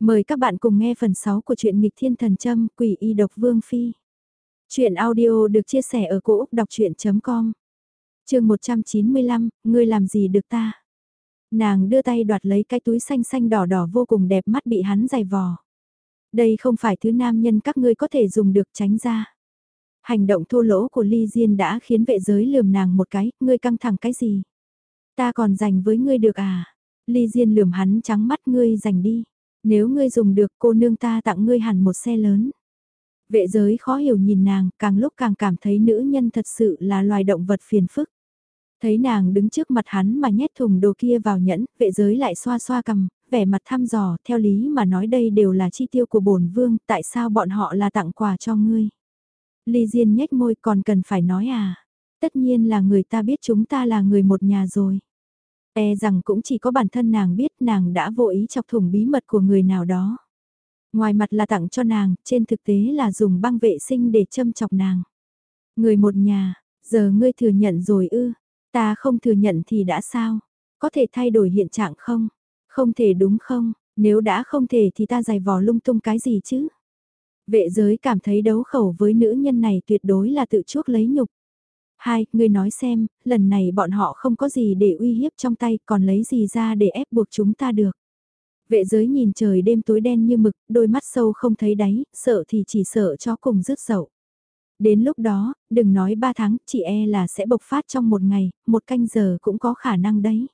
Mời các bạn cùng nghe phần 6 của truyện nghịch thiên thần châm quỷ y độc vương phi. Chuyện audio được chia sẻ ở cỗ đọc chuyện.com Trường 195, ngươi làm gì được ta? Nàng đưa tay đoạt lấy cái túi xanh xanh đỏ đỏ vô cùng đẹp mắt bị hắn dày vò. Đây không phải thứ nam nhân các ngươi có thể dùng được tránh ra. Hành động thô lỗ của Ly Diên đã khiến vệ giới lườm nàng một cái, ngươi căng thẳng cái gì? Ta còn dành với ngươi được à? Ly Diên lườm hắn trắng mắt ngươi dành đi. Nếu ngươi dùng được cô nương ta tặng ngươi hẳn một xe lớn. Vệ giới khó hiểu nhìn nàng, càng lúc càng cảm thấy nữ nhân thật sự là loài động vật phiền phức. Thấy nàng đứng trước mặt hắn mà nhét thùng đồ kia vào nhẫn, vệ giới lại xoa xoa cầm, vẻ mặt thăm dò, theo lý mà nói đây đều là chi tiêu của bổn vương, tại sao bọn họ là tặng quà cho ngươi. Ly Diên nhếch môi còn cần phải nói à, tất nhiên là người ta biết chúng ta là người một nhà rồi. E rằng cũng chỉ có bản thân nàng biết nàng đã vô ý chọc thủng bí mật của người nào đó. Ngoài mặt là tặng cho nàng, trên thực tế là dùng băng vệ sinh để châm chọc nàng. Người một nhà, giờ ngươi thừa nhận rồi ư, ta không thừa nhận thì đã sao? Có thể thay đổi hiện trạng không? Không thể đúng không? Nếu đã không thể thì ta giày vò lung tung cái gì chứ? Vệ giới cảm thấy đấu khẩu với nữ nhân này tuyệt đối là tự chuốc lấy nhục. Hai, ngươi nói xem, lần này bọn họ không có gì để uy hiếp trong tay còn lấy gì ra để ép buộc chúng ta được. Vệ giới nhìn trời đêm tối đen như mực, đôi mắt sâu không thấy đáy, sợ thì chỉ sợ cho cùng rứt dậu. Đến lúc đó, đừng nói ba tháng, chị e là sẽ bộc phát trong một ngày, một canh giờ cũng có khả năng đấy.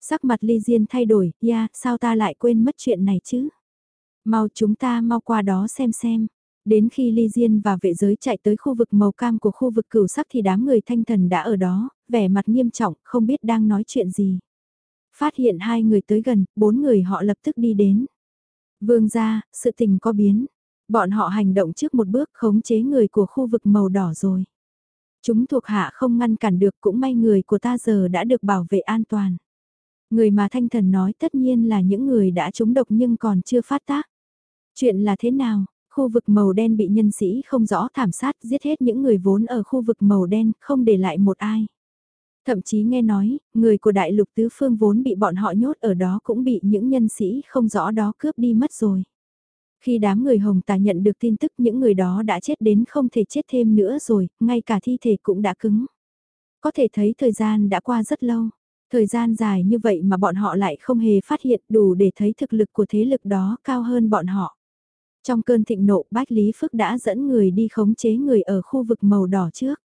Sắc mặt ly diên thay đổi, ya, sao ta lại quên mất chuyện này chứ? Mau chúng ta mau qua đó xem xem. Đến khi Ly Diên và vệ giới chạy tới khu vực màu cam của khu vực cửu sắc thì đám người thanh thần đã ở đó, vẻ mặt nghiêm trọng, không biết đang nói chuyện gì. Phát hiện hai người tới gần, bốn người họ lập tức đi đến. Vương ra, sự tình có biến. Bọn họ hành động trước một bước khống chế người của khu vực màu đỏ rồi. Chúng thuộc hạ không ngăn cản được cũng may người của ta giờ đã được bảo vệ an toàn. Người mà thanh thần nói tất nhiên là những người đã trúng độc nhưng còn chưa phát tác. Chuyện là thế nào? Khu vực màu đen bị nhân sĩ không rõ thảm sát giết hết những người vốn ở khu vực màu đen, không để lại một ai. Thậm chí nghe nói, người của đại lục tứ phương vốn bị bọn họ nhốt ở đó cũng bị những nhân sĩ không rõ đó cướp đi mất rồi. Khi đám người Hồng Tà nhận được tin tức những người đó đã chết đến không thể chết thêm nữa rồi, ngay cả thi thể cũng đã cứng. Có thể thấy thời gian đã qua rất lâu. Thời gian dài như vậy mà bọn họ lại không hề phát hiện đủ để thấy thực lực của thế lực đó cao hơn bọn họ. Trong cơn thịnh nộ Bách Lý Phước đã dẫn người đi khống chế người ở khu vực màu đỏ trước.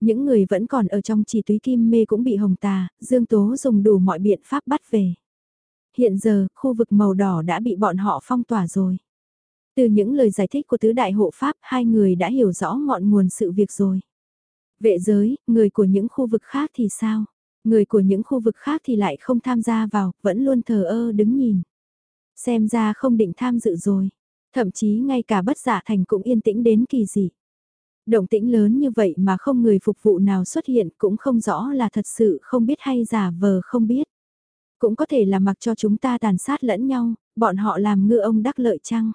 Những người vẫn còn ở trong chỉ túy kim mê cũng bị hồng tà, Dương Tố dùng đủ mọi biện pháp bắt về. Hiện giờ, khu vực màu đỏ đã bị bọn họ phong tỏa rồi. Từ những lời giải thích của tứ đại hộ pháp, hai người đã hiểu rõ ngọn nguồn sự việc rồi. Vệ giới, người của những khu vực khác thì sao? Người của những khu vực khác thì lại không tham gia vào, vẫn luôn thờ ơ đứng nhìn. Xem ra không định tham dự rồi. Thậm chí ngay cả bất giả thành cũng yên tĩnh đến kỳ dị. Động tĩnh lớn như vậy mà không người phục vụ nào xuất hiện cũng không rõ là thật sự không biết hay giả vờ không biết. Cũng có thể là mặc cho chúng ta tàn sát lẫn nhau, bọn họ làm ngư ông đắc lợi chăng?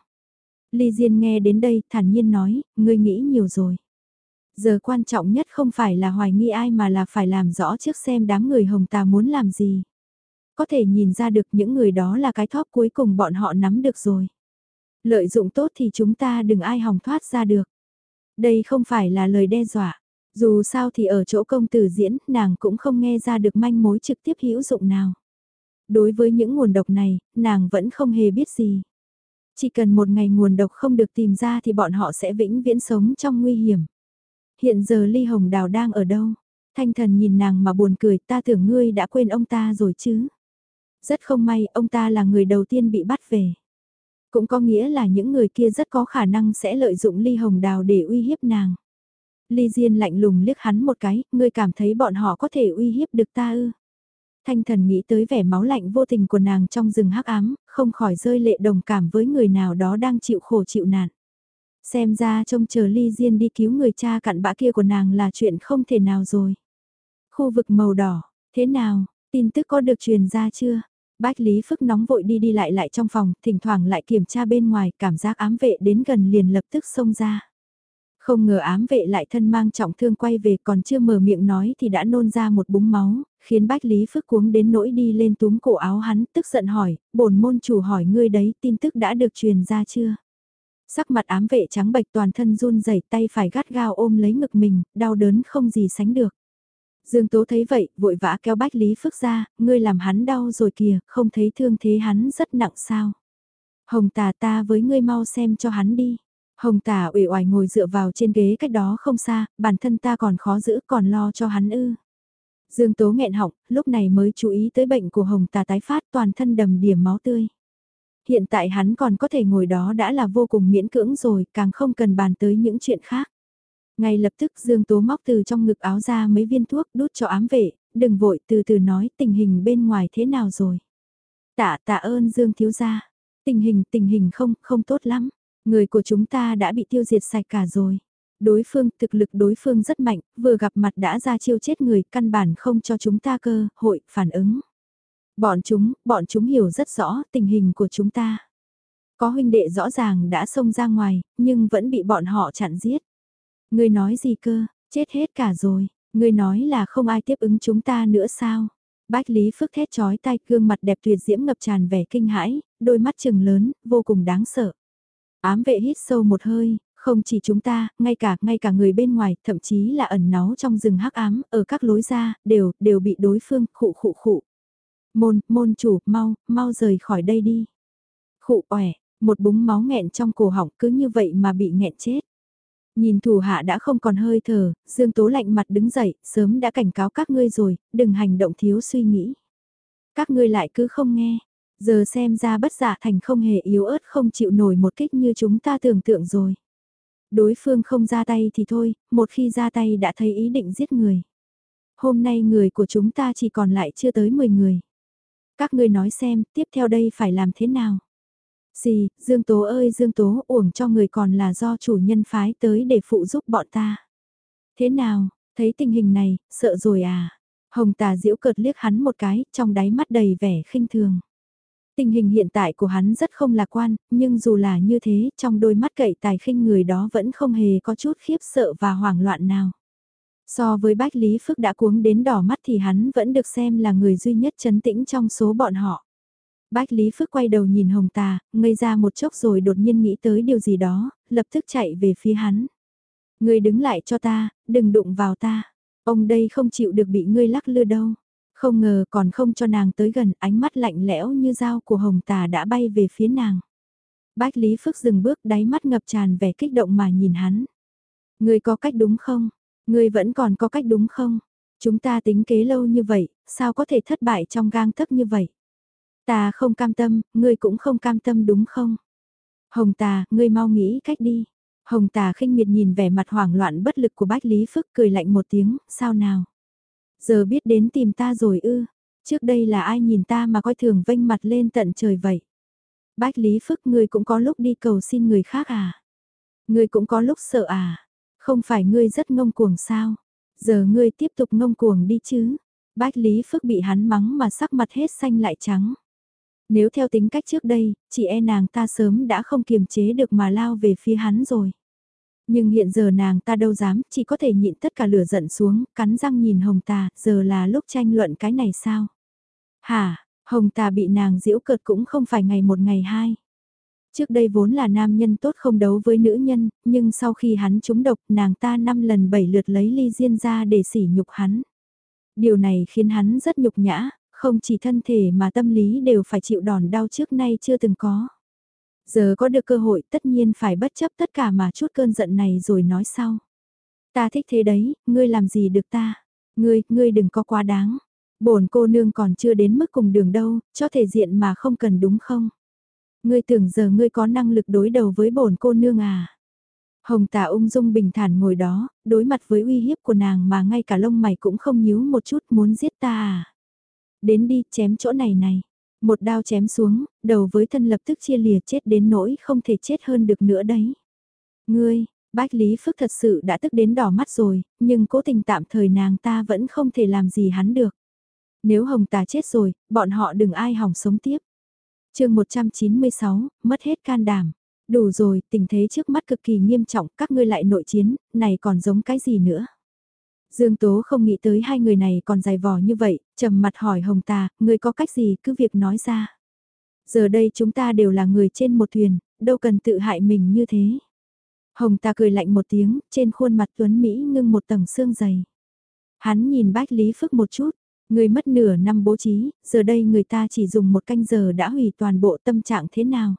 Ly Diên nghe đến đây thản nhiên nói, ngươi nghĩ nhiều rồi. Giờ quan trọng nhất không phải là hoài nghi ai mà là phải làm rõ trước xem đám người hồng tà muốn làm gì. Có thể nhìn ra được những người đó là cái thóp cuối cùng bọn họ nắm được rồi. Lợi dụng tốt thì chúng ta đừng ai hòng thoát ra được. Đây không phải là lời đe dọa. Dù sao thì ở chỗ công tử diễn, nàng cũng không nghe ra được manh mối trực tiếp hữu dụng nào. Đối với những nguồn độc này, nàng vẫn không hề biết gì. Chỉ cần một ngày nguồn độc không được tìm ra thì bọn họ sẽ vĩnh viễn sống trong nguy hiểm. Hiện giờ Ly Hồng Đào đang ở đâu? Thanh thần nhìn nàng mà buồn cười ta tưởng ngươi đã quên ông ta rồi chứ. Rất không may ông ta là người đầu tiên bị bắt về. Cũng có nghĩa là những người kia rất có khả năng sẽ lợi dụng ly hồng đào để uy hiếp nàng. Ly Diên lạnh lùng liếc hắn một cái, ngươi cảm thấy bọn họ có thể uy hiếp được ta ư. Thanh thần nghĩ tới vẻ máu lạnh vô tình của nàng trong rừng hắc ám, không khỏi rơi lệ đồng cảm với người nào đó đang chịu khổ chịu nạn. Xem ra trông chờ Ly Diên đi cứu người cha cặn bã kia của nàng là chuyện không thể nào rồi. Khu vực màu đỏ, thế nào, tin tức có được truyền ra chưa? Bách Lý Phức nóng vội đi đi lại lại trong phòng, thỉnh thoảng lại kiểm tra bên ngoài, cảm giác ám vệ đến gần liền lập tức xông ra. Không ngờ ám vệ lại thân mang trọng thương quay về còn chưa mở miệng nói thì đã nôn ra một búng máu, khiến Bách Lý Phức cuống đến nỗi đi lên túm cổ áo hắn, tức giận hỏi, bổn môn chủ hỏi ngươi đấy, tin tức đã được truyền ra chưa? Sắc mặt ám vệ trắng bệch toàn thân run rẩy tay phải gắt gao ôm lấy ngực mình, đau đớn không gì sánh được. Dương Tố thấy vậy, vội vã kéo Bách Lý Phước ra, ngươi làm hắn đau rồi kìa, không thấy thương thế hắn rất nặng sao. Hồng tà ta với ngươi mau xem cho hắn đi. Hồng tà ủy oải ngồi dựa vào trên ghế cách đó không xa, bản thân ta còn khó giữ còn lo cho hắn ư. Dương Tố nghẹn họng, lúc này mới chú ý tới bệnh của Hồng tà tái phát toàn thân đầm điểm máu tươi. Hiện tại hắn còn có thể ngồi đó đã là vô cùng miễn cưỡng rồi, càng không cần bàn tới những chuyện khác. Ngay lập tức Dương Tố móc từ trong ngực áo ra mấy viên thuốc đút cho ám vệ, đừng vội từ từ nói tình hình bên ngoài thế nào rồi. Tạ tạ ơn Dương Thiếu Gia, tình hình tình hình không, không tốt lắm, người của chúng ta đã bị tiêu diệt sạch cả rồi. Đối phương, thực lực đối phương rất mạnh, vừa gặp mặt đã ra chiêu chết người, căn bản không cho chúng ta cơ, hội, phản ứng. Bọn chúng, bọn chúng hiểu rất rõ tình hình của chúng ta. Có huynh đệ rõ ràng đã xông ra ngoài, nhưng vẫn bị bọn họ chặn giết. Ngươi nói gì cơ, chết hết cả rồi, ngươi nói là không ai tiếp ứng chúng ta nữa sao? Bách Lý Phước thét chói tay gương mặt đẹp tuyệt diễm ngập tràn vẻ kinh hãi, đôi mắt trừng lớn, vô cùng đáng sợ. Ám vệ hít sâu một hơi, không chỉ chúng ta, ngay cả, ngay cả người bên ngoài, thậm chí là ẩn náu trong rừng hắc ám, ở các lối ra, đều, đều bị đối phương khụ khụ khụ. Môn, môn chủ, mau, mau rời khỏi đây đi. Khụ ẻ, một búng máu nghẹn trong cổ họng cứ như vậy mà bị nghẹn chết. Nhìn thủ hạ đã không còn hơi thở, Dương Tố lạnh mặt đứng dậy, sớm đã cảnh cáo các ngươi rồi, đừng hành động thiếu suy nghĩ. Các ngươi lại cứ không nghe, giờ xem ra bất giả thành không hề yếu ớt không chịu nổi một kích như chúng ta tưởng tượng rồi. Đối phương không ra tay thì thôi, một khi ra tay đã thấy ý định giết người. Hôm nay người của chúng ta chỉ còn lại chưa tới 10 người. Các ngươi nói xem, tiếp theo đây phải làm thế nào? Gì, Dương Tố ơi Dương Tố uổng cho người còn là do chủ nhân phái tới để phụ giúp bọn ta. Thế nào, thấy tình hình này, sợ rồi à? Hồng tà diễu cợt liếc hắn một cái, trong đáy mắt đầy vẻ khinh thường. Tình hình hiện tại của hắn rất không lạc quan, nhưng dù là như thế, trong đôi mắt cậy tài khinh người đó vẫn không hề có chút khiếp sợ và hoảng loạn nào. So với Bách Lý Phước đã cuống đến đỏ mắt thì hắn vẫn được xem là người duy nhất chấn tĩnh trong số bọn họ. Bách Lý Phước quay đầu nhìn Hồng Tà, ngây ra một chốc rồi đột nhiên nghĩ tới điều gì đó, lập tức chạy về phía hắn. Ngươi đứng lại cho ta, đừng đụng vào ta. Ông đây không chịu được bị ngươi lắc lư đâu. Không ngờ còn không cho nàng tới gần, ánh mắt lạnh lẽo như dao của Hồng Tà đã bay về phía nàng. Bách Lý Phước dừng bước đáy mắt ngập tràn vẻ kích động mà nhìn hắn. Ngươi có cách đúng không? Ngươi vẫn còn có cách đúng không? Chúng ta tính kế lâu như vậy, sao có thể thất bại trong gang tấc như vậy? Ta không cam tâm, ngươi cũng không cam tâm đúng không? Hồng tà, ngươi mau nghĩ cách đi. Hồng tà khinh miệt nhìn vẻ mặt hoảng loạn bất lực của Bách Lý Phức cười lạnh một tiếng, sao nào? Giờ biết đến tìm ta rồi ư, trước đây là ai nhìn ta mà coi thường vênh mặt lên tận trời vậy? Bách Lý Phức ngươi cũng có lúc đi cầu xin người khác à? Ngươi cũng có lúc sợ à? Không phải ngươi rất ngông cuồng sao? Giờ ngươi tiếp tục ngông cuồng đi chứ? Bách Lý Phức bị hắn mắng mà sắc mặt hết xanh lại trắng. Nếu theo tính cách trước đây, chị e nàng ta sớm đã không kiềm chế được mà lao về phía hắn rồi. Nhưng hiện giờ nàng ta đâu dám, chỉ có thể nhịn tất cả lửa giận xuống, cắn răng nhìn hồng tà, giờ là lúc tranh luận cái này sao? Hả, hồng tà bị nàng giễu cợt cũng không phải ngày một ngày hai. Trước đây vốn là nam nhân tốt không đấu với nữ nhân, nhưng sau khi hắn trúng độc nàng ta năm lần bảy lượt lấy ly diên ra để sỉ nhục hắn. Điều này khiến hắn rất nhục nhã, không chỉ thân thể mà tâm lý đều phải chịu đòn đau trước nay chưa từng có. Giờ có được cơ hội tất nhiên phải bất chấp tất cả mà chút cơn giận này rồi nói sau. Ta thích thế đấy, ngươi làm gì được ta? Ngươi, ngươi đừng có quá đáng. Bổn cô nương còn chưa đến mức cùng đường đâu, cho thể diện mà không cần đúng không? Ngươi tưởng giờ ngươi có năng lực đối đầu với bổn cô nương à? Hồng tà ung dung bình thản ngồi đó, đối mặt với uy hiếp của nàng mà ngay cả lông mày cũng không nhíu một chút muốn giết ta à? Đến đi, chém chỗ này này. Một đao chém xuống, đầu với thân lập tức chia lìa chết đến nỗi không thể chết hơn được nữa đấy. Ngươi, Bách Lý Phước thật sự đã tức đến đỏ mắt rồi, nhưng cố tình tạm thời nàng ta vẫn không thể làm gì hắn được. Nếu Hồng Tà chết rồi, bọn họ đừng ai hỏng sống tiếp. chương 196, mất hết can đảm. Đủ rồi, tình thế trước mắt cực kỳ nghiêm trọng, các ngươi lại nội chiến, này còn giống cái gì nữa. Dương Tố không nghĩ tới hai người này còn dài vò như vậy, trầm mặt hỏi Hồng Tà, ngươi có cách gì cứ việc nói ra. Giờ đây chúng ta đều là người trên một thuyền, đâu cần tự hại mình như thế. Hồng Tà cười lạnh một tiếng, trên khuôn mặt Tuấn Mỹ ngưng một tầng xương dày. Hắn nhìn Bách Lý Phức một chút, người mất nửa năm bố trí, giờ đây người ta chỉ dùng một canh giờ đã hủy toàn bộ tâm trạng thế nào.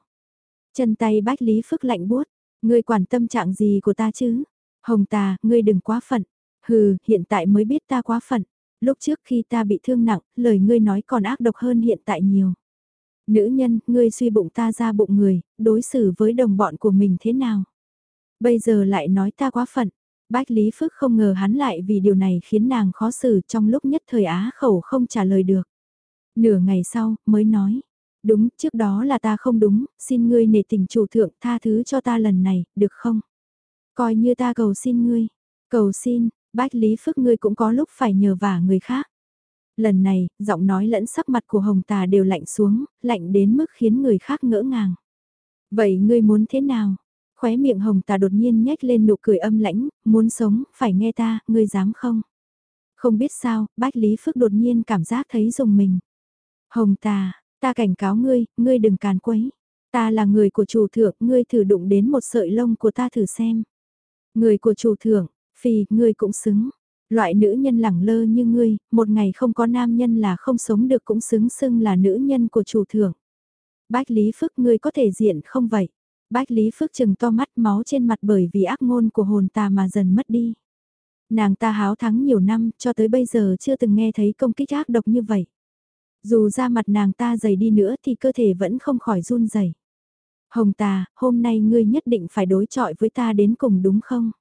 Chân tay Bách Lý Phức lạnh buốt, ngươi quản tâm trạng gì của ta chứ? Hồng Tà, ngươi đừng quá phận. Hừ, hiện tại mới biết ta quá phận. Lúc trước khi ta bị thương nặng, lời ngươi nói còn ác độc hơn hiện tại nhiều. Nữ nhân, ngươi suy bụng ta ra bụng người, đối xử với đồng bọn của mình thế nào? Bây giờ lại nói ta quá phận. Bách Lý Phước không ngờ hắn lại vì điều này khiến nàng khó xử trong lúc nhất thời á khẩu không trả lời được. Nửa ngày sau, mới nói. Đúng, trước đó là ta không đúng, xin ngươi nể tình chủ thượng tha thứ cho ta lần này, được không? Coi như ta cầu xin ngươi. Cầu xin, Bách Lý Phức ngươi cũng có lúc phải nhờ vả người khác. Lần này, giọng nói lẫn sắc mặt của Hồng Tà đều lạnh xuống, lạnh đến mức khiến người khác ngỡ ngàng. Vậy ngươi muốn thế nào? Khóe miệng Hồng Tà đột nhiên nhếch lên nụ cười âm lãnh, muốn sống, phải nghe ta, ngươi dám không? Không biết sao, Bách Lý Phức đột nhiên cảm giác thấy dùng mình. Hồng Tà, ta cảnh cáo ngươi, ngươi đừng càn quấy. Ta là người của chủ thượng, ngươi thử đụng đến một sợi lông của ta thử xem. Người của chủ thượng, phi, ngươi cũng xứng. Loại nữ nhân lẳng lơ như ngươi, một ngày không có nam nhân là không sống được cũng xứng xưng là nữ nhân của chủ thượng. Bách Lý Phước ngươi có thể diện không vậy? Bách Lý Phước chừng to mắt máu trên mặt bởi vì ác ngôn của hồn tà mà dần mất đi. Nàng ta háo thắng nhiều năm cho tới bây giờ chưa từng nghe thấy công kích ác độc như vậy. Dù da mặt nàng ta dày đi nữa thì cơ thể vẫn không khỏi run rẩy. Hồng tà, hôm nay ngươi nhất định phải đối chọi với ta đến cùng đúng không?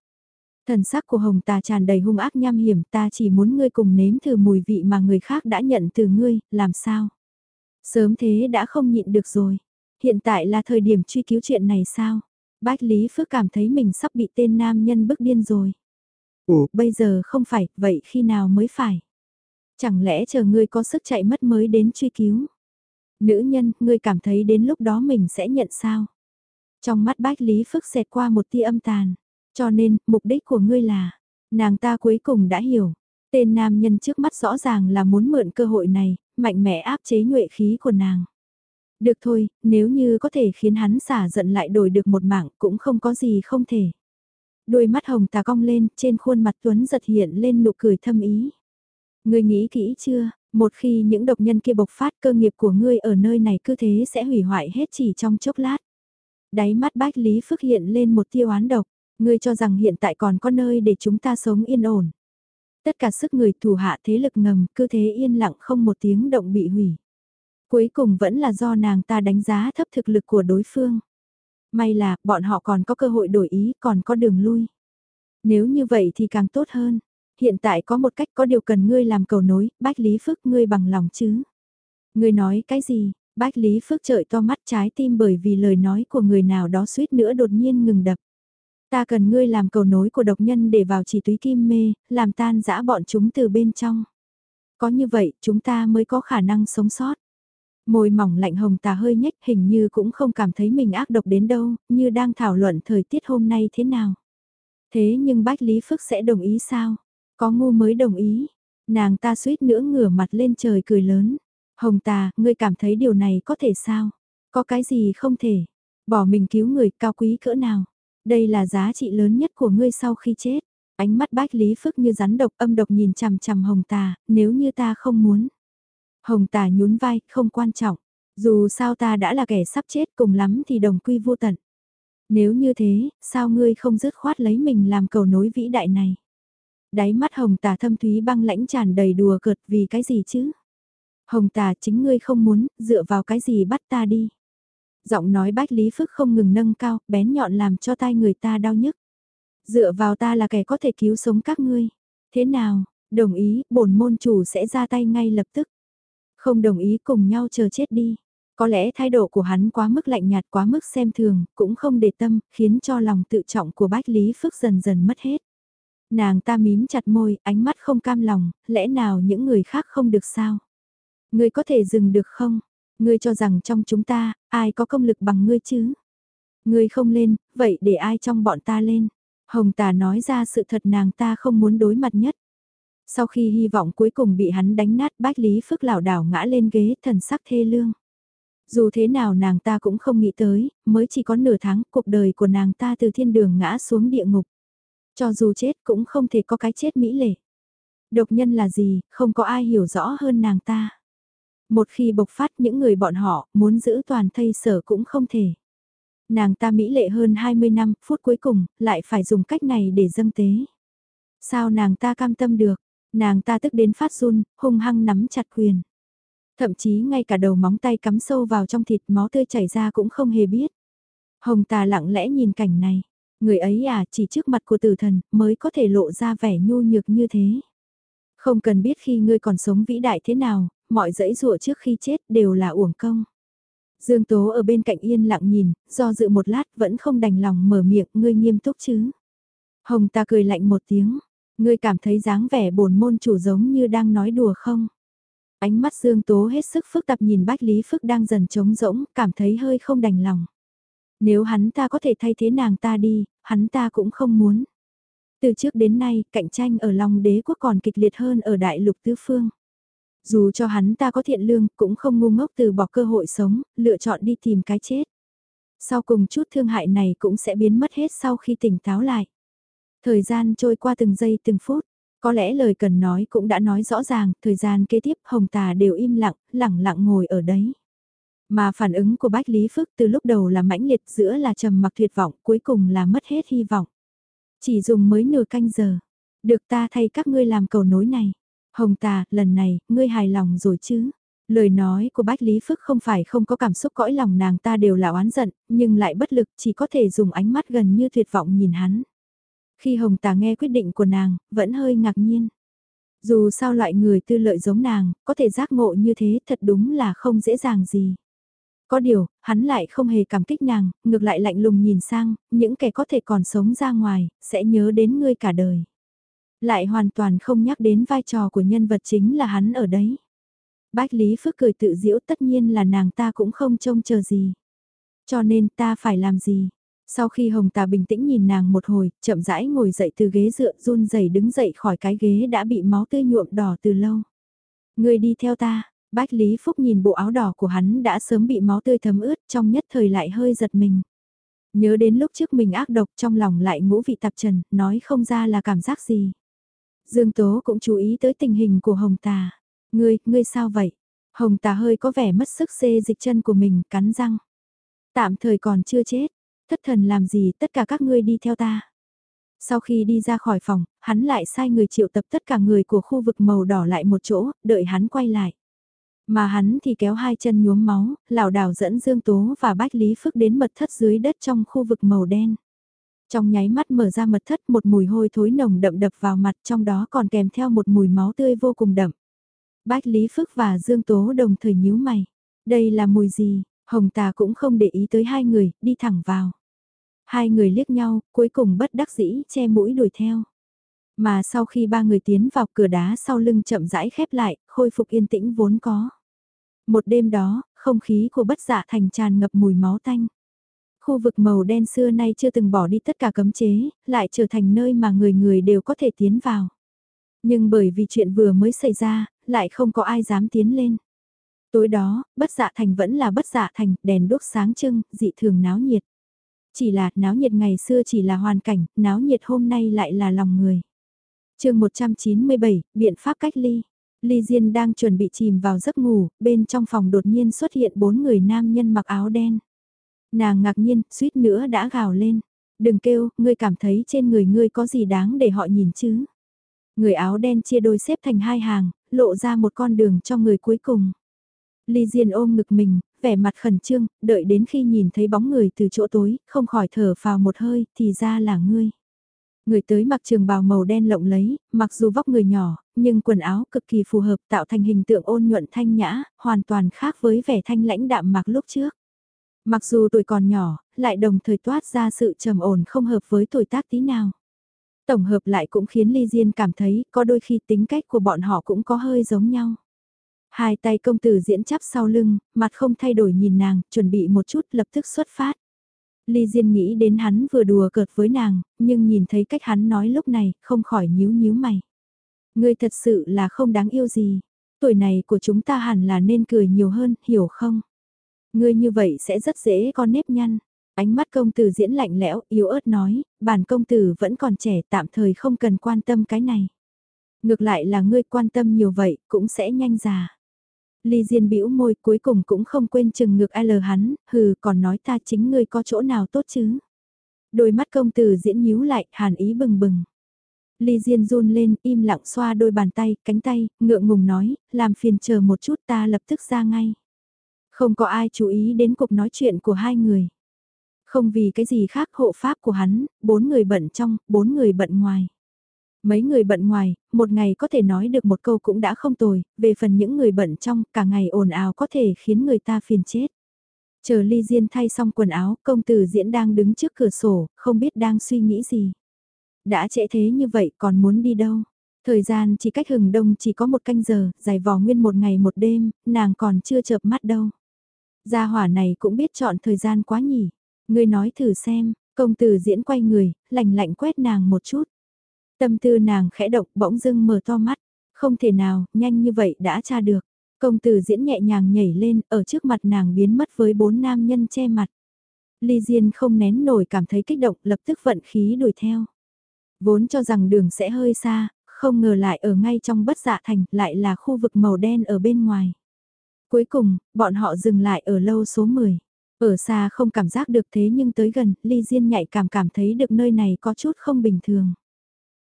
Thần sắc của hồng tà tràn đầy hung ác nham hiểm ta chỉ muốn ngươi cùng nếm thử mùi vị mà người khác đã nhận từ ngươi, làm sao? Sớm thế đã không nhịn được rồi. Hiện tại là thời điểm truy cứu chuyện này sao? Bách Lý Phước cảm thấy mình sắp bị tên nam nhân bức điên rồi. Ủa, bây giờ không phải, vậy khi nào mới phải? Chẳng lẽ chờ ngươi có sức chạy mất mới đến truy cứu? Nữ nhân, ngươi cảm thấy đến lúc đó mình sẽ nhận sao? Trong mắt Bách Lý Phước xẹt qua một tia âm tàn. Cho nên, mục đích của ngươi là, nàng ta cuối cùng đã hiểu. Tên nam nhân trước mắt rõ ràng là muốn mượn cơ hội này, mạnh mẽ áp chế nhuệ khí của nàng. Được thôi, nếu như có thể khiến hắn xả giận lại đổi được một mạng cũng không có gì không thể. Đôi mắt hồng tà cong lên, trên khuôn mặt Tuấn giật hiện lên nụ cười thâm ý. Ngươi nghĩ kỹ chưa, một khi những độc nhân kia bộc phát cơ nghiệp của ngươi ở nơi này cứ thế sẽ hủy hoại hết chỉ trong chốc lát. Đáy mắt bách Lý Phước hiện lên một tiêu oán độc, ngươi cho rằng hiện tại còn có nơi để chúng ta sống yên ổn. Tất cả sức người thủ hạ thế lực ngầm cứ thế yên lặng không một tiếng động bị hủy. Cuối cùng vẫn là do nàng ta đánh giá thấp thực lực của đối phương. May là bọn họ còn có cơ hội đổi ý còn có đường lui. Nếu như vậy thì càng tốt hơn. Hiện tại có một cách có điều cần ngươi làm cầu nối, Bách Lý Phước ngươi bằng lòng chứ. Ngươi nói cái gì? Bách Lý Phước trợi to mắt trái tim bởi vì lời nói của người nào đó suýt nữa đột nhiên ngừng đập. Ta cần ngươi làm cầu nối của độc nhân để vào chỉ túy kim mê, làm tan dã bọn chúng từ bên trong. Có như vậy, chúng ta mới có khả năng sống sót. Môi mỏng lạnh hồng tà hơi nhếch hình như cũng không cảm thấy mình ác độc đến đâu, như đang thảo luận thời tiết hôm nay thế nào. Thế nhưng Bách Lý Phước sẽ đồng ý sao? Có ngu mới đồng ý. Nàng ta suýt nữa ngửa mặt lên trời cười lớn. Hồng tà, ngươi cảm thấy điều này có thể sao? Có cái gì không thể? Bỏ mình cứu người cao quý cỡ nào? Đây là giá trị lớn nhất của ngươi sau khi chết. Ánh mắt bách lý phức như rắn độc âm độc nhìn chằm chằm hồng tà, nếu như ta không muốn. Hồng tà nhún vai, không quan trọng. Dù sao ta đã là kẻ sắp chết cùng lắm thì đồng quy vô tận. Nếu như thế, sao ngươi không dứt khoát lấy mình làm cầu nối vĩ đại này? Đáy mắt hồng tà thâm thúy băng lãnh tràn đầy đùa cợt vì cái gì chứ? Hồng tà chính ngươi không muốn, dựa vào cái gì bắt ta đi? Giọng nói bách lý phức không ngừng nâng cao, bén nhọn làm cho tai người ta đau nhức. Dựa vào ta là kẻ có thể cứu sống các ngươi. Thế nào, đồng ý, bổn môn chủ sẽ ra tay ngay lập tức. Không đồng ý cùng nhau chờ chết đi. Có lẽ thái độ của hắn quá mức lạnh nhạt quá mức xem thường, cũng không để tâm, khiến cho lòng tự trọng của Bách Lý Phước dần dần mất hết. Nàng ta mím chặt môi, ánh mắt không cam lòng, lẽ nào những người khác không được sao? Người có thể dừng được không? Ngươi cho rằng trong chúng ta, ai có công lực bằng ngươi chứ? Ngươi không lên, vậy để ai trong bọn ta lên? Hồng tà nói ra sự thật nàng ta không muốn đối mặt nhất. Sau khi hy vọng cuối cùng bị hắn đánh nát bách lý phức lảo đảo ngã lên ghế thần sắc thê lương. Dù thế nào nàng ta cũng không nghĩ tới, mới chỉ có nửa tháng cuộc đời của nàng ta từ thiên đường ngã xuống địa ngục. Cho dù chết cũng không thể có cái chết mỹ lệ. Độc nhân là gì, không có ai hiểu rõ hơn nàng ta. Một khi bộc phát những người bọn họ muốn giữ toàn thây sở cũng không thể. Nàng ta mỹ lệ hơn 20 năm, phút cuối cùng, lại phải dùng cách này để dâng tế. Sao nàng ta cam tâm được, nàng ta tức đến phát run, hung hăng nắm chặt quyền. Thậm chí ngay cả đầu móng tay cắm sâu vào trong thịt máu tươi chảy ra cũng không hề biết. Hồng tà lặng lẽ nhìn cảnh này, người ấy à chỉ trước mặt của tử thần mới có thể lộ ra vẻ nhu nhược như thế. Không cần biết khi ngươi còn sống vĩ đại thế nào, mọi dãy rụa trước khi chết đều là uổng công. Dương Tố ở bên cạnh yên lặng nhìn, do dự một lát vẫn không đành lòng mở miệng, ngươi nghiêm túc chứ. Hồng ta cười lạnh một tiếng, ngươi cảm thấy dáng vẻ bổn môn chủ giống như đang nói đùa không? Ánh mắt Dương Tố hết sức phức tạp nhìn Bách Lý Phức đang dần trống rỗng, cảm thấy hơi không đành lòng. Nếu hắn ta có thể thay thế nàng ta đi, hắn ta cũng không muốn. Từ trước đến nay, cạnh tranh ở Long Đế Quốc còn kịch liệt hơn ở Đại Lục Tứ Phương. Dù cho hắn ta có thiện lương, cũng không ngu ngốc từ bỏ cơ hội sống, lựa chọn đi tìm cái chết. Sau cùng chút thương hại này cũng sẽ biến mất hết sau khi tỉnh táo lại. Thời gian trôi qua từng giây từng phút, có lẽ lời cần nói cũng đã nói rõ ràng, thời gian kế tiếp Hồng Tà đều im lặng, lẳng lặng ngồi ở đấy. Mà phản ứng của Bách Lý Phức từ lúc đầu là mãnh liệt giữa là trầm mặc tuyệt vọng, cuối cùng là mất hết hy vọng. Chỉ dùng mới nửa canh giờ, được ta thay các ngươi làm cầu nối này. Hồng Tà, lần này, ngươi hài lòng rồi chứ? Lời nói của Bách Lý Phước không phải không có cảm xúc cõi lòng nàng ta đều là oán giận, nhưng lại bất lực chỉ có thể dùng ánh mắt gần như tuyệt vọng nhìn hắn. Khi Hồng Tà nghe quyết định của nàng, vẫn hơi ngạc nhiên. Dù sao loại người tư lợi giống nàng, có thể giác ngộ như thế thật đúng là không dễ dàng gì. Có điều, hắn lại không hề cảm kích nàng, ngược lại lạnh lùng nhìn sang, những kẻ có thể còn sống ra ngoài, sẽ nhớ đến ngươi cả đời. Lại hoàn toàn không nhắc đến vai trò của nhân vật chính là hắn ở đấy. Bách Lý Phước cười tự diễu tất nhiên là nàng ta cũng không trông chờ gì. Cho nên ta phải làm gì? Sau khi Hồng Tà bình tĩnh nhìn nàng một hồi, chậm rãi ngồi dậy từ ghế dựa run rẩy đứng dậy khỏi cái ghế đã bị máu tươi nhuộm đỏ từ lâu. Người đi theo ta, Bách Lý Phúc nhìn bộ áo đỏ của hắn đã sớm bị máu tươi thấm ướt trong nhất thời lại hơi giật mình. Nhớ đến lúc trước mình ác độc trong lòng lại ngũ vị tạp trần, nói không ra là cảm giác gì. Dương Tố cũng chú ý tới tình hình của Hồng Tà. Ngươi, ngươi sao vậy? Hồng Tà hơi có vẻ mất sức xê dịch chân của mình, cắn răng. Tạm thời còn chưa chết, thất thần làm gì tất cả các ngươi đi theo ta. Sau khi đi ra khỏi phòng, hắn lại sai người triệu tập tất cả người của khu vực màu đỏ lại một chỗ, đợi hắn quay lại. Mà hắn thì kéo hai chân nhuốm máu, lảo đảo dẫn Dương Tố và Bách Lý Phức đến mật thất dưới đất trong khu vực màu đen. Trong nháy mắt mở ra mật thất một mùi hôi thối nồng đậm đập vào mặt trong đó còn kèm theo một mùi máu tươi vô cùng đậm. Bách Lý Phức và Dương Tố đồng thời nhíu mày. Đây là mùi gì? Hồng Tà cũng không để ý tới hai người, đi thẳng vào. Hai người liếc nhau, cuối cùng bất đắc dĩ che mũi đuổi theo. Mà sau khi ba người tiến vào cửa đá sau lưng chậm rãi khép lại, khôi phục yên tĩnh vốn có. Một đêm đó, không khí của bất dạ thành tràn ngập mùi máu tanh. Khu vực màu đen xưa nay chưa từng bỏ đi tất cả cấm chế, lại trở thành nơi mà người người đều có thể tiến vào. Nhưng bởi vì chuyện vừa mới xảy ra, lại không có ai dám tiến lên. Tối đó, bất dạ thành vẫn là bất dạ thành, đèn đốt sáng trưng, dị thường náo nhiệt. Chỉ là náo nhiệt ngày xưa chỉ là hoàn cảnh, náo nhiệt hôm nay lại là lòng người chương 197, biện pháp cách ly. Ly Diên đang chuẩn bị chìm vào giấc ngủ, bên trong phòng đột nhiên xuất hiện bốn người nam nhân mặc áo đen. Nàng ngạc nhiên, suýt nữa đã gào lên. Đừng kêu, ngươi cảm thấy trên người ngươi có gì đáng để họ nhìn chứ. Người áo đen chia đôi xếp thành hai hàng, lộ ra một con đường cho người cuối cùng. Ly Diên ôm ngực mình, vẻ mặt khẩn trương, đợi đến khi nhìn thấy bóng người từ chỗ tối, không khỏi thở vào một hơi, thì ra là ngươi. Người tới mặc trường bào màu đen lộng lấy, mặc dù vóc người nhỏ, nhưng quần áo cực kỳ phù hợp tạo thành hình tượng ôn nhuận thanh nhã, hoàn toàn khác với vẻ thanh lãnh đạm mặc lúc trước. Mặc dù tuổi còn nhỏ, lại đồng thời toát ra sự trầm ổn không hợp với tuổi tác tí nào. Tổng hợp lại cũng khiến Ly Diên cảm thấy có đôi khi tính cách của bọn họ cũng có hơi giống nhau. Hai tay công tử diễn chắp sau lưng, mặt không thay đổi nhìn nàng, chuẩn bị một chút lập tức xuất phát. Ly Diên nghĩ đến hắn vừa đùa cợt với nàng, nhưng nhìn thấy cách hắn nói lúc này, không khỏi nhíu nhíu mày. Ngươi thật sự là không đáng yêu gì. Tuổi này của chúng ta hẳn là nên cười nhiều hơn, hiểu không? Ngươi như vậy sẽ rất dễ có nếp nhăn. Ánh mắt công tử diễn lạnh lẽo, yếu ớt nói, bản công tử vẫn còn trẻ tạm thời không cần quan tâm cái này. Ngược lại là ngươi quan tâm nhiều vậy, cũng sẽ nhanh già. Ly Diên bĩu môi cuối cùng cũng không quên chừng ngược L hắn, hừ còn nói ta chính ngươi có chỗ nào tốt chứ. Đôi mắt công tử diễn nhíu lại, hàn ý bừng bừng. Ly Diên run lên, im lặng xoa đôi bàn tay, cánh tay, ngượng ngùng nói, làm phiền chờ một chút ta lập tức ra ngay. Không có ai chú ý đến cuộc nói chuyện của hai người. Không vì cái gì khác hộ pháp của hắn, bốn người bận trong, bốn người bận ngoài. Mấy người bận ngoài, một ngày có thể nói được một câu cũng đã không tồi, về phần những người bận trong, cả ngày ồn ào có thể khiến người ta phiền chết. Chờ Ly Diên thay xong quần áo, công tử diễn đang đứng trước cửa sổ, không biết đang suy nghĩ gì. Đã trễ thế như vậy còn muốn đi đâu? Thời gian chỉ cách hừng đông chỉ có một canh giờ, dài vò nguyên một ngày một đêm, nàng còn chưa chợp mắt đâu. Gia hỏa này cũng biết chọn thời gian quá nhỉ. Ngươi nói thử xem, công tử diễn quay người, lạnh lạnh quét nàng một chút. Tâm tư nàng khẽ động bỗng dưng mở to mắt. Không thể nào, nhanh như vậy đã tra được. Công tử diễn nhẹ nhàng nhảy lên, ở trước mặt nàng biến mất với bốn nam nhân che mặt. Ly Diên không nén nổi cảm thấy kích động, lập tức vận khí đuổi theo. Vốn cho rằng đường sẽ hơi xa, không ngờ lại ở ngay trong bất dạ thành, lại là khu vực màu đen ở bên ngoài. Cuối cùng, bọn họ dừng lại ở lâu số 10. Ở xa không cảm giác được thế nhưng tới gần, Ly Diên nhạy cảm cảm thấy được nơi này có chút không bình thường.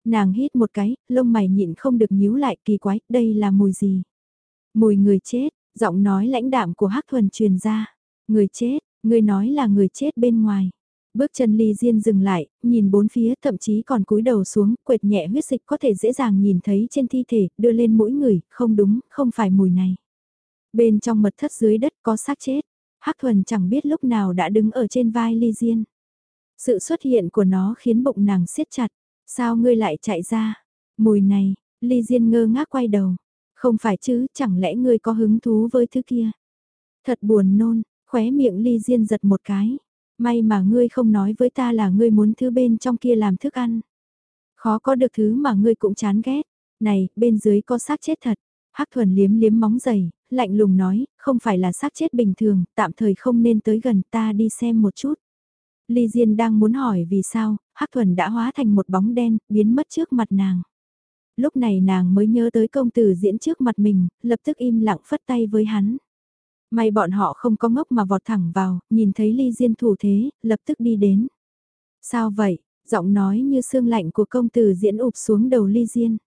Nàng hít một cái, lông mày nhịn không được nhíu lại kỳ quái, đây là mùi gì? Mùi người chết, giọng nói lãnh đạm của Hắc Thuần truyền ra. Người chết, người nói là người chết bên ngoài. Bước chân ly diên dừng lại, nhìn bốn phía thậm chí còn cúi đầu xuống, quệt nhẹ huyết dịch có thể dễ dàng nhìn thấy trên thi thể, đưa lên mũi người, không đúng, không phải mùi này. Bên trong mật thất dưới đất có xác chết, Hắc Thuần chẳng biết lúc nào đã đứng ở trên vai ly diên. Sự xuất hiện của nó khiến bụng nàng siết chặt, sao ngươi lại chạy ra? Mùi này, ly diên ngơ ngác quay đầu. Không phải chứ, chẳng lẽ ngươi có hứng thú với thứ kia? Thật buồn nôn, khóe miệng ly diên giật một cái. May mà ngươi không nói với ta là ngươi muốn thứ bên trong kia làm thức ăn. Khó có được thứ mà ngươi cũng chán ghét. Này, bên dưới có xác chết thật. Hắc thuần liếm liếm móng giày, lạnh lùng nói, không phải là xác chết bình thường, tạm thời không nên tới gần ta đi xem một chút. Ly Diên đang muốn hỏi vì sao, Hắc thuần đã hóa thành một bóng đen, biến mất trước mặt nàng. Lúc này nàng mới nhớ tới công tử diễn trước mặt mình, lập tức im lặng phất tay với hắn. May bọn họ không có ngốc mà vọt thẳng vào, nhìn thấy ly diên thủ thế, lập tức đi đến. Sao vậy? Giọng nói như xương lạnh của công tử diễn ụp xuống đầu ly diên.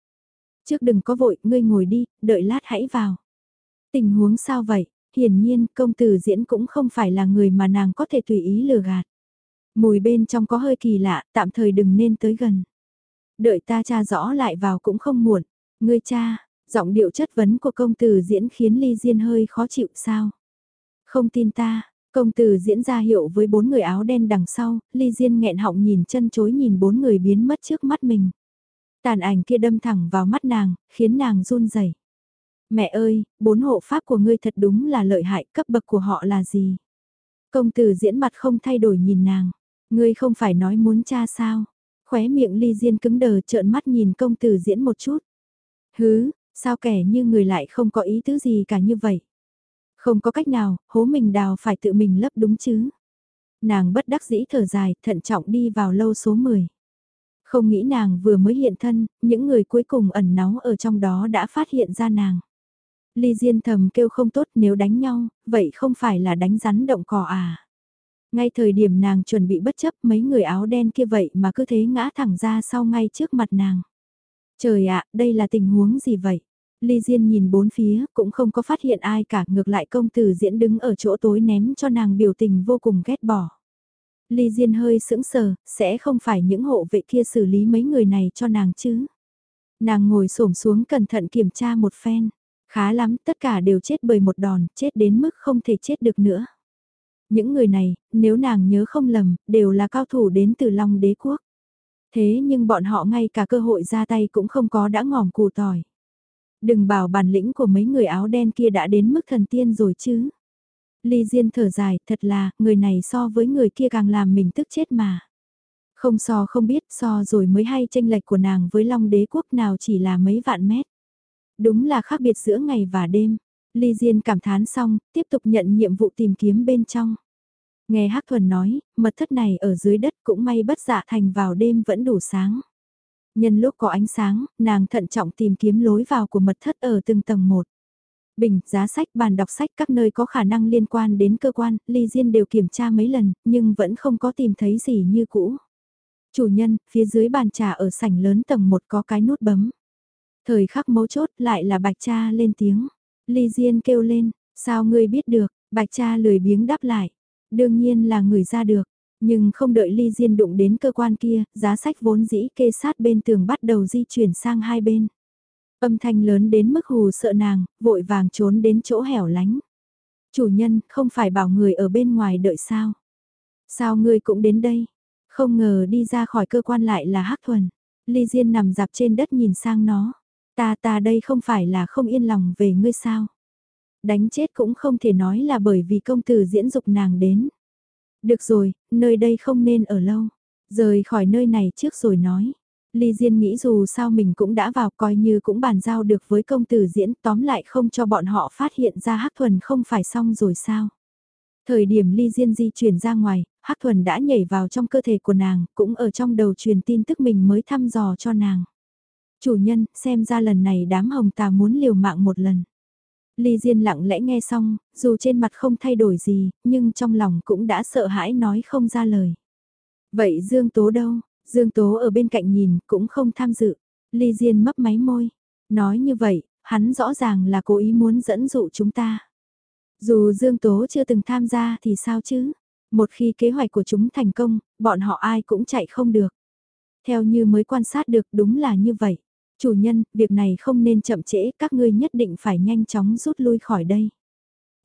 Trước đừng có vội, ngươi ngồi đi, đợi lát hãy vào. Tình huống sao vậy? Hiển nhiên, công tử diễn cũng không phải là người mà nàng có thể tùy ý lừa gạt. Mùi bên trong có hơi kỳ lạ, tạm thời đừng nên tới gần. Đợi ta cha rõ lại vào cũng không muộn. Ngươi cha, Giọng điệu chất vấn của công tử diễn khiến Ly Diên hơi khó chịu sao? Không tin ta, công tử diễn ra hiệu với bốn người áo đen đằng sau, Ly Diên nghẹn họng nhìn chân chối nhìn bốn người biến mất trước mắt mình. Tàn ảnh kia đâm thẳng vào mắt nàng, khiến nàng run rẩy. Mẹ ơi, bốn hộ pháp của ngươi thật đúng là lợi hại, cấp bậc của họ là gì? Công tử diễn mặt không thay đổi nhìn nàng. Ngươi không phải nói muốn cha sao? Khóe miệng ly diên cứng đờ trợn mắt nhìn công tử diễn một chút. Hứ, Sao kẻ như người lại không có ý tứ gì cả như vậy? Không có cách nào, hố mình đào phải tự mình lấp đúng chứ? Nàng bất đắc dĩ thở dài, thận trọng đi vào lâu số 10. Không nghĩ nàng vừa mới hiện thân, những người cuối cùng ẩn náu ở trong đó đã phát hiện ra nàng. Ly Diên thầm kêu không tốt nếu đánh nhau, vậy không phải là đánh rắn động cỏ à? Ngay thời điểm nàng chuẩn bị bất chấp mấy người áo đen kia vậy mà cứ thế ngã thẳng ra sau ngay trước mặt nàng. Trời ạ, đây là tình huống gì vậy? Ly Diên nhìn bốn phía, cũng không có phát hiện ai cả, ngược lại công tử diễn đứng ở chỗ tối ném cho nàng biểu tình vô cùng ghét bỏ. Ly Diên hơi sững sờ, sẽ không phải những hộ vệ kia xử lý mấy người này cho nàng chứ? Nàng ngồi xổm xuống cẩn thận kiểm tra một phen. Khá lắm, tất cả đều chết bởi một đòn, chết đến mức không thể chết được nữa. Những người này, nếu nàng nhớ không lầm, đều là cao thủ đến từ Long đế quốc. Thế nhưng bọn họ ngay cả cơ hội ra tay cũng không có đã ngỏm củ tỏi. Đừng bảo bản lĩnh của mấy người áo đen kia đã đến mức thần tiên rồi chứ. Ly Diên thở dài, thật là, người này so với người kia càng làm mình tức chết mà. Không so không biết, so rồi mới hay tranh lệch của nàng với Long đế quốc nào chỉ là mấy vạn mét. Đúng là khác biệt giữa ngày và đêm. Ly Diên cảm thán xong, tiếp tục nhận nhiệm vụ tìm kiếm bên trong. Nghe Hắc Thuần nói, mật thất này ở dưới đất cũng may bất dạ thành vào đêm vẫn đủ sáng. Nhân lúc có ánh sáng, nàng thận trọng tìm kiếm lối vào của mật thất ở từng tầng một. Bình, giá sách, bàn đọc sách các nơi có khả năng liên quan đến cơ quan, Ly Diên đều kiểm tra mấy lần, nhưng vẫn không có tìm thấy gì như cũ. Chủ nhân, phía dưới bàn trà ở sảnh lớn tầng 1 có cái nút bấm. Thời khắc mấu chốt lại là bạch cha lên tiếng. Ly Diên kêu lên, sao ngươi biết được, bạch cha lười biếng đáp lại. Đương nhiên là người ra được, nhưng không đợi Ly Diên đụng đến cơ quan kia, giá sách vốn dĩ kê sát bên tường bắt đầu di chuyển sang hai bên. Âm thanh lớn đến mức hù sợ nàng, vội vàng trốn đến chỗ hẻo lánh. Chủ nhân, không phải bảo người ở bên ngoài đợi sao? Sao ngươi cũng đến đây? Không ngờ đi ra khỏi cơ quan lại là Hắc Thuần. Ly Diên nằm dạp trên đất nhìn sang nó. Ta ta đây không phải là không yên lòng về ngươi sao? Đánh chết cũng không thể nói là bởi vì công tử diễn dục nàng đến. Được rồi, nơi đây không nên ở lâu. Rời khỏi nơi này trước rồi nói. Ly Diên nghĩ dù sao mình cũng đã vào coi như cũng bàn giao được với công tử diễn tóm lại không cho bọn họ phát hiện ra Hắc Thuần không phải xong rồi sao. Thời điểm Ly Diên di chuyển ra ngoài, Hắc Thuần đã nhảy vào trong cơ thể của nàng, cũng ở trong đầu truyền tin tức mình mới thăm dò cho nàng. Chủ nhân, xem ra lần này đám hồng tà muốn liều mạng một lần. Ly Diên lặng lẽ nghe xong, dù trên mặt không thay đổi gì, nhưng trong lòng cũng đã sợ hãi nói không ra lời. Vậy Dương Tố đâu? Dương Tố ở bên cạnh nhìn, cũng không tham dự. Ly Diên mấp máy môi. Nói như vậy, hắn rõ ràng là cố ý muốn dẫn dụ chúng ta. Dù Dương Tố chưa từng tham gia thì sao chứ? Một khi kế hoạch của chúng thành công, bọn họ ai cũng chạy không được. Theo như mới quan sát được đúng là như vậy. Chủ nhân, việc này không nên chậm trễ, các ngươi nhất định phải nhanh chóng rút lui khỏi đây.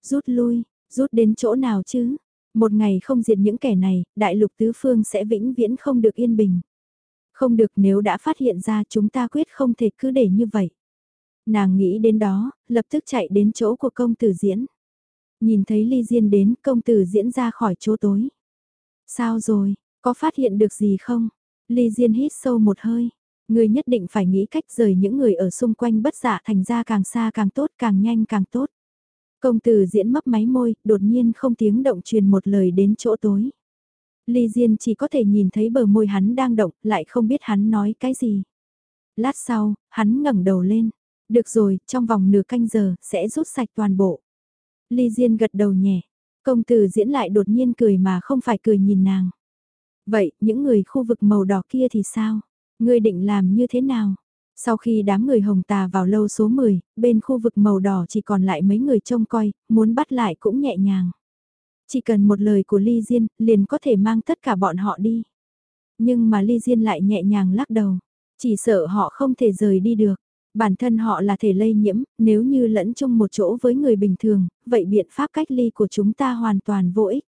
Rút lui, rút đến chỗ nào chứ? Một ngày không diệt những kẻ này, đại lục tứ phương sẽ vĩnh viễn không được yên bình. Không được nếu đã phát hiện ra chúng ta quyết không thể cứ để như vậy. Nàng nghĩ đến đó, lập tức chạy đến chỗ của công tử diễn. Nhìn thấy Ly Diên đến, công tử diễn ra khỏi chỗ tối. Sao rồi, có phát hiện được gì không? Ly Diên hít sâu một hơi. Người nhất định phải nghĩ cách rời những người ở xung quanh bất giả thành ra càng xa càng tốt, càng nhanh càng tốt. Công tử diễn mấp máy môi, đột nhiên không tiếng động truyền một lời đến chỗ tối. Ly Diên chỉ có thể nhìn thấy bờ môi hắn đang động, lại không biết hắn nói cái gì. Lát sau, hắn ngẩng đầu lên. Được rồi, trong vòng nửa canh giờ, sẽ rút sạch toàn bộ. Ly Diên gật đầu nhẹ. Công tử diễn lại đột nhiên cười mà không phải cười nhìn nàng. Vậy, những người khu vực màu đỏ kia thì sao? Ngươi định làm như thế nào? Sau khi đám người hồng tà vào lâu số 10, bên khu vực màu đỏ chỉ còn lại mấy người trông coi, muốn bắt lại cũng nhẹ nhàng. Chỉ cần một lời của Ly Diên, liền có thể mang tất cả bọn họ đi. Nhưng mà Ly Diên lại nhẹ nhàng lắc đầu. Chỉ sợ họ không thể rời đi được. Bản thân họ là thể lây nhiễm, nếu như lẫn chung một chỗ với người bình thường, vậy biện pháp cách ly của chúng ta hoàn toàn vô ích.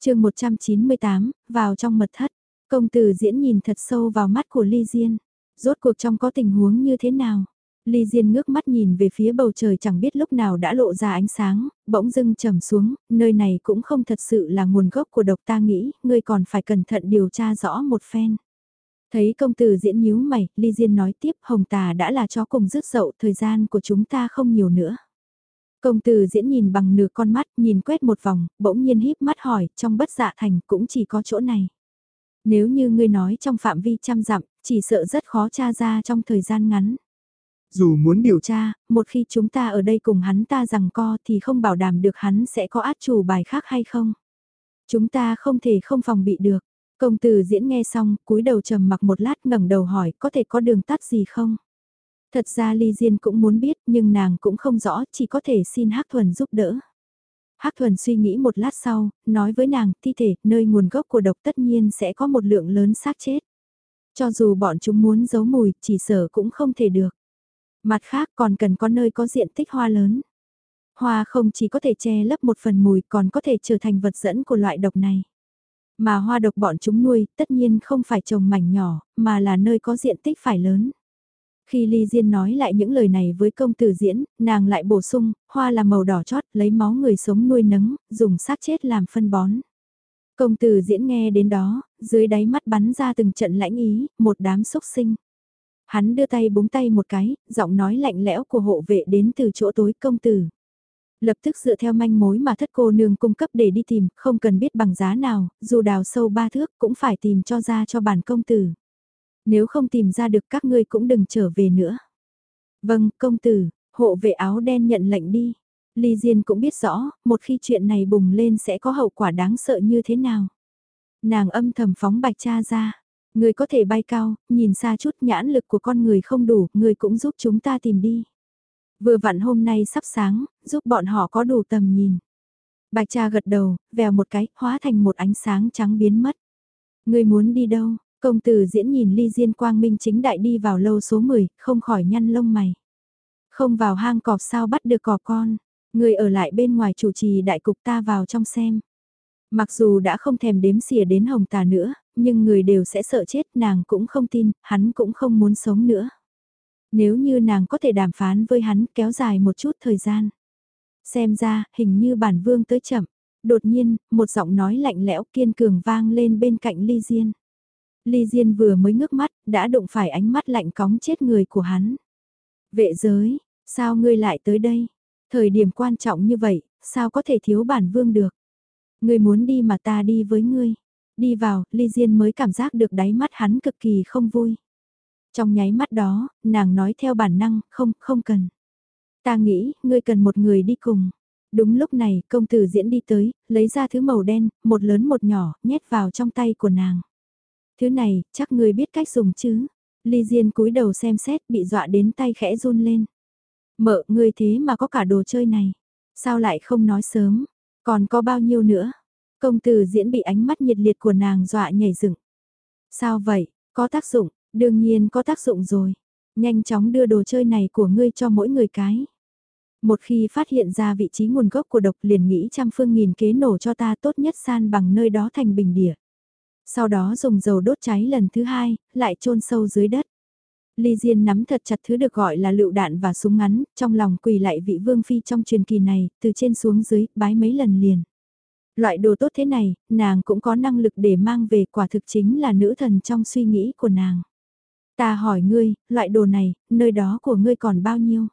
chương 198, vào trong mật thất, công tử diễn nhìn thật sâu vào mắt của Ly Diên. Rốt cuộc trong có tình huống như thế nào? Ly Diên ngước mắt nhìn về phía bầu trời chẳng biết lúc nào đã lộ ra ánh sáng, bỗng dưng trầm xuống, nơi này cũng không thật sự là nguồn gốc của độc ta nghĩ, ngươi còn phải cẩn thận điều tra rõ một phen. Thấy công tử diễn nhíu mày, Ly Diên nói tiếp hồng tà đã là chó cùng rứt dậu, thời gian của chúng ta không nhiều nữa. Công tử diễn nhìn bằng nửa con mắt, nhìn quét một vòng, bỗng nhiên híp mắt hỏi, trong bất dạ thành cũng chỉ có chỗ này. Nếu như ngươi nói trong phạm vi trăm dặm, chỉ sợ rất khó tra ra trong thời gian ngắn. Dù muốn điều tra, một khi chúng ta ở đây cùng hắn ta rằng co thì không bảo đảm được hắn sẽ có át chủ bài khác hay không. Chúng ta không thể không phòng bị được. Công tử diễn nghe xong, cúi đầu trầm mặc một lát ngẩng đầu hỏi có thể có đường tắt gì không? Thật ra Ly Diên cũng muốn biết nhưng nàng cũng không rõ chỉ có thể xin Hắc Thuần giúp đỡ. Hắc Thuần suy nghĩ một lát sau, nói với nàng thi thể nơi nguồn gốc của độc tất nhiên sẽ có một lượng lớn xác chết. Cho dù bọn chúng muốn giấu mùi chỉ sở cũng không thể được. Mặt khác còn cần có nơi có diện tích hoa lớn. Hoa không chỉ có thể che lấp một phần mùi còn có thể trở thành vật dẫn của loại độc này. Mà hoa độc bọn chúng nuôi tất nhiên không phải trồng mảnh nhỏ, mà là nơi có diện tích phải lớn. Khi Ly Diên nói lại những lời này với công tử diễn, nàng lại bổ sung, hoa là màu đỏ chót, lấy máu người sống nuôi nấng, dùng xác chết làm phân bón. Công tử diễn nghe đến đó, dưới đáy mắt bắn ra từng trận lãnh ý, một đám xúc sinh. Hắn đưa tay búng tay một cái, giọng nói lạnh lẽo của hộ vệ đến từ chỗ tối công tử. Lập tức dựa theo manh mối mà thất cô nương cung cấp để đi tìm, không cần biết bằng giá nào, dù đào sâu ba thước cũng phải tìm cho ra cho bản công tử. Nếu không tìm ra được các ngươi cũng đừng trở về nữa. Vâng, công tử, hộ vệ áo đen nhận lệnh đi. Ly Diên cũng biết rõ, một khi chuyện này bùng lên sẽ có hậu quả đáng sợ như thế nào. Nàng âm thầm phóng bạch cha ra. Người có thể bay cao, nhìn xa chút nhãn lực của con người không đủ, người cũng giúp chúng ta tìm đi. Vừa vặn hôm nay sắp sáng, giúp bọn họ có đủ tầm nhìn. Bạch cha gật đầu, vèo một cái, hóa thành một ánh sáng trắng biến mất. Người muốn đi đâu? Công tử diễn nhìn ly diên quang minh chính đại đi vào lâu số 10, không khỏi nhăn lông mày. Không vào hang cọp sao bắt được cọp con, người ở lại bên ngoài chủ trì đại cục ta vào trong xem. Mặc dù đã không thèm đếm xỉa đến hồng tà nữa, nhưng người đều sẽ sợ chết nàng cũng không tin, hắn cũng không muốn sống nữa. Nếu như nàng có thể đàm phán với hắn kéo dài một chút thời gian. Xem ra, hình như bản vương tới chậm. Đột nhiên, một giọng nói lạnh lẽo kiên cường vang lên bên cạnh Ly Diên. Ly Diên vừa mới ngước mắt, đã đụng phải ánh mắt lạnh cóng chết người của hắn. Vệ giới, sao ngươi lại tới đây? Thời điểm quan trọng như vậy, sao có thể thiếu bản vương được? Ngươi muốn đi mà ta đi với ngươi. Đi vào, Ly Diên mới cảm giác được đáy mắt hắn cực kỳ không vui. Trong nháy mắt đó, nàng nói theo bản năng, không, không cần. Ta nghĩ, ngươi cần một người đi cùng. Đúng lúc này, công tử diễn đi tới, lấy ra thứ màu đen, một lớn một nhỏ, nhét vào trong tay của nàng. Thứ này, chắc ngươi biết cách dùng chứ. Ly Diên cúi đầu xem xét, bị dọa đến tay khẽ run lên. Mợ, ngươi thế mà có cả đồ chơi này. Sao lại không nói sớm? Còn có bao nhiêu nữa? Công tử diễn bị ánh mắt nhiệt liệt của nàng dọa nhảy dựng. Sao vậy? Có tác dụng, đương nhiên có tác dụng rồi. Nhanh chóng đưa đồ chơi này của ngươi cho mỗi người cái. Một khi phát hiện ra vị trí nguồn gốc của độc liền nghĩ trăm phương nghìn kế nổ cho ta tốt nhất san bằng nơi đó thành bình địa. Sau đó dùng dầu đốt cháy lần thứ hai, lại chôn sâu dưới đất. Ly Diên nắm thật chặt thứ được gọi là lựu đạn và súng ngắn, trong lòng quỳ lại vị vương phi trong truyền kỳ này, từ trên xuống dưới, bái mấy lần liền. Loại đồ tốt thế này, nàng cũng có năng lực để mang về quả thực chính là nữ thần trong suy nghĩ của nàng. Ta hỏi ngươi, loại đồ này, nơi đó của ngươi còn bao nhiêu?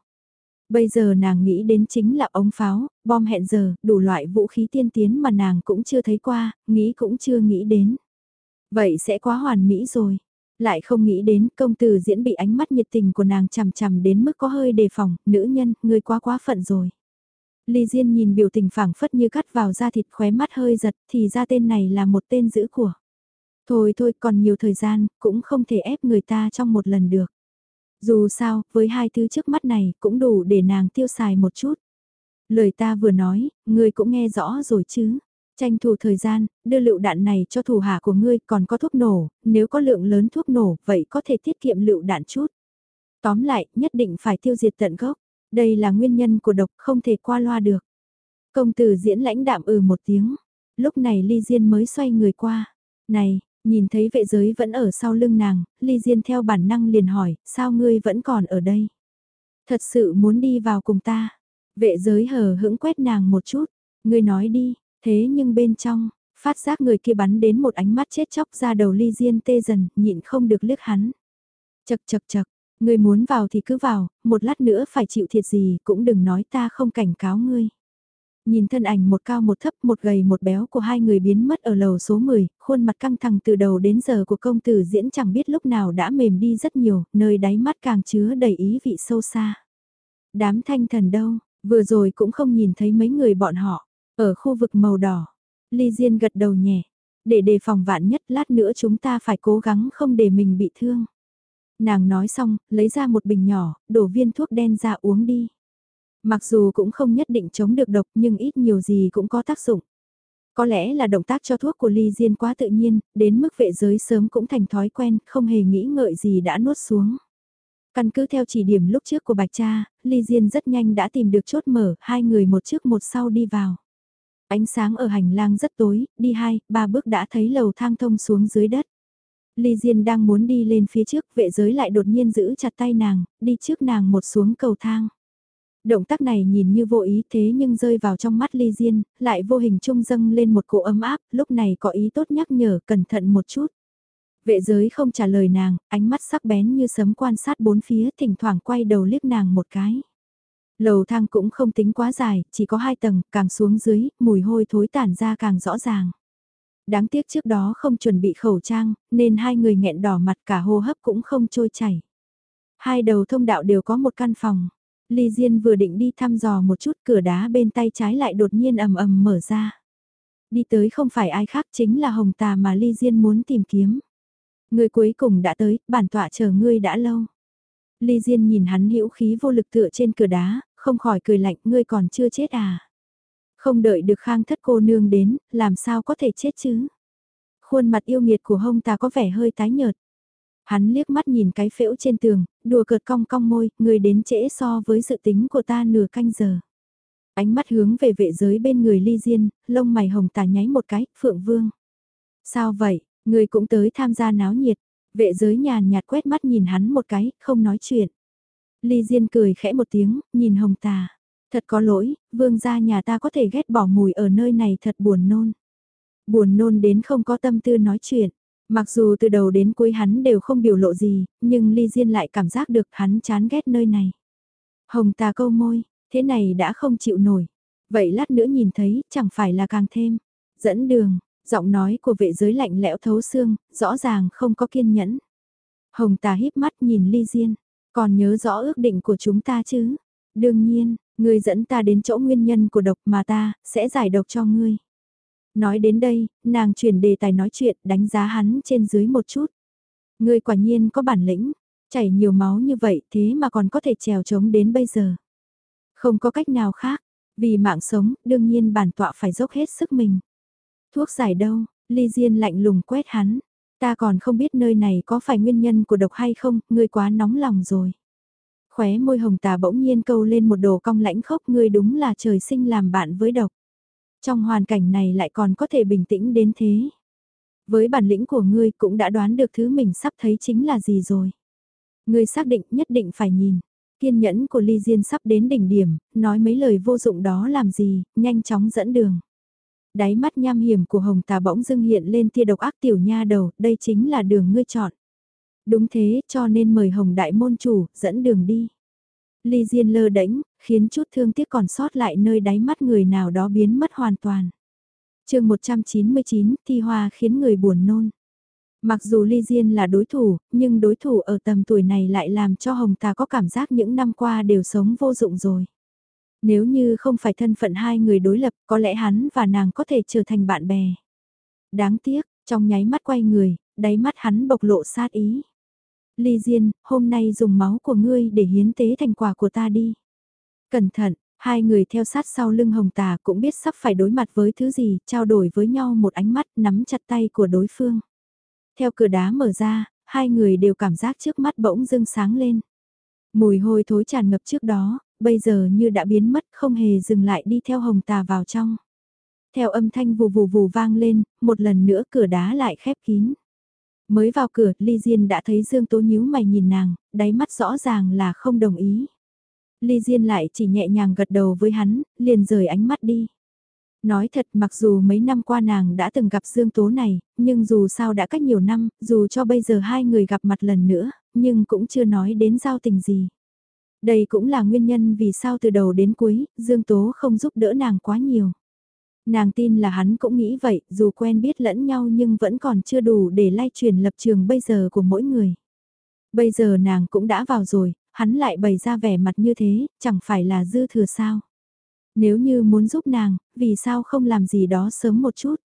Bây giờ nàng nghĩ đến chính là ống pháo, bom hẹn giờ, đủ loại vũ khí tiên tiến mà nàng cũng chưa thấy qua, nghĩ cũng chưa nghĩ đến. Vậy sẽ quá hoàn mỹ rồi. Lại không nghĩ đến công tử diễn bị ánh mắt nhiệt tình của nàng chằm chằm đến mức có hơi đề phòng, nữ nhân, ngươi quá quá phận rồi. Ly Diên nhìn biểu tình phảng phất như cắt vào da thịt khóe mắt hơi giật thì ra tên này là một tên giữ của. Thôi thôi còn nhiều thời gian, cũng không thể ép người ta trong một lần được. Dù sao, với hai thứ trước mắt này cũng đủ để nàng tiêu xài một chút. Lời ta vừa nói, ngươi cũng nghe rõ rồi chứ. Tranh thủ thời gian, đưa lựu đạn này cho thủ hạ của ngươi còn có thuốc nổ, nếu có lượng lớn thuốc nổ vậy có thể tiết kiệm lựu đạn chút. Tóm lại, nhất định phải tiêu diệt tận gốc. Đây là nguyên nhân của độc không thể qua loa được. Công tử diễn lãnh đạm ừ một tiếng. Lúc này Ly Diên mới xoay người qua. Này, nhìn thấy vệ giới vẫn ở sau lưng nàng, Ly Diên theo bản năng liền hỏi, sao ngươi vẫn còn ở đây? Thật sự muốn đi vào cùng ta. Vệ giới hờ hững quét nàng một chút. Ngươi nói đi, thế nhưng bên trong, phát giác người kia bắn đến một ánh mắt chết chóc ra đầu Ly Diên tê dần, nhịn không được liếc hắn. Chật chật chật, Ngươi muốn vào thì cứ vào, một lát nữa phải chịu thiệt gì cũng đừng nói ta không cảnh cáo ngươi. Nhìn thân ảnh một cao một thấp một gầy một béo của hai người biến mất ở lầu số 10, khuôn mặt căng thẳng từ đầu đến giờ của công tử diễn chẳng biết lúc nào đã mềm đi rất nhiều, nơi đáy mắt càng chứa đầy ý vị sâu xa. Đám thanh thần đâu, vừa rồi cũng không nhìn thấy mấy người bọn họ, ở khu vực màu đỏ. Ly Diên gật đầu nhẹ, để đề phòng vạn nhất lát nữa chúng ta phải cố gắng không để mình bị thương. Nàng nói xong, lấy ra một bình nhỏ, đổ viên thuốc đen ra uống đi. Mặc dù cũng không nhất định chống được độc nhưng ít nhiều gì cũng có tác dụng. Có lẽ là động tác cho thuốc của Ly Diên quá tự nhiên, đến mức vệ giới sớm cũng thành thói quen, không hề nghĩ ngợi gì đã nuốt xuống. Căn cứ theo chỉ điểm lúc trước của Bạch Cha, Ly Diên rất nhanh đã tìm được chốt mở, hai người một trước một sau đi vào. Ánh sáng ở hành lang rất tối, đi hai, ba bước đã thấy lầu thang thông xuống dưới đất. Ly Diên đang muốn đi lên phía trước, vệ giới lại đột nhiên giữ chặt tay nàng, đi trước nàng một xuống cầu thang. Động tác này nhìn như vô ý thế nhưng rơi vào trong mắt Ly Diên, lại vô hình trung dâng lên một cỗ ấm áp, lúc này có ý tốt nhắc nhở cẩn thận một chút. Vệ giới không trả lời nàng, ánh mắt sắc bén như sấm quan sát bốn phía thỉnh thoảng quay đầu liếc nàng một cái. Lầu thang cũng không tính quá dài, chỉ có hai tầng, càng xuống dưới, mùi hôi thối tản ra càng rõ ràng. Đáng tiếc trước đó không chuẩn bị khẩu trang, nên hai người nghẹn đỏ mặt cả hô hấp cũng không trôi chảy. Hai đầu thông đạo đều có một căn phòng. Ly Diên vừa định đi thăm dò một chút cửa đá bên tay trái lại đột nhiên ầm ầm mở ra. Đi tới không phải ai khác chính là Hồng Tà mà Ly Diên muốn tìm kiếm. Người cuối cùng đã tới, bản tọa chờ ngươi đã lâu. Ly Diên nhìn hắn hữu khí vô lực tựa trên cửa đá, không khỏi cười lạnh ngươi còn chưa chết à. Không đợi được khang thất cô nương đến, làm sao có thể chết chứ. Khuôn mặt yêu nghiệt của hông ta có vẻ hơi tái nhợt. Hắn liếc mắt nhìn cái phễu trên tường, đùa cợt cong cong môi, người đến trễ so với dự tính của ta nửa canh giờ. Ánh mắt hướng về vệ giới bên người ly diên, lông mày hồng tà nháy một cái, phượng vương. Sao vậy, người cũng tới tham gia náo nhiệt, vệ giới nhàn nhạt quét mắt nhìn hắn một cái, không nói chuyện. Ly Diên cười khẽ một tiếng, nhìn hồng tà. Thật có lỗi, vương gia nhà ta có thể ghét bỏ mùi ở nơi này thật buồn nôn. Buồn nôn đến không có tâm tư nói chuyện. Mặc dù từ đầu đến cuối hắn đều không biểu lộ gì, nhưng Ly Diên lại cảm giác được hắn chán ghét nơi này. Hồng tà câu môi, thế này đã không chịu nổi. Vậy lát nữa nhìn thấy, chẳng phải là càng thêm. Dẫn đường, giọng nói của vệ giới lạnh lẽo thấu xương, rõ ràng không có kiên nhẫn. Hồng tà híp mắt nhìn Ly Diên, còn nhớ rõ ước định của chúng ta chứ? Đương nhiên, ngươi dẫn ta đến chỗ nguyên nhân của độc mà ta, sẽ giải độc cho ngươi. Nói đến đây, nàng chuyển đề tài nói chuyện đánh giá hắn trên dưới một chút. Ngươi quả nhiên có bản lĩnh, chảy nhiều máu như vậy thế mà còn có thể trèo trống đến bây giờ. Không có cách nào khác, vì mạng sống, đương nhiên bản tọa phải dốc hết sức mình. Thuốc giải đâu, ly diên lạnh lùng quét hắn. Ta còn không biết nơi này có phải nguyên nhân của độc hay không, ngươi quá nóng lòng rồi. Khóe môi hồng tà bỗng nhiên câu lên một đồ cong lãnh khốc ngươi đúng là trời sinh làm bạn với độc. Trong hoàn cảnh này lại còn có thể bình tĩnh đến thế. Với bản lĩnh của ngươi cũng đã đoán được thứ mình sắp thấy chính là gì rồi. Ngươi xác định nhất định phải nhìn. Kiên nhẫn của Ly Diên sắp đến đỉnh điểm, nói mấy lời vô dụng đó làm gì, nhanh chóng dẫn đường. Đáy mắt nham hiểm của hồng tà bỗng dưng hiện lên tia độc ác tiểu nha đầu, đây chính là đường ngươi chọn. Đúng thế, cho nên mời hồng đại môn chủ, dẫn đường đi. Ly Diên lơ đánh, khiến chút thương tiếc còn sót lại nơi đáy mắt người nào đó biến mất hoàn toàn. chương 199, thi hoa khiến người buồn nôn. Mặc dù Ly Diên là đối thủ, nhưng đối thủ ở tầm tuổi này lại làm cho Hồng Tà có cảm giác những năm qua đều sống vô dụng rồi. Nếu như không phải thân phận hai người đối lập, có lẽ hắn và nàng có thể trở thành bạn bè. Đáng tiếc, trong nháy mắt quay người, đáy mắt hắn bộc lộ sát ý. Ly Diên, hôm nay dùng máu của ngươi để hiến tế thành quả của ta đi. Cẩn thận, hai người theo sát sau lưng hồng tà cũng biết sắp phải đối mặt với thứ gì, trao đổi với nhau một ánh mắt nắm chặt tay của đối phương. Theo cửa đá mở ra, hai người đều cảm giác trước mắt bỗng dưng sáng lên. Mùi hôi thối tràn ngập trước đó, bây giờ như đã biến mất không hề dừng lại đi theo hồng tà vào trong. Theo âm thanh vù vù vù vang lên, một lần nữa cửa đá lại khép kín. Mới vào cửa, Ly Diên đã thấy Dương Tố nhíu mày nhìn nàng, đáy mắt rõ ràng là không đồng ý. Ly Diên lại chỉ nhẹ nhàng gật đầu với hắn, liền rời ánh mắt đi. Nói thật mặc dù mấy năm qua nàng đã từng gặp Dương Tố này, nhưng dù sao đã cách nhiều năm, dù cho bây giờ hai người gặp mặt lần nữa, nhưng cũng chưa nói đến giao tình gì. Đây cũng là nguyên nhân vì sao từ đầu đến cuối, Dương Tố không giúp đỡ nàng quá nhiều. Nàng tin là hắn cũng nghĩ vậy, dù quen biết lẫn nhau nhưng vẫn còn chưa đủ để lay truyền lập trường bây giờ của mỗi người. Bây giờ nàng cũng đã vào rồi, hắn lại bày ra vẻ mặt như thế, chẳng phải là dư thừa sao. Nếu như muốn giúp nàng, vì sao không làm gì đó sớm một chút.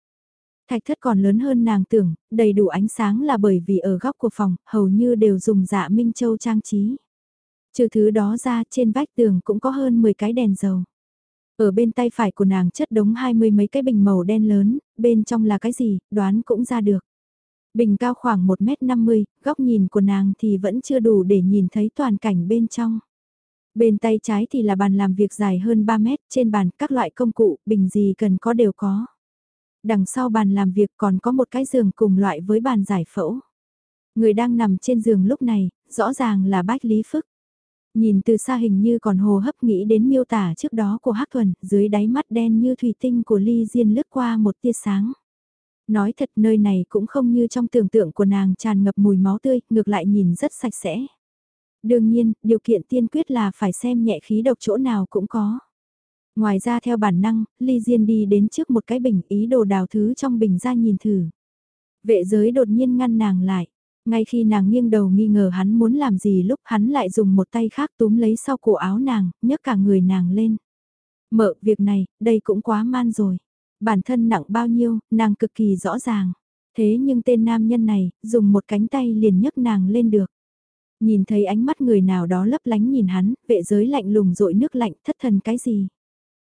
Thạch thất còn lớn hơn nàng tưởng, đầy đủ ánh sáng là bởi vì ở góc của phòng, hầu như đều dùng dạ Minh Châu trang trí. Trừ thứ đó ra trên vách tường cũng có hơn 10 cái đèn dầu. Ở bên tay phải của nàng chất đống hai mươi mấy cái bình màu đen lớn, bên trong là cái gì, đoán cũng ra được. Bình cao khoảng 1m50, góc nhìn của nàng thì vẫn chưa đủ để nhìn thấy toàn cảnh bên trong. Bên tay trái thì là bàn làm việc dài hơn 3 mét, trên bàn các loại công cụ, bình gì cần có đều có. Đằng sau bàn làm việc còn có một cái giường cùng loại với bàn giải phẫu. Người đang nằm trên giường lúc này, rõ ràng là Bách Lý Phức. Nhìn từ xa hình như còn hồ hấp nghĩ đến miêu tả trước đó của Hắc Thuần, dưới đáy mắt đen như thủy tinh của Ly Diên lướt qua một tia sáng. Nói thật nơi này cũng không như trong tưởng tượng của nàng tràn ngập mùi máu tươi, ngược lại nhìn rất sạch sẽ. Đương nhiên, điều kiện tiên quyết là phải xem nhẹ khí độc chỗ nào cũng có. Ngoài ra theo bản năng, Ly Diên đi đến trước một cái bình ý đồ đào thứ trong bình ra nhìn thử. Vệ giới đột nhiên ngăn nàng lại. Ngay khi nàng nghiêng đầu nghi ngờ hắn muốn làm gì lúc hắn lại dùng một tay khác túm lấy sau cổ áo nàng, nhấc cả người nàng lên. Mợ, việc này, đây cũng quá man rồi. Bản thân nặng bao nhiêu, nàng cực kỳ rõ ràng. Thế nhưng tên nam nhân này, dùng một cánh tay liền nhấc nàng lên được. Nhìn thấy ánh mắt người nào đó lấp lánh nhìn hắn, vệ giới lạnh lùng rội nước lạnh thất thần cái gì.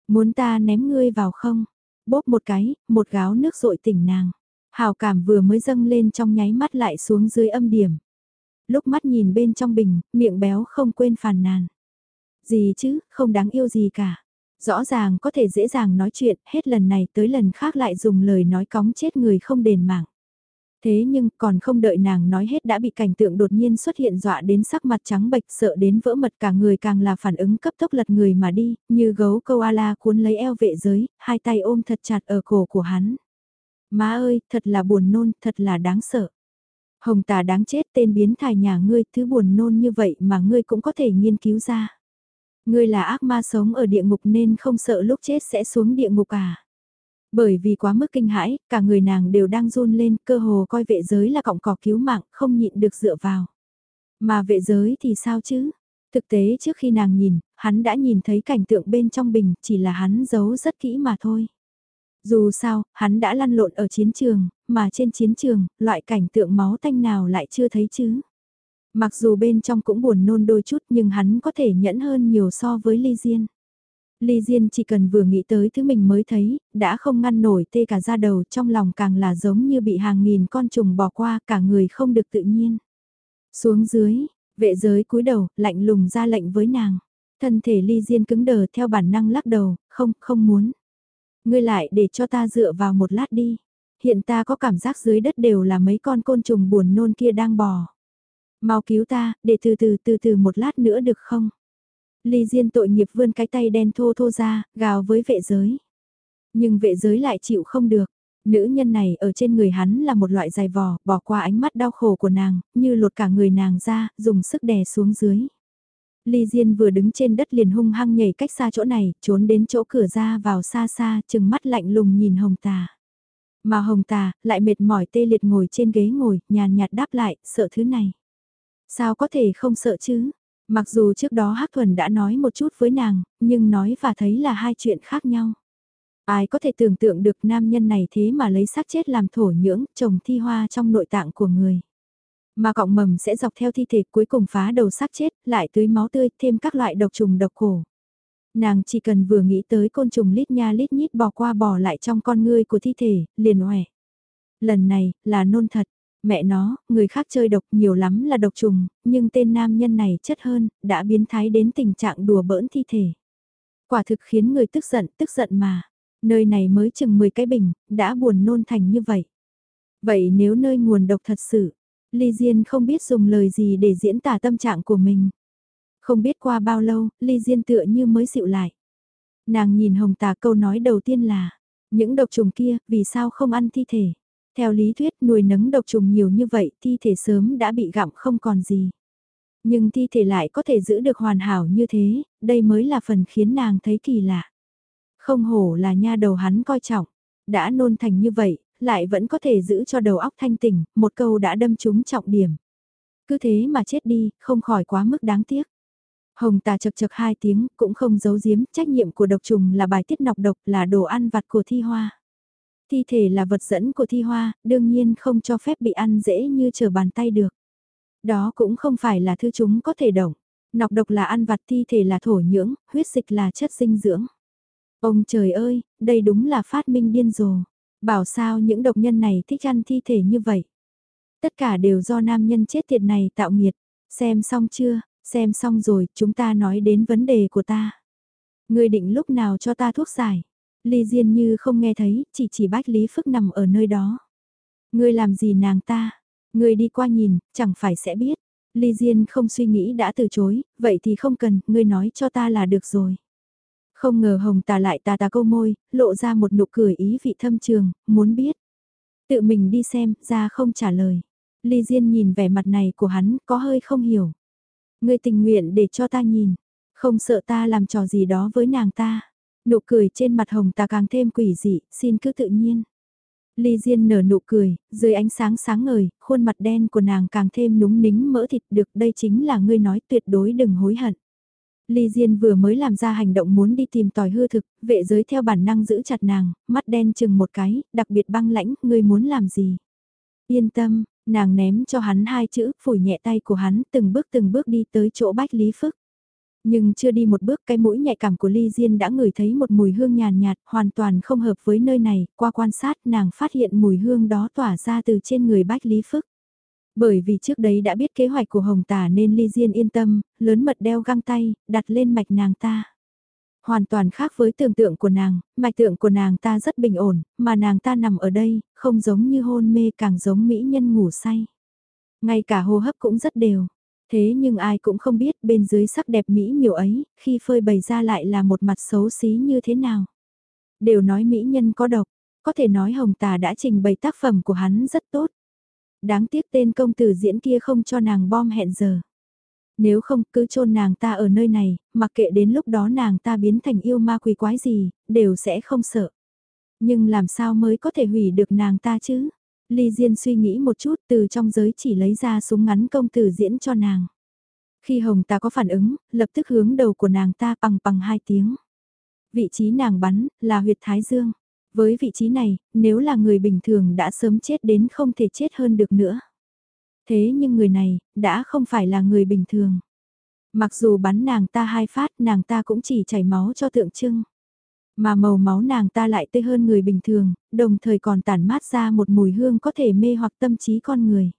Muốn ta ném ngươi vào không? Bóp một cái, một gáo nước rội tỉnh nàng. Hào cảm vừa mới dâng lên trong nháy mắt lại xuống dưới âm điểm. Lúc mắt nhìn bên trong bình, miệng béo không quên phàn nàn. Gì chứ, không đáng yêu gì cả. Rõ ràng có thể dễ dàng nói chuyện, hết lần này tới lần khác lại dùng lời nói cóng chết người không đền mạng. Thế nhưng còn không đợi nàng nói hết đã bị cảnh tượng đột nhiên xuất hiện dọa đến sắc mặt trắng bệch sợ đến vỡ mật cả người càng là phản ứng cấp tốc lật người mà đi, như gấu câu cuốn lấy eo vệ giới, hai tay ôm thật chặt ở cổ của hắn. Má ơi, thật là buồn nôn, thật là đáng sợ. Hồng tà đáng chết tên biến thải nhà ngươi, thứ buồn nôn như vậy mà ngươi cũng có thể nghiên cứu ra. Ngươi là ác ma sống ở địa ngục nên không sợ lúc chết sẽ xuống địa ngục à. Bởi vì quá mức kinh hãi, cả người nàng đều đang run lên, cơ hồ coi vệ giới là cọng cỏ cứu mạng, không nhịn được dựa vào. Mà vệ giới thì sao chứ? Thực tế trước khi nàng nhìn, hắn đã nhìn thấy cảnh tượng bên trong bình, chỉ là hắn giấu rất kỹ mà thôi. Dù sao, hắn đã lăn lộn ở chiến trường, mà trên chiến trường, loại cảnh tượng máu tanh nào lại chưa thấy chứ. Mặc dù bên trong cũng buồn nôn đôi chút nhưng hắn có thể nhẫn hơn nhiều so với Ly Diên. Ly Diên chỉ cần vừa nghĩ tới thứ mình mới thấy, đã không ngăn nổi tê cả da đầu trong lòng càng là giống như bị hàng nghìn con trùng bỏ qua cả người không được tự nhiên. Xuống dưới, vệ giới cúi đầu, lạnh lùng ra lệnh với nàng. Thân thể Ly Diên cứng đờ theo bản năng lắc đầu, không, không muốn. Ngươi lại để cho ta dựa vào một lát đi. Hiện ta có cảm giác dưới đất đều là mấy con côn trùng buồn nôn kia đang bò. Mau cứu ta, để từ từ từ từ một lát nữa được không? Ly Diên tội nghiệp vươn cái tay đen thô thô ra, gào với vệ giới. Nhưng vệ giới lại chịu không được. Nữ nhân này ở trên người hắn là một loại dài vò, bỏ qua ánh mắt đau khổ của nàng, như lột cả người nàng ra, dùng sức đè xuống dưới. Ly Diên vừa đứng trên đất liền hung hăng nhảy cách xa chỗ này, trốn đến chỗ cửa ra vào xa xa, chừng mắt lạnh lùng nhìn Hồng Tà. Mà Hồng Tà, lại mệt mỏi tê liệt ngồi trên ghế ngồi, nhàn nhạt đáp lại, sợ thứ này. Sao có thể không sợ chứ? Mặc dù trước đó Hắc Thuần đã nói một chút với nàng, nhưng nói và thấy là hai chuyện khác nhau. Ai có thể tưởng tượng được nam nhân này thế mà lấy xác chết làm thổ nhưỡng, trồng thi hoa trong nội tạng của người. Mà cọng mầm sẽ dọc theo thi thể cuối cùng phá đầu xác chết, lại tưới máu tươi, thêm các loại độc trùng độc cổ. Nàng chỉ cần vừa nghĩ tới côn trùng lít nha lít nhít bò qua bò lại trong con ngươi của thi thể, liền hoẻ. Lần này, là nôn thật. Mẹ nó, người khác chơi độc nhiều lắm là độc trùng, nhưng tên nam nhân này chất hơn, đã biến thái đến tình trạng đùa bỡn thi thể. Quả thực khiến người tức giận, tức giận mà. Nơi này mới chừng 10 cái bình, đã buồn nôn thành như vậy. Vậy nếu nơi nguồn độc thật sự, Ly Diên không biết dùng lời gì để diễn tả tâm trạng của mình. Không biết qua bao lâu, Ly Diên tựa như mới dịu lại. Nàng nhìn Hồng Tà câu nói đầu tiên là, những độc trùng kia, vì sao không ăn thi thể? Theo lý thuyết nuôi nấng độc trùng nhiều như vậy, thi thể sớm đã bị gặm không còn gì. Nhưng thi thể lại có thể giữ được hoàn hảo như thế, đây mới là phần khiến nàng thấy kỳ lạ. Không hổ là nha đầu hắn coi trọng, đã nôn thành như vậy, lại vẫn có thể giữ cho đầu óc thanh tỉnh, một câu đã đâm trúng trọng điểm. Cứ thế mà chết đi, không khỏi quá mức đáng tiếc. Hồng tà chật chật hai tiếng, cũng không giấu giếm, trách nhiệm của độc trùng là bài tiết nọc độc, là đồ ăn vặt của thi hoa. Thi thể là vật dẫn của thi hoa, đương nhiên không cho phép bị ăn dễ như chờ bàn tay được. Đó cũng không phải là thứ chúng có thể động. Nọc độc là ăn vặt thi thể là thổ nhưỡng, huyết dịch là chất dinh dưỡng. Ông trời ơi, đây đúng là phát minh điên rồ. Bảo sao những độc nhân này thích ăn thi thể như vậy. Tất cả đều do nam nhân chết tiệt này tạo nghiệt. Xem xong chưa, xem xong rồi, chúng ta nói đến vấn đề của ta. Người định lúc nào cho ta thuốc giải. Ly Diên như không nghe thấy, chỉ chỉ Bách Lý Phức nằm ở nơi đó. Ngươi làm gì nàng ta? Người đi qua nhìn, chẳng phải sẽ biết. Ly Diên không suy nghĩ đã từ chối, vậy thì không cần, ngươi nói cho ta là được rồi. Không ngờ Hồng tà lại tà tà câu môi, lộ ra một nụ cười ý vị thâm trường, muốn biết. Tự mình đi xem, ra không trả lời. Ly Diên nhìn vẻ mặt này của hắn, có hơi không hiểu. Ngươi tình nguyện để cho ta nhìn, không sợ ta làm trò gì đó với nàng ta. Nụ cười trên mặt Hồng tà càng thêm quỷ dị, xin cứ tự nhiên. Ly Diên nở nụ cười, dưới ánh sáng sáng ngời, khuôn mặt đen của nàng càng thêm núng nính mỡ thịt được đây chính là ngươi nói tuyệt đối đừng hối hận. Ly Diên vừa mới làm ra hành động muốn đi tìm tòi hư thực, vệ giới theo bản năng giữ chặt nàng, mắt đen chừng một cái, đặc biệt băng lãnh, ngươi muốn làm gì? Yên tâm, nàng ném cho hắn hai chữ, phủi nhẹ tay của hắn, từng bước từng bước đi tới chỗ Bách Lý Phức. Nhưng chưa đi một bước cái mũi nhạy cảm của Ly Diên đã ngửi thấy một mùi hương nhàn nhạt, hoàn toàn không hợp với nơi này, qua quan sát nàng phát hiện mùi hương đó tỏa ra từ trên người Bách Lý Phức. Bởi vì trước đấy đã biết kế hoạch của Hồng Tả nên Ly Diên yên tâm, lớn mật đeo găng tay, đặt lên mạch nàng ta. Hoàn toàn khác với tưởng tượng của nàng, mạch tượng của nàng ta rất bình ổn, mà nàng ta nằm ở đây, không giống như hôn mê càng giống mỹ nhân ngủ say. Ngay cả hô hấp cũng rất đều. Thế nhưng ai cũng không biết bên dưới sắc đẹp mỹ miều ấy, khi phơi bày ra lại là một mặt xấu xí như thế nào. Đều nói mỹ nhân có độc, có thể nói Hồng Tà đã trình bày tác phẩm của hắn rất tốt. Đáng tiếc tên công tử diễn kia không cho nàng bom hẹn giờ. Nếu không cứ chôn nàng ta ở nơi này, mặc kệ đến lúc đó nàng ta biến thành yêu ma quỷ quái gì, đều sẽ không sợ. Nhưng làm sao mới có thể hủy được nàng ta chứ? Ly Diên suy nghĩ một chút từ trong giới chỉ lấy ra súng ngắn công tử diễn cho nàng. Khi Hồng ta có phản ứng, lập tức hướng đầu của nàng ta bằng bằng hai tiếng. Vị trí nàng bắn là huyệt thái dương. Với vị trí này, nếu là người bình thường đã sớm chết đến không thể chết hơn được nữa. Thế nhưng người này, đã không phải là người bình thường. Mặc dù bắn nàng ta hai phát, nàng ta cũng chỉ chảy máu cho tượng trưng. Mà màu máu nàng ta lại tươi hơn người bình thường, đồng thời còn tản mát ra một mùi hương có thể mê hoặc tâm trí con người.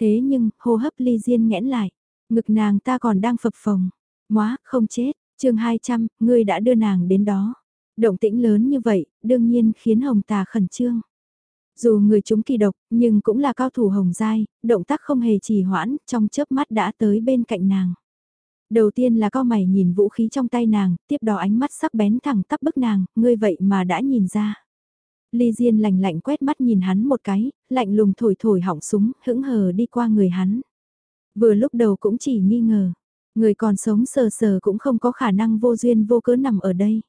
Thế nhưng, hô hấp ly diên nghẽn lại, ngực nàng ta còn đang phập phồng. Móa, không chết, chương 200, ngươi đã đưa nàng đến đó. Động tĩnh lớn như vậy, đương nhiên khiến Hồng Tà khẩn trương. Dù người chúng kỳ độc, nhưng cũng là cao thủ Hồng Giai, động tác không hề trì hoãn, trong chớp mắt đã tới bên cạnh nàng. Đầu tiên là cao mày nhìn vũ khí trong tay nàng, tiếp đó ánh mắt sắc bén thẳng tắp bức nàng, ngươi vậy mà đã nhìn ra. Ly Diên lạnh lạnh quét mắt nhìn hắn một cái, lạnh lùng thổi thổi hỏng súng, hững hờ đi qua người hắn. Vừa lúc đầu cũng chỉ nghi ngờ, người còn sống sờ sờ cũng không có khả năng vô duyên vô cớ nằm ở đây.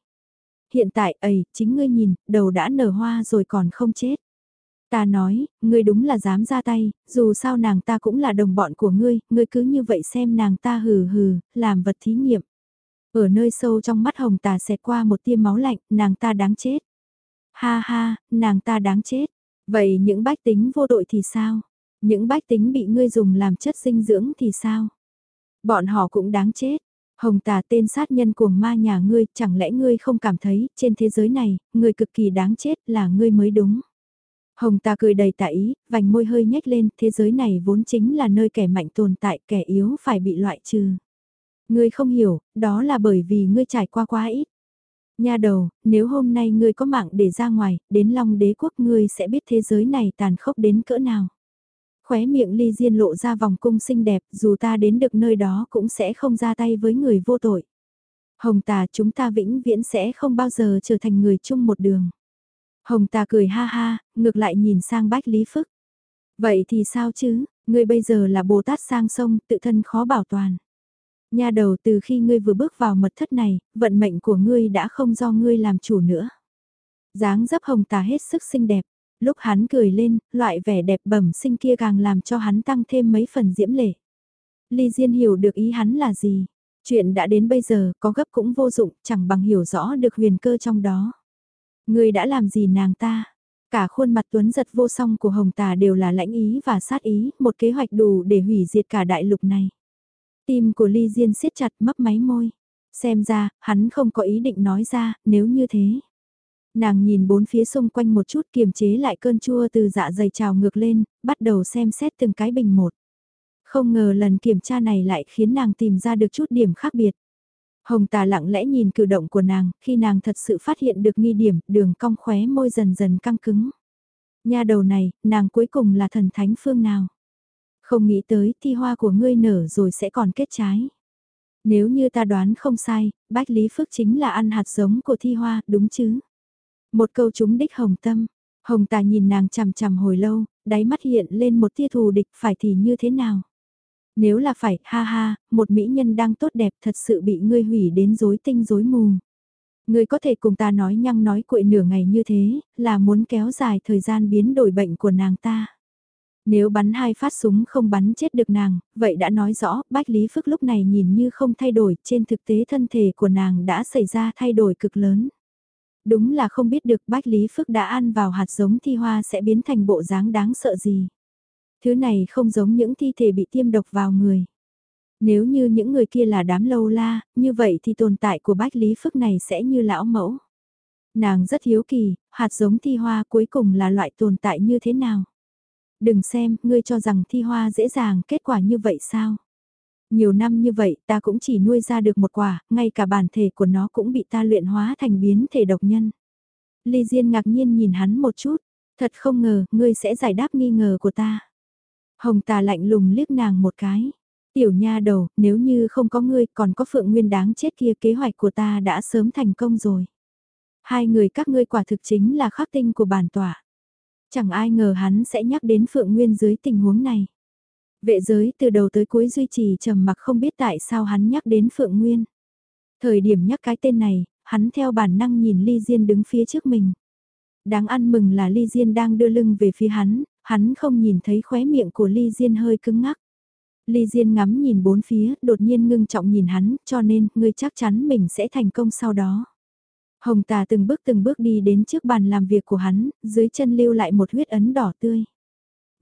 Hiện tại, ấy, chính ngươi nhìn, đầu đã nở hoa rồi còn không chết. Ta nói, ngươi đúng là dám ra tay, dù sao nàng ta cũng là đồng bọn của ngươi, ngươi cứ như vậy xem nàng ta hừ hừ, làm vật thí nghiệm. Ở nơi sâu trong mắt hồng tà xẹt qua một tia máu lạnh, nàng ta đáng chết. Ha ha, nàng ta đáng chết. Vậy những bách tính vô đội thì sao? Những bách tính bị ngươi dùng làm chất dinh dưỡng thì sao? Bọn họ cũng đáng chết. Hồng tà tên sát nhân cuồng ma nhà ngươi, chẳng lẽ ngươi không cảm thấy, trên thế giới này, người cực kỳ đáng chết là ngươi mới đúng. Hồng Tà cười đầy tà ý, vành môi hơi nhếch lên, thế giới này vốn chính là nơi kẻ mạnh tồn tại, kẻ yếu phải bị loại trừ. Ngươi không hiểu, đó là bởi vì ngươi trải qua quá ít. Nha đầu, nếu hôm nay ngươi có mạng để ra ngoài, đến Long đế quốc ngươi sẽ biết thế giới này tàn khốc đến cỡ nào. Khóe miệng ly diên lộ ra vòng cung xinh đẹp, dù ta đến được nơi đó cũng sẽ không ra tay với người vô tội. Hồng tà chúng ta vĩnh viễn sẽ không bao giờ trở thành người chung một đường. Hồng tà cười ha ha, ngược lại nhìn sang bách lý phức. Vậy thì sao chứ, ngươi bây giờ là Bồ Tát sang sông, tự thân khó bảo toàn. Nhà đầu từ khi ngươi vừa bước vào mật thất này, vận mệnh của ngươi đã không do ngươi làm chủ nữa. dáng dấp hồng tà hết sức xinh đẹp, lúc hắn cười lên, loại vẻ đẹp bẩm sinh kia càng làm cho hắn tăng thêm mấy phần diễm lệ. Ly Diên hiểu được ý hắn là gì. Chuyện đã đến bây giờ, có gấp cũng vô dụng, chẳng bằng hiểu rõ được huyền cơ trong đó. Người đã làm gì nàng ta? Cả khuôn mặt tuấn giật vô song của Hồng Tà đều là lãnh ý và sát ý, một kế hoạch đủ để hủy diệt cả đại lục này. Tim của Ly Diên siết chặt mấp máy môi. Xem ra, hắn không có ý định nói ra, nếu như thế. Nàng nhìn bốn phía xung quanh một chút kiềm chế lại cơn chua từ dạ dày trào ngược lên, bắt đầu xem xét từng cái bình một. Không ngờ lần kiểm tra này lại khiến nàng tìm ra được chút điểm khác biệt. Hồng tà lặng lẽ nhìn cử động của nàng, khi nàng thật sự phát hiện được nghi điểm, đường cong khóe môi dần dần căng cứng. Nha đầu này, nàng cuối cùng là thần thánh phương nào? Không nghĩ tới thi hoa của ngươi nở rồi sẽ còn kết trái. Nếu như ta đoán không sai, Bách Lý Phước chính là ăn hạt giống của thi hoa, đúng chứ? Một câu trúng đích hồng tâm. Hồng tà nhìn nàng chằm chằm hồi lâu, đáy mắt hiện lên một tia thù địch phải thì như thế nào? Nếu là phải, ha ha, một mỹ nhân đang tốt đẹp thật sự bị ngươi hủy đến rối tinh rối mù. Ngươi có thể cùng ta nói nhăng nói cuội nửa ngày như thế, là muốn kéo dài thời gian biến đổi bệnh của nàng ta. Nếu bắn hai phát súng không bắn chết được nàng, vậy đã nói rõ, Bách Lý Phước lúc này nhìn như không thay đổi, trên thực tế thân thể của nàng đã xảy ra thay đổi cực lớn. Đúng là không biết được Bách Lý Phước đã ăn vào hạt giống thi hoa sẽ biến thành bộ dáng đáng sợ gì. Thứ này không giống những thi thể bị tiêm độc vào người. Nếu như những người kia là đám lâu la, như vậy thì tồn tại của Bách Lý Phước này sẽ như lão mẫu. Nàng rất hiếu kỳ, hạt giống thi hoa cuối cùng là loại tồn tại như thế nào? Đừng xem, ngươi cho rằng thi hoa dễ dàng kết quả như vậy sao? Nhiều năm như vậy ta cũng chỉ nuôi ra được một quả, ngay cả bản thể của nó cũng bị ta luyện hóa thành biến thể độc nhân. Ly Diên ngạc nhiên nhìn hắn một chút, thật không ngờ ngươi sẽ giải đáp nghi ngờ của ta. Hồng tà lạnh lùng liếc nàng một cái. Tiểu nha đầu, nếu như không có ngươi còn có phượng nguyên đáng chết kia kế hoạch của ta đã sớm thành công rồi. Hai người các ngươi quả thực chính là khắc tinh của bản tỏa. Chẳng ai ngờ hắn sẽ nhắc đến phượng nguyên dưới tình huống này. Vệ giới từ đầu tới cuối duy trì trầm mặc không biết tại sao hắn nhắc đến phượng nguyên. Thời điểm nhắc cái tên này, hắn theo bản năng nhìn Ly Diên đứng phía trước mình. Đáng ăn mừng là Ly Diên đang đưa lưng về phía hắn, hắn không nhìn thấy khóe miệng của Ly Diên hơi cứng ngắc. Ly Diên ngắm nhìn bốn phía, đột nhiên ngưng trọng nhìn hắn, cho nên, ngươi chắc chắn mình sẽ thành công sau đó. Hồng tà từng bước từng bước đi đến trước bàn làm việc của hắn, dưới chân lưu lại một huyết ấn đỏ tươi.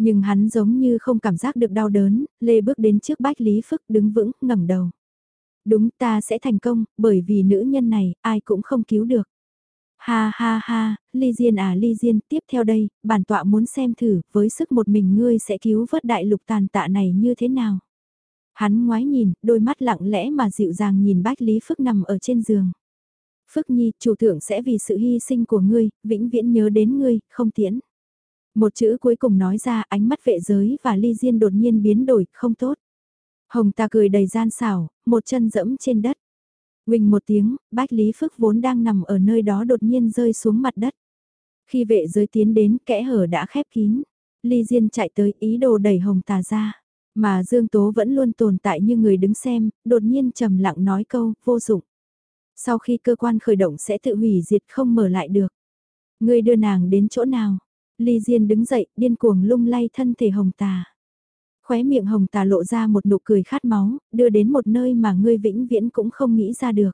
Nhưng hắn giống như không cảm giác được đau đớn, lê bước đến trước bách Lý Phức đứng vững, ngẩng đầu. Đúng ta sẽ thành công, bởi vì nữ nhân này, ai cũng không cứu được. Ha ha ha, Ly Diên à Ly Diên, tiếp theo đây, bản tọa muốn xem thử, với sức một mình ngươi sẽ cứu vớt đại lục tàn tạ này như thế nào. Hắn ngoái nhìn, đôi mắt lặng lẽ mà dịu dàng nhìn Bách Lý Phức nằm ở trên giường. Phức Nhi, chủ thượng sẽ vì sự hy sinh của ngươi, vĩnh viễn nhớ đến ngươi, không tiễn. Một chữ cuối cùng nói ra ánh mắt vệ giới và ly diên đột nhiên biến đổi, không tốt. Hồng ta cười đầy gian xảo, một chân dẫm trên đất. Quỳnh một tiếng, Bách Lý Phước vốn đang nằm ở nơi đó đột nhiên rơi xuống mặt đất. Khi vệ giới tiến đến, kẽ hở đã khép kín. Ly Diên chạy tới ý đồ đẩy Hồng Tà ra. Mà Dương Tố vẫn luôn tồn tại như người đứng xem, đột nhiên trầm lặng nói câu, vô dụng. Sau khi cơ quan khởi động sẽ tự hủy diệt không mở lại được. Người đưa nàng đến chỗ nào? Ly Diên đứng dậy, điên cuồng lung lay thân thể Hồng Tà. Khóe miệng Hồng Tà lộ ra một nụ cười khát máu, đưa đến một nơi mà ngươi vĩnh viễn cũng không nghĩ ra được.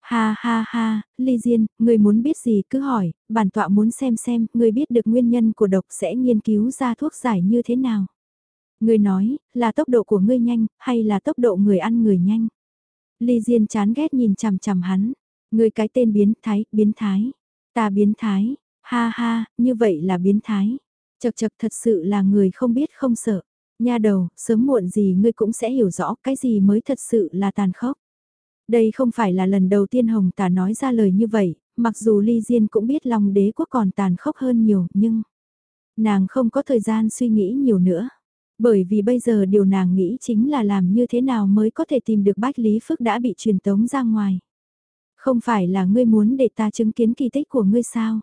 Ha ha ha, Ly Diên, ngươi muốn biết gì cứ hỏi, bản tọa muốn xem xem, ngươi biết được nguyên nhân của độc sẽ nghiên cứu ra thuốc giải như thế nào. Ngươi nói, là tốc độ của ngươi nhanh, hay là tốc độ người ăn người nhanh. Ly Diên chán ghét nhìn chằm chằm hắn, ngươi cái tên biến thái, biến thái. Ta biến thái, Ha ha, như vậy là biến thái. Chật chật thật sự là người không biết không sợ. Nha đầu, sớm muộn gì ngươi cũng sẽ hiểu rõ cái gì mới thật sự là tàn khốc. Đây không phải là lần đầu tiên Hồng Tà nói ra lời như vậy, mặc dù Ly Diên cũng biết lòng đế quốc còn tàn khốc hơn nhiều, nhưng nàng không có thời gian suy nghĩ nhiều nữa. Bởi vì bây giờ điều nàng nghĩ chính là làm như thế nào mới có thể tìm được Bách Lý Phước đã bị truyền tống ra ngoài. Không phải là ngươi muốn để ta chứng kiến kỳ tích của ngươi sao?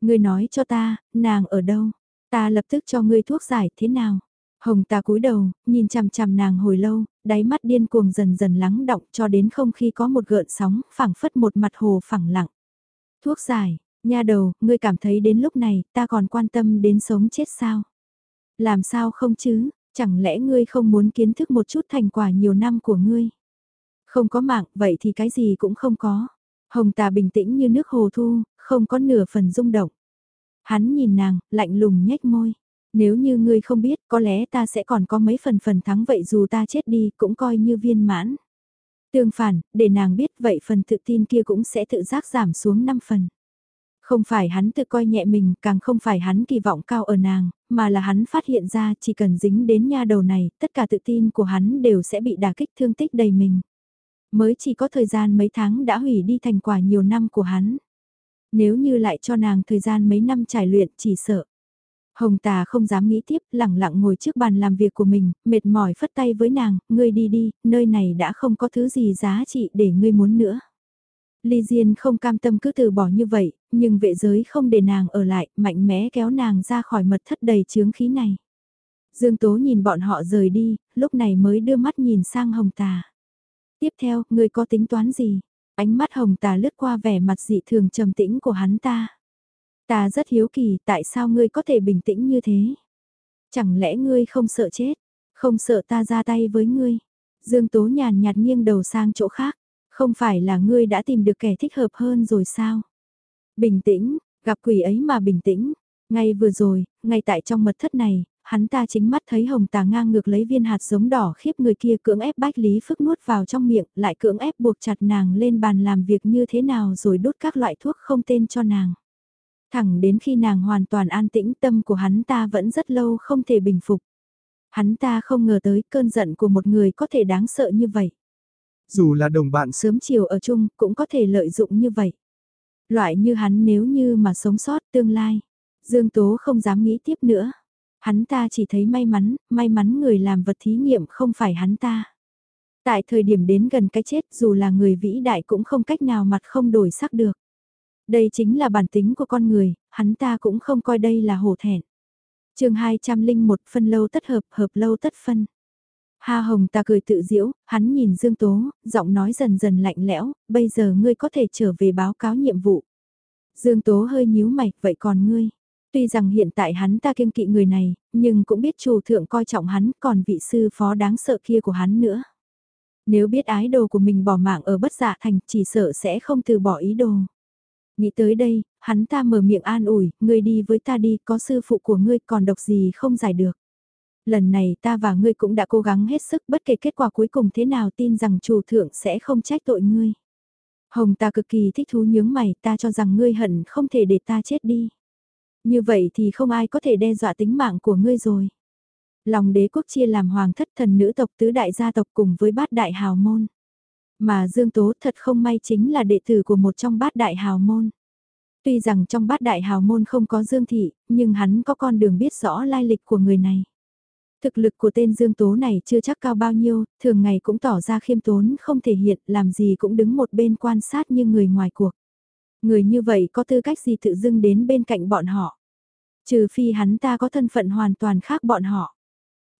Ngươi nói cho ta, nàng ở đâu? Ta lập tức cho ngươi thuốc giải thế nào? Hồng ta cúi đầu, nhìn chằm chằm nàng hồi lâu, đáy mắt điên cuồng dần dần lắng động cho đến không khi có một gợn sóng, phẳng phất một mặt hồ phẳng lặng. Thuốc giải, nha đầu, ngươi cảm thấy đến lúc này, ta còn quan tâm đến sống chết sao? Làm sao không chứ, chẳng lẽ ngươi không muốn kiến thức một chút thành quả nhiều năm của ngươi? Không có mạng, vậy thì cái gì cũng không có. Hồng tà bình tĩnh như nước hồ thu, không có nửa phần rung động. Hắn nhìn nàng, lạnh lùng nhếch môi. Nếu như ngươi không biết, có lẽ ta sẽ còn có mấy phần phần thắng vậy dù ta chết đi cũng coi như viên mãn. Tương phản, để nàng biết vậy phần tự tin kia cũng sẽ tự giác giảm xuống 5 phần. Không phải hắn tự coi nhẹ mình, càng không phải hắn kỳ vọng cao ở nàng, mà là hắn phát hiện ra chỉ cần dính đến nha đầu này, tất cả tự tin của hắn đều sẽ bị đả kích thương tích đầy mình. Mới chỉ có thời gian mấy tháng đã hủy đi thành quả nhiều năm của hắn. Nếu như lại cho nàng thời gian mấy năm trải luyện chỉ sợ. Hồng Tà không dám nghĩ tiếp, lẳng lặng ngồi trước bàn làm việc của mình, mệt mỏi phất tay với nàng, ngươi đi đi, nơi này đã không có thứ gì giá trị để ngươi muốn nữa. Ly Diên không cam tâm cứ từ bỏ như vậy, nhưng vệ giới không để nàng ở lại, mạnh mẽ kéo nàng ra khỏi mật thất đầy chướng khí này. Dương Tố nhìn bọn họ rời đi, lúc này mới đưa mắt nhìn sang Hồng Tà. Tiếp theo, ngươi có tính toán gì? Ánh mắt Hồng Tà lướt qua vẻ mặt dị thường trầm tĩnh của hắn ta. Ta rất hiếu kỳ tại sao ngươi có thể bình tĩnh như thế? Chẳng lẽ ngươi không sợ chết? Không sợ ta ra tay với ngươi? Dương Tố nhàn nhạt nghiêng đầu sang chỗ khác. Không phải là ngươi đã tìm được kẻ thích hợp hơn rồi sao? Bình tĩnh, gặp quỷ ấy mà bình tĩnh. Ngay vừa rồi, ngay tại trong mật thất này, hắn ta chính mắt thấy hồng tà ngang ngược lấy viên hạt giống đỏ khiếp người kia cưỡng ép bách lý phức nuốt vào trong miệng, lại cưỡng ép buộc chặt nàng lên bàn làm việc như thế nào rồi đốt các loại thuốc không tên cho nàng. Thẳng đến khi nàng hoàn toàn an tĩnh tâm của hắn ta vẫn rất lâu không thể bình phục. Hắn ta không ngờ tới cơn giận của một người có thể đáng sợ như vậy. Dù là đồng bạn sớm chiều ở chung cũng có thể lợi dụng như vậy. Loại như hắn nếu như mà sống sót tương lai. Dương Tố không dám nghĩ tiếp nữa. Hắn ta chỉ thấy may mắn, may mắn người làm vật thí nghiệm không phải hắn ta. Tại thời điểm đến gần cái chết dù là người vĩ đại cũng không cách nào mặt không đổi sắc được. Đây chính là bản tính của con người, hắn ta cũng không coi đây là hổ thẹn. chương 201 phân lâu tất hợp, hợp lâu tất phân. Ha Hồng ta cười tự diễu, hắn nhìn Dương Tố, giọng nói dần dần lạnh lẽo, bây giờ ngươi có thể trở về báo cáo nhiệm vụ. Dương Tố hơi nhíu mày, vậy còn ngươi? Tuy rằng hiện tại hắn ta kiêng kỵ người này, nhưng cũng biết chủ thượng coi trọng hắn, còn vị sư phó đáng sợ kia của hắn nữa. Nếu biết ái đồ của mình bỏ mạng ở bất dạ thành, chỉ sợ sẽ không từ bỏ ý đồ. Nghĩ tới đây, hắn ta mở miệng an ủi, ngươi đi với ta đi, có sư phụ của ngươi còn độc gì không giải được. Lần này ta và ngươi cũng đã cố gắng hết sức bất kể kết quả cuối cùng thế nào tin rằng chủ thượng sẽ không trách tội ngươi. Hồng ta cực kỳ thích thú nhướng mày ta cho rằng ngươi hận không thể để ta chết đi. Như vậy thì không ai có thể đe dọa tính mạng của ngươi rồi. Lòng đế quốc chia làm hoàng thất thần nữ tộc tứ đại gia tộc cùng với bát đại hào môn. Mà Dương Tố thật không may chính là đệ tử của một trong bát đại hào môn. Tuy rằng trong bát đại hào môn không có Dương Thị, nhưng hắn có con đường biết rõ lai lịch của người này. Thực lực của tên Dương Tố này chưa chắc cao bao nhiêu, thường ngày cũng tỏ ra khiêm tốn không thể hiện, làm gì cũng đứng một bên quan sát như người ngoài cuộc. Người như vậy có tư cách gì tự dưng đến bên cạnh bọn họ. Trừ phi hắn ta có thân phận hoàn toàn khác bọn họ.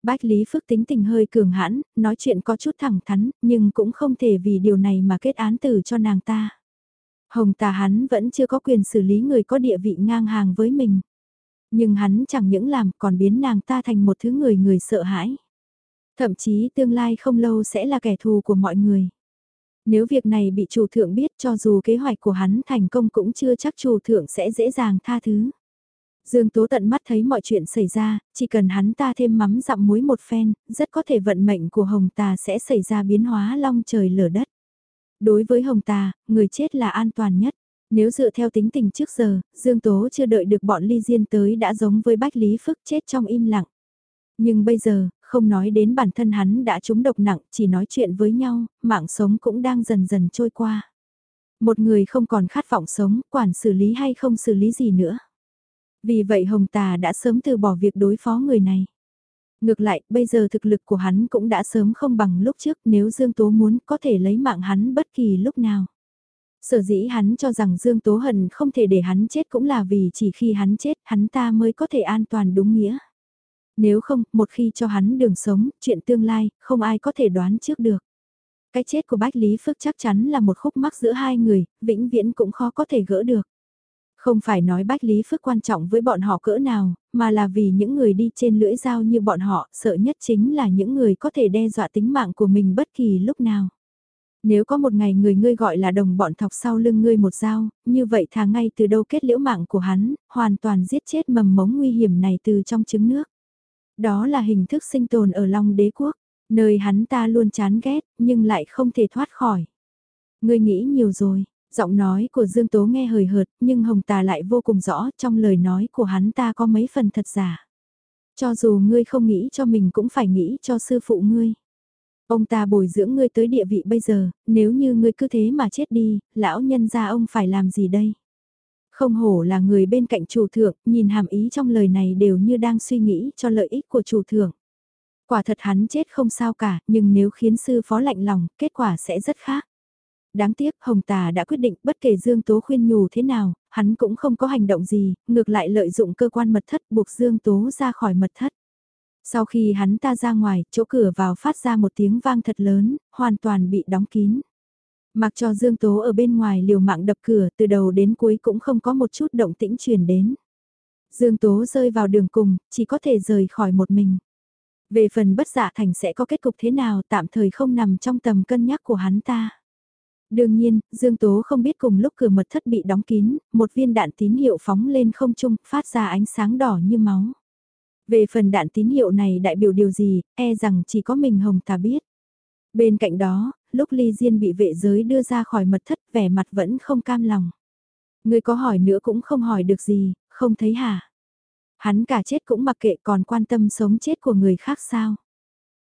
Bách Lý Phước tính tình hơi cường hãn, nói chuyện có chút thẳng thắn, nhưng cũng không thể vì điều này mà kết án tử cho nàng ta. Hồng tà hắn vẫn chưa có quyền xử lý người có địa vị ngang hàng với mình. Nhưng hắn chẳng những làm còn biến nàng ta thành một thứ người người sợ hãi. Thậm chí tương lai không lâu sẽ là kẻ thù của mọi người. Nếu việc này bị chủ thượng biết cho dù kế hoạch của hắn thành công cũng chưa chắc chủ thượng sẽ dễ dàng tha thứ. Dương Tố tận mắt thấy mọi chuyện xảy ra, chỉ cần hắn ta thêm mắm dặm muối một phen, rất có thể vận mệnh của Hồng Tà sẽ xảy ra biến hóa long trời lở đất. Đối với Hồng Tà, người chết là an toàn nhất. Nếu dựa theo tính tình trước giờ, Dương Tố chưa đợi được bọn ly diên tới đã giống với Bách Lý Phức chết trong im lặng. Nhưng bây giờ, không nói đến bản thân hắn đã trúng độc nặng, chỉ nói chuyện với nhau, mạng sống cũng đang dần dần trôi qua. Một người không còn khát vọng sống, quản xử lý hay không xử lý gì nữa. Vì vậy Hồng Tà đã sớm từ bỏ việc đối phó người này. Ngược lại, bây giờ thực lực của hắn cũng đã sớm không bằng lúc trước nếu Dương Tố muốn có thể lấy mạng hắn bất kỳ lúc nào. Sở dĩ hắn cho rằng Dương Tố Hận không thể để hắn chết cũng là vì chỉ khi hắn chết hắn ta mới có thể an toàn đúng nghĩa. Nếu không, một khi cho hắn đường sống, chuyện tương lai, không ai có thể đoán trước được. Cái chết của Bách Lý Phước chắc chắn là một khúc mắc giữa hai người, vĩnh viễn cũng khó có thể gỡ được. Không phải nói Bách Lý Phước quan trọng với bọn họ cỡ nào, mà là vì những người đi trên lưỡi dao như bọn họ sợ nhất chính là những người có thể đe dọa tính mạng của mình bất kỳ lúc nào. Nếu có một ngày người ngươi gọi là đồng bọn thọc sau lưng ngươi một dao, như vậy thà ngay từ đâu kết liễu mạng của hắn, hoàn toàn giết chết mầm mống nguy hiểm này từ trong trứng nước. Đó là hình thức sinh tồn ở Long đế quốc, nơi hắn ta luôn chán ghét, nhưng lại không thể thoát khỏi. Ngươi nghĩ nhiều rồi, giọng nói của Dương Tố nghe hời hợt, nhưng Hồng Tà lại vô cùng rõ trong lời nói của hắn ta có mấy phần thật giả. Cho dù ngươi không nghĩ cho mình cũng phải nghĩ cho sư phụ ngươi. Ông ta bồi dưỡng ngươi tới địa vị bây giờ, nếu như ngươi cứ thế mà chết đi, lão nhân gia ông phải làm gì đây? Không hổ là người bên cạnh chủ thượng, nhìn hàm ý trong lời này đều như đang suy nghĩ cho lợi ích của chủ thượng. Quả thật hắn chết không sao cả, nhưng nếu khiến sư phó lạnh lòng, kết quả sẽ rất khác. Đáng tiếc Hồng Tà đã quyết định bất kể Dương Tố khuyên nhủ thế nào, hắn cũng không có hành động gì, ngược lại lợi dụng cơ quan mật thất buộc Dương Tố ra khỏi mật thất. Sau khi hắn ta ra ngoài, chỗ cửa vào phát ra một tiếng vang thật lớn, hoàn toàn bị đóng kín. Mặc cho Dương Tố ở bên ngoài liều mạng đập cửa từ đầu đến cuối cũng không có một chút động tĩnh truyền đến. Dương Tố rơi vào đường cùng, chỉ có thể rời khỏi một mình. Về phần bất dạ thành sẽ có kết cục thế nào tạm thời không nằm trong tầm cân nhắc của hắn ta. Đương nhiên, Dương Tố không biết cùng lúc cửa mật thất bị đóng kín, một viên đạn tín hiệu phóng lên không trung, phát ra ánh sáng đỏ như máu. Về phần đạn tín hiệu này đại biểu điều gì, e rằng chỉ có mình Hồng ta biết. Bên cạnh đó, lúc Ly Diên bị vệ giới đưa ra khỏi mật thất vẻ mặt vẫn không cam lòng. Người có hỏi nữa cũng không hỏi được gì, không thấy hả? Hắn cả chết cũng mặc kệ còn quan tâm sống chết của người khác sao?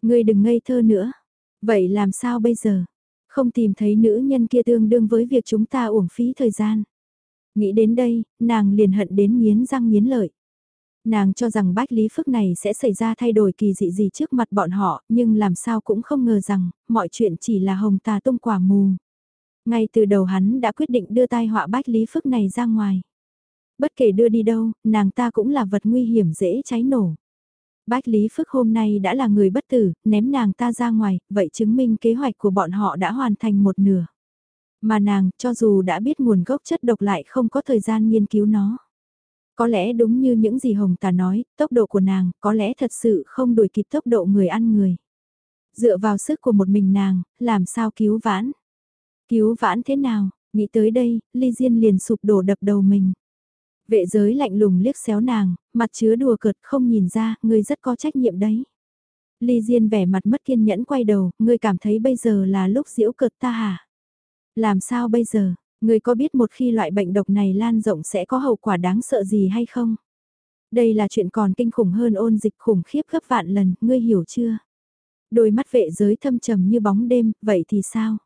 Người đừng ngây thơ nữa. Vậy làm sao bây giờ? Không tìm thấy nữ nhân kia tương đương với việc chúng ta uổng phí thời gian. Nghĩ đến đây, nàng liền hận đến miến răng miến lợi. Nàng cho rằng bách lý phức này sẽ xảy ra thay đổi kỳ dị gì trước mặt bọn họ, nhưng làm sao cũng không ngờ rằng, mọi chuyện chỉ là hồng tà tung quả mù. Ngay từ đầu hắn đã quyết định đưa tai họa bách lý phức này ra ngoài. Bất kể đưa đi đâu, nàng ta cũng là vật nguy hiểm dễ cháy nổ. Bách Lý Phức hôm nay đã là người bất tử, ném nàng ta ra ngoài, vậy chứng minh kế hoạch của bọn họ đã hoàn thành một nửa. Mà nàng, cho dù đã biết nguồn gốc chất độc lại không có thời gian nghiên cứu nó. Có lẽ đúng như những gì Hồng Tà nói, tốc độ của nàng có lẽ thật sự không đuổi kịp tốc độ người ăn người. Dựa vào sức của một mình nàng, làm sao cứu vãn? Cứu vãn thế nào? Nghĩ tới đây, Ly Diên liền sụp đổ đập đầu mình. Vệ giới lạnh lùng liếc xéo nàng, mặt chứa đùa cợt không nhìn ra, ngươi rất có trách nhiệm đấy. Ly Diên vẻ mặt mất kiên nhẫn quay đầu, ngươi cảm thấy bây giờ là lúc diễu cợt ta hả? Làm sao bây giờ, ngươi có biết một khi loại bệnh độc này lan rộng sẽ có hậu quả đáng sợ gì hay không? Đây là chuyện còn kinh khủng hơn ôn dịch khủng khiếp gấp vạn lần, ngươi hiểu chưa? Đôi mắt vệ giới thâm trầm như bóng đêm, vậy thì sao?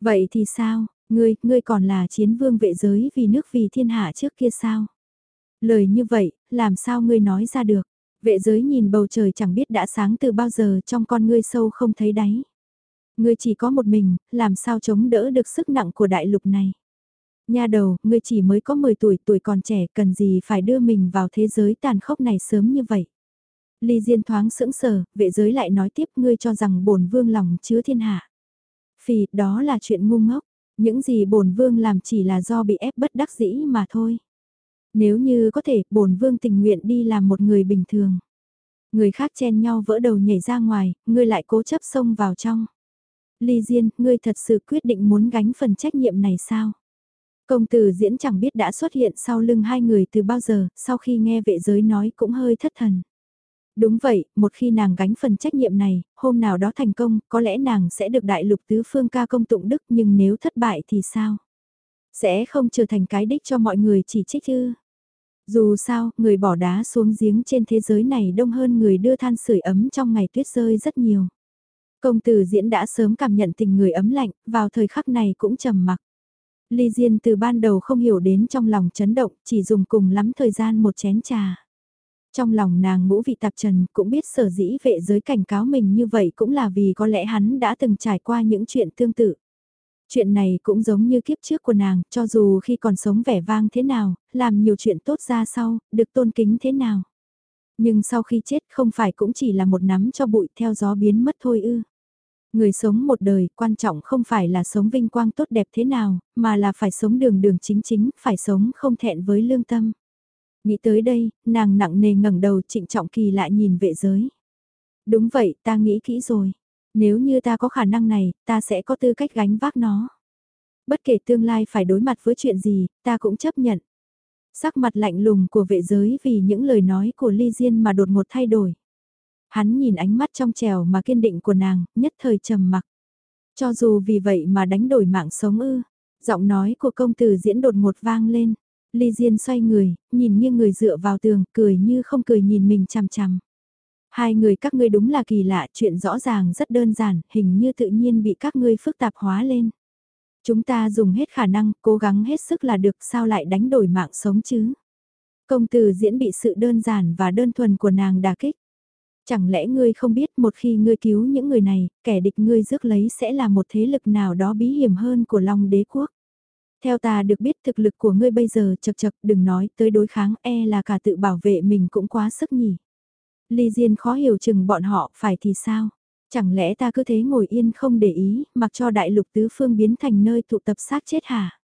Vậy thì sao, Ngươi, ngươi còn là chiến vương vệ giới vì nước vì thiên hạ trước kia sao? Lời như vậy, làm sao ngươi nói ra được? Vệ giới nhìn bầu trời chẳng biết đã sáng từ bao giờ trong con ngươi sâu không thấy đáy. Ngươi chỉ có một mình, làm sao chống đỡ được sức nặng của đại lục này? Nha đầu, ngươi chỉ mới có 10 tuổi, tuổi còn trẻ, cần gì phải đưa mình vào thế giới tàn khốc này sớm như vậy? Ly Diên thoáng sững sờ, vệ giới lại nói tiếp ngươi cho rằng bổn vương lòng chứa thiên hạ. Phì, đó là chuyện ngu ngốc. Những gì bổn vương làm chỉ là do bị ép bất đắc dĩ mà thôi. Nếu như có thể, bổn vương tình nguyện đi làm một người bình thường. Người khác chen nhau vỡ đầu nhảy ra ngoài, ngươi lại cố chấp xông vào trong. Ly Diên, ngươi thật sự quyết định muốn gánh phần trách nhiệm này sao? Công tử diễn chẳng biết đã xuất hiện sau lưng hai người từ bao giờ, sau khi nghe vệ giới nói cũng hơi thất thần. Đúng vậy, một khi nàng gánh phần trách nhiệm này, hôm nào đó thành công, có lẽ nàng sẽ được đại lục tứ phương ca công tụng đức nhưng nếu thất bại thì sao? Sẽ không trở thành cái đích cho mọi người chỉ trích ư? Dù sao, người bỏ đá xuống giếng trên thế giới này đông hơn người đưa than sưởi ấm trong ngày tuyết rơi rất nhiều. Công tử diễn đã sớm cảm nhận tình người ấm lạnh, vào thời khắc này cũng trầm mặc. Ly Diên từ ban đầu không hiểu đến trong lòng chấn động, chỉ dùng cùng lắm thời gian một chén trà. Trong lòng nàng ngũ vị tạp trần cũng biết sở dĩ vệ giới cảnh cáo mình như vậy cũng là vì có lẽ hắn đã từng trải qua những chuyện tương tự. Chuyện này cũng giống như kiếp trước của nàng, cho dù khi còn sống vẻ vang thế nào, làm nhiều chuyện tốt ra sau, được tôn kính thế nào. Nhưng sau khi chết không phải cũng chỉ là một nắm cho bụi theo gió biến mất thôi ư. Người sống một đời, quan trọng không phải là sống vinh quang tốt đẹp thế nào, mà là phải sống đường đường chính chính, phải sống không thẹn với lương tâm. Nghĩ tới đây, nàng nặng nề ngẩng đầu trịnh trọng kỳ lại nhìn vệ giới. Đúng vậy, ta nghĩ kỹ rồi. Nếu như ta có khả năng này, ta sẽ có tư cách gánh vác nó. Bất kể tương lai phải đối mặt với chuyện gì, ta cũng chấp nhận. Sắc mặt lạnh lùng của vệ giới vì những lời nói của Ly Diên mà đột ngột thay đổi. Hắn nhìn ánh mắt trong trèo mà kiên định của nàng, nhất thời trầm mặc. Cho dù vì vậy mà đánh đổi mạng sống ư, giọng nói của công tử diễn đột ngột vang lên. Ly Diên xoay người, nhìn nghiêng người dựa vào tường, cười như không cười nhìn mình chằm chằm. Hai người các ngươi đúng là kỳ lạ, chuyện rõ ràng rất đơn giản, hình như tự nhiên bị các ngươi phức tạp hóa lên. Chúng ta dùng hết khả năng, cố gắng hết sức là được sao lại đánh đổi mạng sống chứ. Công tử diễn bị sự đơn giản và đơn thuần của nàng đà kích. Chẳng lẽ ngươi không biết một khi ngươi cứu những người này, kẻ địch ngươi rước lấy sẽ là một thế lực nào đó bí hiểm hơn của Long đế quốc. Theo ta được biết thực lực của ngươi bây giờ chật chật đừng nói tới đối kháng e là cả tự bảo vệ mình cũng quá sức nhỉ. Ly Diên khó hiểu chừng bọn họ phải thì sao? Chẳng lẽ ta cứ thế ngồi yên không để ý, mặc cho đại lục tứ phương biến thành nơi tụ tập sát chết hả?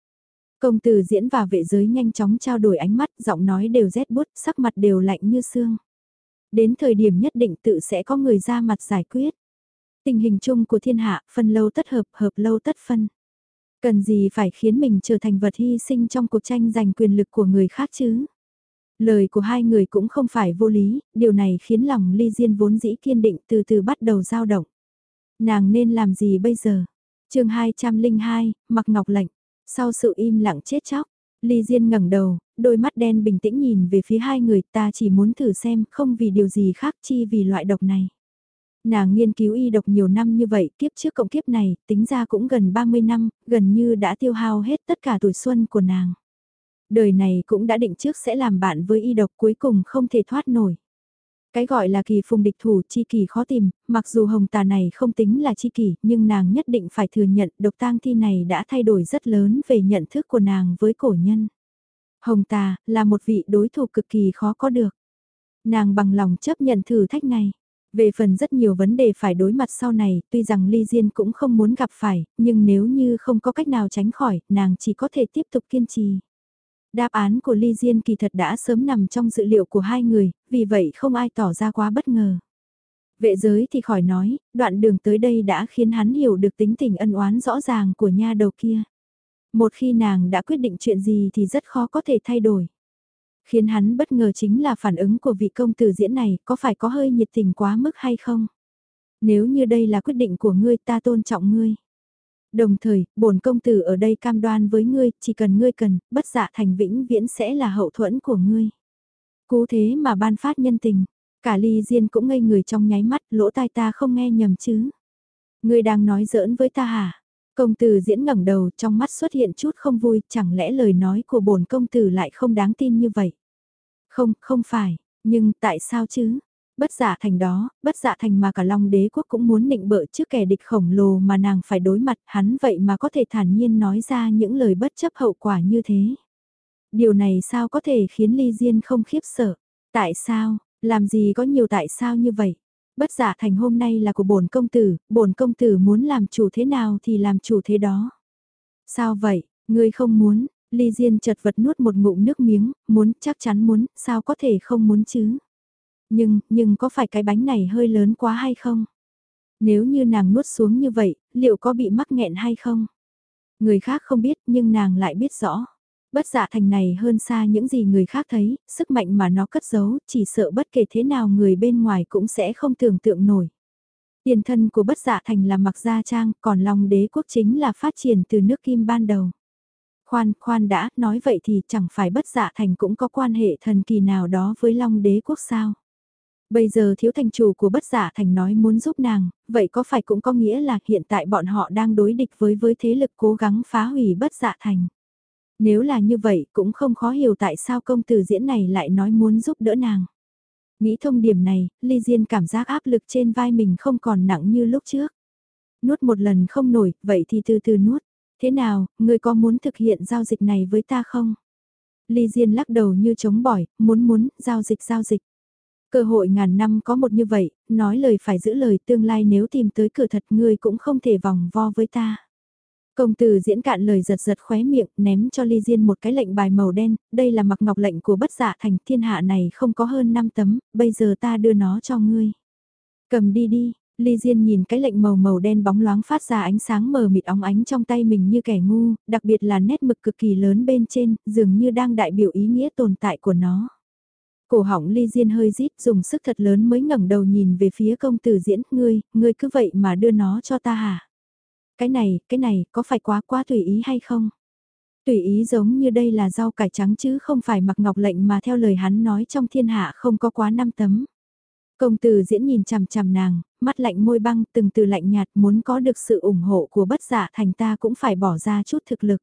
Công tử diễn và vệ giới nhanh chóng trao đổi ánh mắt, giọng nói đều rét bút, sắc mặt đều lạnh như xương. Đến thời điểm nhất định tự sẽ có người ra mặt giải quyết. Tình hình chung của thiên hạ, phân lâu tất hợp, hợp lâu tất phân. Cần gì phải khiến mình trở thành vật hy sinh trong cuộc tranh giành quyền lực của người khác chứ? Lời của hai người cũng không phải vô lý, điều này khiến lòng ly diên vốn dĩ kiên định từ từ bắt đầu dao động. Nàng nên làm gì bây giờ? chương 202, mặc ngọc lệnh. Sau sự im lặng chết chóc, ly diên ngẩng đầu, đôi mắt đen bình tĩnh nhìn về phía hai người ta chỉ muốn thử xem không vì điều gì khác chi vì loại độc này. Nàng nghiên cứu y độc nhiều năm như vậy, kiếp trước cộng kiếp này, tính ra cũng gần 30 năm, gần như đã tiêu hao hết tất cả tuổi xuân của nàng. Đời này cũng đã định trước sẽ làm bạn với y độc cuối cùng không thể thoát nổi. Cái gọi là kỳ phùng địch thủ chi kỳ khó tìm, mặc dù hồng tà này không tính là chi kỳ, nhưng nàng nhất định phải thừa nhận độc tang thi này đã thay đổi rất lớn về nhận thức của nàng với cổ nhân. Hồng tà, là một vị đối thủ cực kỳ khó có được. Nàng bằng lòng chấp nhận thử thách này. Về phần rất nhiều vấn đề phải đối mặt sau này, tuy rằng Ly Diên cũng không muốn gặp phải, nhưng nếu như không có cách nào tránh khỏi, nàng chỉ có thể tiếp tục kiên trì. Đáp án của Ly Diên kỳ thật đã sớm nằm trong dự liệu của hai người, vì vậy không ai tỏ ra quá bất ngờ. Vệ giới thì khỏi nói, đoạn đường tới đây đã khiến hắn hiểu được tính tình ân oán rõ ràng của nha đầu kia. Một khi nàng đã quyết định chuyện gì thì rất khó có thể thay đổi. Khiến hắn bất ngờ chính là phản ứng của vị công tử diễn này có phải có hơi nhiệt tình quá mức hay không? Nếu như đây là quyết định của ngươi ta tôn trọng ngươi. Đồng thời, bổn công tử ở đây cam đoan với ngươi, chỉ cần ngươi cần, bất dạ thành vĩnh viễn sẽ là hậu thuẫn của ngươi. Cú thế mà ban phát nhân tình, cả ly diên cũng ngây người trong nháy mắt, lỗ tai ta không nghe nhầm chứ. Ngươi đang nói giỡn với ta hả? Công tử diễn ngẩng đầu trong mắt xuất hiện chút không vui, chẳng lẽ lời nói của bổn công tử lại không đáng tin như vậy? Không, không phải, nhưng tại sao chứ? Bất giả thành đó, bất giả thành mà cả Long đế quốc cũng muốn nịnh bợ trước kẻ địch khổng lồ mà nàng phải đối mặt hắn vậy mà có thể thản nhiên nói ra những lời bất chấp hậu quả như thế. Điều này sao có thể khiến Ly Diên không khiếp sợ? Tại sao, làm gì có nhiều tại sao như vậy? Bất giả thành hôm nay là của bổn công tử, bổn công tử muốn làm chủ thế nào thì làm chủ thế đó. Sao vậy, ngươi không muốn, Ly Diên chật vật nuốt một ngụm nước miếng, muốn, chắc chắn muốn, sao có thể không muốn chứ? Nhưng, nhưng có phải cái bánh này hơi lớn quá hay không? Nếu như nàng nuốt xuống như vậy, liệu có bị mắc nghẹn hay không? Người khác không biết nhưng nàng lại biết rõ. Bất dạ thành này hơn xa những gì người khác thấy, sức mạnh mà nó cất giấu, chỉ sợ bất kể thế nào người bên ngoài cũng sẽ không tưởng tượng nổi. Tiền thân của bất dạ thành là mặc gia trang, còn long đế quốc chính là phát triển từ nước kim ban đầu. Khoan, khoan đã, nói vậy thì chẳng phải bất dạ thành cũng có quan hệ thần kỳ nào đó với long đế quốc sao? Bây giờ thiếu thành chủ của bất giả thành nói muốn giúp nàng, vậy có phải cũng có nghĩa là hiện tại bọn họ đang đối địch với với thế lực cố gắng phá hủy bất giả thành. Nếu là như vậy cũng không khó hiểu tại sao công tử diễn này lại nói muốn giúp đỡ nàng. Nghĩ thông điểm này, Ly Diên cảm giác áp lực trên vai mình không còn nặng như lúc trước. Nuốt một lần không nổi, vậy thì từ từ nuốt. Thế nào, người có muốn thực hiện giao dịch này với ta không? Ly Diên lắc đầu như chống bỏi, muốn muốn, giao dịch giao dịch. Cơ hội ngàn năm có một như vậy, nói lời phải giữ lời tương lai nếu tìm tới cửa thật ngươi cũng không thể vòng vo với ta. Công tử diễn cạn lời giật giật khóe miệng, ném cho Ly Diên một cái lệnh bài màu đen, đây là mặc ngọc lệnh của bất giả thành thiên hạ này không có hơn 5 tấm, bây giờ ta đưa nó cho ngươi. Cầm đi đi, Ly Diên nhìn cái lệnh màu màu đen bóng loáng phát ra ánh sáng mờ mịt óng ánh trong tay mình như kẻ ngu, đặc biệt là nét mực cực kỳ lớn bên trên, dường như đang đại biểu ý nghĩa tồn tại của nó. Cổ họng ly diên hơi rít dùng sức thật lớn mới ngẩng đầu nhìn về phía công tử diễn, ngươi, ngươi cứ vậy mà đưa nó cho ta hả? Cái này, cái này, có phải quá quá tùy ý hay không? Tùy ý giống như đây là rau cải trắng chứ không phải mặc ngọc lệnh mà theo lời hắn nói trong thiên hạ không có quá năm tấm. Công tử diễn nhìn chằm chằm nàng, mắt lạnh môi băng từng từ lạnh nhạt muốn có được sự ủng hộ của bất giả thành ta cũng phải bỏ ra chút thực lực.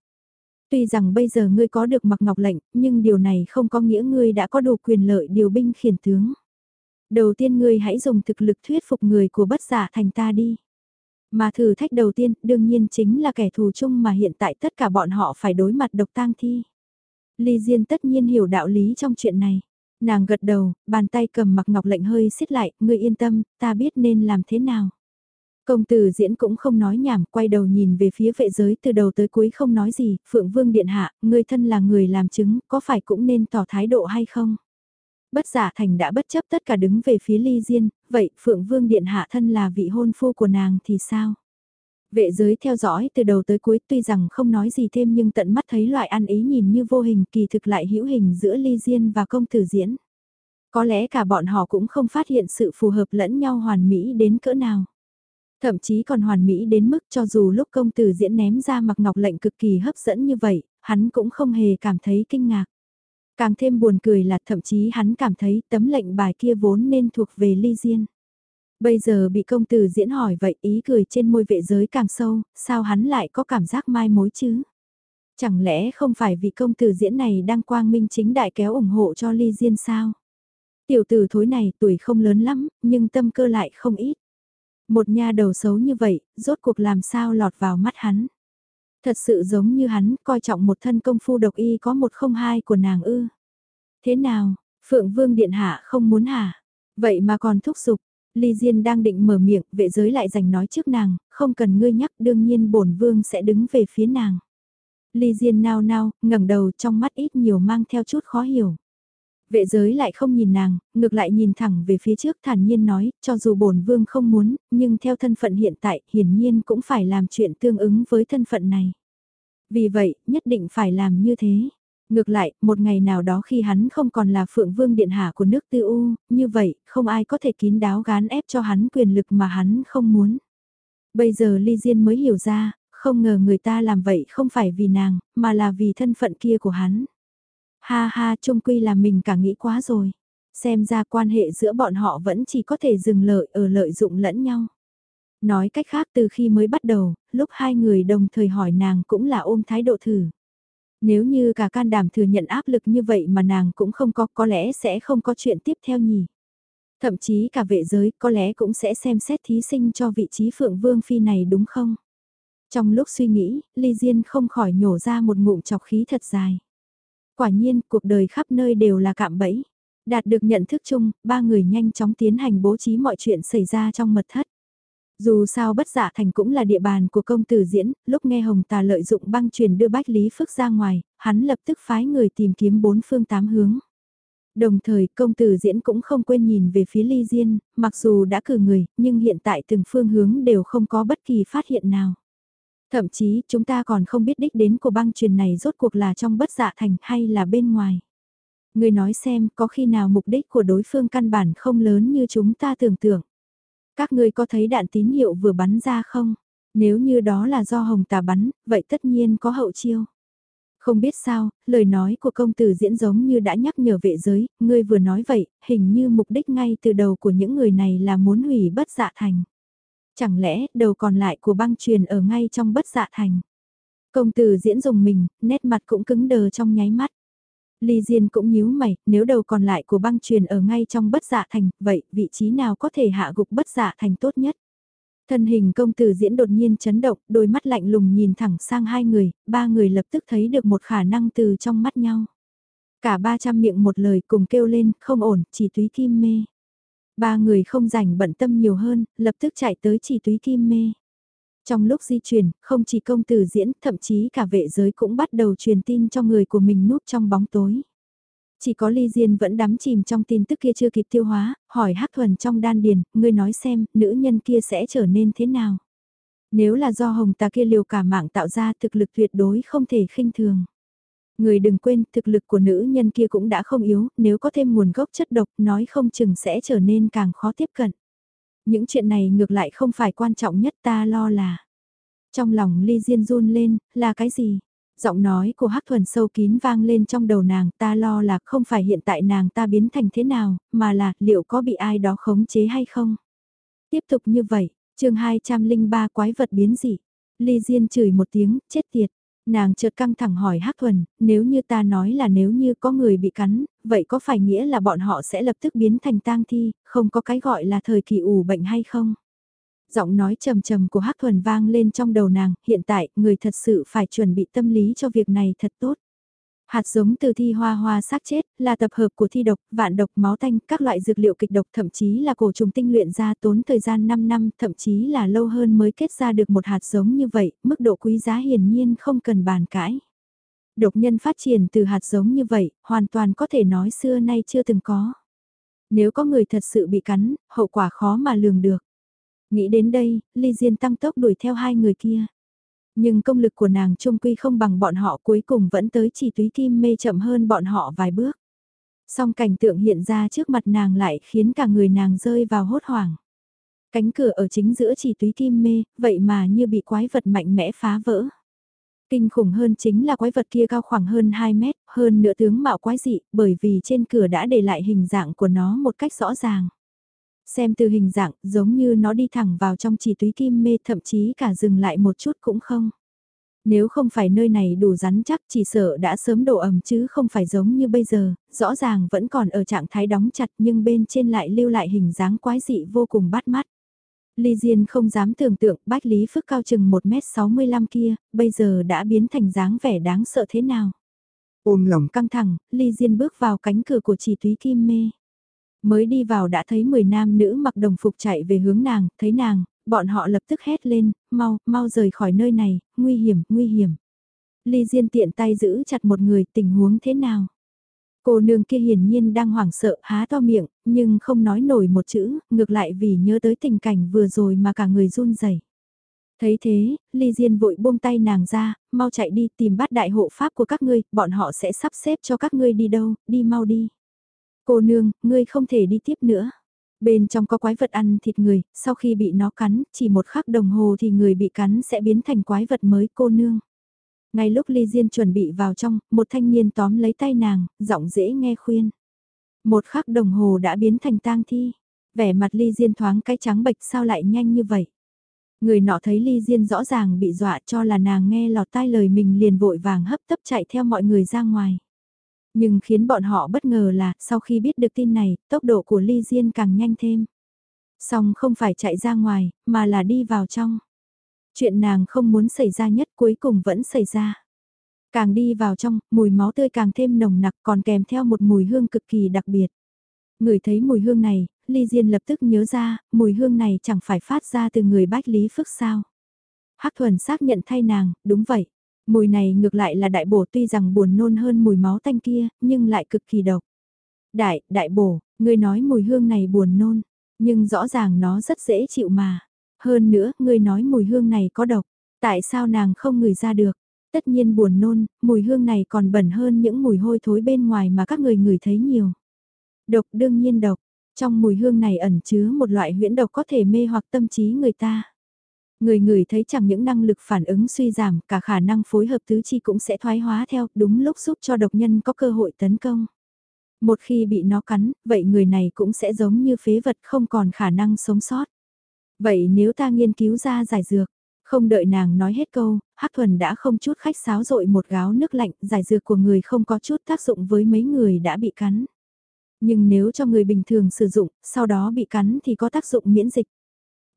Tuy rằng bây giờ ngươi có được mặc ngọc lệnh, nhưng điều này không có nghĩa ngươi đã có đủ quyền lợi điều binh khiển tướng. Đầu tiên ngươi hãy dùng thực lực thuyết phục người của bất giả thành ta đi. Mà thử thách đầu tiên đương nhiên chính là kẻ thù chung mà hiện tại tất cả bọn họ phải đối mặt độc tang thi. Ly Diên tất nhiên hiểu đạo lý trong chuyện này. Nàng gật đầu, bàn tay cầm mặc ngọc lệnh hơi xiết lại, ngươi yên tâm, ta biết nên làm thế nào. Công tử diễn cũng không nói nhảm, quay đầu nhìn về phía vệ giới từ đầu tới cuối không nói gì, Phượng Vương Điện Hạ, người thân là người làm chứng, có phải cũng nên tỏ thái độ hay không? Bất giả thành đã bất chấp tất cả đứng về phía ly diên, vậy Phượng Vương Điện Hạ thân là vị hôn phu của nàng thì sao? Vệ giới theo dõi từ đầu tới cuối tuy rằng không nói gì thêm nhưng tận mắt thấy loại ăn ý nhìn như vô hình kỳ thực lại hữu hình giữa ly diên và công tử diễn. Có lẽ cả bọn họ cũng không phát hiện sự phù hợp lẫn nhau hoàn mỹ đến cỡ nào. Thậm chí còn hoàn mỹ đến mức cho dù lúc công tử diễn ném ra mặc ngọc lệnh cực kỳ hấp dẫn như vậy, hắn cũng không hề cảm thấy kinh ngạc. Càng thêm buồn cười là thậm chí hắn cảm thấy tấm lệnh bài kia vốn nên thuộc về ly diên. Bây giờ bị công tử diễn hỏi vậy ý cười trên môi vệ giới càng sâu, sao hắn lại có cảm giác mai mối chứ? Chẳng lẽ không phải vì công tử diễn này đang quang minh chính đại kéo ủng hộ cho ly diên sao? Tiểu tử thối này tuổi không lớn lắm, nhưng tâm cơ lại không ít. Một nha đầu xấu như vậy, rốt cuộc làm sao lọt vào mắt hắn. Thật sự giống như hắn, coi trọng một thân công phu độc y có một không hai của nàng ư. Thế nào, Phượng Vương Điện Hạ không muốn hả? Vậy mà còn thúc giục, Ly Diên đang định mở miệng, vệ giới lại giành nói trước nàng, không cần ngươi nhắc đương nhiên bổn vương sẽ đứng về phía nàng. Ly Diên nao nao, ngẩng đầu trong mắt ít nhiều mang theo chút khó hiểu. Vệ giới lại không nhìn nàng, ngược lại nhìn thẳng về phía trước thản nhiên nói, cho dù bổn vương không muốn, nhưng theo thân phận hiện tại, hiển nhiên cũng phải làm chuyện tương ứng với thân phận này. Vì vậy, nhất định phải làm như thế. Ngược lại, một ngày nào đó khi hắn không còn là phượng vương điện hạ của nước tư u, như vậy, không ai có thể kín đáo gán ép cho hắn quyền lực mà hắn không muốn. Bây giờ Ly Diên mới hiểu ra, không ngờ người ta làm vậy không phải vì nàng, mà là vì thân phận kia của hắn. Ha ha, trung quy là mình cả nghĩ quá rồi. Xem ra quan hệ giữa bọn họ vẫn chỉ có thể dừng lợi ở lợi dụng lẫn nhau. Nói cách khác từ khi mới bắt đầu, lúc hai người đồng thời hỏi nàng cũng là ôm thái độ thử. Nếu như cả can đảm thừa nhận áp lực như vậy mà nàng cũng không có có lẽ sẽ không có chuyện tiếp theo nhỉ. Thậm chí cả vệ giới có lẽ cũng sẽ xem xét thí sinh cho vị trí Phượng Vương Phi này đúng không? Trong lúc suy nghĩ, Ly Diên không khỏi nhổ ra một ngụm chọc khí thật dài. Quả nhiên, cuộc đời khắp nơi đều là cạm bẫy. Đạt được nhận thức chung, ba người nhanh chóng tiến hành bố trí mọi chuyện xảy ra trong mật thất. Dù sao bất giả dạ thành cũng là địa bàn của công tử diễn, lúc nghe Hồng Tà lợi dụng băng truyền đưa Bách Lý Phước ra ngoài, hắn lập tức phái người tìm kiếm bốn phương tám hướng. Đồng thời công tử diễn cũng không quên nhìn về phía ly diên, mặc dù đã cử người, nhưng hiện tại từng phương hướng đều không có bất kỳ phát hiện nào. Thậm chí chúng ta còn không biết đích đến của băng truyền này rốt cuộc là trong bất dạ thành hay là bên ngoài. Người nói xem có khi nào mục đích của đối phương căn bản không lớn như chúng ta tưởng tượng. Các ngươi có thấy đạn tín hiệu vừa bắn ra không? Nếu như đó là do hồng tà bắn, vậy tất nhiên có hậu chiêu. Không biết sao, lời nói của công tử diễn giống như đã nhắc nhở vệ giới, ngươi vừa nói vậy, hình như mục đích ngay từ đầu của những người này là muốn hủy bất dạ thành. Chẳng lẽ đầu còn lại của băng truyền ở ngay trong bất dạ thành. Công tử diễn dùng mình, nét mặt cũng cứng đờ trong nháy mắt. Ly Diên cũng nhíu mày, nếu đầu còn lại của băng truyền ở ngay trong bất dạ thành, vậy vị trí nào có thể hạ gục bất dạ thành tốt nhất? Thân hình công tử diễn đột nhiên chấn động, đôi mắt lạnh lùng nhìn thẳng sang hai người, ba người lập tức thấy được một khả năng từ trong mắt nhau. Cả ba trăm miệng một lời cùng kêu lên, không ổn, chỉ túy kim mê. Ba người không rảnh bận tâm nhiều hơn, lập tức chạy tới chỉ túy kim mê. Trong lúc di chuyển, không chỉ công tử diễn, thậm chí cả vệ giới cũng bắt đầu truyền tin cho người của mình núp trong bóng tối. Chỉ có Ly Diên vẫn đắm chìm trong tin tức kia chưa kịp tiêu hóa, hỏi Hắc Thuần trong đan điền, ngươi nói xem, nữ nhân kia sẽ trở nên thế nào? Nếu là do hồng tà kia liều cả mạng tạo ra thực lực tuyệt đối không thể khinh thường. Người đừng quên, thực lực của nữ nhân kia cũng đã không yếu, nếu có thêm nguồn gốc chất độc, nói không chừng sẽ trở nên càng khó tiếp cận. Những chuyện này ngược lại không phải quan trọng nhất ta lo là. Trong lòng Ly Diên run lên, là cái gì? Giọng nói của Hắc Thuần sâu kín vang lên trong đầu nàng ta lo là không phải hiện tại nàng ta biến thành thế nào, mà là liệu có bị ai đó khống chế hay không. Tiếp tục như vậy, chương 203 quái vật biến dị. Ly Diên chửi một tiếng, chết tiệt. Nàng chợt căng thẳng hỏi Hắc Thuần, nếu như ta nói là nếu như có người bị cắn, vậy có phải nghĩa là bọn họ sẽ lập tức biến thành tang thi, không có cái gọi là thời kỳ ủ bệnh hay không? Giọng nói trầm trầm của Hắc Thuần vang lên trong đầu nàng, hiện tại, người thật sự phải chuẩn bị tâm lý cho việc này thật tốt. Hạt giống từ thi hoa hoa xác chết, là tập hợp của thi độc, vạn độc, máu tanh, các loại dược liệu kịch độc thậm chí là cổ trùng tinh luyện ra tốn thời gian 5 năm, thậm chí là lâu hơn mới kết ra được một hạt giống như vậy, mức độ quý giá hiển nhiên không cần bàn cãi. Độc nhân phát triển từ hạt giống như vậy, hoàn toàn có thể nói xưa nay chưa từng có. Nếu có người thật sự bị cắn, hậu quả khó mà lường được. Nghĩ đến đây, Ly Diên tăng tốc đuổi theo hai người kia. Nhưng công lực của nàng trung quy không bằng bọn họ cuối cùng vẫn tới chỉ túy kim mê chậm hơn bọn họ vài bước. Song cảnh tượng hiện ra trước mặt nàng lại khiến cả người nàng rơi vào hốt hoảng. Cánh cửa ở chính giữa chỉ túy kim mê, vậy mà như bị quái vật mạnh mẽ phá vỡ. Kinh khủng hơn chính là quái vật kia cao khoảng hơn 2 mét, hơn nửa tướng mạo quái dị, bởi vì trên cửa đã để lại hình dạng của nó một cách rõ ràng. Xem từ hình dạng, giống như nó đi thẳng vào trong chỉ túy kim mê thậm chí cả dừng lại một chút cũng không. Nếu không phải nơi này đủ rắn chắc chỉ sợ đã sớm đổ ẩm chứ không phải giống như bây giờ, rõ ràng vẫn còn ở trạng thái đóng chặt nhưng bên trên lại lưu lại hình dáng quái dị vô cùng bắt mắt. Ly Diên không dám tưởng tượng Bách Lý Phước cao chừng 1m65 kia, bây giờ đã biến thành dáng vẻ đáng sợ thế nào. Ôm lòng căng thẳng, Ly Diên bước vào cánh cửa của chỉ túy kim mê. Mới đi vào đã thấy 10 nam nữ mặc đồng phục chạy về hướng nàng, thấy nàng, bọn họ lập tức hét lên, mau, mau rời khỏi nơi này, nguy hiểm, nguy hiểm. Ly Diên tiện tay giữ chặt một người, tình huống thế nào? Cô nương kia hiển nhiên đang hoảng sợ, há to miệng, nhưng không nói nổi một chữ, ngược lại vì nhớ tới tình cảnh vừa rồi mà cả người run rẩy. Thấy thế, Ly Diên vội buông tay nàng ra, mau chạy đi tìm bắt đại hộ pháp của các ngươi, bọn họ sẽ sắp xếp cho các ngươi đi đâu, đi mau đi. Cô nương, ngươi không thể đi tiếp nữa. Bên trong có quái vật ăn thịt người, sau khi bị nó cắn, chỉ một khắc đồng hồ thì người bị cắn sẽ biến thành quái vật mới cô nương. Ngay lúc Ly Diên chuẩn bị vào trong, một thanh niên tóm lấy tay nàng, giọng dễ nghe khuyên. Một khắc đồng hồ đã biến thành tang thi. Vẻ mặt Ly Diên thoáng cái trắng bệch sao lại nhanh như vậy. Người nọ thấy Ly Diên rõ ràng bị dọa cho là nàng nghe lọt tai lời mình liền vội vàng hấp tấp chạy theo mọi người ra ngoài. Nhưng khiến bọn họ bất ngờ là, sau khi biết được tin này, tốc độ của Ly Diên càng nhanh thêm. Xong không phải chạy ra ngoài, mà là đi vào trong. Chuyện nàng không muốn xảy ra nhất cuối cùng vẫn xảy ra. Càng đi vào trong, mùi máu tươi càng thêm nồng nặc còn kèm theo một mùi hương cực kỳ đặc biệt. Người thấy mùi hương này, Ly Diên lập tức nhớ ra, mùi hương này chẳng phải phát ra từ người bách lý phức sao. Hắc thuần xác nhận thay nàng, đúng vậy. Mùi này ngược lại là đại bổ tuy rằng buồn nôn hơn mùi máu tanh kia, nhưng lại cực kỳ độc. Đại, đại bổ, ngươi nói mùi hương này buồn nôn, nhưng rõ ràng nó rất dễ chịu mà. Hơn nữa, ngươi nói mùi hương này có độc, tại sao nàng không ngửi ra được? Tất nhiên buồn nôn, mùi hương này còn bẩn hơn những mùi hôi thối bên ngoài mà các người ngửi thấy nhiều. Độc đương nhiên độc, trong mùi hương này ẩn chứa một loại huyễn độc có thể mê hoặc tâm trí người ta. Người người thấy chẳng những năng lực phản ứng suy giảm, cả khả năng phối hợp tứ chi cũng sẽ thoái hóa theo, đúng lúc giúp cho độc nhân có cơ hội tấn công. Một khi bị nó cắn, vậy người này cũng sẽ giống như phế vật không còn khả năng sống sót. Vậy nếu ta nghiên cứu ra giải dược, không đợi nàng nói hết câu, Hắc Thuần đã không chút khách sáo rội một gáo nước lạnh, giải dược của người không có chút tác dụng với mấy người đã bị cắn. Nhưng nếu cho người bình thường sử dụng, sau đó bị cắn thì có tác dụng miễn dịch.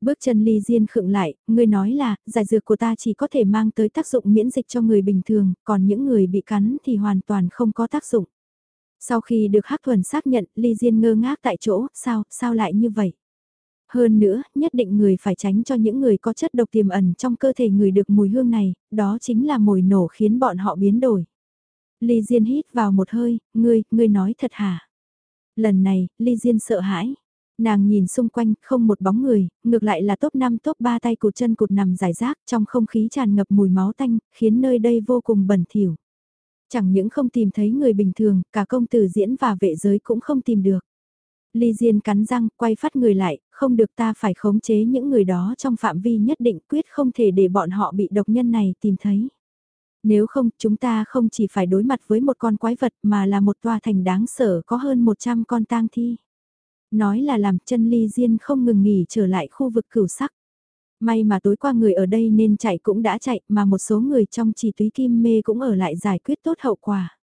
Bước chân ly diên khựng lại, người nói là, giải dược của ta chỉ có thể mang tới tác dụng miễn dịch cho người bình thường, còn những người bị cắn thì hoàn toàn không có tác dụng. Sau khi được Hắc Thuần xác nhận, ly diên ngơ ngác tại chỗ, sao, sao lại như vậy? Hơn nữa, nhất định người phải tránh cho những người có chất độc tiềm ẩn trong cơ thể người được mùi hương này, đó chính là mồi nổ khiến bọn họ biến đổi. Ly Diên hít vào một hơi, ngươi, ngươi nói thật hả? Lần này, Ly Diên sợ hãi. Nàng nhìn xung quanh, không một bóng người, ngược lại là top 5 top 3 tay cụt chân cụt nằm giải rác trong không khí tràn ngập mùi máu tanh, khiến nơi đây vô cùng bẩn thỉu. Chẳng những không tìm thấy người bình thường, cả công tử diễn và vệ giới cũng không tìm được. Ly Diên cắn răng, quay phát người lại, không được ta phải khống chế những người đó trong phạm vi nhất định quyết không thể để bọn họ bị độc nhân này tìm thấy. Nếu không, chúng ta không chỉ phải đối mặt với một con quái vật mà là một tòa thành đáng sợ có hơn 100 con tang thi. Nói là làm chân ly diên không ngừng nghỉ trở lại khu vực cửu sắc. May mà tối qua người ở đây nên chạy cũng đã chạy mà một số người trong chỉ túy kim mê cũng ở lại giải quyết tốt hậu quả.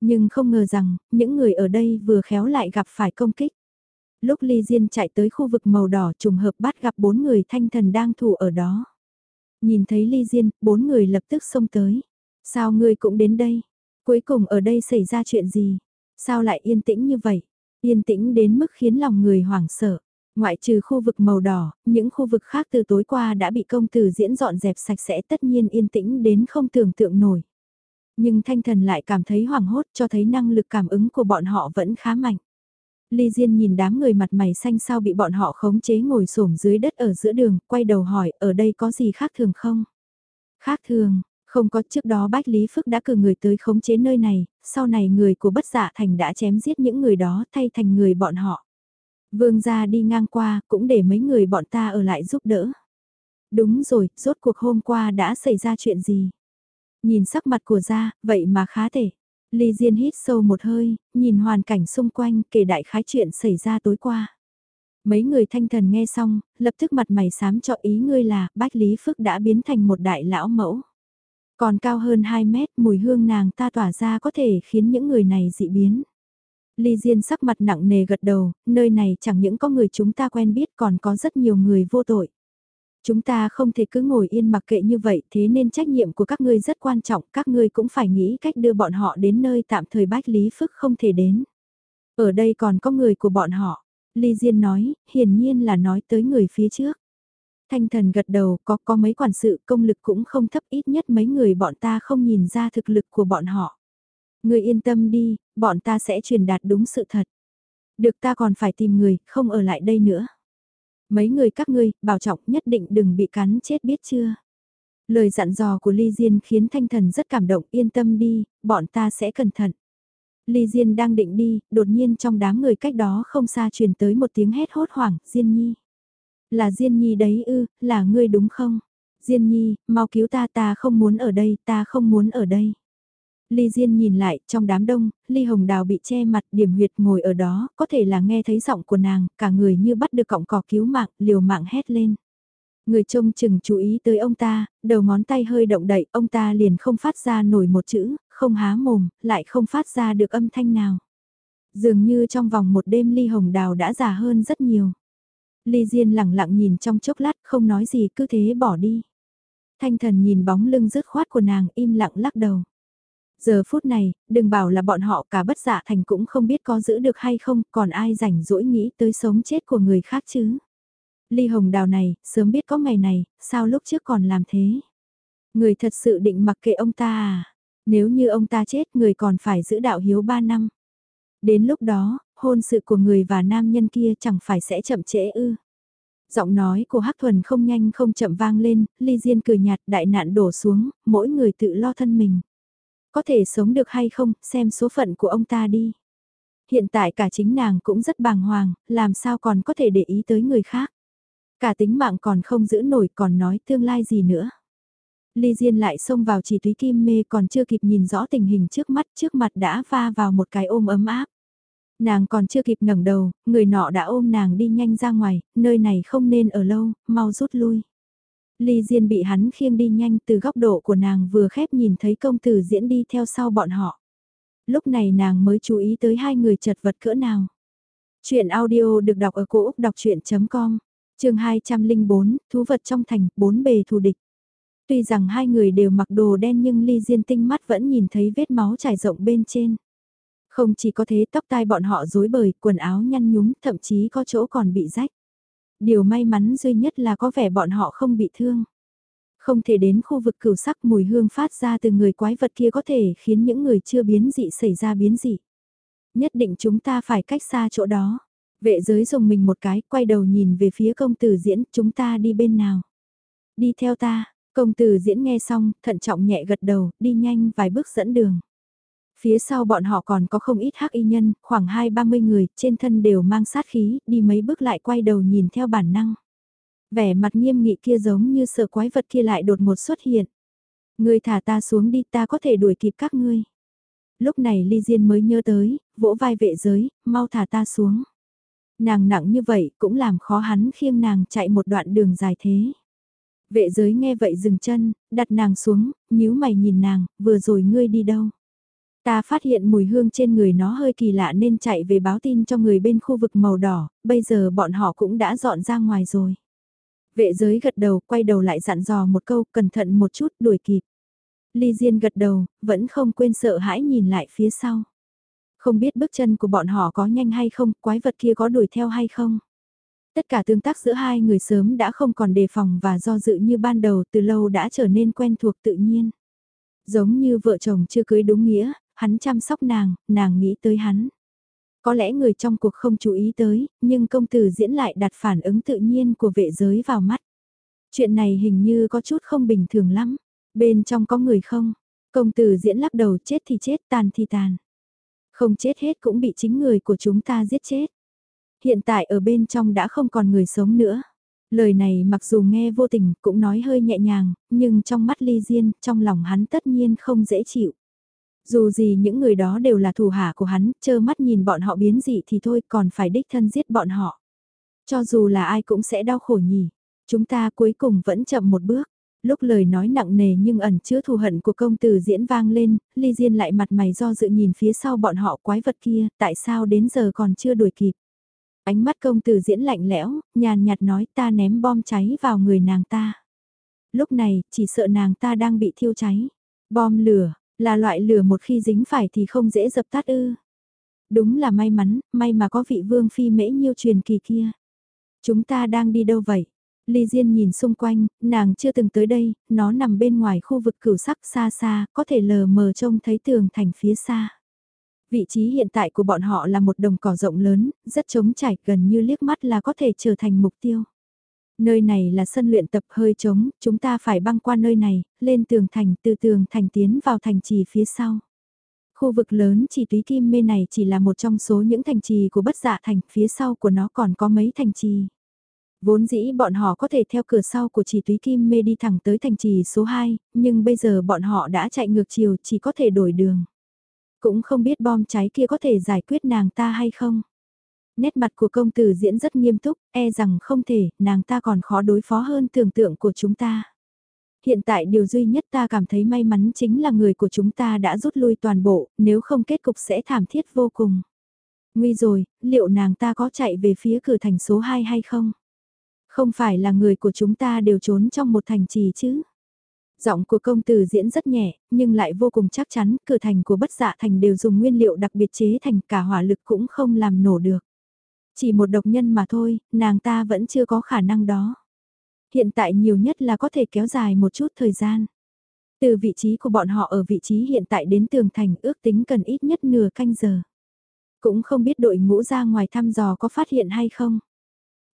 Nhưng không ngờ rằng, những người ở đây vừa khéo lại gặp phải công kích. Lúc Ly Diên chạy tới khu vực màu đỏ trùng hợp bắt gặp bốn người thanh thần đang thủ ở đó. Nhìn thấy Ly Diên, bốn người lập tức xông tới. Sao ngươi cũng đến đây? Cuối cùng ở đây xảy ra chuyện gì? Sao lại yên tĩnh như vậy? Yên tĩnh đến mức khiến lòng người hoảng sợ. Ngoại trừ khu vực màu đỏ, những khu vực khác từ tối qua đã bị công tử diễn dọn dẹp sạch sẽ tất nhiên yên tĩnh đến không tưởng tượng nổi. Nhưng thanh thần lại cảm thấy hoảng hốt cho thấy năng lực cảm ứng của bọn họ vẫn khá mạnh. Ly Diên nhìn đám người mặt mày xanh sao bị bọn họ khống chế ngồi xổm dưới đất ở giữa đường, quay đầu hỏi ở đây có gì khác thường không? Khác thường, không có trước đó Bách Lý Phức đã cử người tới khống chế nơi này, sau này người của bất dạ thành đã chém giết những người đó thay thành người bọn họ. Vương gia đi ngang qua cũng để mấy người bọn ta ở lại giúp đỡ. Đúng rồi, rốt cuộc hôm qua đã xảy ra chuyện gì? Nhìn sắc mặt của gia, vậy mà khá thể. Ly Diên hít sâu một hơi, nhìn hoàn cảnh xung quanh kể đại khái chuyện xảy ra tối qua. Mấy người thanh thần nghe xong, lập tức mặt mày sám cho ý ngươi là Bách Lý Phước đã biến thành một đại lão mẫu. Còn cao hơn 2 mét mùi hương nàng ta tỏa ra có thể khiến những người này dị biến. Ly Diên sắc mặt nặng nề gật đầu, nơi này chẳng những có người chúng ta quen biết còn có rất nhiều người vô tội. Chúng ta không thể cứ ngồi yên mặc kệ như vậy thế nên trách nhiệm của các ngươi rất quan trọng, các ngươi cũng phải nghĩ cách đưa bọn họ đến nơi tạm thời bách lý phức không thể đến. Ở đây còn có người của bọn họ, Ly Diên nói, hiển nhiên là nói tới người phía trước. Thanh thần gật đầu, có có mấy quản sự công lực cũng không thấp ít nhất mấy người bọn ta không nhìn ra thực lực của bọn họ. Người yên tâm đi, bọn ta sẽ truyền đạt đúng sự thật. Được ta còn phải tìm người, không ở lại đây nữa. Mấy người các ngươi, bảo trọng nhất định đừng bị cắn chết biết chưa. Lời dặn dò của Ly Diên khiến thanh thần rất cảm động yên tâm đi, bọn ta sẽ cẩn thận. Ly Diên đang định đi, đột nhiên trong đám người cách đó không xa truyền tới một tiếng hét hốt hoảng, Diên Nhi. Là Diên Nhi đấy ư, là ngươi đúng không? Diên Nhi, mau cứu ta ta không muốn ở đây, ta không muốn ở đây. Ly Diên nhìn lại, trong đám đông, Ly Hồng Đào bị che mặt điểm huyệt ngồi ở đó, có thể là nghe thấy giọng của nàng, cả người như bắt được cọng cỏ cứu mạng, liều mạng hét lên. Người trông chừng chú ý tới ông ta, đầu ngón tay hơi động đậy, ông ta liền không phát ra nổi một chữ, không há mồm, lại không phát ra được âm thanh nào. Dường như trong vòng một đêm Ly Hồng Đào đã già hơn rất nhiều. Ly Diên lặng lặng nhìn trong chốc lát không nói gì cứ thế bỏ đi. Thanh thần nhìn bóng lưng rứt khoát của nàng im lặng lắc đầu. Giờ phút này, đừng bảo là bọn họ cả bất dạ thành cũng không biết có giữ được hay không, còn ai rảnh rỗi nghĩ tới sống chết của người khác chứ. Ly Hồng Đào này, sớm biết có ngày này, sao lúc trước còn làm thế? Người thật sự định mặc kệ ông ta à? Nếu như ông ta chết người còn phải giữ đạo hiếu 3 năm. Đến lúc đó, hôn sự của người và nam nhân kia chẳng phải sẽ chậm trễ ư. Giọng nói của Hắc Thuần không nhanh không chậm vang lên, Ly Diên cười nhạt đại nạn đổ xuống, mỗi người tự lo thân mình. Có thể sống được hay không, xem số phận của ông ta đi. Hiện tại cả chính nàng cũng rất bàng hoàng, làm sao còn có thể để ý tới người khác. Cả tính mạng còn không giữ nổi còn nói tương lai gì nữa. Ly Diên lại xông vào chỉ túy kim mê còn chưa kịp nhìn rõ tình hình trước mắt trước mặt đã va vào một cái ôm ấm áp. Nàng còn chưa kịp ngẩng đầu, người nọ đã ôm nàng đi nhanh ra ngoài, nơi này không nên ở lâu, mau rút lui. Ly Diên bị hắn khiêng đi nhanh từ góc độ của nàng vừa khép nhìn thấy công tử diễn đi theo sau bọn họ. Lúc này nàng mới chú ý tới hai người chật vật cỡ nào. Chuyện audio được đọc ở cổ Úc đọc chuyện.com, trường 204, thú vật trong thành, bốn bề thù địch. Tuy rằng hai người đều mặc đồ đen nhưng Ly Diên tinh mắt vẫn nhìn thấy vết máu trải rộng bên trên. Không chỉ có thế tóc tai bọn họ rối bời, quần áo nhăn nhúm, thậm chí có chỗ còn bị rách. Điều may mắn duy nhất là có vẻ bọn họ không bị thương. Không thể đến khu vực cửu sắc mùi hương phát ra từ người quái vật kia có thể khiến những người chưa biến dị xảy ra biến dị. Nhất định chúng ta phải cách xa chỗ đó. Vệ giới dùng mình một cái, quay đầu nhìn về phía công tử diễn, chúng ta đi bên nào. Đi theo ta, công tử diễn nghe xong, thận trọng nhẹ gật đầu, đi nhanh vài bước dẫn đường. Phía sau bọn họ còn có không ít hắc y nhân, khoảng hai ba mươi người, trên thân đều mang sát khí, đi mấy bước lại quay đầu nhìn theo bản năng. Vẻ mặt nghiêm nghị kia giống như sợ quái vật kia lại đột ngột xuất hiện. Ngươi thả ta xuống đi ta có thể đuổi kịp các ngươi. Lúc này Ly Diên mới nhớ tới, vỗ vai vệ giới, mau thả ta xuống. Nàng nặng như vậy cũng làm khó hắn khiêng nàng chạy một đoạn đường dài thế. Vệ giới nghe vậy dừng chân, đặt nàng xuống, nhíu mày nhìn nàng, vừa rồi ngươi đi đâu? Ta phát hiện mùi hương trên người nó hơi kỳ lạ nên chạy về báo tin cho người bên khu vực màu đỏ, bây giờ bọn họ cũng đã dọn ra ngoài rồi. Vệ giới gật đầu, quay đầu lại dặn dò một câu, cẩn thận một chút, đuổi kịp. Ly Diên gật đầu, vẫn không quên sợ hãi nhìn lại phía sau. Không biết bước chân của bọn họ có nhanh hay không, quái vật kia có đuổi theo hay không. Tất cả tương tác giữa hai người sớm đã không còn đề phòng và do dự như ban đầu từ lâu đã trở nên quen thuộc tự nhiên. Giống như vợ chồng chưa cưới đúng nghĩa, hắn chăm sóc nàng, nàng nghĩ tới hắn. Có lẽ người trong cuộc không chú ý tới, nhưng công tử diễn lại đặt phản ứng tự nhiên của vệ giới vào mắt. Chuyện này hình như có chút không bình thường lắm. Bên trong có người không? Công tử diễn lắc đầu chết thì chết tàn thì tàn. Không chết hết cũng bị chính người của chúng ta giết chết. Hiện tại ở bên trong đã không còn người sống nữa. Lời này mặc dù nghe vô tình cũng nói hơi nhẹ nhàng, nhưng trong mắt ly diên, trong lòng hắn tất nhiên không dễ chịu. Dù gì những người đó đều là thủ hạ của hắn, chơ mắt nhìn bọn họ biến dị thì thôi còn phải đích thân giết bọn họ. Cho dù là ai cũng sẽ đau khổ nhỉ. Chúng ta cuối cùng vẫn chậm một bước. Lúc lời nói nặng nề nhưng ẩn chứa thù hận của công tử diễn vang lên, Ly Diên lại mặt mày do dự nhìn phía sau bọn họ quái vật kia, tại sao đến giờ còn chưa đuổi kịp. Ánh mắt công tử diễn lạnh lẽo, nhàn nhạt nói ta ném bom cháy vào người nàng ta. Lúc này, chỉ sợ nàng ta đang bị thiêu cháy. Bom lửa, là loại lửa một khi dính phải thì không dễ dập tắt ư. Đúng là may mắn, may mà có vị vương phi mễ nhiêu truyền kỳ kia. Chúng ta đang đi đâu vậy? Ly Diên nhìn xung quanh, nàng chưa từng tới đây, nó nằm bên ngoài khu vực cửu sắc xa xa, có thể lờ mờ trông thấy tường thành phía xa. Vị trí hiện tại của bọn họ là một đồng cỏ rộng lớn, rất trống trải gần như liếc mắt là có thể trở thành mục tiêu. Nơi này là sân luyện tập hơi trống, chúng ta phải băng qua nơi này, lên tường thành, từ tường thành tiến vào thành trì phía sau. Khu vực lớn chỉ túy kim mê này chỉ là một trong số những thành trì của bất dạ thành, phía sau của nó còn có mấy thành trì. Vốn dĩ bọn họ có thể theo cửa sau của chỉ túy kim mê đi thẳng tới thành trì số 2, nhưng bây giờ bọn họ đã chạy ngược chiều chỉ có thể đổi đường. Cũng không biết bom cháy kia có thể giải quyết nàng ta hay không. Nét mặt của công tử diễn rất nghiêm túc, e rằng không thể, nàng ta còn khó đối phó hơn tưởng tượng của chúng ta. Hiện tại điều duy nhất ta cảm thấy may mắn chính là người của chúng ta đã rút lui toàn bộ, nếu không kết cục sẽ thảm thiết vô cùng. Nguy rồi, liệu nàng ta có chạy về phía cửa thành số 2 hay không? Không phải là người của chúng ta đều trốn trong một thành trì chứ? Giọng của công tử diễn rất nhẹ, nhưng lại vô cùng chắc chắn, cửa thành của bất dạ thành đều dùng nguyên liệu đặc biệt chế thành cả hỏa lực cũng không làm nổ được. Chỉ một độc nhân mà thôi, nàng ta vẫn chưa có khả năng đó. Hiện tại nhiều nhất là có thể kéo dài một chút thời gian. Từ vị trí của bọn họ ở vị trí hiện tại đến tường thành ước tính cần ít nhất nửa canh giờ. Cũng không biết đội ngũ ra ngoài thăm dò có phát hiện hay không.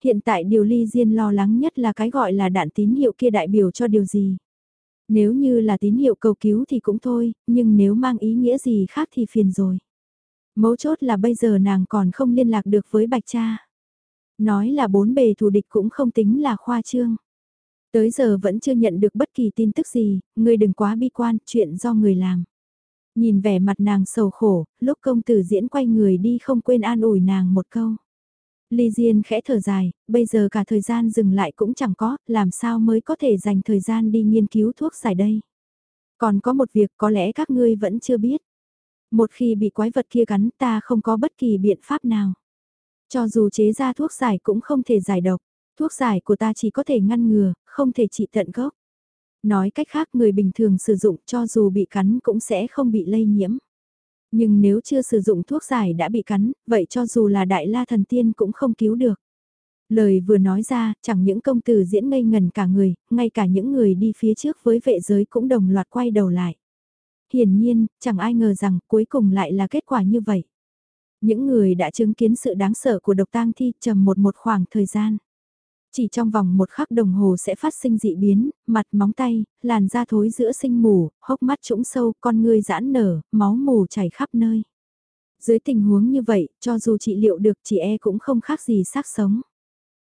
Hiện tại điều ly diên lo lắng nhất là cái gọi là đạn tín hiệu kia đại biểu cho điều gì. Nếu như là tín hiệu cầu cứu thì cũng thôi, nhưng nếu mang ý nghĩa gì khác thì phiền rồi. Mấu chốt là bây giờ nàng còn không liên lạc được với bạch cha. Nói là bốn bề thù địch cũng không tính là khoa trương. Tới giờ vẫn chưa nhận được bất kỳ tin tức gì, người đừng quá bi quan, chuyện do người làm. Nhìn vẻ mặt nàng sầu khổ, lúc công tử diễn quay người đi không quên an ủi nàng một câu. Ly Diên khẽ thở dài, bây giờ cả thời gian dừng lại cũng chẳng có, làm sao mới có thể dành thời gian đi nghiên cứu thuốc giải đây. Còn có một việc có lẽ các ngươi vẫn chưa biết. Một khi bị quái vật kia cắn ta không có bất kỳ biện pháp nào. Cho dù chế ra thuốc giải cũng không thể giải độc, thuốc giải của ta chỉ có thể ngăn ngừa, không thể trị tận gốc. Nói cách khác người bình thường sử dụng cho dù bị cắn cũng sẽ không bị lây nhiễm. Nhưng nếu chưa sử dụng thuốc giải đã bị cắn, vậy cho dù là đại la thần tiên cũng không cứu được. Lời vừa nói ra, chẳng những công tử diễn ngây ngần cả người, ngay cả những người đi phía trước với vệ giới cũng đồng loạt quay đầu lại. Hiển nhiên, chẳng ai ngờ rằng cuối cùng lại là kết quả như vậy. Những người đã chứng kiến sự đáng sợ của độc tang thi trầm một một khoảng thời gian. Chỉ trong vòng một khắc đồng hồ sẽ phát sinh dị biến, mặt móng tay, làn da thối giữa sinh mù, hốc mắt trũng sâu, con ngươi giãn nở, máu mù chảy khắp nơi. Dưới tình huống như vậy, cho dù trị liệu được chị e cũng không khác gì xác sống.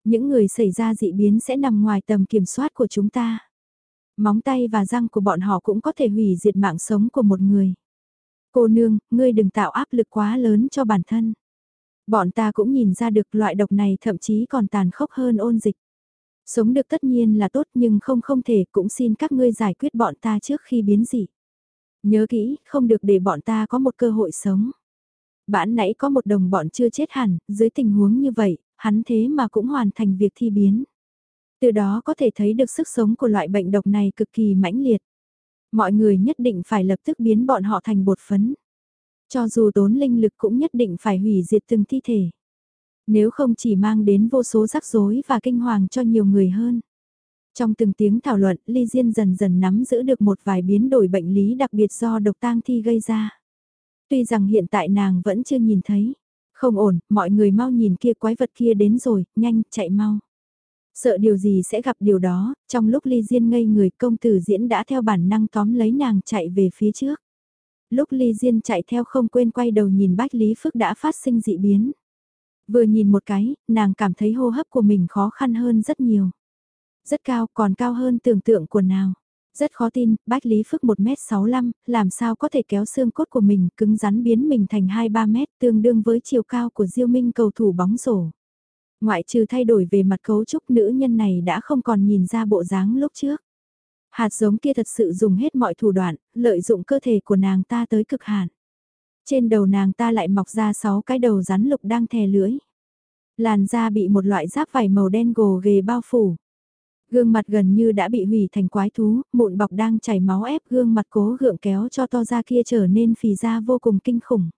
Những người xảy ra dị biến sẽ nằm ngoài tầm kiểm soát của chúng ta. Móng tay và răng của bọn họ cũng có thể hủy diệt mạng sống của một người. Cô nương, ngươi đừng tạo áp lực quá lớn cho bản thân. Bọn ta cũng nhìn ra được loại độc này thậm chí còn tàn khốc hơn ôn dịch. Sống được tất nhiên là tốt nhưng không không thể cũng xin các ngươi giải quyết bọn ta trước khi biến dị. Nhớ kỹ, không được để bọn ta có một cơ hội sống. Bản nãy có một đồng bọn chưa chết hẳn, dưới tình huống như vậy, hắn thế mà cũng hoàn thành việc thi biến. Từ đó có thể thấy được sức sống của loại bệnh độc này cực kỳ mãnh liệt. Mọi người nhất định phải lập tức biến bọn họ thành bột phấn. Cho dù tốn linh lực cũng nhất định phải hủy diệt từng thi thể. Nếu không chỉ mang đến vô số rắc rối và kinh hoàng cho nhiều người hơn. Trong từng tiếng thảo luận, Ly Diên dần dần nắm giữ được một vài biến đổi bệnh lý đặc biệt do độc tang thi gây ra. Tuy rằng hiện tại nàng vẫn chưa nhìn thấy. Không ổn, mọi người mau nhìn kia quái vật kia đến rồi, nhanh, chạy mau. Sợ điều gì sẽ gặp điều đó, trong lúc Ly Diên ngây người công tử diễn đã theo bản năng tóm lấy nàng chạy về phía trước. Lúc Ly Diên chạy theo không quên quay đầu nhìn Bách Lý Phức đã phát sinh dị biến. Vừa nhìn một cái, nàng cảm thấy hô hấp của mình khó khăn hơn rất nhiều. Rất cao, còn cao hơn tưởng tượng của nào. Rất khó tin, Bách Lý Phức 1m65, làm sao có thể kéo xương cốt của mình, cứng rắn biến mình thành 2-3 mét, tương đương với chiều cao của Diêu Minh cầu thủ bóng rổ. Ngoại trừ thay đổi về mặt cấu trúc nữ nhân này đã không còn nhìn ra bộ dáng lúc trước. Hạt giống kia thật sự dùng hết mọi thủ đoạn, lợi dụng cơ thể của nàng ta tới cực hạn. Trên đầu nàng ta lại mọc ra 6 cái đầu rắn lục đang thè lưỡi. Làn da bị một loại giáp vải màu đen gồ ghề bao phủ. Gương mặt gần như đã bị hủy thành quái thú, mụn bọc đang chảy máu ép gương mặt cố gượng kéo cho to ra kia trở nên phì ra vô cùng kinh khủng.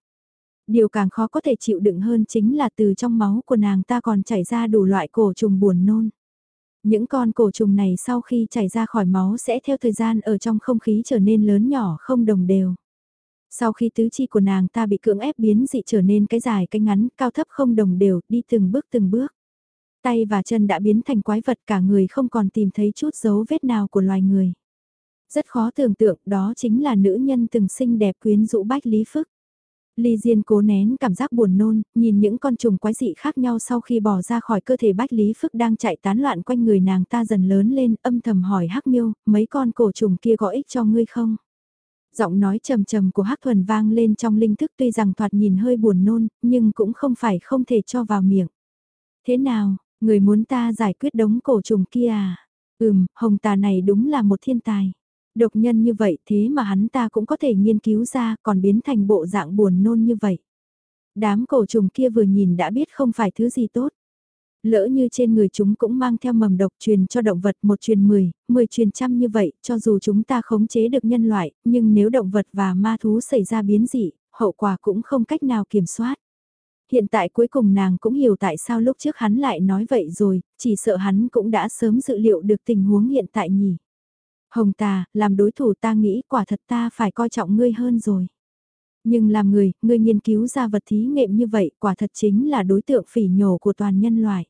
Điều càng khó có thể chịu đựng hơn chính là từ trong máu của nàng ta còn chảy ra đủ loại cổ trùng buồn nôn. Những con cổ trùng này sau khi chảy ra khỏi máu sẽ theo thời gian ở trong không khí trở nên lớn nhỏ không đồng đều. Sau khi tứ chi của nàng ta bị cưỡng ép biến dị trở nên cái dài cái ngắn, cao thấp không đồng đều, đi từng bước từng bước. Tay và chân đã biến thành quái vật cả người không còn tìm thấy chút dấu vết nào của loài người. Rất khó tưởng tượng đó chính là nữ nhân từng xinh đẹp quyến rũ bách lý phức. Ly Diên cố nén cảm giác buồn nôn, nhìn những con trùng quái dị khác nhau sau khi bỏ ra khỏi cơ thể Bách Lý Phức đang chạy tán loạn quanh người nàng ta dần lớn lên, âm thầm hỏi Hắc Miêu, mấy con cổ trùng kia có ích cho ngươi không? Giọng nói trầm trầm của Hắc Thuần vang lên trong linh thức tuy rằng thoạt nhìn hơi buồn nôn, nhưng cũng không phải không thể cho vào miệng. Thế nào, người muốn ta giải quyết đống cổ trùng kia à? Ừm, hồng tà này đúng là một thiên tài. Độc nhân như vậy thế mà hắn ta cũng có thể nghiên cứu ra còn biến thành bộ dạng buồn nôn như vậy. Đám cổ trùng kia vừa nhìn đã biết không phải thứ gì tốt. Lỡ như trên người chúng cũng mang theo mầm độc truyền cho động vật một truyền 10, 10 truyền trăm như vậy, cho dù chúng ta khống chế được nhân loại, nhưng nếu động vật và ma thú xảy ra biến dị, hậu quả cũng không cách nào kiểm soát. Hiện tại cuối cùng nàng cũng hiểu tại sao lúc trước hắn lại nói vậy rồi, chỉ sợ hắn cũng đã sớm dự liệu được tình huống hiện tại nhỉ. Hồng tà, làm đối thủ ta nghĩ quả thật ta phải coi trọng ngươi hơn rồi. Nhưng làm người, ngươi nghiên cứu ra vật thí nghiệm như vậy quả thật chính là đối tượng phỉ nhổ của toàn nhân loại.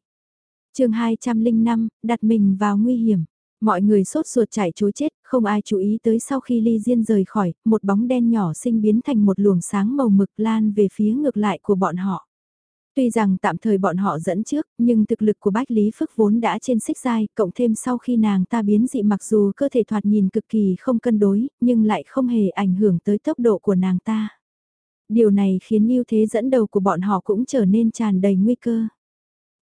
chương 205, đặt mình vào nguy hiểm. Mọi người sốt ruột chạy chối chết, không ai chú ý tới sau khi ly diên rời khỏi, một bóng đen nhỏ sinh biến thành một luồng sáng màu mực lan về phía ngược lại của bọn họ. Tuy rằng tạm thời bọn họ dẫn trước, nhưng thực lực của Bách Lý Phức vốn đã trên xích dai, cộng thêm sau khi nàng ta biến dị mặc dù cơ thể thoạt nhìn cực kỳ không cân đối, nhưng lại không hề ảnh hưởng tới tốc độ của nàng ta. Điều này khiến ưu thế dẫn đầu của bọn họ cũng trở nên tràn đầy nguy cơ.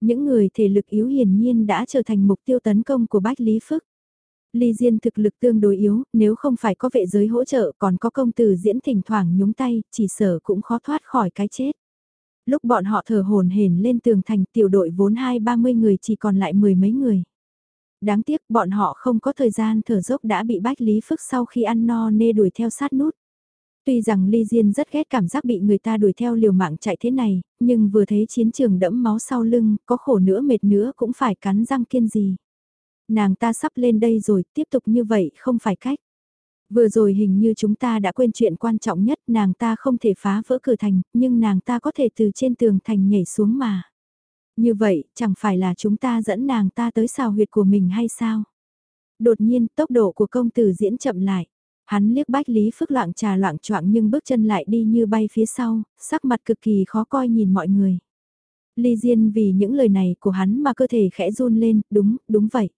Những người thể lực yếu hiển nhiên đã trở thành mục tiêu tấn công của Bách Lý Phức. Ly Diên thực lực tương đối yếu, nếu không phải có vệ giới hỗ trợ còn có công tử diễn thỉnh thoảng nhúng tay, chỉ sở cũng khó thoát khỏi cái chết lúc bọn họ thở hồn hển lên tường thành tiểu đội vốn hai ba mươi người chỉ còn lại mười mấy người. Đáng tiếc bọn họ không có thời gian thở dốc đã bị Bách Lý Phức sau khi ăn no nê đuổi theo sát nút. Tuy rằng Ly Diên rất ghét cảm giác bị người ta đuổi theo liều mạng chạy thế này, nhưng vừa thấy chiến trường đẫm máu sau lưng, có khổ nữa mệt nữa cũng phải cắn răng kiên gì. Nàng ta sắp lên đây rồi, tiếp tục như vậy không phải cách. Vừa rồi hình như chúng ta đã quên chuyện quan trọng nhất, nàng ta không thể phá vỡ cửa thành, nhưng nàng ta có thể từ trên tường thành nhảy xuống mà. Như vậy, chẳng phải là chúng ta dẫn nàng ta tới xào huyệt của mình hay sao? Đột nhiên, tốc độ của công tử diễn chậm lại. Hắn liếc bách lý phức loạn trà loạn choạng nhưng bước chân lại đi như bay phía sau, sắc mặt cực kỳ khó coi nhìn mọi người. Ly Diên vì những lời này của hắn mà cơ thể khẽ run lên, đúng, đúng vậy.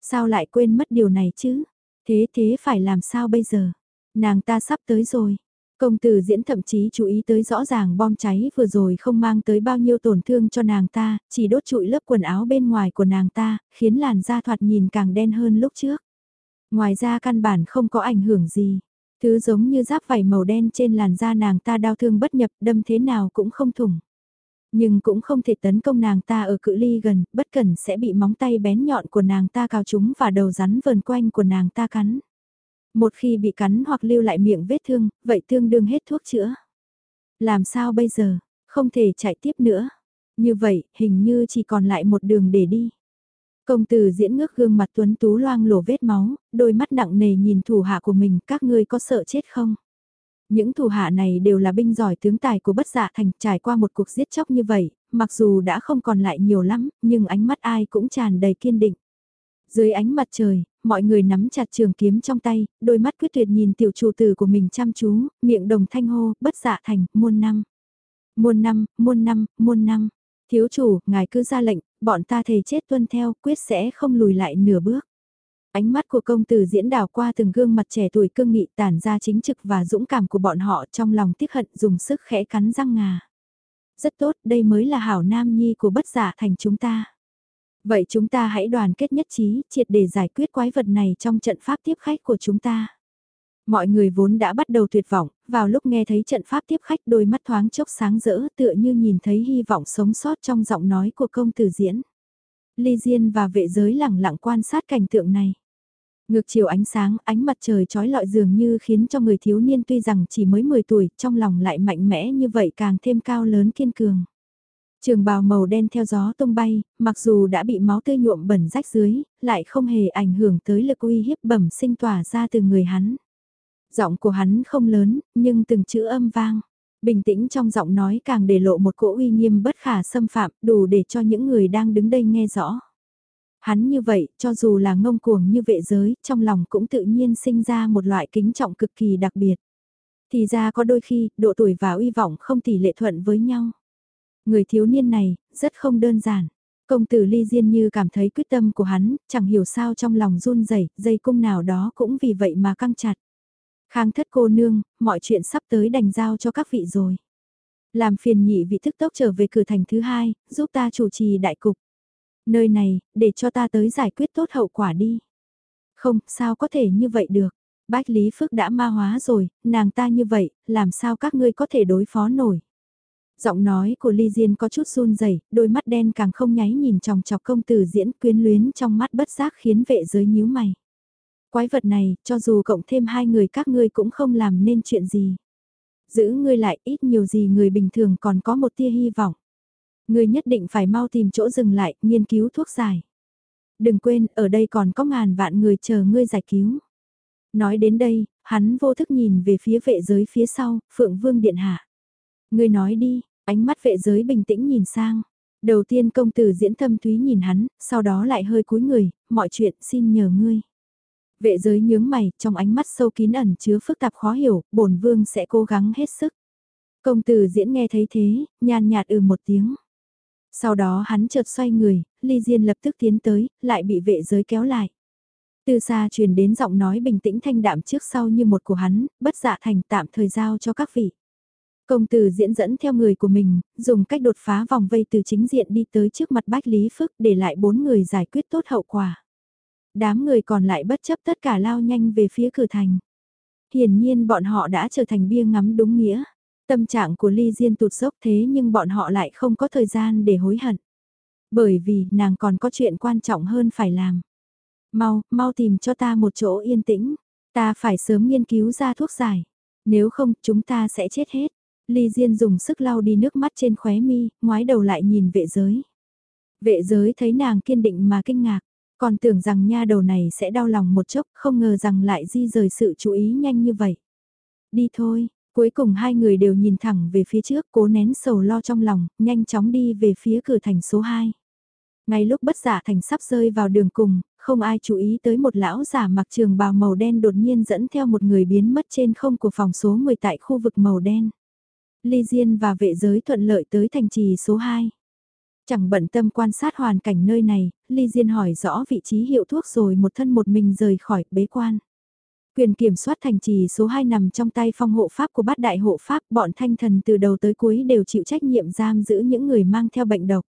Sao lại quên mất điều này chứ? Thế thế phải làm sao bây giờ? Nàng ta sắp tới rồi. Công tử diễn thậm chí chú ý tới rõ ràng bom cháy vừa rồi không mang tới bao nhiêu tổn thương cho nàng ta, chỉ đốt trụi lớp quần áo bên ngoài của nàng ta, khiến làn da thoạt nhìn càng đen hơn lúc trước. Ngoài ra căn bản không có ảnh hưởng gì. Thứ giống như giáp vải màu đen trên làn da nàng ta đau thương bất nhập đâm thế nào cũng không thủng. Nhưng cũng không thể tấn công nàng ta ở cự ly gần, bất cẩn sẽ bị móng tay bén nhọn của nàng ta cào trúng và đầu rắn vờn quanh của nàng ta cắn. Một khi bị cắn hoặc lưu lại miệng vết thương, vậy tương đương hết thuốc chữa. Làm sao bây giờ, không thể chạy tiếp nữa. Như vậy, hình như chỉ còn lại một đường để đi. Công tử diễn ngước gương mặt tuấn tú loang lổ vết máu, đôi mắt nặng nề nhìn thủ hạ của mình, các ngươi có sợ chết không? Những thủ hạ này đều là binh giỏi tướng tài của bất dạ thành trải qua một cuộc giết chóc như vậy, mặc dù đã không còn lại nhiều lắm, nhưng ánh mắt ai cũng tràn đầy kiên định. Dưới ánh mặt trời, mọi người nắm chặt trường kiếm trong tay, đôi mắt quyết tuyệt nhìn tiểu chủ tử của mình chăm chú, miệng đồng thanh hô, bất dạ thành, muôn năm. Muôn năm, muôn năm, muôn năm. Thiếu chủ, ngài cứ ra lệnh, bọn ta thề chết tuân theo, quyết sẽ không lùi lại nửa bước. Ánh mắt của công tử diễn đảo qua từng gương mặt trẻ tuổi cương nghị tản ra chính trực và dũng cảm của bọn họ trong lòng tiếc hận dùng sức khẽ cắn răng ngà. Rất tốt, đây mới là hảo nam nhi của bất giả thành chúng ta. Vậy chúng ta hãy đoàn kết nhất trí, triệt để giải quyết quái vật này trong trận pháp tiếp khách của chúng ta. Mọi người vốn đã bắt đầu tuyệt vọng, vào lúc nghe thấy trận pháp tiếp khách đôi mắt thoáng chốc sáng rỡ tựa như nhìn thấy hy vọng sống sót trong giọng nói của công tử diễn. Ly Diên và vệ giới lẳng lặng quan sát cảnh tượng này. Ngược chiều ánh sáng, ánh mặt trời trói lọi dường như khiến cho người thiếu niên tuy rằng chỉ mới 10 tuổi, trong lòng lại mạnh mẽ như vậy càng thêm cao lớn kiên cường. Trường bào màu đen theo gió tung bay, mặc dù đã bị máu tươi nhuộm bẩn rách dưới, lại không hề ảnh hưởng tới lực uy hiếp bẩm sinh tỏa ra từ người hắn. Giọng của hắn không lớn, nhưng từng chữ âm vang. Bình tĩnh trong giọng nói càng để lộ một cỗ uy nghiêm bất khả xâm phạm, đủ để cho những người đang đứng đây nghe rõ. Hắn như vậy, cho dù là ngông cuồng như vệ giới, trong lòng cũng tự nhiên sinh ra một loại kính trọng cực kỳ đặc biệt. Thì ra có đôi khi, độ tuổi và uy vọng không tỷ lệ thuận với nhau. Người thiếu niên này, rất không đơn giản. Công tử Ly Diên như cảm thấy quyết tâm của hắn, chẳng hiểu sao trong lòng run rẩy, dây cung nào đó cũng vì vậy mà căng chặt. Khang thất cô nương, mọi chuyện sắp tới đành giao cho các vị rồi. Làm phiền nhị vị thức tốc trở về cửa thành thứ hai, giúp ta chủ trì đại cục. Nơi này, để cho ta tới giải quyết tốt hậu quả đi. Không, sao có thể như vậy được. Bách Lý Phước đã ma hóa rồi, nàng ta như vậy, làm sao các ngươi có thể đối phó nổi. Giọng nói của Ly Diên có chút run rẩy, đôi mắt đen càng không nháy nhìn chòng chọc công tử diễn quyến luyến trong mắt bất giác khiến vệ giới nhíu mày. Quái vật này, cho dù cộng thêm hai người các ngươi cũng không làm nên chuyện gì. Giữ ngươi lại ít nhiều gì người bình thường còn có một tia hy vọng. Ngươi nhất định phải mau tìm chỗ dừng lại, nghiên cứu thuốc giải. Đừng quên, ở đây còn có ngàn vạn người chờ ngươi giải cứu. Nói đến đây, hắn vô thức nhìn về phía vệ giới phía sau, Phượng Vương Điện Hạ. Ngươi nói đi, ánh mắt vệ giới bình tĩnh nhìn sang. Đầu tiên công tử diễn thâm thúy nhìn hắn, sau đó lại hơi cúi người, mọi chuyện xin nhờ ngươi. Vệ giới nhướng mày, trong ánh mắt sâu kín ẩn chứa phức tạp khó hiểu, bổn vương sẽ cố gắng hết sức. Công tử diễn nghe thấy thế, nhàn nhạt ừ một tiếng. Sau đó hắn chợt xoay người, Ly Diên lập tức tiến tới, lại bị vệ giới kéo lại. Từ xa truyền đến giọng nói bình tĩnh thanh đạm trước sau như một của hắn, bất dạ thành tạm thời giao cho các vị. Công tử diễn dẫn theo người của mình, dùng cách đột phá vòng vây từ chính diện đi tới trước mặt Bách Lý Phức để lại bốn người giải quyết tốt hậu quả. Đám người còn lại bất chấp tất cả lao nhanh về phía cửa thành. Hiển nhiên bọn họ đã trở thành bia ngắm đúng nghĩa. Tâm trạng của Ly Diên tụt dốc thế nhưng bọn họ lại không có thời gian để hối hận. Bởi vì nàng còn có chuyện quan trọng hơn phải làm. Mau, mau tìm cho ta một chỗ yên tĩnh. Ta phải sớm nghiên cứu ra thuốc giải. Nếu không, chúng ta sẽ chết hết. Ly Diên dùng sức lau đi nước mắt trên khóe mi, ngoái đầu lại nhìn vệ giới. Vệ giới thấy nàng kiên định mà kinh ngạc. Còn tưởng rằng nha đầu này sẽ đau lòng một chốc, không ngờ rằng lại di rời sự chú ý nhanh như vậy. Đi thôi, cuối cùng hai người đều nhìn thẳng về phía trước, cố nén sầu lo trong lòng, nhanh chóng đi về phía cửa thành số 2. Ngay lúc bất giả thành sắp rơi vào đường cùng, không ai chú ý tới một lão giả mặc trường bào màu đen đột nhiên dẫn theo một người biến mất trên không của phòng số 10 tại khu vực màu đen. Ly Diên và vệ giới thuận lợi tới thành trì số 2. Chẳng bận tâm quan sát hoàn cảnh nơi này, Ly Diên hỏi rõ vị trí hiệu thuốc rồi một thân một mình rời khỏi bế quan. Quyền kiểm soát thành trì số 2 nằm trong tay phong hộ pháp của bát đại hộ pháp, bọn thanh thần từ đầu tới cuối đều chịu trách nhiệm giam giữ những người mang theo bệnh độc.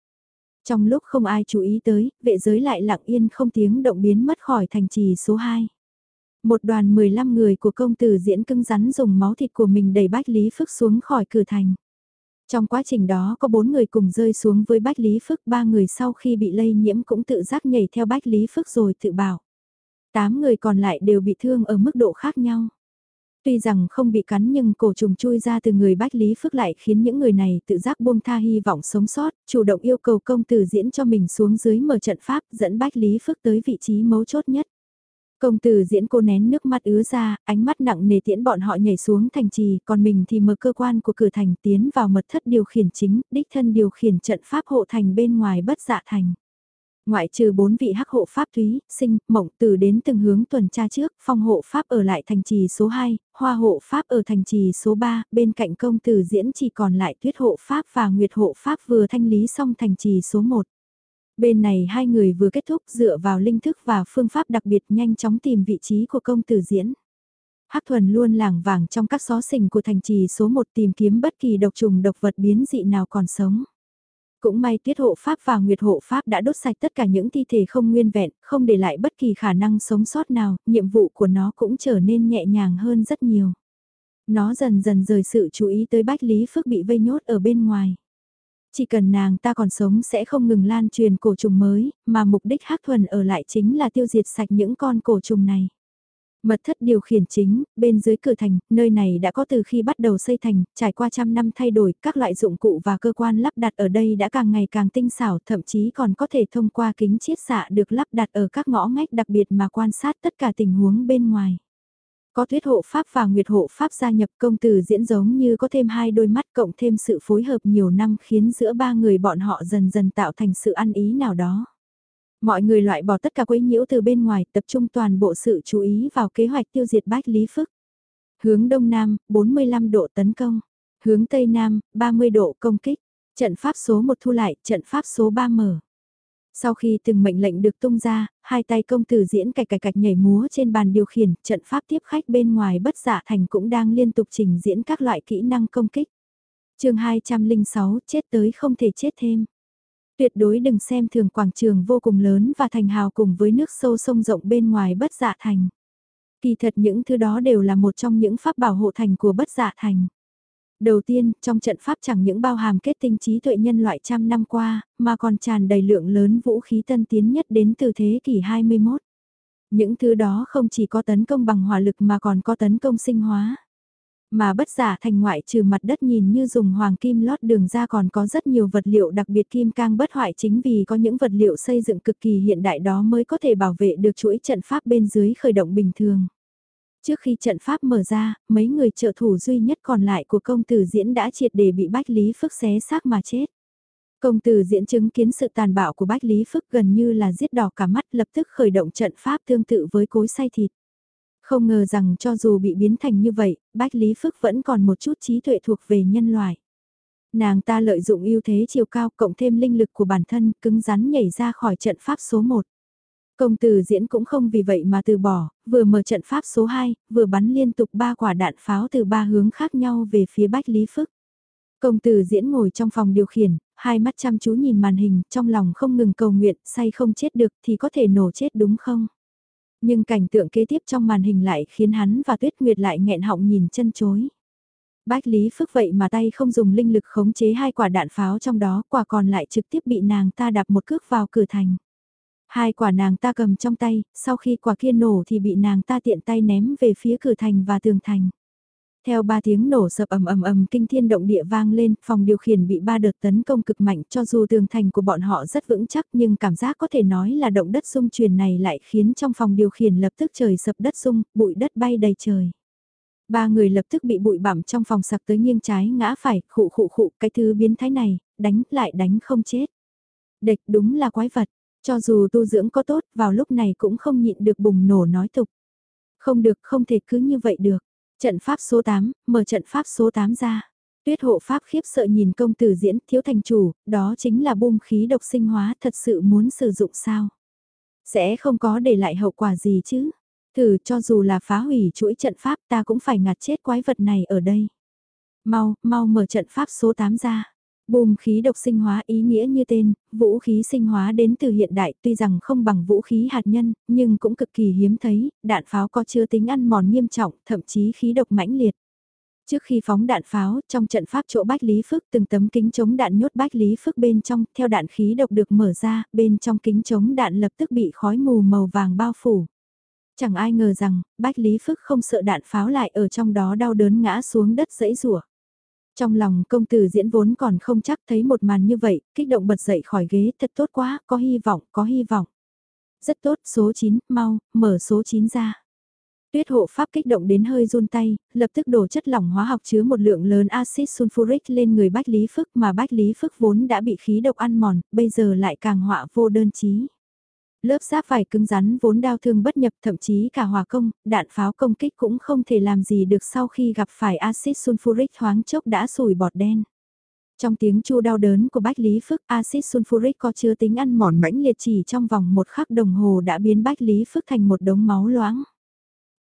Trong lúc không ai chú ý tới, vệ giới lại lặng yên không tiếng động biến mất khỏi thành trì số 2. Một đoàn 15 người của công tử diễn cưng rắn dùng máu thịt của mình đẩy Bách Lý Phức xuống khỏi cửa thành. Trong quá trình đó có bốn người cùng rơi xuống với Bách Lý Phức, ba người sau khi bị lây nhiễm cũng tự giác nhảy theo Bách Lý Phức rồi tự bảo. tám người còn lại đều bị thương ở mức độ khác nhau. Tuy rằng không bị cắn nhưng cổ trùng chui ra từ người Bách Lý Phước lại khiến những người này tự giác buông tha hy vọng sống sót, chủ động yêu cầu công tử diễn cho mình xuống dưới mở trận pháp dẫn Bách Lý Phước tới vị trí mấu chốt nhất. Công tử diễn cô nén nước mắt ứa ra, ánh mắt nặng nề tiễn bọn họ nhảy xuống thành trì, còn mình thì mở cơ quan của cửa thành tiến vào mật thất điều khiển chính, đích thân điều khiển trận pháp hộ thành bên ngoài bất dạ thành. Ngoại trừ bốn vị hắc hộ pháp Thúy, Sinh, Mộng từ đến từng hướng tuần tra trước, phong hộ pháp ở lại thành trì số 2, hoa hộ pháp ở thành trì số 3, bên cạnh công tử diễn chỉ còn lại tuyết hộ pháp và nguyệt hộ pháp vừa thanh lý xong thành trì số 1. Bên này hai người vừa kết thúc dựa vào linh thức và phương pháp đặc biệt nhanh chóng tìm vị trí của công tử diễn. Hắc thuần luôn làng vàng trong các xó xỉnh của thành trì số 1 tìm kiếm bất kỳ độc trùng độc vật biến dị nào còn sống. Cũng may tiết hộ pháp và nguyệt hộ pháp đã đốt sạch tất cả những thi thể không nguyên vẹn, không để lại bất kỳ khả năng sống sót nào, nhiệm vụ của nó cũng trở nên nhẹ nhàng hơn rất nhiều. Nó dần dần rời sự chú ý tới Bách Lý Phước bị vây nhốt ở bên ngoài. Chỉ cần nàng ta còn sống sẽ không ngừng lan truyền cổ trùng mới, mà mục đích hắc thuần ở lại chính là tiêu diệt sạch những con cổ trùng này. Mật thất điều khiển chính, bên dưới cửa thành, nơi này đã có từ khi bắt đầu xây thành, trải qua trăm năm thay đổi, các loại dụng cụ và cơ quan lắp đặt ở đây đã càng ngày càng tinh xảo, thậm chí còn có thể thông qua kính chiết xạ được lắp đặt ở các ngõ ngách đặc biệt mà quan sát tất cả tình huống bên ngoài. Có thuyết hộ pháp và nguyệt hộ pháp gia nhập công tử diễn giống như có thêm hai đôi mắt cộng thêm sự phối hợp nhiều năm khiến giữa ba người bọn họ dần dần tạo thành sự ăn ý nào đó. Mọi người loại bỏ tất cả quấy nhiễu từ bên ngoài tập trung toàn bộ sự chú ý vào kế hoạch tiêu diệt bách lý phức. Hướng Đông Nam, 45 độ tấn công. Hướng Tây Nam, 30 độ công kích. Trận pháp số 1 thu lại, trận pháp số 3 mở. Sau khi từng mệnh lệnh được tung ra, hai tay công tử diễn cạch cạch cạch nhảy múa trên bàn điều khiển, trận pháp tiếp khách bên ngoài bất dạ thành cũng đang liên tục trình diễn các loại kỹ năng công kích. chương 206 chết tới không thể chết thêm. Tuyệt đối đừng xem thường quảng trường vô cùng lớn và thành hào cùng với nước sâu sông rộng bên ngoài bất dạ thành. Kỳ thật những thứ đó đều là một trong những pháp bảo hộ thành của bất dạ thành. Đầu tiên, trong trận pháp chẳng những bao hàm kết tinh trí tuệ nhân loại trăm năm qua, mà còn tràn đầy lượng lớn vũ khí tân tiến nhất đến từ thế kỷ 21. Những thứ đó không chỉ có tấn công bằng hỏa lực mà còn có tấn công sinh hóa. Mà bất giả thành ngoại trừ mặt đất nhìn như dùng hoàng kim lót đường ra còn có rất nhiều vật liệu đặc biệt kim cang bất hoại chính vì có những vật liệu xây dựng cực kỳ hiện đại đó mới có thể bảo vệ được chuỗi trận pháp bên dưới khởi động bình thường. Trước khi trận pháp mở ra, mấy người trợ thủ duy nhất còn lại của công tử diễn đã triệt để bị Bách Lý Phức xé xác mà chết. Công tử diễn chứng kiến sự tàn bạo của Bách Lý Phức gần như là giết đỏ cả mắt lập tức khởi động trận pháp tương tự với cối xay thịt. Không ngờ rằng cho dù bị biến thành như vậy, Bách Lý Phức vẫn còn một chút trí tuệ thuộc về nhân loại. Nàng ta lợi dụng ưu thế chiều cao cộng thêm linh lực của bản thân cứng rắn nhảy ra khỏi trận pháp số 1. Công tử diễn cũng không vì vậy mà từ bỏ, vừa mở trận pháp số 2, vừa bắn liên tục ba quả đạn pháo từ ba hướng khác nhau về phía Bách Lý Phức. Công tử diễn ngồi trong phòng điều khiển, hai mắt chăm chú nhìn màn hình, trong lòng không ngừng cầu nguyện, say không chết được thì có thể nổ chết đúng không? Nhưng cảnh tượng kế tiếp trong màn hình lại khiến hắn và Tuyết Nguyệt lại nghẹn họng nhìn chân chối. Bách Lý phức vậy mà tay không dùng linh lực khống chế hai quả đạn pháo trong đó, quả còn lại trực tiếp bị nàng ta đạp một cước vào cửa thành. Hai quả nàng ta cầm trong tay, sau khi quả kia nổ thì bị nàng ta tiện tay ném về phía cửa thành và tường thành. Theo ba tiếng nổ sập ầm ầm ầm kinh thiên động địa vang lên, phòng điều khiển bị ba đợt tấn công cực mạnh cho dù tường thành của bọn họ rất vững chắc nhưng cảm giác có thể nói là động đất xung truyền này lại khiến trong phòng điều khiển lập tức trời sập đất xung, bụi đất bay đầy trời. Ba người lập tức bị bụi bặm trong phòng sặc tới nghiêng trái ngã phải, khụ khụ khụ, cái thứ biến thái này, đánh lại đánh không chết. Địch đúng là quái vật, cho dù tu dưỡng có tốt, vào lúc này cũng không nhịn được bùng nổ nói tục. Không được, không thể cứ như vậy được. Trận pháp số 8, mở trận pháp số 8 ra. Tuyết hộ pháp khiếp sợ nhìn công tử diễn thiếu thành chủ, đó chính là bung khí độc sinh hóa thật sự muốn sử dụng sao. Sẽ không có để lại hậu quả gì chứ. Thử cho dù là phá hủy chuỗi trận pháp ta cũng phải ngạt chết quái vật này ở đây. Mau, mau mở trận pháp số 8 ra. Bùm khí độc sinh hóa ý nghĩa như tên, vũ khí sinh hóa đến từ hiện đại tuy rằng không bằng vũ khí hạt nhân, nhưng cũng cực kỳ hiếm thấy, đạn pháo có chứa tính ăn mòn nghiêm trọng, thậm chí khí độc mãnh liệt. Trước khi phóng đạn pháo, trong trận pháp chỗ Bách Lý Phước từng tấm kính chống đạn nhốt Bách Lý Phước bên trong, theo đạn khí độc được mở ra, bên trong kính chống đạn lập tức bị khói mù màu vàng bao phủ. Chẳng ai ngờ rằng, Bách Lý Phước không sợ đạn pháo lại ở trong đó đau đớn ngã xuống đất dẫy rủa. Trong lòng công tử diễn vốn còn không chắc thấy một màn như vậy, kích động bật dậy khỏi ghế, thật tốt quá, có hy vọng, có hy vọng. Rất tốt, số 9, mau, mở số 9 ra. Tuyết hộ pháp kích động đến hơi run tay, lập tức đổ chất lỏng hóa học chứa một lượng lớn axit sulfuric lên người Bách Lý Phức mà Bách Lý Phức vốn đã bị khí độc ăn mòn, bây giờ lại càng họa vô đơn chí. Lớp giáp vải cứng rắn vốn đau thương bất nhập thậm chí cả hòa công, đạn pháo công kích cũng không thể làm gì được sau khi gặp phải axit sulfuric thoáng chốc đã sủi bọt đen. Trong tiếng chu đau đớn của Bách Lý Phức, axit sulfuric có chứa tính ăn mòn mãnh liệt chỉ trong vòng một khắc đồng hồ đã biến Bách Lý Phức thành một đống máu loãng.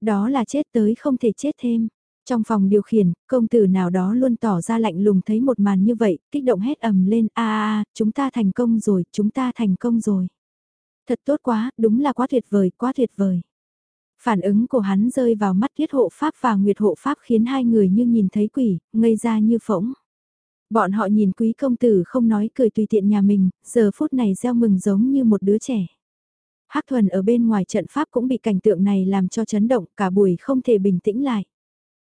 Đó là chết tới không thể chết thêm. Trong phòng điều khiển, công tử nào đó luôn tỏ ra lạnh lùng thấy một màn như vậy, kích động hét ầm lên, a a chúng ta thành công rồi, chúng ta thành công rồi. Thật tốt quá, đúng là quá tuyệt vời, quá tuyệt vời. Phản ứng của hắn rơi vào mắt thiết hộ pháp và nguyệt hộ pháp khiến hai người như nhìn thấy quỷ, ngây ra như phỗng. Bọn họ nhìn quý công tử không nói cười tùy tiện nhà mình, giờ phút này gieo mừng giống như một đứa trẻ. Hắc thuần ở bên ngoài trận pháp cũng bị cảnh tượng này làm cho chấn động, cả buổi không thể bình tĩnh lại.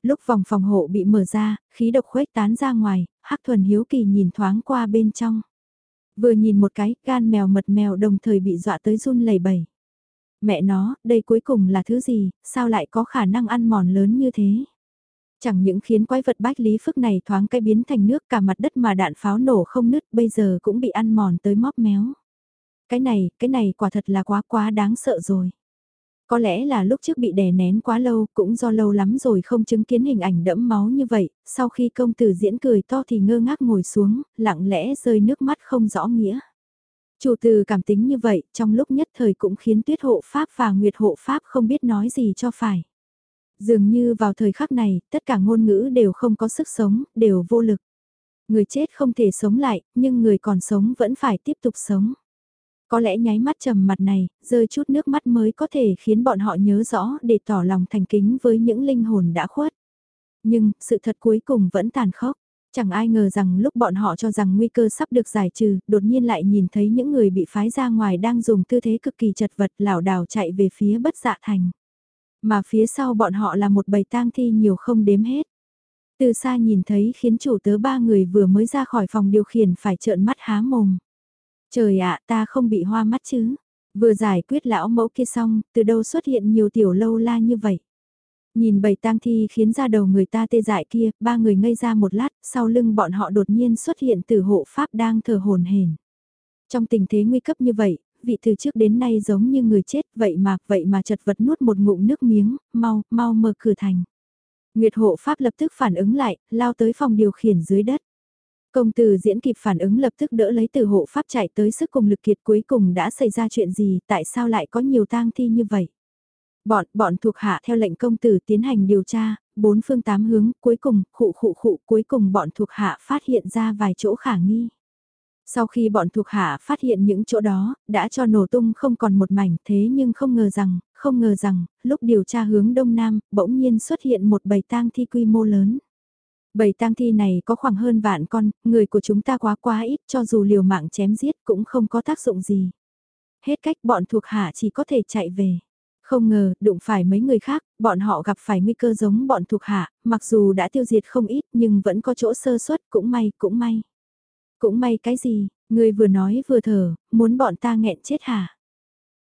Lúc vòng phòng hộ bị mở ra, khí độc khuếch tán ra ngoài, Hắc thuần hiếu kỳ nhìn thoáng qua bên trong. Vừa nhìn một cái, gan mèo mật mèo đồng thời bị dọa tới run lẩy bẩy. Mẹ nó, đây cuối cùng là thứ gì, sao lại có khả năng ăn mòn lớn như thế? Chẳng những khiến quái vật bách lý phức này thoáng cái biến thành nước cả mặt đất mà đạn pháo nổ không nứt bây giờ cũng bị ăn mòn tới móp méo. Cái này, cái này quả thật là quá quá đáng sợ rồi. Có lẽ là lúc trước bị đè nén quá lâu, cũng do lâu lắm rồi không chứng kiến hình ảnh đẫm máu như vậy, sau khi công tử diễn cười to thì ngơ ngác ngồi xuống, lặng lẽ rơi nước mắt không rõ nghĩa. Chủ từ cảm tính như vậy, trong lúc nhất thời cũng khiến tuyết hộ Pháp và nguyệt hộ Pháp không biết nói gì cho phải. Dường như vào thời khắc này, tất cả ngôn ngữ đều không có sức sống, đều vô lực. Người chết không thể sống lại, nhưng người còn sống vẫn phải tiếp tục sống. Có lẽ nháy mắt trầm mặt này, rơi chút nước mắt mới có thể khiến bọn họ nhớ rõ để tỏ lòng thành kính với những linh hồn đã khuất. Nhưng, sự thật cuối cùng vẫn tàn khốc. Chẳng ai ngờ rằng lúc bọn họ cho rằng nguy cơ sắp được giải trừ, đột nhiên lại nhìn thấy những người bị phái ra ngoài đang dùng tư thế cực kỳ chật vật lảo đảo chạy về phía bất dạ thành. Mà phía sau bọn họ là một bầy tang thi nhiều không đếm hết. Từ xa nhìn thấy khiến chủ tớ ba người vừa mới ra khỏi phòng điều khiển phải trợn mắt há mồm. Trời ạ, ta không bị hoa mắt chứ. Vừa giải quyết lão mẫu kia xong, từ đâu xuất hiện nhiều tiểu lâu la như vậy. Nhìn bầy tang thi khiến ra đầu người ta tê dại kia, ba người ngây ra một lát, sau lưng bọn họ đột nhiên xuất hiện từ hộ pháp đang thở hồn hển. Trong tình thế nguy cấp như vậy, vị từ trước đến nay giống như người chết, vậy mà, vậy mà chật vật nuốt một ngụm nước miếng, mau, mau mở cửa thành. Nguyệt hộ pháp lập tức phản ứng lại, lao tới phòng điều khiển dưới đất. Công tử diễn kịp phản ứng lập tức đỡ lấy từ hộ pháp chạy tới sức cùng lực kiệt cuối cùng đã xảy ra chuyện gì, tại sao lại có nhiều tang thi như vậy. Bọn, bọn thuộc hạ theo lệnh công tử tiến hành điều tra, bốn phương tám hướng, cuối cùng, khụ khụ khụ, cuối cùng bọn thuộc hạ phát hiện ra vài chỗ khả nghi. Sau khi bọn thuộc hạ phát hiện những chỗ đó, đã cho nổ tung không còn một mảnh thế nhưng không ngờ rằng, không ngờ rằng, lúc điều tra hướng đông nam, bỗng nhiên xuất hiện một bầy tang thi quy mô lớn. Bầy tang thi này có khoảng hơn vạn con, người của chúng ta quá quá ít cho dù liều mạng chém giết cũng không có tác dụng gì. Hết cách bọn thuộc hạ chỉ có thể chạy về. Không ngờ, đụng phải mấy người khác, bọn họ gặp phải nguy cơ giống bọn thuộc hạ, mặc dù đã tiêu diệt không ít nhưng vẫn có chỗ sơ suất, cũng may, cũng may. Cũng may cái gì, người vừa nói vừa thở, muốn bọn ta nghẹn chết hả?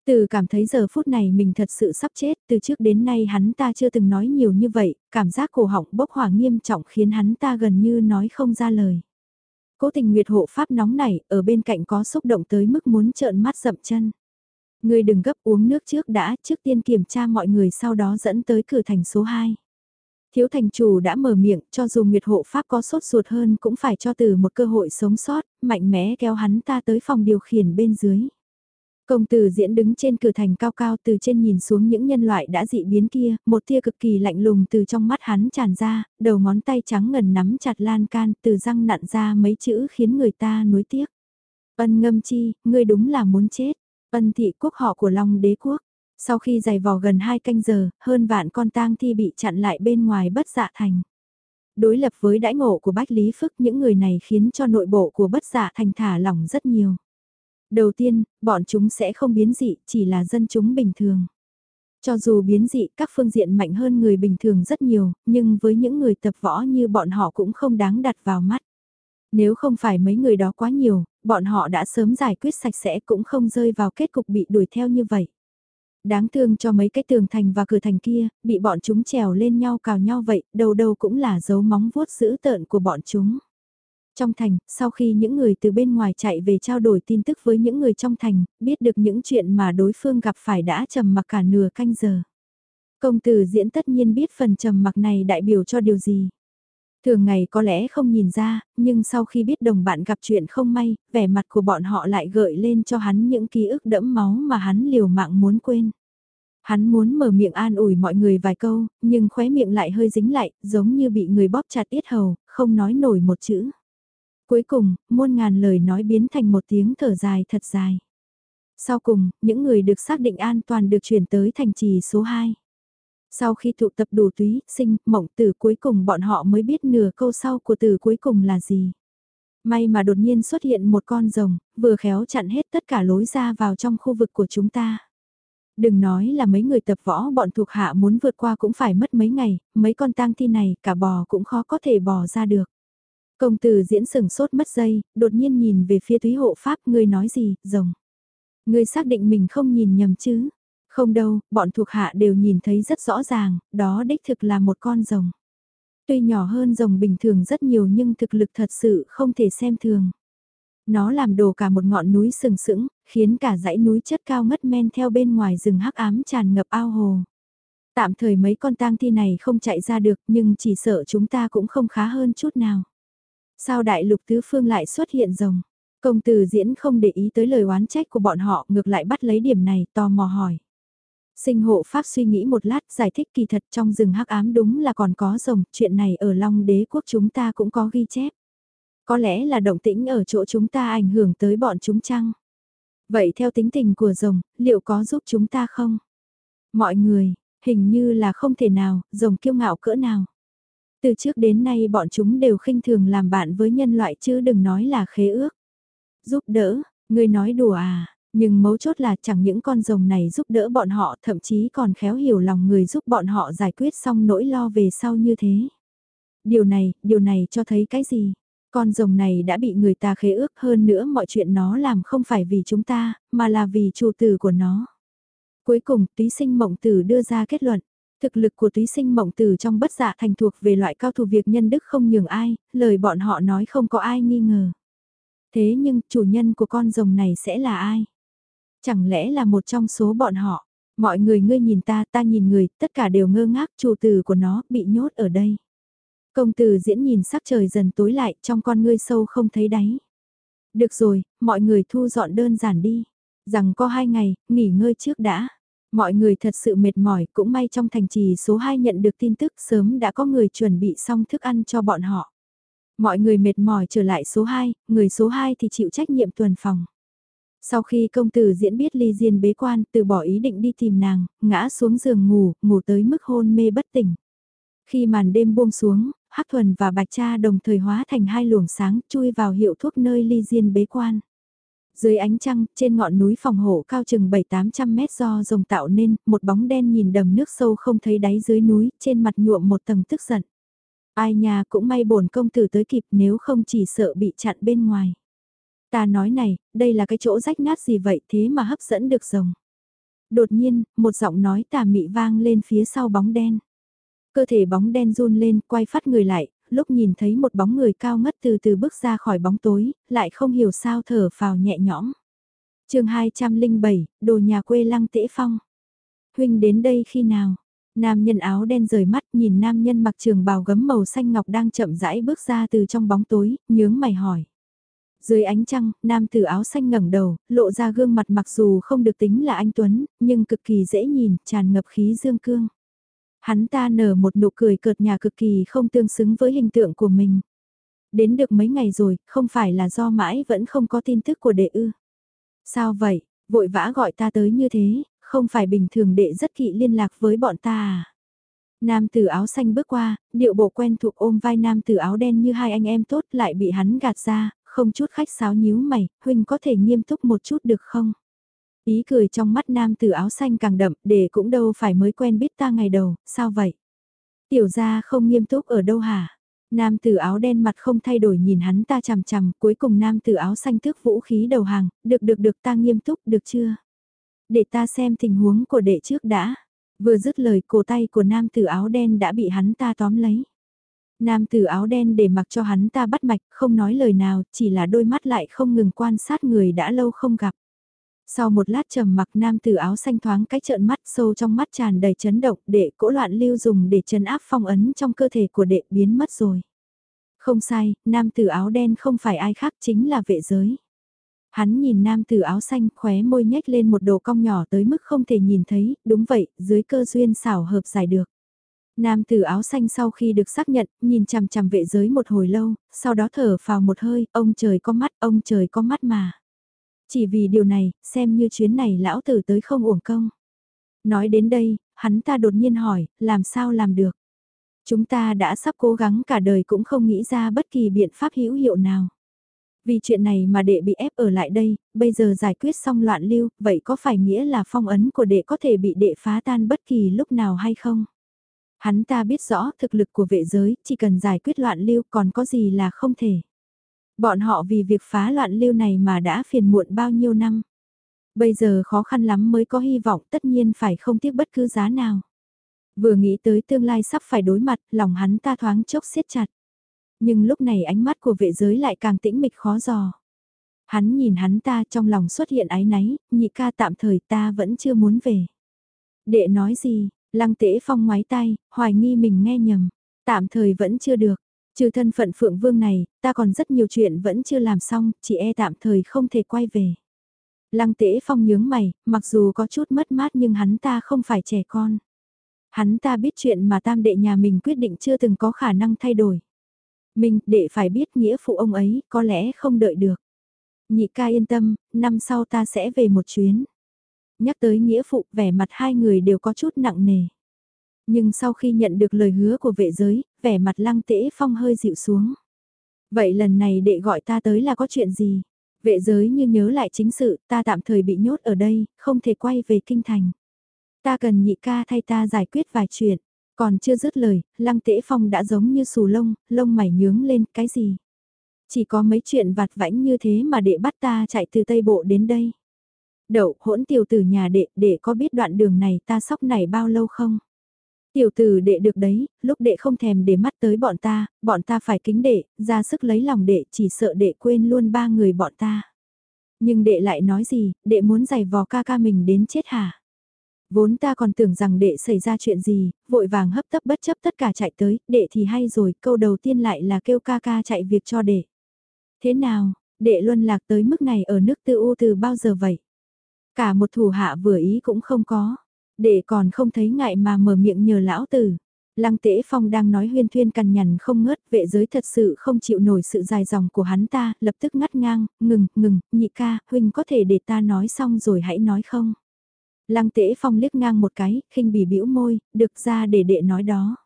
Từ cảm thấy giờ phút này mình thật sự sắp chết, từ trước đến nay hắn ta chưa từng nói nhiều như vậy, cảm giác cổ họng bốc hỏa nghiêm trọng khiến hắn ta gần như nói không ra lời. Cố tình nguyệt hộ pháp nóng nảy, ở bên cạnh có xúc động tới mức muốn trợn mắt dậm chân. Người đừng gấp uống nước trước đã, trước tiên kiểm tra mọi người sau đó dẫn tới cửa thành số 2. Thiếu thành chủ đã mở miệng, cho dù Nguyệt hộ pháp có sốt ruột hơn cũng phải cho từ một cơ hội sống sót, mạnh mẽ kéo hắn ta tới phòng điều khiển bên dưới. Công tử diễn đứng trên cửa thành cao cao từ trên nhìn xuống những nhân loại đã dị biến kia, một tia cực kỳ lạnh lùng từ trong mắt hắn tràn ra, đầu ngón tay trắng ngần nắm chặt lan can từ răng nặn ra mấy chữ khiến người ta nuối tiếc. Ân ngâm chi, ngươi đúng là muốn chết. Ân thị quốc họ của Long đế quốc. Sau khi giày vò gần hai canh giờ, hơn vạn con tang thi bị chặn lại bên ngoài bất dạ thành. Đối lập với đãi ngộ của Bách Lý Phức những người này khiến cho nội bộ của bất dạ thành thả lỏng rất nhiều. Đầu tiên, bọn chúng sẽ không biến dị, chỉ là dân chúng bình thường. Cho dù biến dị các phương diện mạnh hơn người bình thường rất nhiều, nhưng với những người tập võ như bọn họ cũng không đáng đặt vào mắt. Nếu không phải mấy người đó quá nhiều, bọn họ đã sớm giải quyết sạch sẽ cũng không rơi vào kết cục bị đuổi theo như vậy. Đáng thương cho mấy cái tường thành và cửa thành kia, bị bọn chúng trèo lên nhau cào nhau vậy, đầu đầu cũng là dấu móng vuốt dữ tợn của bọn chúng. Trong thành, sau khi những người từ bên ngoài chạy về trao đổi tin tức với những người trong thành, biết được những chuyện mà đối phương gặp phải đã trầm mặc cả nửa canh giờ. Công tử diễn tất nhiên biết phần trầm mặc này đại biểu cho điều gì. Thường ngày có lẽ không nhìn ra, nhưng sau khi biết đồng bạn gặp chuyện không may, vẻ mặt của bọn họ lại gợi lên cho hắn những ký ức đẫm máu mà hắn liều mạng muốn quên. Hắn muốn mở miệng an ủi mọi người vài câu, nhưng khóe miệng lại hơi dính lại, giống như bị người bóp chặt yết hầu, không nói nổi một chữ. Cuối cùng, muôn ngàn lời nói biến thành một tiếng thở dài thật dài. Sau cùng, những người được xác định an toàn được chuyển tới thành trì số 2. Sau khi tụ tập đủ túy, sinh, mộng từ cuối cùng bọn họ mới biết nửa câu sau của từ cuối cùng là gì. May mà đột nhiên xuất hiện một con rồng, vừa khéo chặn hết tất cả lối ra vào trong khu vực của chúng ta. Đừng nói là mấy người tập võ bọn thuộc hạ muốn vượt qua cũng phải mất mấy ngày, mấy con tang thi này cả bò cũng khó có thể bò ra được. Công tử diễn sừng sốt mất dây, đột nhiên nhìn về phía túy hộ pháp, ngươi nói gì, rồng. Ngươi xác định mình không nhìn nhầm chứ, không đâu, bọn thuộc hạ đều nhìn thấy rất rõ ràng, đó đích thực là một con rồng. Tuy nhỏ hơn rồng bình thường rất nhiều nhưng thực lực thật sự không thể xem thường. Nó làm đổ cả một ngọn núi sừng sững, khiến cả dãy núi chất cao ngất men theo bên ngoài rừng hắc ám tràn ngập ao hồ. Tạm thời mấy con tang thi này không chạy ra được nhưng chỉ sợ chúng ta cũng không khá hơn chút nào. Sao đại lục tứ phương lại xuất hiện rồng? Công tử diễn không để ý tới lời oán trách của bọn họ ngược lại bắt lấy điểm này tò mò hỏi. Sinh hộ pháp suy nghĩ một lát giải thích kỳ thật trong rừng hắc ám đúng là còn có rồng, chuyện này ở Long đế quốc chúng ta cũng có ghi chép. Có lẽ là động tĩnh ở chỗ chúng ta ảnh hưởng tới bọn chúng chăng? Vậy theo tính tình của rồng, liệu có giúp chúng ta không? Mọi người, hình như là không thể nào, rồng kiêu ngạo cỡ nào. Từ trước đến nay bọn chúng đều khinh thường làm bạn với nhân loại chứ đừng nói là khế ước. Giúp đỡ, người nói đùa à, nhưng mấu chốt là chẳng những con rồng này giúp đỡ bọn họ thậm chí còn khéo hiểu lòng người giúp bọn họ giải quyết xong nỗi lo về sau như thế. Điều này, điều này cho thấy cái gì? Con rồng này đã bị người ta khế ước hơn nữa mọi chuyện nó làm không phải vì chúng ta, mà là vì chủ tử của nó. Cuối cùng, túy sinh mộng tử đưa ra kết luận. Thực lực của túy sinh mộng tử trong bất dạ thành thuộc về loại cao thủ việc nhân đức không nhường ai, lời bọn họ nói không có ai nghi ngờ. Thế nhưng chủ nhân của con rồng này sẽ là ai? Chẳng lẽ là một trong số bọn họ? Mọi người ngươi nhìn ta, ta nhìn người, tất cả đều ngơ ngác chủ tử của nó bị nhốt ở đây. Công tử diễn nhìn sắc trời dần tối lại trong con ngươi sâu không thấy đáy. Được rồi, mọi người thu dọn đơn giản đi. Rằng có hai ngày, nghỉ ngơi trước đã. Mọi người thật sự mệt mỏi, cũng may trong thành trì số 2 nhận được tin tức sớm đã có người chuẩn bị xong thức ăn cho bọn họ. Mọi người mệt mỏi trở lại số 2, người số 2 thì chịu trách nhiệm tuần phòng. Sau khi công tử diễn biết ly diên bế quan, từ bỏ ý định đi tìm nàng, ngã xuống giường ngủ, ngủ tới mức hôn mê bất tỉnh. Khi màn đêm buông xuống, Hắc Thuần và Bạch Cha đồng thời hóa thành hai luồng sáng chui vào hiệu thuốc nơi ly diên bế quan. Dưới ánh trăng, trên ngọn núi phòng hộ cao chừng 7-800 mét do rồng tạo nên, một bóng đen nhìn đầm nước sâu không thấy đáy dưới núi, trên mặt nhuộm một tầng tức giận. Ai nhà cũng may bổn công tử tới kịp nếu không chỉ sợ bị chặn bên ngoài. Ta nói này, đây là cái chỗ rách nát gì vậy thế mà hấp dẫn được rồng. Đột nhiên, một giọng nói tà mị vang lên phía sau bóng đen. Cơ thể bóng đen run lên, quay phát người lại, lúc nhìn thấy một bóng người cao ngất từ từ bước ra khỏi bóng tối, lại không hiểu sao thở phào nhẹ nhõm. chương 207, đồ nhà quê lăng tễ phong. Huynh đến đây khi nào? Nam nhân áo đen rời mắt nhìn nam nhân mặc trường bào gấm màu xanh ngọc đang chậm rãi bước ra từ trong bóng tối, nhướng mày hỏi. Dưới ánh trăng, nam tử áo xanh ngẩng đầu, lộ ra gương mặt mặc dù không được tính là anh Tuấn, nhưng cực kỳ dễ nhìn, tràn ngập khí dương cương. Hắn ta nở một nụ cười cợt nhà cực kỳ không tương xứng với hình tượng của mình. Đến được mấy ngày rồi, không phải là do mãi vẫn không có tin tức của đệ ư. Sao vậy, vội vã gọi ta tới như thế, không phải bình thường đệ rất kỵ liên lạc với bọn ta à? Nam tử áo xanh bước qua, điệu bộ quen thuộc ôm vai nam tử áo đen như hai anh em tốt lại bị hắn gạt ra, không chút khách sáo nhíu mày, huynh có thể nghiêm túc một chút được không? Ý cười trong mắt nam tử áo xanh càng đậm, để cũng đâu phải mới quen biết ta ngày đầu, sao vậy? Tiểu gia không nghiêm túc ở đâu hả? Nam tử áo đen mặt không thay đổi nhìn hắn ta chằm chằm, cuối cùng nam tử áo xanh tước vũ khí đầu hàng, được được được ta nghiêm túc, được chưa? Để ta xem tình huống của đệ trước đã. Vừa dứt lời cổ tay của nam tử áo đen đã bị hắn ta tóm lấy. Nam tử áo đen để mặc cho hắn ta bắt mạch, không nói lời nào, chỉ là đôi mắt lại không ngừng quan sát người đã lâu không gặp. Sau một lát trầm mặc nam tử áo xanh thoáng cái trợn mắt sâu trong mắt tràn đầy chấn động để cỗ loạn lưu dùng để chấn áp phong ấn trong cơ thể của đệ biến mất rồi. Không sai, nam tử áo đen không phải ai khác chính là vệ giới. Hắn nhìn nam tử áo xanh khóe môi nhếch lên một đồ cong nhỏ tới mức không thể nhìn thấy, đúng vậy, dưới cơ duyên xảo hợp giải được. Nam tử áo xanh sau khi được xác nhận, nhìn chằm chằm vệ giới một hồi lâu, sau đó thở vào một hơi, ông trời có mắt, ông trời có mắt mà. Chỉ vì điều này, xem như chuyến này lão tử tới không uổng công. Nói đến đây, hắn ta đột nhiên hỏi, làm sao làm được? Chúng ta đã sắp cố gắng cả đời cũng không nghĩ ra bất kỳ biện pháp hữu hiệu nào. Vì chuyện này mà đệ bị ép ở lại đây, bây giờ giải quyết xong loạn lưu, vậy có phải nghĩa là phong ấn của đệ có thể bị đệ phá tan bất kỳ lúc nào hay không? Hắn ta biết rõ thực lực của vệ giới, chỉ cần giải quyết loạn lưu còn có gì là không thể. Bọn họ vì việc phá loạn lưu này mà đã phiền muộn bao nhiêu năm. Bây giờ khó khăn lắm mới có hy vọng tất nhiên phải không tiếc bất cứ giá nào. Vừa nghĩ tới tương lai sắp phải đối mặt, lòng hắn ta thoáng chốc siết chặt. Nhưng lúc này ánh mắt của vệ giới lại càng tĩnh mịch khó dò. Hắn nhìn hắn ta trong lòng xuất hiện ái náy, nhị ca tạm thời ta vẫn chưa muốn về. Đệ nói gì, lăng tễ phong ngoái tay, hoài nghi mình nghe nhầm. Tạm thời vẫn chưa được, trừ thân phận phượng vương này, ta còn rất nhiều chuyện vẫn chưa làm xong, chỉ e tạm thời không thể quay về. Lăng tễ phong nhướng mày, mặc dù có chút mất mát nhưng hắn ta không phải trẻ con. Hắn ta biết chuyện mà tam đệ nhà mình quyết định chưa từng có khả năng thay đổi. Mình, đệ phải biết nghĩa phụ ông ấy, có lẽ không đợi được. Nhị ca yên tâm, năm sau ta sẽ về một chuyến. Nhắc tới nghĩa phụ, vẻ mặt hai người đều có chút nặng nề. Nhưng sau khi nhận được lời hứa của vệ giới, vẻ mặt lăng tễ phong hơi dịu xuống. Vậy lần này đệ gọi ta tới là có chuyện gì? Vệ giới như nhớ lại chính sự, ta tạm thời bị nhốt ở đây, không thể quay về kinh thành. Ta cần nhị ca thay ta giải quyết vài chuyện. Còn chưa dứt lời, lăng tễ phong đã giống như sù lông, lông mày nhướng lên, cái gì? Chỉ có mấy chuyện vặt vãnh như thế mà đệ bắt ta chạy từ Tây Bộ đến đây. Đậu, hỗn tiểu từ nhà đệ, đệ có biết đoạn đường này ta sóc này bao lâu không? Tiểu tử đệ được đấy, lúc đệ không thèm để mắt tới bọn ta, bọn ta phải kính đệ, ra sức lấy lòng đệ, chỉ sợ đệ quên luôn ba người bọn ta. Nhưng đệ lại nói gì, đệ muốn giày vò ca ca mình đến chết hả? Vốn ta còn tưởng rằng đệ xảy ra chuyện gì, vội vàng hấp tấp bất chấp tất cả chạy tới, đệ thì hay rồi, câu đầu tiên lại là kêu ca ca chạy việc cho đệ. Thế nào, đệ luân lạc tới mức này ở nước tư u từ bao giờ vậy? Cả một thủ hạ vừa ý cũng không có, để còn không thấy ngại mà mở miệng nhờ lão tử. Lăng Tế Phong đang nói huyên thuyên cằn nhằn không ngớt, vệ giới thật sự không chịu nổi sự dài dòng của hắn ta, lập tức ngắt ngang, ngừng, ngừng, nhị ca, huynh có thể để ta nói xong rồi hãy nói không? Lăng Tế phong liếc ngang một cái, khinh bỉ bĩu môi, được ra để đệ nói đó.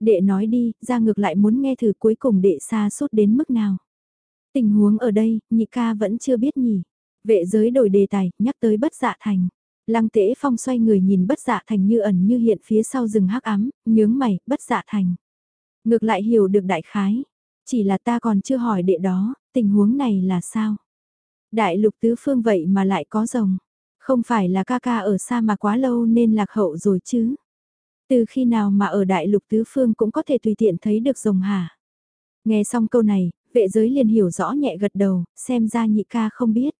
Đệ nói đi, ra ngược lại muốn nghe thử cuối cùng đệ xa suốt đến mức nào. Tình huống ở đây, nhị ca vẫn chưa biết nhỉ. Vệ giới đổi đề tài, nhắc tới bất dạ thành. Lăng tễ phong xoay người nhìn bất dạ thành như ẩn như hiện phía sau rừng hắc ám, nhướng mày, bất dạ thành. Ngược lại hiểu được đại khái. Chỉ là ta còn chưa hỏi đệ đó, tình huống này là sao? Đại lục tứ phương vậy mà lại có rồng. Không phải là ca ca ở xa mà quá lâu nên lạc hậu rồi chứ. Từ khi nào mà ở đại lục tứ phương cũng có thể tùy tiện thấy được rồng hả? Nghe xong câu này, vệ giới liền hiểu rõ nhẹ gật đầu, xem ra nhị ca không biết.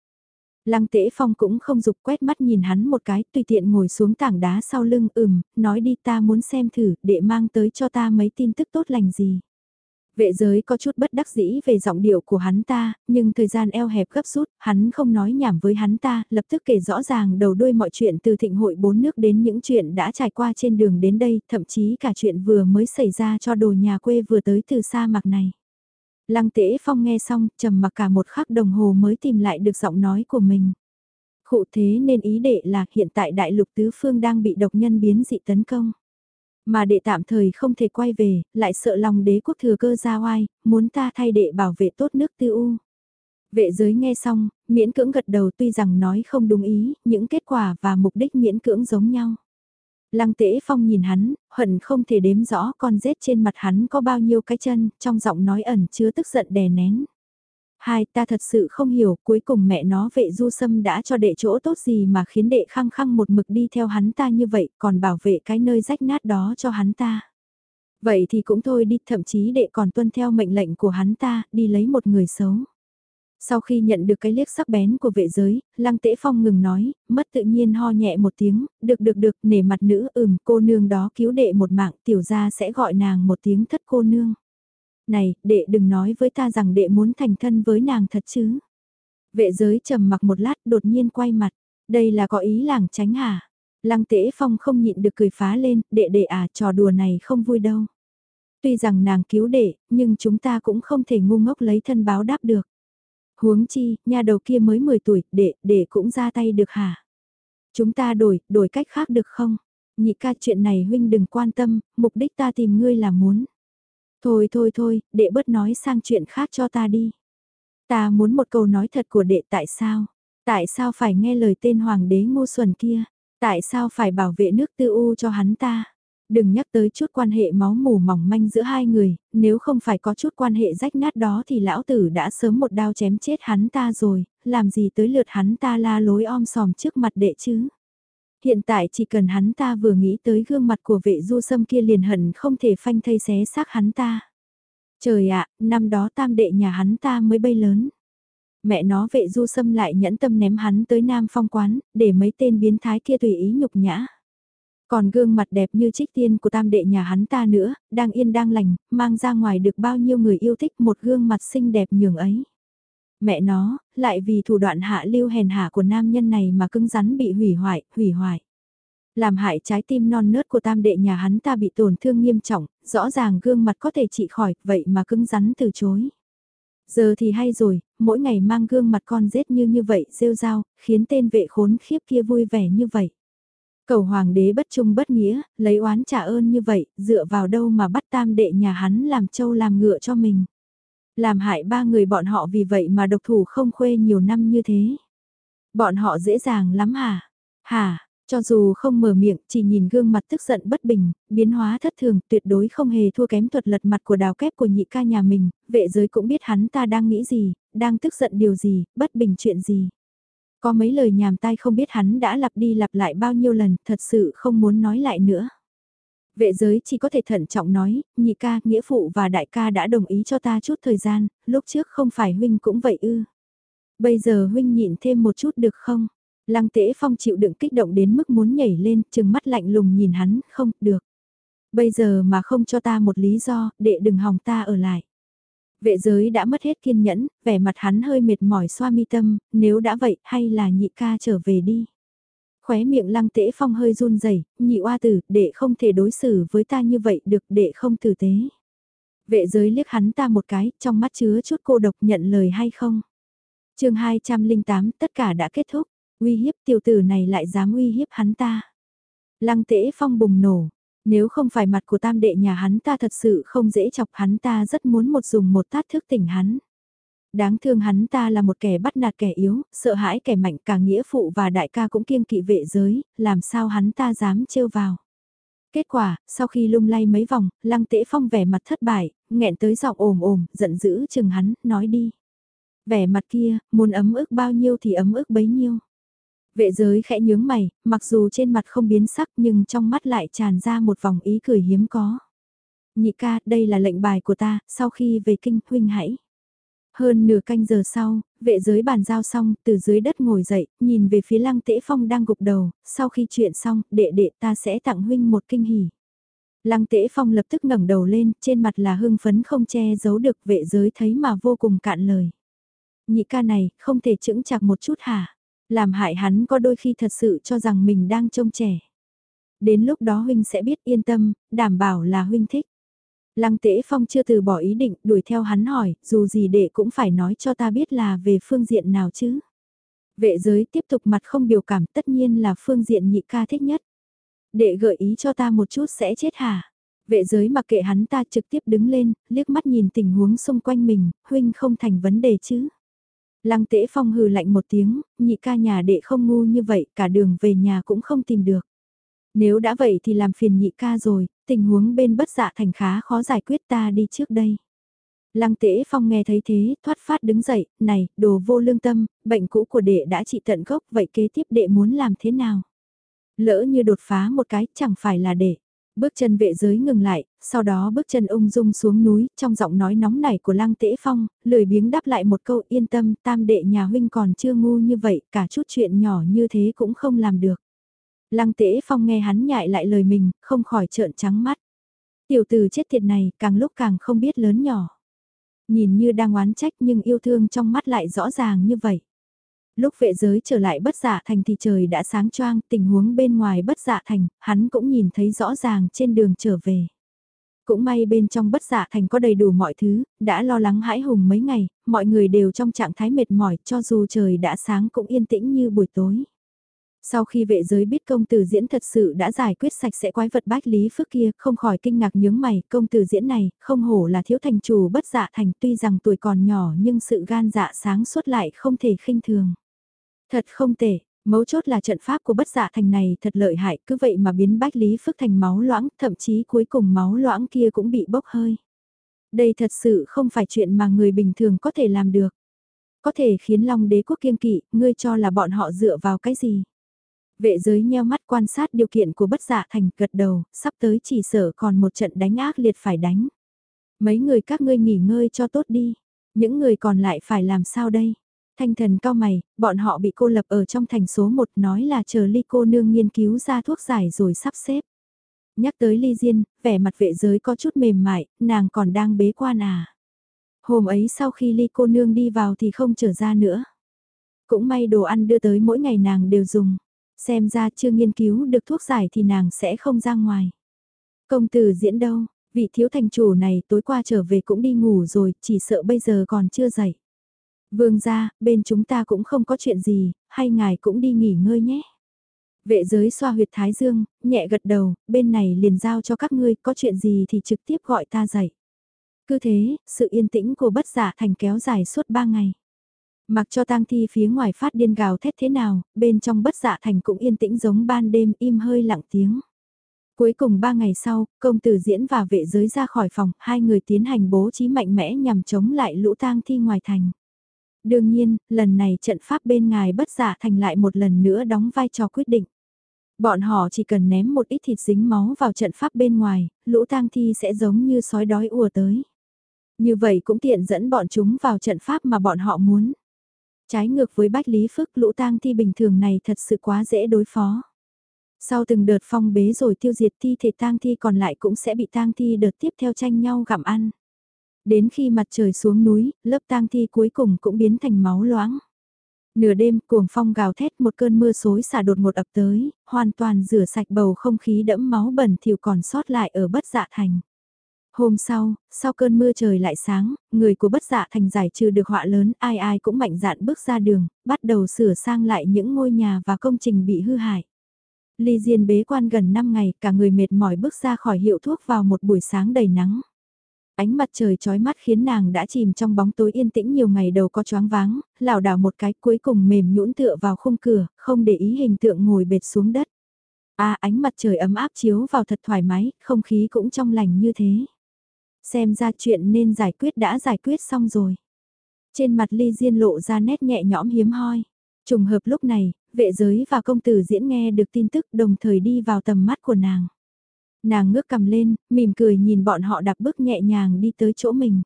Lăng Tế phong cũng không dục quét mắt nhìn hắn một cái, tùy tiện ngồi xuống tảng đá sau lưng ừm, nói đi ta muốn xem thử, để mang tới cho ta mấy tin tức tốt lành gì. Vệ giới có chút bất đắc dĩ về giọng điệu của hắn ta, nhưng thời gian eo hẹp gấp rút, hắn không nói nhảm với hắn ta, lập tức kể rõ ràng đầu đuôi mọi chuyện từ thịnh hội bốn nước đến những chuyện đã trải qua trên đường đến đây, thậm chí cả chuyện vừa mới xảy ra cho đồ nhà quê vừa tới từ sa mạc này. Lăng tễ phong nghe xong, trầm mặc cả một khắc đồng hồ mới tìm lại được giọng nói của mình. Khụ thế nên ý đệ là hiện tại đại lục tứ phương đang bị độc nhân biến dị tấn công. Mà đệ tạm thời không thể quay về, lại sợ lòng đế quốc thừa cơ ra oai, muốn ta thay đệ bảo vệ tốt nước tư u. Vệ giới nghe xong, miễn cưỡng gật đầu tuy rằng nói không đúng ý, những kết quả và mục đích miễn cưỡng giống nhau. Lăng tễ phong nhìn hắn, hận không thể đếm rõ con rết trên mặt hắn có bao nhiêu cái chân, trong giọng nói ẩn chứa tức giận đè nén. Hai, ta thật sự không hiểu, cuối cùng mẹ nó vệ du sâm đã cho đệ chỗ tốt gì mà khiến đệ khăng khăng một mực đi theo hắn ta như vậy, còn bảo vệ cái nơi rách nát đó cho hắn ta. Vậy thì cũng thôi đi, thậm chí đệ còn tuân theo mệnh lệnh của hắn ta, đi lấy một người xấu. Sau khi nhận được cái liếc sắc bén của vệ giới, lăng tễ phong ngừng nói, mất tự nhiên ho nhẹ một tiếng, được được được, nể mặt nữ ừm cô nương đó cứu đệ một mạng tiểu ra sẽ gọi nàng một tiếng thất cô nương này, đệ đừng nói với ta rằng đệ muốn thành thân với nàng thật chứ. Vệ giới trầm mặc một lát đột nhiên quay mặt, đây là có ý làng tránh hả? Lăng tễ phong không nhịn được cười phá lên, đệ đệ à trò đùa này không vui đâu. Tuy rằng nàng cứu đệ, nhưng chúng ta cũng không thể ngu ngốc lấy thân báo đáp được. Huống chi, nhà đầu kia mới 10 tuổi, đệ, đệ cũng ra tay được hả? Chúng ta đổi, đổi cách khác được không? Nhị ca chuyện này huynh đừng quan tâm, mục đích ta tìm ngươi là muốn. Thôi thôi thôi, đệ bớt nói sang chuyện khác cho ta đi. Ta muốn một câu nói thật của đệ tại sao? Tại sao phải nghe lời tên hoàng đế Ngô xuẩn kia? Tại sao phải bảo vệ nước tư u cho hắn ta? Đừng nhắc tới chút quan hệ máu mù mỏng manh giữa hai người, nếu không phải có chút quan hệ rách nát đó thì lão tử đã sớm một đao chém chết hắn ta rồi, làm gì tới lượt hắn ta la lối om sòm trước mặt đệ chứ? Hiện tại chỉ cần hắn ta vừa nghĩ tới gương mặt của vệ du sâm kia liền hận không thể phanh thây xé xác hắn ta. Trời ạ, năm đó tam đệ nhà hắn ta mới bay lớn. Mẹ nó vệ du sâm lại nhẫn tâm ném hắn tới nam phong quán, để mấy tên biến thái kia tùy ý nhục nhã. Còn gương mặt đẹp như trích tiên của tam đệ nhà hắn ta nữa, đang yên đang lành, mang ra ngoài được bao nhiêu người yêu thích một gương mặt xinh đẹp nhường ấy. Mẹ nó, lại vì thủ đoạn hạ lưu hèn hạ của nam nhân này mà cứng rắn bị hủy hoại, hủy hoại. Làm hại trái tim non nớt của tam đệ nhà hắn ta bị tổn thương nghiêm trọng, rõ ràng gương mặt có thể trị khỏi, vậy mà cứng rắn từ chối. Giờ thì hay rồi, mỗi ngày mang gương mặt con rết như như vậy, rêu rao, khiến tên vệ khốn khiếp kia vui vẻ như vậy. Cầu hoàng đế bất trung bất nghĩa, lấy oán trả ơn như vậy, dựa vào đâu mà bắt tam đệ nhà hắn làm trâu làm ngựa cho mình. Làm hại ba người bọn họ vì vậy mà độc thủ không khuê nhiều năm như thế. Bọn họ dễ dàng lắm hả? Hả? Cho dù không mở miệng, chỉ nhìn gương mặt tức giận bất bình, biến hóa thất thường, tuyệt đối không hề thua kém thuật lật mặt của đào kép của nhị ca nhà mình, vệ giới cũng biết hắn ta đang nghĩ gì, đang tức giận điều gì, bất bình chuyện gì. Có mấy lời nhàm tai không biết hắn đã lặp đi lặp lại bao nhiêu lần, thật sự không muốn nói lại nữa. Vệ giới chỉ có thể thận trọng nói, nhị ca, nghĩa phụ và đại ca đã đồng ý cho ta chút thời gian, lúc trước không phải huynh cũng vậy ư. Bây giờ huynh nhịn thêm một chút được không? Lăng tế phong chịu đựng kích động đến mức muốn nhảy lên, chừng mắt lạnh lùng nhìn hắn, không, được. Bây giờ mà không cho ta một lý do, để đừng hòng ta ở lại. Vệ giới đã mất hết kiên nhẫn, vẻ mặt hắn hơi mệt mỏi xoa mi tâm, nếu đã vậy, hay là nhị ca trở về đi. Khóe miệng lăng tễ phong hơi run rẩy nhị oa tử, đệ không thể đối xử với ta như vậy được, đệ không tử tế. Vệ giới liếc hắn ta một cái, trong mắt chứa chút cô độc nhận lời hay không. chương 208 tất cả đã kết thúc, uy hiếp tiểu tử này lại dám uy hiếp hắn ta. Lăng tễ phong bùng nổ, nếu không phải mặt của tam đệ nhà hắn ta thật sự không dễ chọc hắn ta rất muốn một dùng một tát thức tỉnh hắn. Đáng thương hắn ta là một kẻ bắt nạt kẻ yếu, sợ hãi kẻ mạnh cả nghĩa phụ và đại ca cũng kiêng kỵ vệ giới, làm sao hắn ta dám trêu vào. Kết quả, sau khi lung lay mấy vòng, lăng tễ phong vẻ mặt thất bại, nghẹn tới giọng ồm ồm, giận dữ chừng hắn, nói đi. Vẻ mặt kia, muốn ấm ức bao nhiêu thì ấm ức bấy nhiêu. Vệ giới khẽ nhướng mày, mặc dù trên mặt không biến sắc nhưng trong mắt lại tràn ra một vòng ý cười hiếm có. Nhị ca, đây là lệnh bài của ta, sau khi về kinh huynh hãy. Hơn nửa canh giờ sau, vệ giới bàn giao xong, từ dưới đất ngồi dậy, nhìn về phía lăng tễ phong đang gục đầu, sau khi chuyện xong, đệ đệ ta sẽ tặng huynh một kinh hỉ. Lăng Tễ Phong lập tức ngẩng đầu lên, trên mặt là hưng phấn không che giấu được vệ giới thấy mà vô cùng cạn lời. Nhị ca này, không thể chững chạc một chút hả? Làm hại hắn có đôi khi thật sự cho rằng mình đang trông trẻ. Đến lúc đó huynh sẽ biết yên tâm, đảm bảo là huynh thích. Lăng Tế Phong chưa từ bỏ ý định, đuổi theo hắn hỏi, dù gì đệ cũng phải nói cho ta biết là về phương diện nào chứ. Vệ giới tiếp tục mặt không biểu cảm tất nhiên là phương diện nhị ca thích nhất. Đệ gợi ý cho ta một chút sẽ chết hả? Vệ giới mặc kệ hắn ta trực tiếp đứng lên, liếc mắt nhìn tình huống xung quanh mình, huynh không thành vấn đề chứ. Lăng tễ phong hừ lạnh một tiếng, nhị ca nhà đệ không ngu như vậy, cả đường về nhà cũng không tìm được. Nếu đã vậy thì làm phiền nhị ca rồi, tình huống bên bất dạ thành khá khó giải quyết ta đi trước đây. Lăng tễ phong nghe thấy thế, thoát phát đứng dậy, này, đồ vô lương tâm, bệnh cũ của đệ đã trị tận gốc, vậy kế tiếp đệ muốn làm thế nào? Lỡ như đột phá một cái, chẳng phải là đệ. Bước chân vệ giới ngừng lại, sau đó bước chân ung dung xuống núi, trong giọng nói nóng nảy của Lang tễ phong, lười biếng đáp lại một câu yên tâm, tam đệ nhà huynh còn chưa ngu như vậy, cả chút chuyện nhỏ như thế cũng không làm được. Lăng tễ phong nghe hắn nhại lại lời mình, không khỏi trợn trắng mắt. Tiểu tử chết thiệt này, càng lúc càng không biết lớn nhỏ. Nhìn như đang oán trách nhưng yêu thương trong mắt lại rõ ràng như vậy. Lúc vệ giới trở lại bất dạ thành thì trời đã sáng choang, tình huống bên ngoài bất dạ thành, hắn cũng nhìn thấy rõ ràng trên đường trở về. Cũng may bên trong bất dạ thành có đầy đủ mọi thứ, đã lo lắng hãi hùng mấy ngày, mọi người đều trong trạng thái mệt mỏi cho dù trời đã sáng cũng yên tĩnh như buổi tối. Sau khi vệ giới biết công tử diễn thật sự đã giải quyết sạch sẽ quái vật bách lý phước kia, không khỏi kinh ngạc nhướng mày, công tử diễn này, không hổ là thiếu thành chủ bất dạ thành tuy rằng tuổi còn nhỏ nhưng sự gan dạ sáng suốt lại không thể khinh thường. Thật không tệ, mấu chốt là trận pháp của bất dạ thành này thật lợi hại, cứ vậy mà biến bách lý phước thành máu loãng, thậm chí cuối cùng máu loãng kia cũng bị bốc hơi. Đây thật sự không phải chuyện mà người bình thường có thể làm được. Có thể khiến Long đế quốc kiêng kỵ, ngươi cho là bọn họ dựa vào cái gì? Vệ giới nheo mắt quan sát điều kiện của bất dạ thành gật đầu, sắp tới chỉ sở còn một trận đánh ác liệt phải đánh. Mấy người các ngươi nghỉ ngơi cho tốt đi, những người còn lại phải làm sao đây? Thanh thần cao mày, bọn họ bị cô lập ở trong thành số 1 nói là chờ ly cô nương nghiên cứu ra thuốc giải rồi sắp xếp. Nhắc tới ly diên, vẻ mặt vệ giới có chút mềm mại, nàng còn đang bế quan à. Hôm ấy sau khi ly cô nương đi vào thì không trở ra nữa. Cũng may đồ ăn đưa tới mỗi ngày nàng đều dùng. Xem ra chưa nghiên cứu được thuốc giải thì nàng sẽ không ra ngoài. Công tử diễn đâu, vị thiếu thành chủ này tối qua trở về cũng đi ngủ rồi, chỉ sợ bây giờ còn chưa dậy. Vương gia, bên chúng ta cũng không có chuyện gì, hay ngài cũng đi nghỉ ngơi nhé. Vệ giới xoa huyệt thái dương, nhẹ gật đầu, bên này liền giao cho các ngươi, có chuyện gì thì trực tiếp gọi ta dậy. Cứ thế, sự yên tĩnh của bất giả thành kéo dài suốt ba ngày. Mặc cho tang thi phía ngoài phát điên gào thét thế nào, bên trong bất dạ thành cũng yên tĩnh giống ban đêm im hơi lặng tiếng. Cuối cùng ba ngày sau, công tử diễn và vệ giới ra khỏi phòng, hai người tiến hành bố trí mạnh mẽ nhằm chống lại lũ tang thi ngoài thành. Đương nhiên, lần này trận pháp bên ngài bất giả thành lại một lần nữa đóng vai trò quyết định. Bọn họ chỉ cần ném một ít thịt dính máu vào trận pháp bên ngoài, lũ tang thi sẽ giống như sói đói ùa tới. Như vậy cũng tiện dẫn bọn chúng vào trận pháp mà bọn họ muốn. Trái ngược với Bách Lý Phức lũ tang thi bình thường này thật sự quá dễ đối phó. Sau từng đợt phong bế rồi tiêu diệt thi thể tang thi còn lại cũng sẽ bị tang thi đợt tiếp theo tranh nhau gặm ăn. Đến khi mặt trời xuống núi, lớp tang thi cuối cùng cũng biến thành máu loãng. Nửa đêm, cuồng phong gào thét một cơn mưa xối xả đột ngột ập tới, hoàn toàn rửa sạch bầu không khí đẫm máu bẩn thỉu còn sót lại ở bất dạ thành. Hôm sau, sau cơn mưa trời lại sáng, người của bất dạ thành giải trừ được họa lớn, ai ai cũng mạnh dạn bước ra đường, bắt đầu sửa sang lại những ngôi nhà và công trình bị hư hại. Ly Diên bế quan gần 5 ngày, cả người mệt mỏi bước ra khỏi hiệu thuốc vào một buổi sáng đầy nắng. Ánh mặt trời chói mắt khiến nàng đã chìm trong bóng tối yên tĩnh nhiều ngày đầu có choáng váng, lảo đảo một cái cuối cùng mềm nhũn tựa vào khung cửa, không để ý hình tượng ngồi bệt xuống đất. À ánh mặt trời ấm áp chiếu vào thật thoải mái, không khí cũng trong lành như thế. Xem ra chuyện nên giải quyết đã giải quyết xong rồi. Trên mặt Ly Diên lộ ra nét nhẹ nhõm hiếm hoi. Trùng hợp lúc này, vệ giới và công tử diễn nghe được tin tức đồng thời đi vào tầm mắt của nàng. Nàng ngước cầm lên, mỉm cười nhìn bọn họ đạp bước nhẹ nhàng đi tới chỗ mình.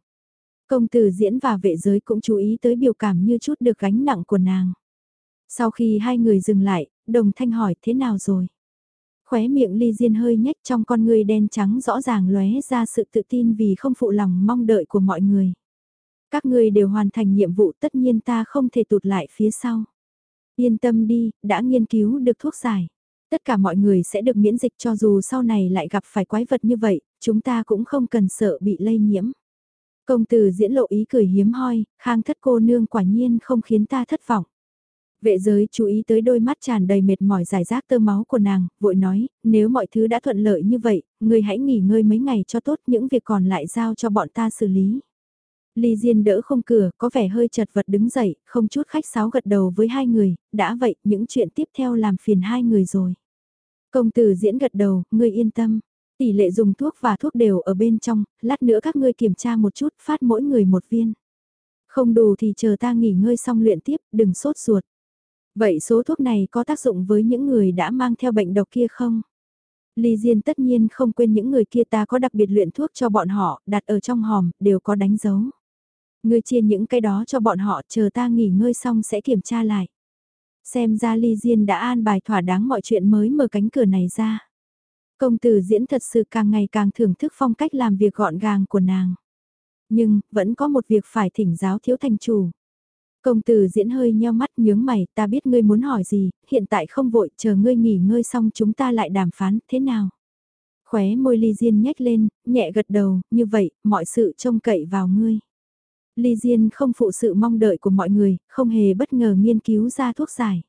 Công tử diễn và vệ giới cũng chú ý tới biểu cảm như chút được gánh nặng của nàng. Sau khi hai người dừng lại, đồng thanh hỏi thế nào rồi? Khóe miệng ly diên hơi nhếch trong con người đen trắng rõ ràng lóe ra sự tự tin vì không phụ lòng mong đợi của mọi người. Các người đều hoàn thành nhiệm vụ tất nhiên ta không thể tụt lại phía sau. Yên tâm đi, đã nghiên cứu được thuốc giải. Tất cả mọi người sẽ được miễn dịch cho dù sau này lại gặp phải quái vật như vậy, chúng ta cũng không cần sợ bị lây nhiễm. Công tử diễn lộ ý cười hiếm hoi, khang thất cô nương quả nhiên không khiến ta thất vọng. Vệ giới chú ý tới đôi mắt tràn đầy mệt mỏi giải rác tơ máu của nàng, vội nói, nếu mọi thứ đã thuận lợi như vậy, người hãy nghỉ ngơi mấy ngày cho tốt những việc còn lại giao cho bọn ta xử lý. Ly Diên đỡ không cửa, có vẻ hơi chật vật đứng dậy, không chút khách sáo gật đầu với hai người, đã vậy, những chuyện tiếp theo làm phiền hai người rồi. Công tử diễn gật đầu, ngươi yên tâm. Tỷ lệ dùng thuốc và thuốc đều ở bên trong, lát nữa các ngươi kiểm tra một chút, phát mỗi người một viên. Không đủ thì chờ ta nghỉ ngơi xong luyện tiếp, đừng sốt ruột. Vậy số thuốc này có tác dụng với những người đã mang theo bệnh độc kia không? Ly Diên tất nhiên không quên những người kia ta có đặc biệt luyện thuốc cho bọn họ, đặt ở trong hòm, đều có đánh dấu. Ngươi chia những cái đó cho bọn họ, chờ ta nghỉ ngơi xong sẽ kiểm tra lại. Xem ra Ly Diên đã an bài thỏa đáng mọi chuyện mới mở cánh cửa này ra. Công tử diễn thật sự càng ngày càng thưởng thức phong cách làm việc gọn gàng của nàng. Nhưng, vẫn có một việc phải thỉnh giáo thiếu thành chủ. Công tử diễn hơi nheo mắt nhướng mày, ta biết ngươi muốn hỏi gì, hiện tại không vội, chờ ngươi nghỉ ngơi xong chúng ta lại đàm phán, thế nào? Khóe môi ly diên nhếch lên, nhẹ gật đầu, như vậy, mọi sự trông cậy vào ngươi. Ly Diên không phụ sự mong đợi của mọi người, không hề bất ngờ nghiên cứu ra thuốc giải.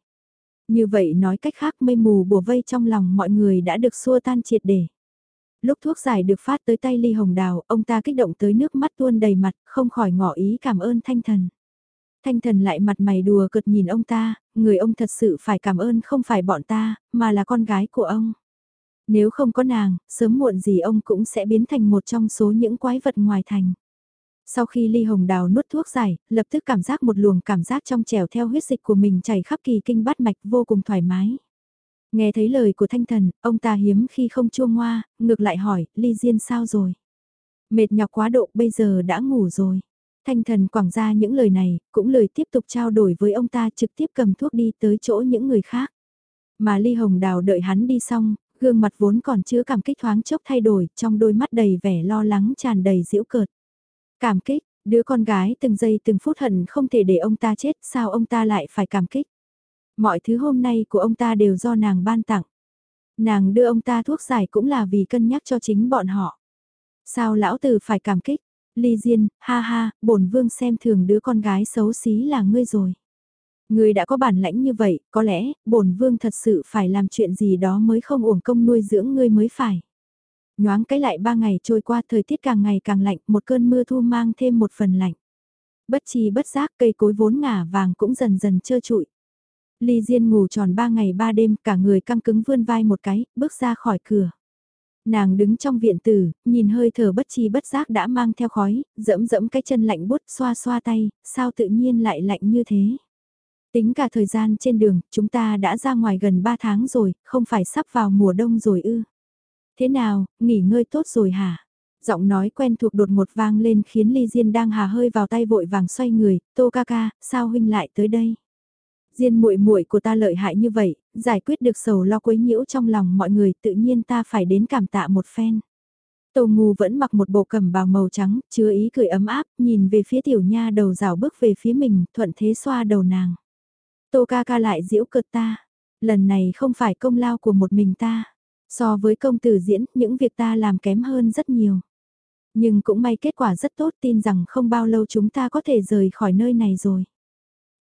Như vậy nói cách khác mây mù bùa vây trong lòng mọi người đã được xua tan triệt để. Lúc thuốc giải được phát tới tay Ly Hồng Đào, ông ta kích động tới nước mắt tuôn đầy mặt, không khỏi ngỏ ý cảm ơn Thanh Thần. Thanh Thần lại mặt mày đùa cợt nhìn ông ta, người ông thật sự phải cảm ơn không phải bọn ta, mà là con gái của ông. Nếu không có nàng, sớm muộn gì ông cũng sẽ biến thành một trong số những quái vật ngoài thành. Sau khi Ly Hồng Đào nuốt thuốc giải, lập tức cảm giác một luồng cảm giác trong trèo theo huyết dịch của mình chảy khắp kỳ kinh bát mạch vô cùng thoải mái. Nghe thấy lời của thanh thần, ông ta hiếm khi không chua ngoa, ngược lại hỏi, Ly Diên sao rồi? Mệt nhọc quá độ bây giờ đã ngủ rồi. Thanh thần quảng ra những lời này, cũng lời tiếp tục trao đổi với ông ta trực tiếp cầm thuốc đi tới chỗ những người khác. Mà Ly Hồng Đào đợi hắn đi xong, gương mặt vốn còn chứa cảm kích thoáng chốc thay đổi, trong đôi mắt đầy vẻ lo lắng tràn đầy giễu cợt. Cảm kích, đứa con gái từng giây từng phút hận không thể để ông ta chết, sao ông ta lại phải cảm kích. Mọi thứ hôm nay của ông ta đều do nàng ban tặng. Nàng đưa ông ta thuốc giải cũng là vì cân nhắc cho chính bọn họ. Sao lão tử phải cảm kích? Ly Diên, ha ha, bổn vương xem thường đứa con gái xấu xí là ngươi rồi. Ngươi đã có bản lãnh như vậy, có lẽ, bổn vương thật sự phải làm chuyện gì đó mới không uổng công nuôi dưỡng ngươi mới phải. Nhoáng cái lại ba ngày trôi qua thời tiết càng ngày càng lạnh, một cơn mưa thu mang thêm một phần lạnh. Bất chi bất giác cây cối vốn ngả vàng cũng dần dần trơ trụi. Ly Diên ngủ tròn ba ngày ba đêm, cả người căng cứng vươn vai một cái, bước ra khỏi cửa. Nàng đứng trong viện tử, nhìn hơi thở bất chi bất giác đã mang theo khói, dẫm dẫm cái chân lạnh bút xoa xoa tay, sao tự nhiên lại lạnh như thế. Tính cả thời gian trên đường, chúng ta đã ra ngoài gần 3 tháng rồi, không phải sắp vào mùa đông rồi ư. Thế nào, nghỉ ngơi tốt rồi hả? Giọng nói quen thuộc đột ngột vang lên khiến Ly Diên đang hà hơi vào tay vội vàng xoay người, "Tô ca ca, sao huynh lại tới đây?" Diên muội muội của ta lợi hại như vậy, giải quyết được sầu lo quấy nhiễu trong lòng mọi người, tự nhiên ta phải đến cảm tạ một phen. Tô Ngu vẫn mặc một bộ cẩm bào màu trắng, chứa ý cười ấm áp, nhìn về phía tiểu nha đầu rào bước về phía mình, thuận thế xoa đầu nàng. Tô ca ca lại giễu cợt ta, lần này không phải công lao của một mình ta. So với công tử diễn, những việc ta làm kém hơn rất nhiều. Nhưng cũng may kết quả rất tốt tin rằng không bao lâu chúng ta có thể rời khỏi nơi này rồi.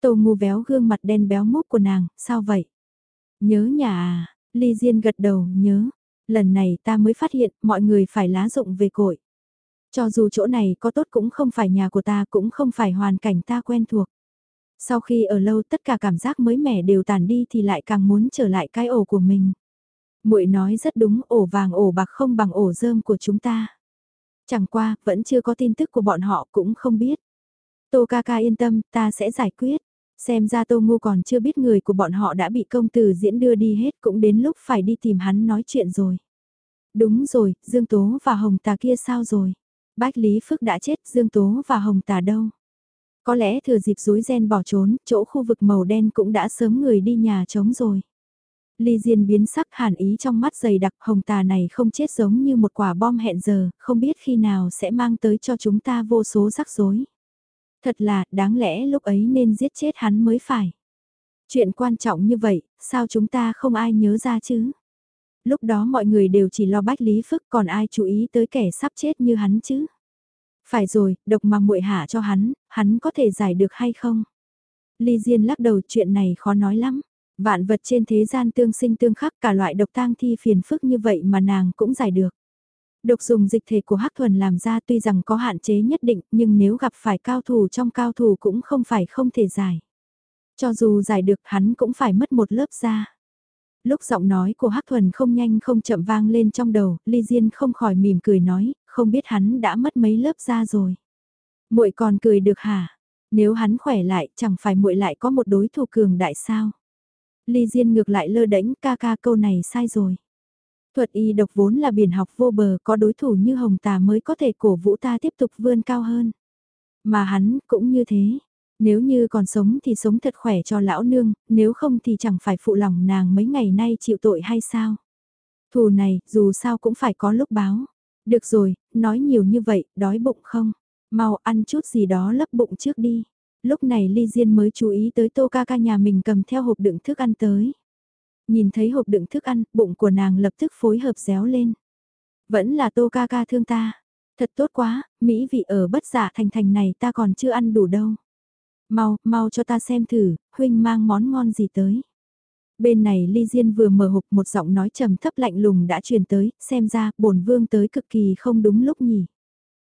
Tô ngu béo gương mặt đen béo mốt của nàng, sao vậy? Nhớ nhà à? Ly Diên gật đầu, nhớ. Lần này ta mới phát hiện mọi người phải lá rụng về cội. Cho dù chỗ này có tốt cũng không phải nhà của ta cũng không phải hoàn cảnh ta quen thuộc. Sau khi ở lâu tất cả cảm giác mới mẻ đều tàn đi thì lại càng muốn trở lại cái ổ của mình muội nói rất đúng, ổ vàng ổ bạc không bằng ổ rơm của chúng ta. Chẳng qua, vẫn chưa có tin tức của bọn họ cũng không biết. Tô ca ca yên tâm, ta sẽ giải quyết. Xem ra Tô Ngu còn chưa biết người của bọn họ đã bị công tử diễn đưa đi hết cũng đến lúc phải đi tìm hắn nói chuyện rồi. Đúng rồi, Dương Tố và Hồng Tà kia sao rồi? Bách Lý Phước đã chết, Dương Tố và Hồng Tà đâu? Có lẽ thừa dịp rối ren bỏ trốn, chỗ khu vực màu đen cũng đã sớm người đi nhà trống rồi. Ly Diên biến sắc hàn ý trong mắt dày đặc hồng tà này không chết giống như một quả bom hẹn giờ, không biết khi nào sẽ mang tới cho chúng ta vô số rắc rối. Thật là, đáng lẽ lúc ấy nên giết chết hắn mới phải. Chuyện quan trọng như vậy, sao chúng ta không ai nhớ ra chứ? Lúc đó mọi người đều chỉ lo bách lý phức còn ai chú ý tới kẻ sắp chết như hắn chứ? Phải rồi, độc mà muội hạ cho hắn, hắn có thể giải được hay không? Ly Diên lắc đầu chuyện này khó nói lắm. Vạn vật trên thế gian tương sinh tương khắc cả loại độc tang thi phiền phức như vậy mà nàng cũng giải được. Độc dùng dịch thể của Hắc Thuần làm ra tuy rằng có hạn chế nhất định nhưng nếu gặp phải cao thủ trong cao thủ cũng không phải không thể giải. Cho dù giải được hắn cũng phải mất một lớp da. Lúc giọng nói của Hắc Thuần không nhanh không chậm vang lên trong đầu, Ly Diên không khỏi mỉm cười nói, không biết hắn đã mất mấy lớp da rồi. Muội còn cười được hả? Nếu hắn khỏe lại chẳng phải muội lại có một đối thủ cường đại sao? Ly Diên ngược lại lơ đễnh ca ca câu này sai rồi. Thuật y độc vốn là biển học vô bờ có đối thủ như Hồng Tà mới có thể cổ vũ ta tiếp tục vươn cao hơn. Mà hắn cũng như thế. Nếu như còn sống thì sống thật khỏe cho lão nương, nếu không thì chẳng phải phụ lòng nàng mấy ngày nay chịu tội hay sao. Thù này, dù sao cũng phải có lúc báo. Được rồi, nói nhiều như vậy, đói bụng không? Mau ăn chút gì đó lấp bụng trước đi. Lúc này Ly Diên mới chú ý tới tô ca ca nhà mình cầm theo hộp đựng thức ăn tới. Nhìn thấy hộp đựng thức ăn, bụng của nàng lập tức phối hợp réo lên. Vẫn là tô ca ca thương ta. Thật tốt quá, mỹ vị ở bất giả thành thành này ta còn chưa ăn đủ đâu. Mau, mau cho ta xem thử, huynh mang món ngon gì tới. Bên này Ly Diên vừa mở hộp một giọng nói trầm thấp lạnh lùng đã truyền tới, xem ra bổn vương tới cực kỳ không đúng lúc nhỉ.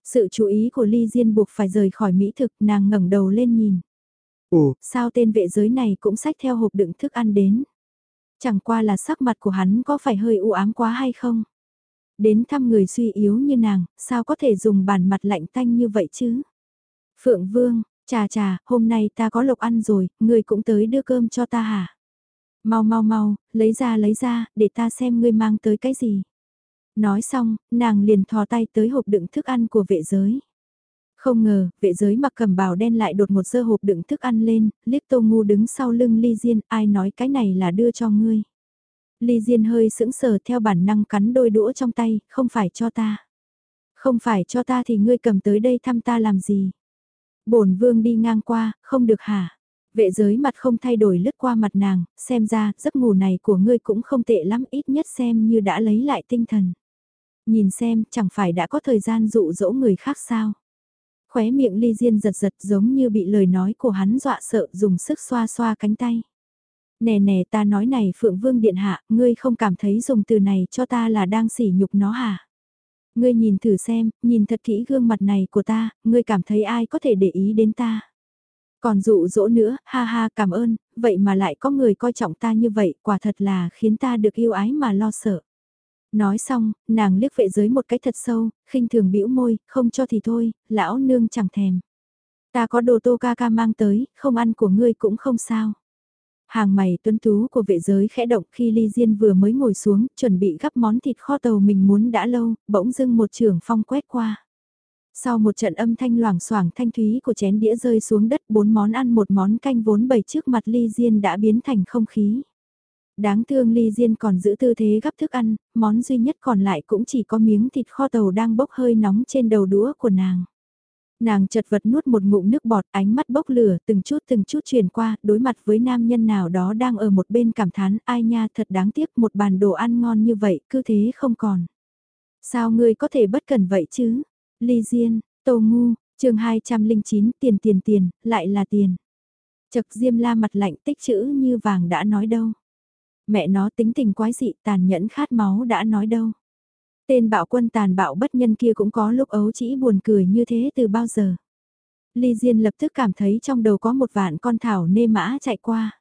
Sự chú ý của Ly Diên buộc phải rời khỏi mỹ thực, nàng ngẩng đầu lên nhìn. Ồ, sao tên vệ giới này cũng xách theo hộp đựng thức ăn đến. Chẳng qua là sắc mặt của hắn có phải hơi u ám quá hay không? Đến thăm người suy yếu như nàng, sao có thể dùng bản mặt lạnh tanh như vậy chứ? Phượng Vương, trà trà, hôm nay ta có lộc ăn rồi, người cũng tới đưa cơm cho ta hả? Mau mau mau, lấy ra lấy ra, để ta xem ngươi mang tới cái gì. Nói xong, nàng liền thò tay tới hộp đựng thức ăn của vệ giới. Không ngờ, vệ giới mặc cầm bào đen lại đột một sơ hộp đựng thức ăn lên, liếc tô ngu đứng sau lưng ly diên, ai nói cái này là đưa cho ngươi. Ly diên hơi sững sờ theo bản năng cắn đôi đũa trong tay, không phải cho ta. Không phải cho ta thì ngươi cầm tới đây thăm ta làm gì. bổn vương đi ngang qua, không được hả? Vệ giới mặt không thay đổi lướt qua mặt nàng, xem ra giấc ngủ này của ngươi cũng không tệ lắm ít nhất xem như đã lấy lại tinh thần. Nhìn xem, chẳng phải đã có thời gian dụ dỗ người khác sao? Khóe miệng ly diên giật giật giống như bị lời nói của hắn dọa sợ dùng sức xoa xoa cánh tay. Nè nè ta nói này Phượng Vương Điện Hạ, ngươi không cảm thấy dùng từ này cho ta là đang sỉ nhục nó hả? Ngươi nhìn thử xem, nhìn thật kỹ gương mặt này của ta, ngươi cảm thấy ai có thể để ý đến ta? Còn dụ dỗ nữa, ha ha cảm ơn, vậy mà lại có người coi trọng ta như vậy, quả thật là khiến ta được yêu ái mà lo sợ. Nói xong, nàng liếc vệ giới một cái thật sâu, khinh thường bĩu môi, không cho thì thôi, lão nương chẳng thèm. Ta có đồ tô ca ca mang tới, không ăn của ngươi cũng không sao. Hàng mày tuấn tú của vệ giới khẽ động khi Ly Diên vừa mới ngồi xuống, chuẩn bị gắp món thịt kho tàu mình muốn đã lâu, bỗng dưng một trường phong quét qua. Sau một trận âm thanh loảng xoảng thanh thúy của chén đĩa rơi xuống đất bốn món ăn một món canh vốn bày trước mặt Ly Diên đã biến thành không khí. Đáng thương Ly Diên còn giữ tư thế gắp thức ăn, món duy nhất còn lại cũng chỉ có miếng thịt kho tàu đang bốc hơi nóng trên đầu đũa của nàng. Nàng chật vật nuốt một ngụm nước bọt ánh mắt bốc lửa từng chút từng chút truyền qua đối mặt với nam nhân nào đó đang ở một bên cảm thán ai nha thật đáng tiếc một bàn đồ ăn ngon như vậy cứ thế không còn. Sao ngươi có thể bất cần vậy chứ? Ly Diên, Tô Ngu, chương 209 tiền tiền tiền, lại là tiền. Chật Diêm la mặt lạnh tích chữ như vàng đã nói đâu. Mẹ nó tính tình quái dị tàn nhẫn khát máu đã nói đâu. Tên bạo quân tàn bạo bất nhân kia cũng có lúc ấu chỉ buồn cười như thế từ bao giờ. Ly Diên lập tức cảm thấy trong đầu có một vạn con thảo nê mã chạy qua.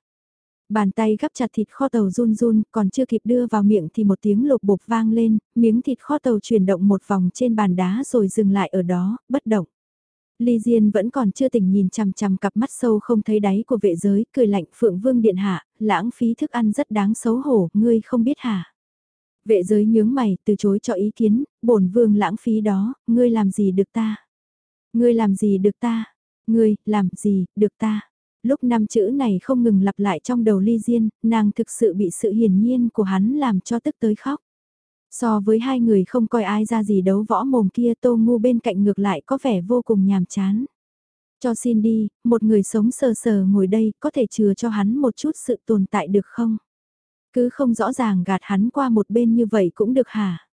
Bàn tay gắp chặt thịt kho tàu run run, còn chưa kịp đưa vào miệng thì một tiếng lột bột vang lên, miếng thịt kho tàu chuyển động một vòng trên bàn đá rồi dừng lại ở đó, bất động. Ly Diên vẫn còn chưa tỉnh nhìn chằm chằm cặp mắt sâu không thấy đáy của vệ giới, cười lạnh Phượng Vương Điện Hạ, lãng phí thức ăn rất đáng xấu hổ, ngươi không biết hả? Vệ giới nhướng mày, từ chối cho ý kiến, bổn vương lãng phí đó, ngươi làm gì được ta? Ngươi làm gì được ta? Ngươi, làm gì, được ta? Lúc năm chữ này không ngừng lặp lại trong đầu ly diên, nàng thực sự bị sự hiển nhiên của hắn làm cho tức tới khóc. So với hai người không coi ai ra gì đấu võ mồm kia tô ngu bên cạnh ngược lại có vẻ vô cùng nhàm chán. Cho xin đi, một người sống sờ sờ ngồi đây có thể chừa cho hắn một chút sự tồn tại được không? Cứ không rõ ràng gạt hắn qua một bên như vậy cũng được hả?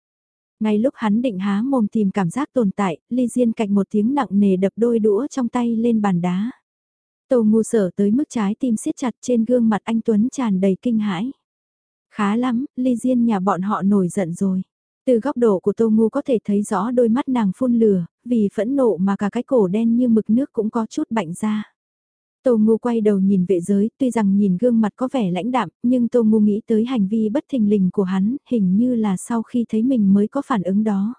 Ngay lúc hắn định há mồm tìm cảm giác tồn tại, ly diên cạch một tiếng nặng nề đập đôi đũa trong tay lên bàn đá. Tô ngu sở tới mức trái tim siết chặt trên gương mặt anh Tuấn tràn đầy kinh hãi. Khá lắm, ly diên nhà bọn họ nổi giận rồi. Từ góc độ của Tô Ngu có thể thấy rõ đôi mắt nàng phun lửa, vì phẫn nộ mà cả cái cổ đen như mực nước cũng có chút bạnh ra. Tô Ngu quay đầu nhìn vệ giới, tuy rằng nhìn gương mặt có vẻ lãnh đạm, nhưng Tô Ngu nghĩ tới hành vi bất thình lình của hắn, hình như là sau khi thấy mình mới có phản ứng đó.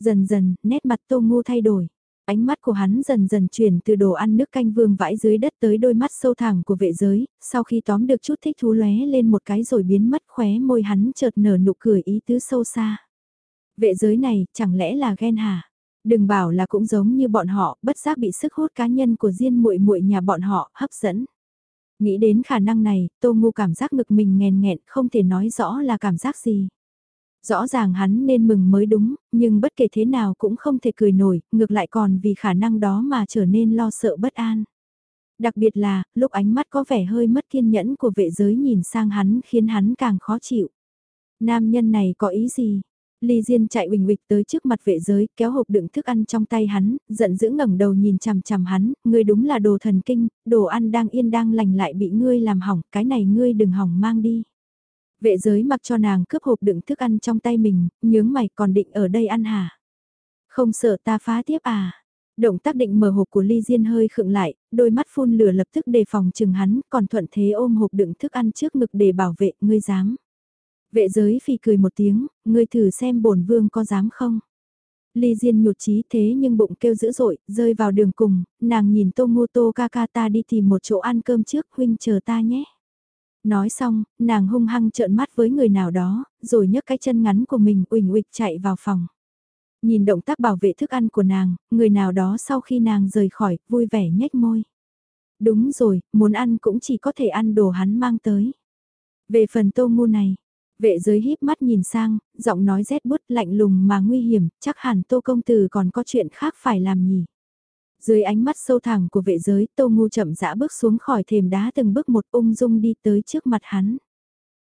Dần dần, nét mặt Tô Ngu thay đổi. Ánh mắt của hắn dần dần chuyển từ đồ ăn nước canh vương vãi dưới đất tới đôi mắt sâu thẳng của vệ giới, sau khi tóm được chút thích thú lóe lên một cái rồi biến mất khóe môi hắn chợt nở nụ cười ý tứ sâu xa. Vệ giới này, chẳng lẽ là ghen hả? Đừng bảo là cũng giống như bọn họ, bất giác bị sức hút cá nhân của riêng muội muội nhà bọn họ hấp dẫn. Nghĩ đến khả năng này, Tô Ngu cảm giác ngực mình nghèn nghẹn, không thể nói rõ là cảm giác gì. Rõ ràng hắn nên mừng mới đúng, nhưng bất kể thế nào cũng không thể cười nổi, ngược lại còn vì khả năng đó mà trở nên lo sợ bất an. Đặc biệt là, lúc ánh mắt có vẻ hơi mất kiên nhẫn của vệ giới nhìn sang hắn khiến hắn càng khó chịu. Nam nhân này có ý gì? Ly Diên chạy uỳnh uịch tới trước mặt vệ giới, kéo hộp đựng thức ăn trong tay hắn, giận dữ ngẩng đầu nhìn chằm chằm hắn, ngươi đúng là đồ thần kinh, đồ ăn đang yên đang lành lại bị ngươi làm hỏng, cái này ngươi đừng hỏng mang đi. Vệ giới mặc cho nàng cướp hộp đựng thức ăn trong tay mình, nhướng mày còn định ở đây ăn hả? Không sợ ta phá tiếp à? Động tác định mở hộp của Ly Diên hơi khựng lại, đôi mắt phun lửa lập tức đề phòng chừng hắn, còn thuận thế ôm hộp đựng thức ăn trước ngực để bảo vệ, ngươi dám. Vệ giới phi cười một tiếng, ngươi thử xem bổn vương có dám không? Ly Diên nhụt chí thế nhưng bụng kêu dữ dội, rơi vào đường cùng, nàng nhìn Tô Ngô Tô ca ca ta đi tìm một chỗ ăn cơm trước, huynh chờ ta nhé. Nói xong, nàng hung hăng trợn mắt với người nào đó, rồi nhấc cái chân ngắn của mình uỳnh uịch chạy vào phòng. Nhìn động tác bảo vệ thức ăn của nàng, người nào đó sau khi nàng rời khỏi, vui vẻ nhếch môi. Đúng rồi, muốn ăn cũng chỉ có thể ăn đồ hắn mang tới. Về phần tô ngu này, vệ giới híp mắt nhìn sang, giọng nói rét bút lạnh lùng mà nguy hiểm, chắc hẳn tô công tử còn có chuyện khác phải làm nhỉ. Dưới ánh mắt sâu thẳng của vệ giới, Tô Ngu chậm rã bước xuống khỏi thềm đá từng bước một ung dung đi tới trước mặt hắn.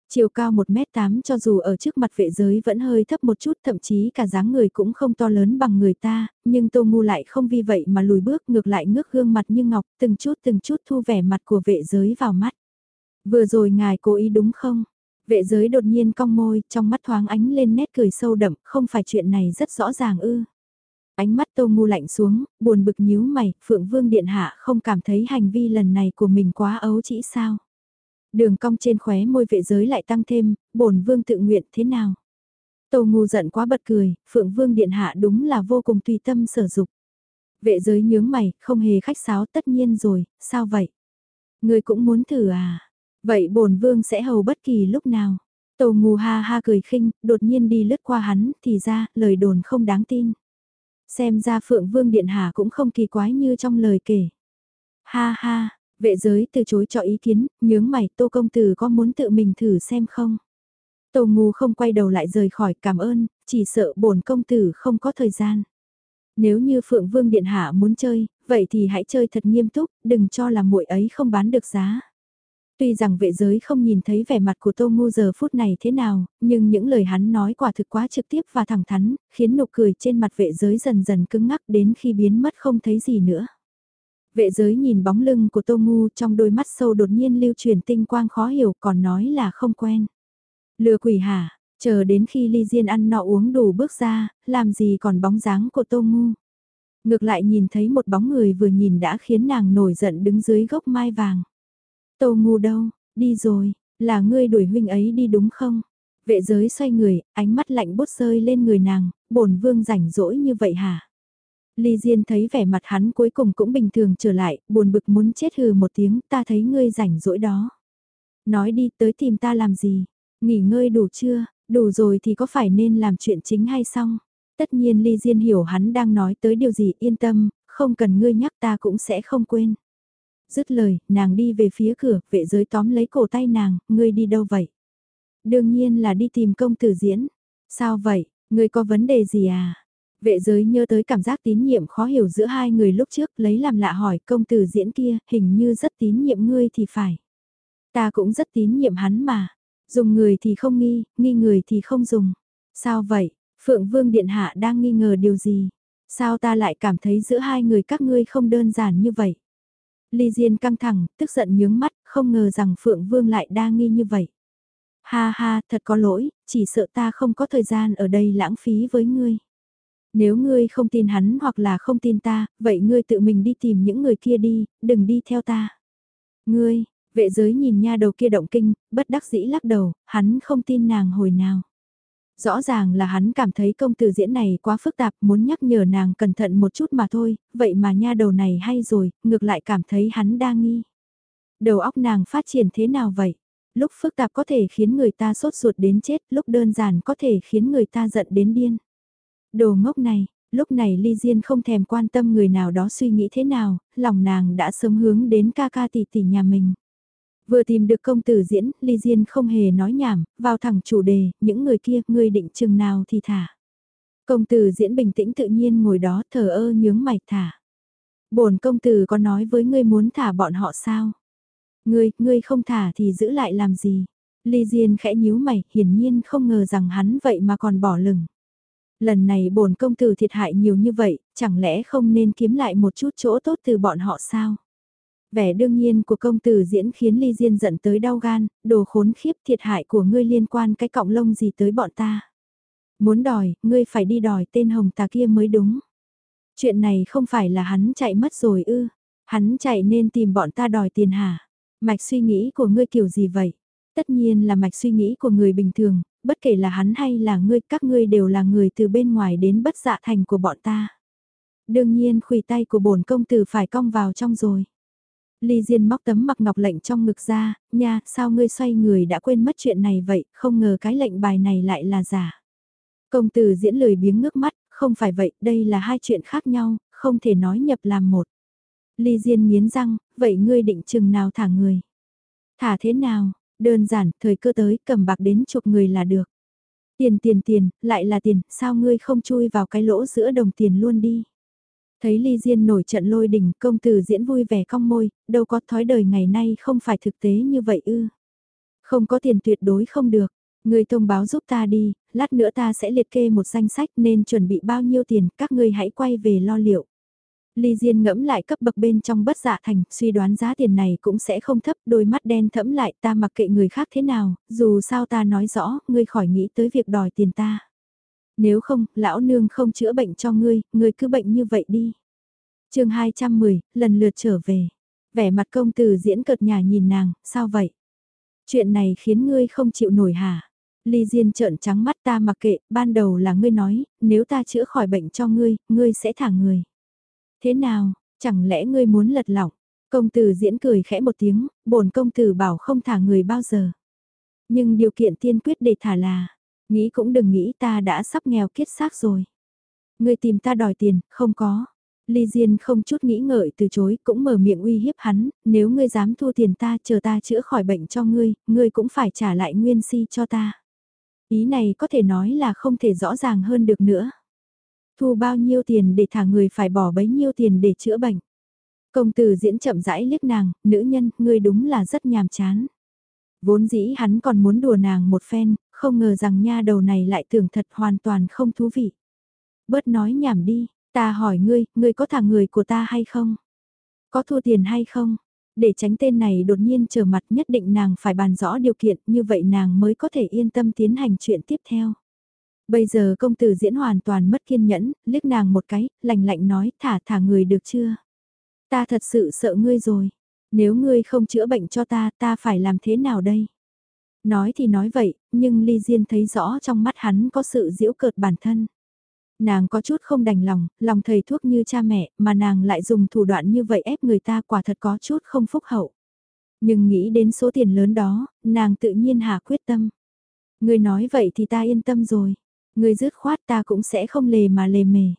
Chiều cao 1m8 cho dù ở trước mặt vệ giới vẫn hơi thấp một chút thậm chí cả dáng người cũng không to lớn bằng người ta, nhưng Tô Ngu lại không vì vậy mà lùi bước ngược lại ngước gương mặt như ngọc từng chút từng chút thu vẻ mặt của vệ giới vào mắt. Vừa rồi ngài cố ý đúng không? Vệ giới đột nhiên cong môi, trong mắt thoáng ánh lên nét cười sâu đậm, không phải chuyện này rất rõ ràng ư. Ánh mắt Tô Ngu lạnh xuống, buồn bực nhíu mày, Phượng Vương Điện Hạ không cảm thấy hành vi lần này của mình quá ấu chỉ sao. Đường cong trên khóe môi vệ giới lại tăng thêm, bổn Vương tự nguyện thế nào. Tô Ngu giận quá bật cười, Phượng Vương Điện Hạ đúng là vô cùng tùy tâm sở dục. Vệ giới nhướng mày, không hề khách sáo tất nhiên rồi, sao vậy? Người cũng muốn thử à? Vậy bổn Vương sẽ hầu bất kỳ lúc nào? Tô Ngu ha ha cười khinh, đột nhiên đi lướt qua hắn, thì ra, lời đồn không đáng tin. Xem ra Phượng Vương Điện Hạ cũng không kỳ quái như trong lời kể. Ha ha, vệ giới từ chối cho ý kiến, nhướng mày Tô Công Tử có muốn tự mình thử xem không? Tô Ngu không quay đầu lại rời khỏi cảm ơn, chỉ sợ bổn công tử không có thời gian. Nếu như Phượng Vương Điện Hạ muốn chơi, vậy thì hãy chơi thật nghiêm túc, đừng cho là muội ấy không bán được giá. Tuy rằng vệ giới không nhìn thấy vẻ mặt của Tô Ngu giờ phút này thế nào, nhưng những lời hắn nói quả thực quá trực tiếp và thẳng thắn, khiến nụ cười trên mặt vệ giới dần dần cứng ngắc đến khi biến mất không thấy gì nữa. Vệ giới nhìn bóng lưng của Tô Ngu trong đôi mắt sâu đột nhiên lưu truyền tinh quang khó hiểu còn nói là không quen. Lừa quỷ hả, chờ đến khi ly diên ăn nọ uống đủ bước ra, làm gì còn bóng dáng của Tô Ngu. Ngược lại nhìn thấy một bóng người vừa nhìn đã khiến nàng nổi giận đứng dưới gốc mai vàng. Tô ngu đâu, đi rồi, là ngươi đuổi huynh ấy đi đúng không? Vệ giới xoay người, ánh mắt lạnh bút rơi lên người nàng, bổn vương rảnh rỗi như vậy hả? Ly Diên thấy vẻ mặt hắn cuối cùng cũng bình thường trở lại, buồn bực muốn chết hừ một tiếng, ta thấy ngươi rảnh rỗi đó. Nói đi tới tìm ta làm gì? Nghỉ ngơi đủ chưa? Đủ rồi thì có phải nên làm chuyện chính hay xong? Tất nhiên Ly Diên hiểu hắn đang nói tới điều gì yên tâm, không cần ngươi nhắc ta cũng sẽ không quên. Dứt lời, nàng đi về phía cửa, vệ giới tóm lấy cổ tay nàng, ngươi đi đâu vậy? Đương nhiên là đi tìm công tử diễn. Sao vậy, ngươi có vấn đề gì à? Vệ giới nhớ tới cảm giác tín nhiệm khó hiểu giữa hai người lúc trước lấy làm lạ hỏi công tử diễn kia hình như rất tín nhiệm ngươi thì phải. Ta cũng rất tín nhiệm hắn mà. Dùng người thì không nghi, nghi người thì không dùng. Sao vậy, Phượng Vương Điện Hạ đang nghi ngờ điều gì? Sao ta lại cảm thấy giữa hai người các ngươi không đơn giản như vậy? Ly Diên căng thẳng, tức giận nhướng mắt, không ngờ rằng Phượng Vương lại đa nghi như vậy. Ha ha, thật có lỗi, chỉ sợ ta không có thời gian ở đây lãng phí với ngươi. Nếu ngươi không tin hắn hoặc là không tin ta, vậy ngươi tự mình đi tìm những người kia đi, đừng đi theo ta. Ngươi, vệ giới nhìn nha đầu kia động kinh, bất đắc dĩ lắc đầu, hắn không tin nàng hồi nào. Rõ ràng là hắn cảm thấy công tử diễn này quá phức tạp muốn nhắc nhở nàng cẩn thận một chút mà thôi, vậy mà nha đầu này hay rồi, ngược lại cảm thấy hắn đa nghi. Đầu óc nàng phát triển thế nào vậy? Lúc phức tạp có thể khiến người ta sốt ruột đến chết, lúc đơn giản có thể khiến người ta giận đến điên. Đồ ngốc này, lúc này Ly Diên không thèm quan tâm người nào đó suy nghĩ thế nào, lòng nàng đã sớm hướng đến ca ca tỷ tỷ nhà mình. Vừa tìm được công tử diễn, Ly Diên không hề nói nhảm, vào thẳng chủ đề, những người kia, ngươi định chừng nào thì thả. Công tử diễn bình tĩnh tự nhiên ngồi đó thờ ơ nhướng mày thả. bổn công tử có nói với ngươi muốn thả bọn họ sao? Ngươi, ngươi không thả thì giữ lại làm gì? Ly Diên khẽ nhíu mày, hiển nhiên không ngờ rằng hắn vậy mà còn bỏ lửng. Lần này bổn công tử thiệt hại nhiều như vậy, chẳng lẽ không nên kiếm lại một chút chỗ tốt từ bọn họ sao? Vẻ đương nhiên của công tử diễn khiến Ly Diên giận tới đau gan, đồ khốn khiếp thiệt hại của ngươi liên quan cái cọng lông gì tới bọn ta. Muốn đòi, ngươi phải đi đòi tên hồng tà kia mới đúng. Chuyện này không phải là hắn chạy mất rồi ư, hắn chạy nên tìm bọn ta đòi tiền hả? Mạch suy nghĩ của ngươi kiểu gì vậy? Tất nhiên là mạch suy nghĩ của người bình thường, bất kể là hắn hay là ngươi, các ngươi đều là người từ bên ngoài đến bất dạ thành của bọn ta. Đương nhiên khủy tay của bổn công tử phải cong vào trong rồi. Ly Diên móc tấm mặc ngọc lệnh trong ngực ra, nha, sao ngươi xoay người đã quên mất chuyện này vậy, không ngờ cái lệnh bài này lại là giả. Công tử diễn lời biếng ngước mắt, không phải vậy, đây là hai chuyện khác nhau, không thể nói nhập làm một. Ly Diên nghiến răng, vậy ngươi định chừng nào thả người? Thả thế nào? Đơn giản, thời cơ tới, cầm bạc đến chục người là được. Tiền tiền tiền, lại là tiền, sao ngươi không chui vào cái lỗ giữa đồng tiền luôn đi? Thấy Ly Diên nổi trận lôi đình công tử diễn vui vẻ cong môi, đâu có thói đời ngày nay không phải thực tế như vậy ư. Không có tiền tuyệt đối không được, người thông báo giúp ta đi, lát nữa ta sẽ liệt kê một danh sách nên chuẩn bị bao nhiêu tiền, các ngươi hãy quay về lo liệu. Ly Diên ngẫm lại cấp bậc bên trong bất dạ thành, suy đoán giá tiền này cũng sẽ không thấp, đôi mắt đen thẫm lại ta mặc kệ người khác thế nào, dù sao ta nói rõ, ngươi khỏi nghĩ tới việc đòi tiền ta. Nếu không, lão nương không chữa bệnh cho ngươi, ngươi cứ bệnh như vậy đi. chương 210, lần lượt trở về. Vẻ mặt công tử diễn cợt nhà nhìn nàng, sao vậy? Chuyện này khiến ngươi không chịu nổi hả? Ly Diên trợn trắng mắt ta mặc kệ, ban đầu là ngươi nói, nếu ta chữa khỏi bệnh cho ngươi, ngươi sẽ thả người. Thế nào, chẳng lẽ ngươi muốn lật lỏng? Công tử diễn cười khẽ một tiếng, bổn công tử bảo không thả người bao giờ. Nhưng điều kiện tiên quyết để thả là, Nghĩ cũng đừng nghĩ ta đã sắp nghèo kiết xác rồi. Ngươi tìm ta đòi tiền, không có. Ly Diên không chút nghĩ ngợi từ chối, cũng mở miệng uy hiếp hắn, nếu ngươi dám thu tiền ta chờ ta chữa khỏi bệnh cho ngươi, ngươi cũng phải trả lại nguyên si cho ta. Ý này có thể nói là không thể rõ ràng hơn được nữa. Thu bao nhiêu tiền để thả người phải bỏ bấy nhiêu tiền để chữa bệnh. Công tử diễn chậm rãi liếc nàng, nữ nhân, ngươi đúng là rất nhàm chán. Vốn dĩ hắn còn muốn đùa nàng một phen, không ngờ rằng nha đầu này lại tưởng thật hoàn toàn không thú vị. Bớt nói nhảm đi, ta hỏi ngươi, ngươi có thả người của ta hay không? Có thua tiền hay không? Để tránh tên này đột nhiên trở mặt nhất định nàng phải bàn rõ điều kiện như vậy nàng mới có thể yên tâm tiến hành chuyện tiếp theo. Bây giờ công tử diễn hoàn toàn mất kiên nhẫn, liếc nàng một cái, lạnh lạnh nói thả thả người được chưa? Ta thật sự sợ ngươi rồi. Nếu ngươi không chữa bệnh cho ta, ta phải làm thế nào đây? Nói thì nói vậy, nhưng Ly Diên thấy rõ trong mắt hắn có sự giễu cợt bản thân. Nàng có chút không đành lòng, lòng thầy thuốc như cha mẹ, mà nàng lại dùng thủ đoạn như vậy ép người ta quả thật có chút không phúc hậu. Nhưng nghĩ đến số tiền lớn đó, nàng tự nhiên hạ quyết tâm. Người nói vậy thì ta yên tâm rồi. Người dứt khoát ta cũng sẽ không lề mà lề mề.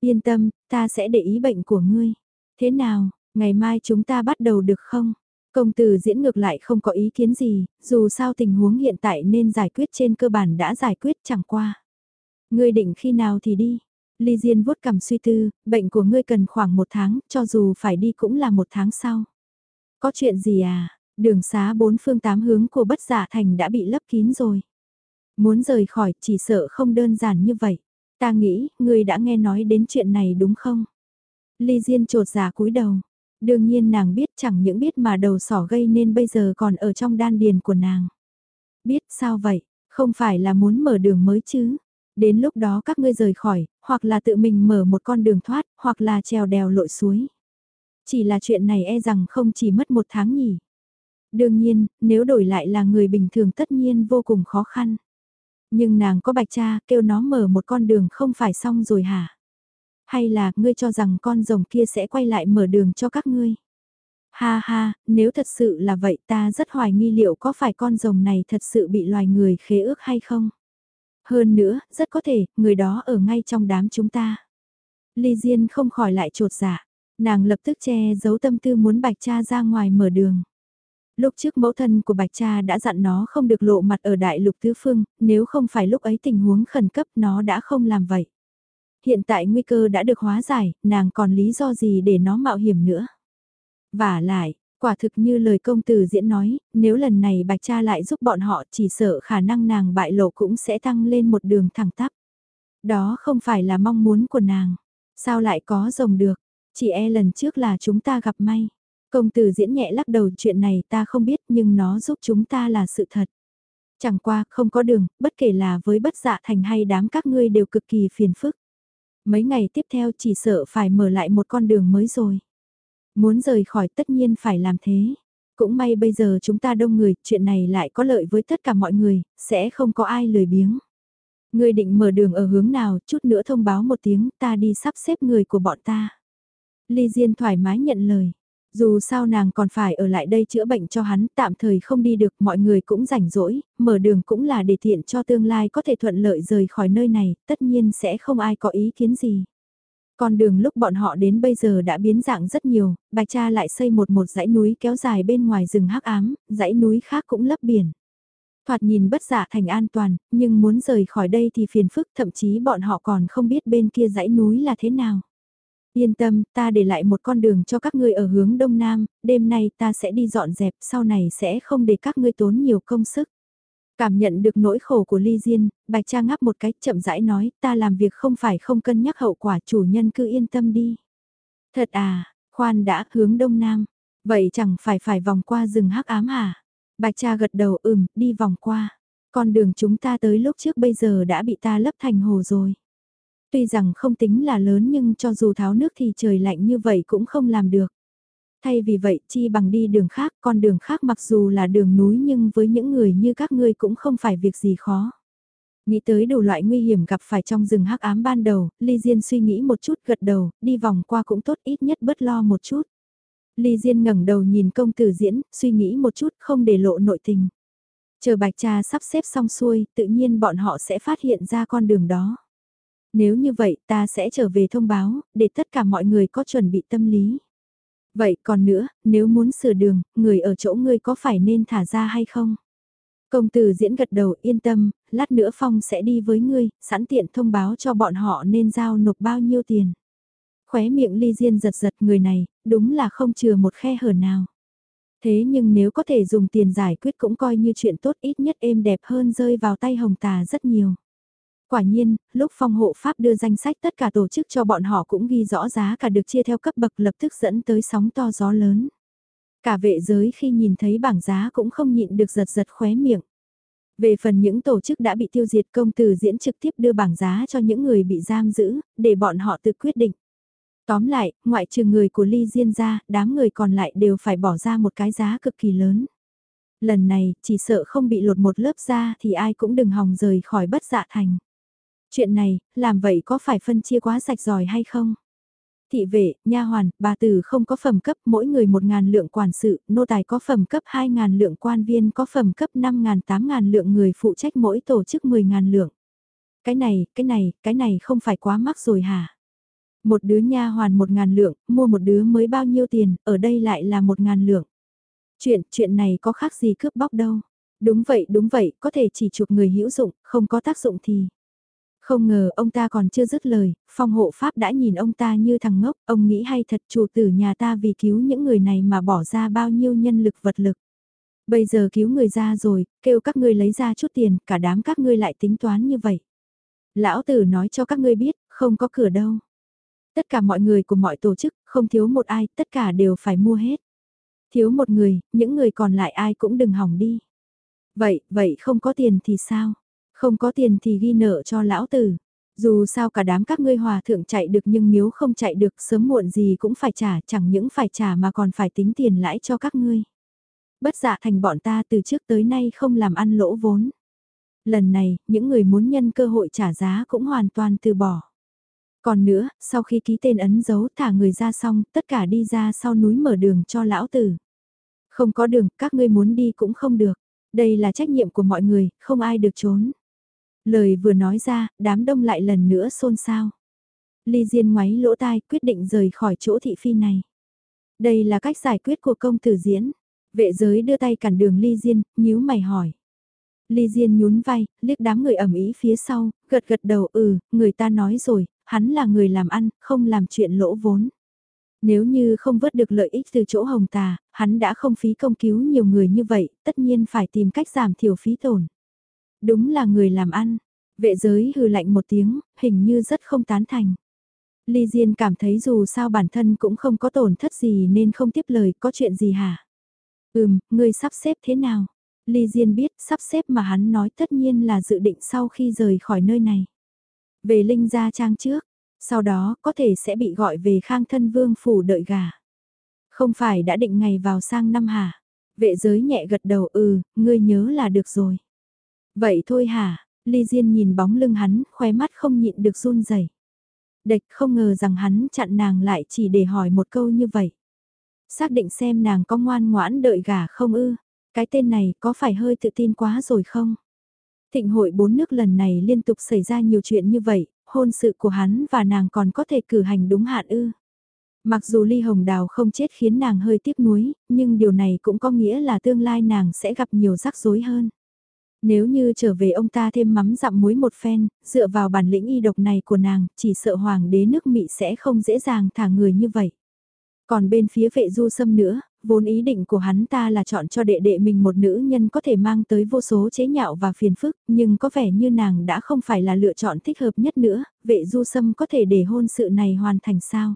Yên tâm, ta sẽ để ý bệnh của ngươi. Thế nào, Ngày mai chúng ta bắt đầu được không? Công tử diễn ngược lại không có ý kiến gì, dù sao tình huống hiện tại nên giải quyết trên cơ bản đã giải quyết chẳng qua. Ngươi định khi nào thì đi. Ly Diên vuốt cầm suy tư, bệnh của ngươi cần khoảng một tháng, cho dù phải đi cũng là một tháng sau. Có chuyện gì à? Đường xá bốn phương tám hướng của bất giả thành đã bị lấp kín rồi. Muốn rời khỏi chỉ sợ không đơn giản như vậy. Ta nghĩ, ngươi đã nghe nói đến chuyện này đúng không? Ly Diên trột giả cúi đầu. Đương nhiên nàng biết chẳng những biết mà đầu sỏ gây nên bây giờ còn ở trong đan điền của nàng. Biết sao vậy, không phải là muốn mở đường mới chứ? Đến lúc đó các ngươi rời khỏi, hoặc là tự mình mở một con đường thoát, hoặc là trèo đèo lội suối. Chỉ là chuyện này e rằng không chỉ mất một tháng nhỉ. Đương nhiên, nếu đổi lại là người bình thường tất nhiên vô cùng khó khăn. Nhưng nàng có bạch cha, kêu nó mở một con đường không phải xong rồi hả? Hay là ngươi cho rằng con rồng kia sẽ quay lại mở đường cho các ngươi? Ha ha, nếu thật sự là vậy ta rất hoài nghi liệu có phải con rồng này thật sự bị loài người khế ước hay không? Hơn nữa, rất có thể, người đó ở ngay trong đám chúng ta. Ly Diên không khỏi lại trột dạ. Nàng lập tức che giấu tâm tư muốn bạch cha ra ngoài mở đường. Lúc trước mẫu thân của bạch cha đã dặn nó không được lộ mặt ở đại lục tứ phương, nếu không phải lúc ấy tình huống khẩn cấp nó đã không làm vậy. Hiện tại nguy cơ đã được hóa giải, nàng còn lý do gì để nó mạo hiểm nữa. Và lại, quả thực như lời công tử diễn nói, nếu lần này bạch cha lại giúp bọn họ chỉ sợ khả năng nàng bại lộ cũng sẽ tăng lên một đường thẳng tắp. Đó không phải là mong muốn của nàng. Sao lại có rồng được? Chỉ e lần trước là chúng ta gặp may. Công tử diễn nhẹ lắc đầu chuyện này ta không biết nhưng nó giúp chúng ta là sự thật. Chẳng qua không có đường, bất kể là với bất dạ thành hay đám các ngươi đều cực kỳ phiền phức. Mấy ngày tiếp theo chỉ sợ phải mở lại một con đường mới rồi. Muốn rời khỏi tất nhiên phải làm thế. Cũng may bây giờ chúng ta đông người, chuyện này lại có lợi với tất cả mọi người, sẽ không có ai lười biếng. Người định mở đường ở hướng nào, chút nữa thông báo một tiếng, ta đi sắp xếp người của bọn ta. Ly Diên thoải mái nhận lời. Dù sao nàng còn phải ở lại đây chữa bệnh cho hắn, tạm thời không đi được, mọi người cũng rảnh rỗi, mở đường cũng là để tiện cho tương lai có thể thuận lợi rời khỏi nơi này, tất nhiên sẽ không ai có ý kiến gì. Con đường lúc bọn họ đến bây giờ đã biến dạng rất nhiều, bạch cha lại xây một một dãy núi kéo dài bên ngoài rừng hắc ám, dãy núi khác cũng lấp biển. Thoạt nhìn bất giả thành an toàn, nhưng muốn rời khỏi đây thì phiền phức thậm chí bọn họ còn không biết bên kia dãy núi là thế nào. Yên tâm, ta để lại một con đường cho các ngươi ở hướng đông nam, đêm nay ta sẽ đi dọn dẹp, sau này sẽ không để các ngươi tốn nhiều công sức. Cảm nhận được nỗi khổ của Ly Diên, Bạch Cha ngáp một cách chậm rãi nói, ta làm việc không phải không cân nhắc hậu quả chủ nhân cứ yên tâm đi. Thật à, khoan đã hướng đông nam, vậy chẳng phải phải vòng qua rừng hắc ám hả? Bạch Cha gật đầu ừm, đi vòng qua. Con đường chúng ta tới lúc trước bây giờ đã bị ta lấp thành hồ rồi. Tuy rằng không tính là lớn nhưng cho dù tháo nước thì trời lạnh như vậy cũng không làm được. Thay vì vậy chi bằng đi đường khác, con đường khác mặc dù là đường núi nhưng với những người như các ngươi cũng không phải việc gì khó. Nghĩ tới đủ loại nguy hiểm gặp phải trong rừng hắc ám ban đầu, Ly Diên suy nghĩ một chút gật đầu, đi vòng qua cũng tốt ít nhất bớt lo một chút. Ly Diên ngẩng đầu nhìn công tử diễn, suy nghĩ một chút không để lộ nội tình. Chờ bạch cha sắp xếp xong xuôi, tự nhiên bọn họ sẽ phát hiện ra con đường đó. Nếu như vậy ta sẽ trở về thông báo, để tất cả mọi người có chuẩn bị tâm lý. Vậy còn nữa, nếu muốn sửa đường, người ở chỗ ngươi có phải nên thả ra hay không? Công tử diễn gật đầu yên tâm, lát nữa Phong sẽ đi với ngươi, sẵn tiện thông báo cho bọn họ nên giao nộp bao nhiêu tiền. Khóe miệng ly diên giật giật người này, đúng là không chừa một khe hở nào. Thế nhưng nếu có thể dùng tiền giải quyết cũng coi như chuyện tốt ít nhất êm đẹp hơn rơi vào tay hồng tà rất nhiều. Quả nhiên, lúc phong hộ pháp đưa danh sách tất cả tổ chức cho bọn họ cũng ghi rõ giá cả được chia theo cấp bậc lập tức dẫn tới sóng to gió lớn. Cả vệ giới khi nhìn thấy bảng giá cũng không nhịn được giật giật khóe miệng. Về phần những tổ chức đã bị tiêu diệt công tử diễn trực tiếp đưa bảng giá cho những người bị giam giữ, để bọn họ tự quyết định. Tóm lại, ngoại trừ người của Ly Diên ra, đám người còn lại đều phải bỏ ra một cái giá cực kỳ lớn. Lần này, chỉ sợ không bị lột một lớp ra thì ai cũng đừng hòng rời khỏi bất dạ thành. Chuyện này, làm vậy có phải phân chia quá sạch giỏi hay không? Thị vệ, nha hoàn, bà tử không có phẩm cấp, mỗi người một ngàn lượng quản sự, nô tài có phẩm cấp hai ngàn lượng quan viên có phẩm cấp năm ngàn tám ngàn lượng người phụ trách mỗi tổ chức mười ngàn lượng. Cái này, cái này, cái này không phải quá mắc rồi hả? Một đứa nha hoàn một ngàn lượng, mua một đứa mới bao nhiêu tiền, ở đây lại là một ngàn lượng. Chuyện, chuyện này có khác gì cướp bóc đâu. Đúng vậy, đúng vậy, có thể chỉ chụp người hữu dụng, không có tác dụng thì. Không ngờ ông ta còn chưa dứt lời, phong hộ pháp đã nhìn ông ta như thằng ngốc, ông nghĩ hay thật chủ tử nhà ta vì cứu những người này mà bỏ ra bao nhiêu nhân lực vật lực. Bây giờ cứu người ra rồi, kêu các ngươi lấy ra chút tiền, cả đám các ngươi lại tính toán như vậy. Lão tử nói cho các ngươi biết, không có cửa đâu. Tất cả mọi người của mọi tổ chức, không thiếu một ai, tất cả đều phải mua hết. Thiếu một người, những người còn lại ai cũng đừng hỏng đi. Vậy, vậy không có tiền thì sao? Không có tiền thì ghi nợ cho lão tử. Dù sao cả đám các ngươi hòa thượng chạy được nhưng miếu không chạy được sớm muộn gì cũng phải trả, chẳng những phải trả mà còn phải tính tiền lãi cho các ngươi. Bất dạ thành bọn ta từ trước tới nay không làm ăn lỗ vốn. Lần này, những người muốn nhân cơ hội trả giá cũng hoàn toàn từ bỏ. Còn nữa, sau khi ký tên ấn dấu thả người ra xong, tất cả đi ra sau núi mở đường cho lão tử. Không có đường, các ngươi muốn đi cũng không được. Đây là trách nhiệm của mọi người, không ai được trốn. Lời vừa nói ra, đám đông lại lần nữa xôn xao. Ly Diên ngoáy lỗ tai quyết định rời khỏi chỗ thị phi này. Đây là cách giải quyết của công tử diễn. Vệ giới đưa tay cản đường Ly Diên, nhíu mày hỏi. Ly Diên nhún vai, liếc đám người ẩm ý phía sau, gật gật đầu ừ, người ta nói rồi, hắn là người làm ăn, không làm chuyện lỗ vốn. Nếu như không vớt được lợi ích từ chỗ hồng tà, hắn đã không phí công cứu nhiều người như vậy, tất nhiên phải tìm cách giảm thiểu phí tổn. Đúng là người làm ăn. Vệ giới hừ lạnh một tiếng, hình như rất không tán thành. Ly Diên cảm thấy dù sao bản thân cũng không có tổn thất gì nên không tiếp lời có chuyện gì hả? Ừm, ngươi sắp xếp thế nào? Ly Diên biết sắp xếp mà hắn nói tất nhiên là dự định sau khi rời khỏi nơi này. Về Linh Gia Trang trước, sau đó có thể sẽ bị gọi về khang thân vương phủ đợi gà. Không phải đã định ngày vào sang năm hả? Vệ giới nhẹ gật đầu ừ, ngươi nhớ là được rồi. Vậy thôi hả? Ly Diên nhìn bóng lưng hắn, khóe mắt không nhịn được run rẩy. Địch không ngờ rằng hắn chặn nàng lại chỉ để hỏi một câu như vậy. Xác định xem nàng có ngoan ngoãn đợi gả không ư. Cái tên này có phải hơi tự tin quá rồi không? Thịnh hội bốn nước lần này liên tục xảy ra nhiều chuyện như vậy, hôn sự của hắn và nàng còn có thể cử hành đúng hạn ư. Mặc dù ly hồng đào không chết khiến nàng hơi tiếc nuối, nhưng điều này cũng có nghĩa là tương lai nàng sẽ gặp nhiều rắc rối hơn. Nếu như trở về ông ta thêm mắm dặm muối một phen, dựa vào bản lĩnh y độc này của nàng, chỉ sợ hoàng đế nước Mỹ sẽ không dễ dàng thả người như vậy. Còn bên phía vệ du sâm nữa, vốn ý định của hắn ta là chọn cho đệ đệ mình một nữ nhân có thể mang tới vô số chế nhạo và phiền phức, nhưng có vẻ như nàng đã không phải là lựa chọn thích hợp nhất nữa, vệ du sâm có thể để hôn sự này hoàn thành sao?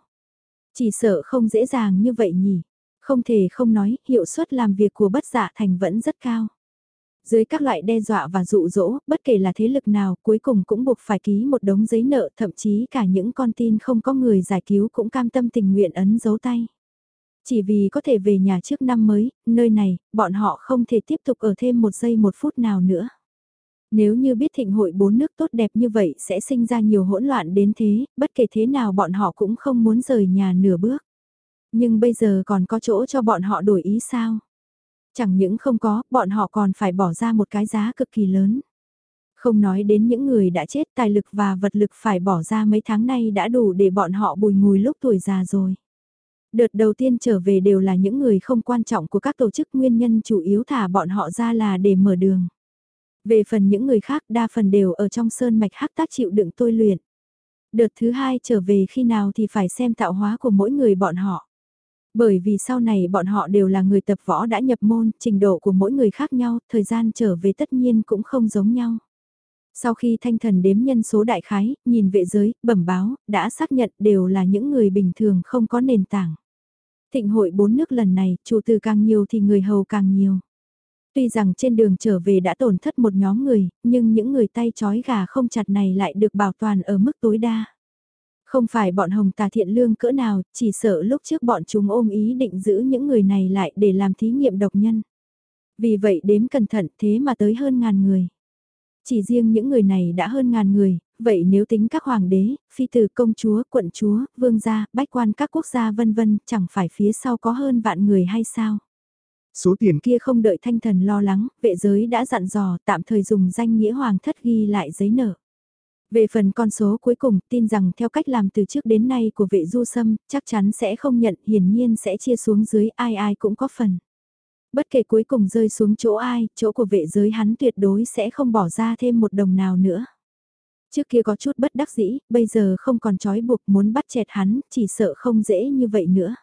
Chỉ sợ không dễ dàng như vậy nhỉ? Không thể không nói, hiệu suất làm việc của bất dạ thành vẫn rất cao. Dưới các loại đe dọa và dụ dỗ, bất kể là thế lực nào, cuối cùng cũng buộc phải ký một đống giấy nợ, thậm chí cả những con tin không có người giải cứu cũng cam tâm tình nguyện ấn dấu tay. Chỉ vì có thể về nhà trước năm mới, nơi này, bọn họ không thể tiếp tục ở thêm một giây một phút nào nữa. Nếu như biết thịnh hội bốn nước tốt đẹp như vậy sẽ sinh ra nhiều hỗn loạn đến thế, bất kể thế nào bọn họ cũng không muốn rời nhà nửa bước. Nhưng bây giờ còn có chỗ cho bọn họ đổi ý sao? Chẳng những không có, bọn họ còn phải bỏ ra một cái giá cực kỳ lớn. Không nói đến những người đã chết tài lực và vật lực phải bỏ ra mấy tháng nay đã đủ để bọn họ bùi ngùi lúc tuổi già rồi. Đợt đầu tiên trở về đều là những người không quan trọng của các tổ chức nguyên nhân chủ yếu thả bọn họ ra là để mở đường. Về phần những người khác đa phần đều ở trong sơn mạch hắc tác chịu đựng tôi luyện. Đợt thứ hai trở về khi nào thì phải xem tạo hóa của mỗi người bọn họ. Bởi vì sau này bọn họ đều là người tập võ đã nhập môn, trình độ của mỗi người khác nhau, thời gian trở về tất nhiên cũng không giống nhau. Sau khi thanh thần đếm nhân số đại khái, nhìn vệ giới, bẩm báo, đã xác nhận đều là những người bình thường không có nền tảng. Thịnh hội bốn nước lần này, chủ từ càng nhiều thì người hầu càng nhiều. Tuy rằng trên đường trở về đã tổn thất một nhóm người, nhưng những người tay chói gà không chặt này lại được bảo toàn ở mức tối đa. Không phải bọn hồng tà thiện lương cỡ nào, chỉ sợ lúc trước bọn chúng ôm ý định giữ những người này lại để làm thí nghiệm độc nhân. Vì vậy đếm cẩn thận thế mà tới hơn ngàn người. Chỉ riêng những người này đã hơn ngàn người, vậy nếu tính các hoàng đế, phi tử công chúa, quận chúa, vương gia, bách quan các quốc gia vân vân, chẳng phải phía sau có hơn vạn người hay sao? Số tiền kia không đợi thanh thần lo lắng, vệ giới đã dặn dò tạm thời dùng danh nghĩa hoàng thất ghi lại giấy nợ. Về phần con số cuối cùng, tin rằng theo cách làm từ trước đến nay của vệ du sâm, chắc chắn sẽ không nhận, hiển nhiên sẽ chia xuống dưới ai ai cũng có phần. Bất kể cuối cùng rơi xuống chỗ ai, chỗ của vệ giới hắn tuyệt đối sẽ không bỏ ra thêm một đồng nào nữa. Trước kia có chút bất đắc dĩ, bây giờ không còn trói buộc muốn bắt chẹt hắn, chỉ sợ không dễ như vậy nữa.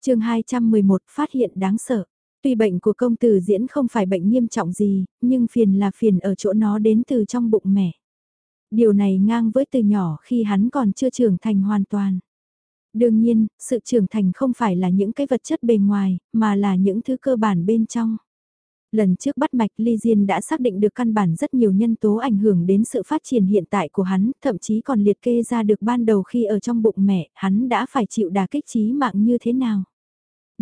chương 211 phát hiện đáng sợ. Tuy bệnh của công tử diễn không phải bệnh nghiêm trọng gì, nhưng phiền là phiền ở chỗ nó đến từ trong bụng mẹ. Điều này ngang với từ nhỏ khi hắn còn chưa trưởng thành hoàn toàn. Đương nhiên, sự trưởng thành không phải là những cái vật chất bề ngoài, mà là những thứ cơ bản bên trong. Lần trước bắt mạch Ly Diên đã xác định được căn bản rất nhiều nhân tố ảnh hưởng đến sự phát triển hiện tại của hắn, thậm chí còn liệt kê ra được ban đầu khi ở trong bụng mẹ, hắn đã phải chịu đà kích trí mạng như thế nào.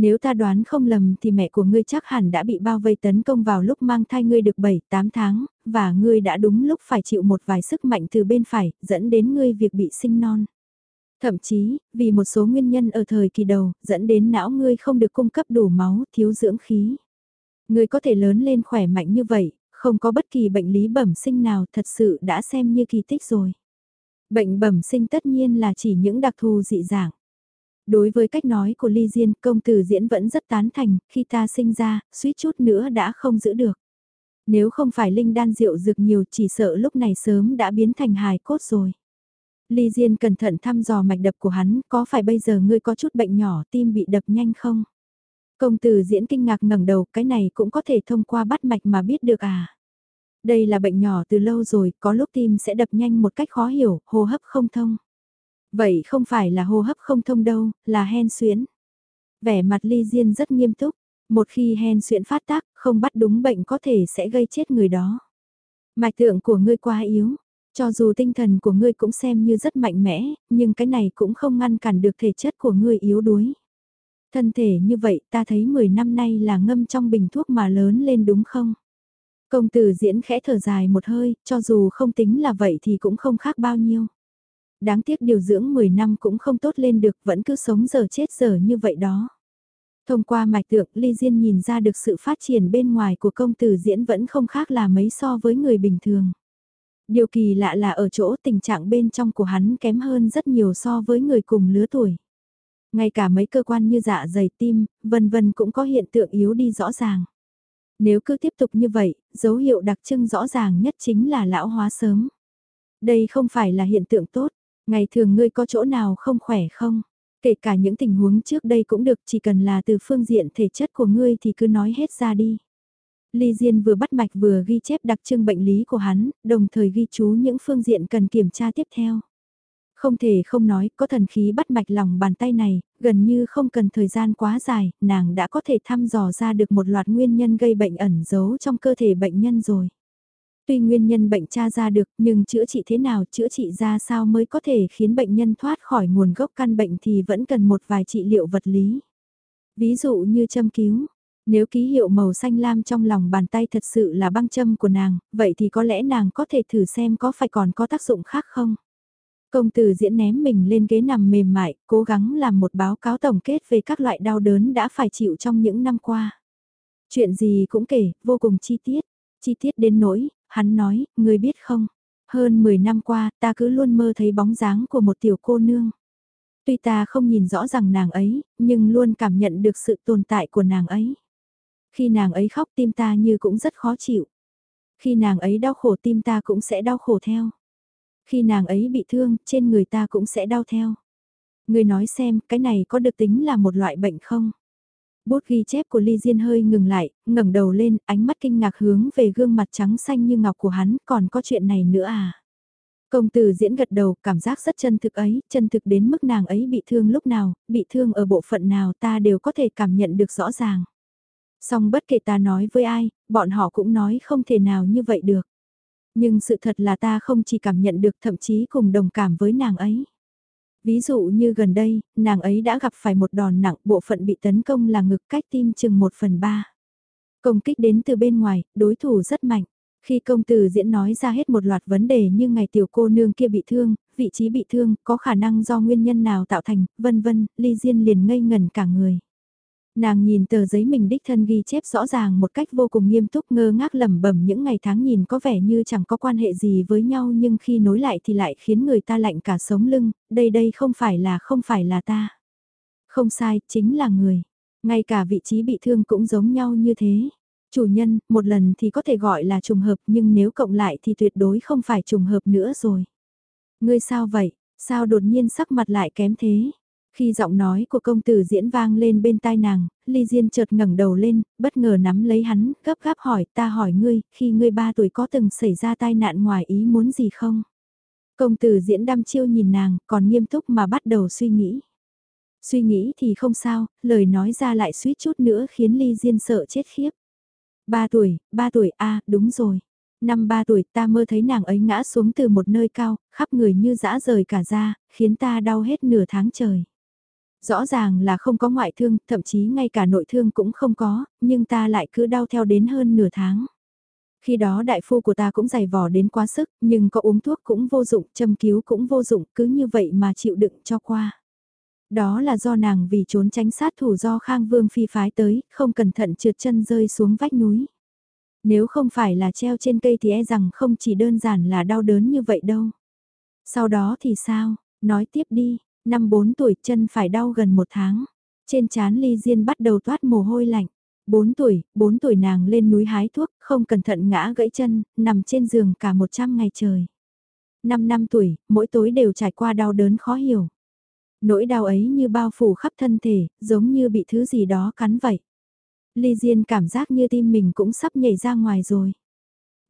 Nếu ta đoán không lầm thì mẹ của ngươi chắc hẳn đã bị bao vây tấn công vào lúc mang thai ngươi được 7-8 tháng, và ngươi đã đúng lúc phải chịu một vài sức mạnh từ bên phải, dẫn đến ngươi việc bị sinh non. Thậm chí, vì một số nguyên nhân ở thời kỳ đầu, dẫn đến não ngươi không được cung cấp đủ máu, thiếu dưỡng khí. Ngươi có thể lớn lên khỏe mạnh như vậy, không có bất kỳ bệnh lý bẩm sinh nào thật sự đã xem như kỳ tích rồi. Bệnh bẩm sinh tất nhiên là chỉ những đặc thù dị dạng. Đối với cách nói của Ly Diên, công tử diễn vẫn rất tán thành, khi ta sinh ra, suýt chút nữa đã không giữ được. Nếu không phải linh đan rượu dược nhiều chỉ sợ lúc này sớm đã biến thành hài cốt rồi. Ly Diên cẩn thận thăm dò mạch đập của hắn, có phải bây giờ ngươi có chút bệnh nhỏ, tim bị đập nhanh không? Công tử diễn kinh ngạc ngẩng đầu, cái này cũng có thể thông qua bắt mạch mà biết được à? Đây là bệnh nhỏ từ lâu rồi, có lúc tim sẽ đập nhanh một cách khó hiểu, hô hấp không thông. Vậy không phải là hô hấp không thông đâu, là hen suyễn. Vẻ mặt ly diên rất nghiêm túc, một khi hen suyễn phát tác, không bắt đúng bệnh có thể sẽ gây chết người đó. Mạch tượng của ngươi quá yếu, cho dù tinh thần của ngươi cũng xem như rất mạnh mẽ, nhưng cái này cũng không ngăn cản được thể chất của ngươi yếu đuối. Thân thể như vậy ta thấy 10 năm nay là ngâm trong bình thuốc mà lớn lên đúng không? Công tử diễn khẽ thở dài một hơi, cho dù không tính là vậy thì cũng không khác bao nhiêu. Đáng tiếc điều dưỡng 10 năm cũng không tốt lên được, vẫn cứ sống giờ chết giờ như vậy đó. Thông qua mạch tượng, Ly Diên nhìn ra được sự phát triển bên ngoài của công tử diễn vẫn không khác là mấy so với người bình thường. Điều kỳ lạ là ở chỗ tình trạng bên trong của hắn kém hơn rất nhiều so với người cùng lứa tuổi. Ngay cả mấy cơ quan như dạ dày tim, vân vân cũng có hiện tượng yếu đi rõ ràng. Nếu cứ tiếp tục như vậy, dấu hiệu đặc trưng rõ ràng nhất chính là lão hóa sớm. Đây không phải là hiện tượng tốt, ngày thường ngươi có chỗ nào không khỏe không? Kể cả những tình huống trước đây cũng được chỉ cần là từ phương diện thể chất của ngươi thì cứ nói hết ra đi. Ly Diên vừa bắt mạch vừa ghi chép đặc trưng bệnh lý của hắn, đồng thời ghi chú những phương diện cần kiểm tra tiếp theo. Không thể không nói, có thần khí bắt mạch lòng bàn tay này, gần như không cần thời gian quá dài, nàng đã có thể thăm dò ra được một loạt nguyên nhân gây bệnh ẩn giấu trong cơ thể bệnh nhân rồi. Tuy nguyên nhân bệnh tra ra được nhưng chữa trị thế nào, chữa trị ra sao mới có thể khiến bệnh nhân thoát khỏi nguồn gốc căn bệnh thì vẫn cần một vài trị liệu vật lý. Ví dụ như châm cứu, nếu ký hiệu màu xanh lam trong lòng bàn tay thật sự là băng châm của nàng, vậy thì có lẽ nàng có thể thử xem có phải còn có tác dụng khác không? Công tử diễn ném mình lên ghế nằm mềm mại, cố gắng làm một báo cáo tổng kết về các loại đau đớn đã phải chịu trong những năm qua. Chuyện gì cũng kể, vô cùng chi tiết. Chi tiết đến nỗi, hắn nói, người biết không, hơn 10 năm qua ta cứ luôn mơ thấy bóng dáng của một tiểu cô nương. Tuy ta không nhìn rõ rằng nàng ấy, nhưng luôn cảm nhận được sự tồn tại của nàng ấy. Khi nàng ấy khóc tim ta như cũng rất khó chịu. Khi nàng ấy đau khổ tim ta cũng sẽ đau khổ theo. Khi nàng ấy bị thương, trên người ta cũng sẽ đau theo. Người nói xem, cái này có được tính là một loại bệnh không? Bút ghi chép của Ly Diên hơi ngừng lại, ngẩng đầu lên, ánh mắt kinh ngạc hướng về gương mặt trắng xanh như ngọc của hắn, còn có chuyện này nữa à? Công tử diễn gật đầu, cảm giác rất chân thực ấy, chân thực đến mức nàng ấy bị thương lúc nào, bị thương ở bộ phận nào ta đều có thể cảm nhận được rõ ràng. Song bất kể ta nói với ai, bọn họ cũng nói không thể nào như vậy được. Nhưng sự thật là ta không chỉ cảm nhận được thậm chí cùng đồng cảm với nàng ấy. Ví dụ như gần đây, nàng ấy đã gặp phải một đòn nặng bộ phận bị tấn công là ngực cách tim chừng 1 phần 3. Công kích đến từ bên ngoài, đối thủ rất mạnh. Khi công tử diễn nói ra hết một loạt vấn đề như ngày tiểu cô nương kia bị thương, vị trí bị thương, có khả năng do nguyên nhân nào tạo thành, vân vân, Ly Diên liền ngây ngẩn cả người. Nàng nhìn tờ giấy mình đích thân ghi chép rõ ràng một cách vô cùng nghiêm túc ngơ ngác lẩm bẩm những ngày tháng nhìn có vẻ như chẳng có quan hệ gì với nhau nhưng khi nối lại thì lại khiến người ta lạnh cả sống lưng, đây đây không phải là không phải là ta. Không sai, chính là người. Ngay cả vị trí bị thương cũng giống nhau như thế. Chủ nhân, một lần thì có thể gọi là trùng hợp nhưng nếu cộng lại thì tuyệt đối không phải trùng hợp nữa rồi. Ngươi sao vậy? Sao đột nhiên sắc mặt lại kém thế? Khi giọng nói của công tử diễn vang lên bên tai nàng, Ly Diên chợt ngẩng đầu lên, bất ngờ nắm lấy hắn, gấp gáp hỏi ta hỏi ngươi, khi ngươi ba tuổi có từng xảy ra tai nạn ngoài ý muốn gì không? Công tử diễn đăm chiêu nhìn nàng, còn nghiêm túc mà bắt đầu suy nghĩ. Suy nghĩ thì không sao, lời nói ra lại suýt chút nữa khiến Ly Diên sợ chết khiếp. Ba tuổi, ba tuổi, a đúng rồi. Năm ba tuổi ta mơ thấy nàng ấy ngã xuống từ một nơi cao, khắp người như dã rời cả ra, khiến ta đau hết nửa tháng trời. Rõ ràng là không có ngoại thương, thậm chí ngay cả nội thương cũng không có, nhưng ta lại cứ đau theo đến hơn nửa tháng. Khi đó đại phu của ta cũng dày vò đến quá sức, nhưng có uống thuốc cũng vô dụng, châm cứu cũng vô dụng, cứ như vậy mà chịu đựng cho qua. Đó là do nàng vì trốn tránh sát thủ do Khang Vương phi phái tới, không cẩn thận trượt chân rơi xuống vách núi. Nếu không phải là treo trên cây thì e rằng không chỉ đơn giản là đau đớn như vậy đâu. Sau đó thì sao, nói tiếp đi, năm 4 tuổi chân phải đau gần một tháng. Trên chán ly diên bắt đầu toát mồ hôi lạnh. 4 tuổi, 4 tuổi nàng lên núi hái thuốc, không cẩn thận ngã gãy chân, nằm trên giường cả 100 ngày trời. 5 năm tuổi, mỗi tối đều trải qua đau đớn khó hiểu. Nỗi đau ấy như bao phủ khắp thân thể, giống như bị thứ gì đó cắn vậy. Ly Diên cảm giác như tim mình cũng sắp nhảy ra ngoài rồi.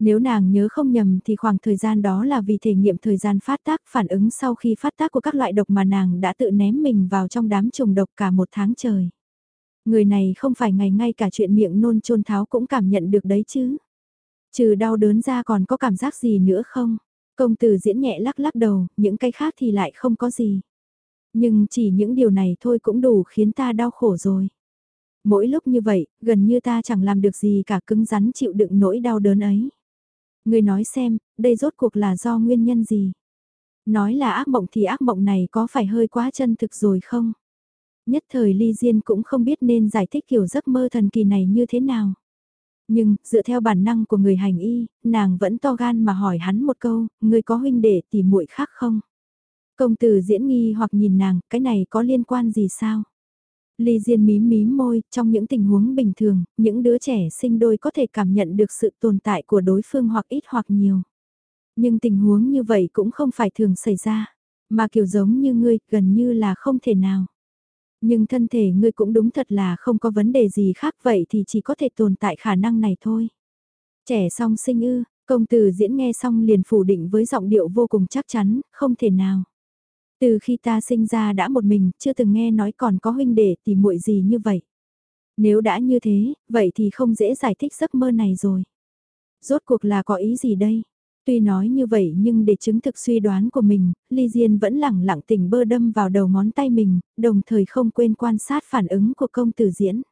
Nếu nàng nhớ không nhầm thì khoảng thời gian đó là vì thể nghiệm thời gian phát tác phản ứng sau khi phát tác của các loại độc mà nàng đã tự ném mình vào trong đám trùng độc cả một tháng trời. Người này không phải ngày ngay cả chuyện miệng nôn chôn tháo cũng cảm nhận được đấy chứ. Trừ đau đớn ra còn có cảm giác gì nữa không? Công tử diễn nhẹ lắc lắc đầu, những cái khác thì lại không có gì. Nhưng chỉ những điều này thôi cũng đủ khiến ta đau khổ rồi. Mỗi lúc như vậy, gần như ta chẳng làm được gì cả cứng rắn chịu đựng nỗi đau đớn ấy. Người nói xem, đây rốt cuộc là do nguyên nhân gì? Nói là ác mộng thì ác mộng này có phải hơi quá chân thực rồi không? Nhất thời Ly Diên cũng không biết nên giải thích kiểu giấc mơ thần kỳ này như thế nào. Nhưng, dựa theo bản năng của người hành y, nàng vẫn to gan mà hỏi hắn một câu, người có huynh đệ tỉ muội khác không? Công tử diễn nghi hoặc nhìn nàng, cái này có liên quan gì sao? Ly Diên mím mím môi, trong những tình huống bình thường, những đứa trẻ sinh đôi có thể cảm nhận được sự tồn tại của đối phương hoặc ít hoặc nhiều. Nhưng tình huống như vậy cũng không phải thường xảy ra, mà kiểu giống như ngươi, gần như là không thể nào. Nhưng thân thể ngươi cũng đúng thật là không có vấn đề gì khác vậy thì chỉ có thể tồn tại khả năng này thôi. Trẻ song sinh ư, công tử diễn nghe xong liền phủ định với giọng điệu vô cùng chắc chắn, không thể nào. Từ khi ta sinh ra đã một mình, chưa từng nghe nói còn có huynh đệ thì muội gì như vậy. Nếu đã như thế, vậy thì không dễ giải thích giấc mơ này rồi. Rốt cuộc là có ý gì đây? Tuy nói như vậy nhưng để chứng thực suy đoán của mình, Ly Diên vẫn lẳng lặng tỉnh bơ đâm vào đầu ngón tay mình, đồng thời không quên quan sát phản ứng của công tử diễn.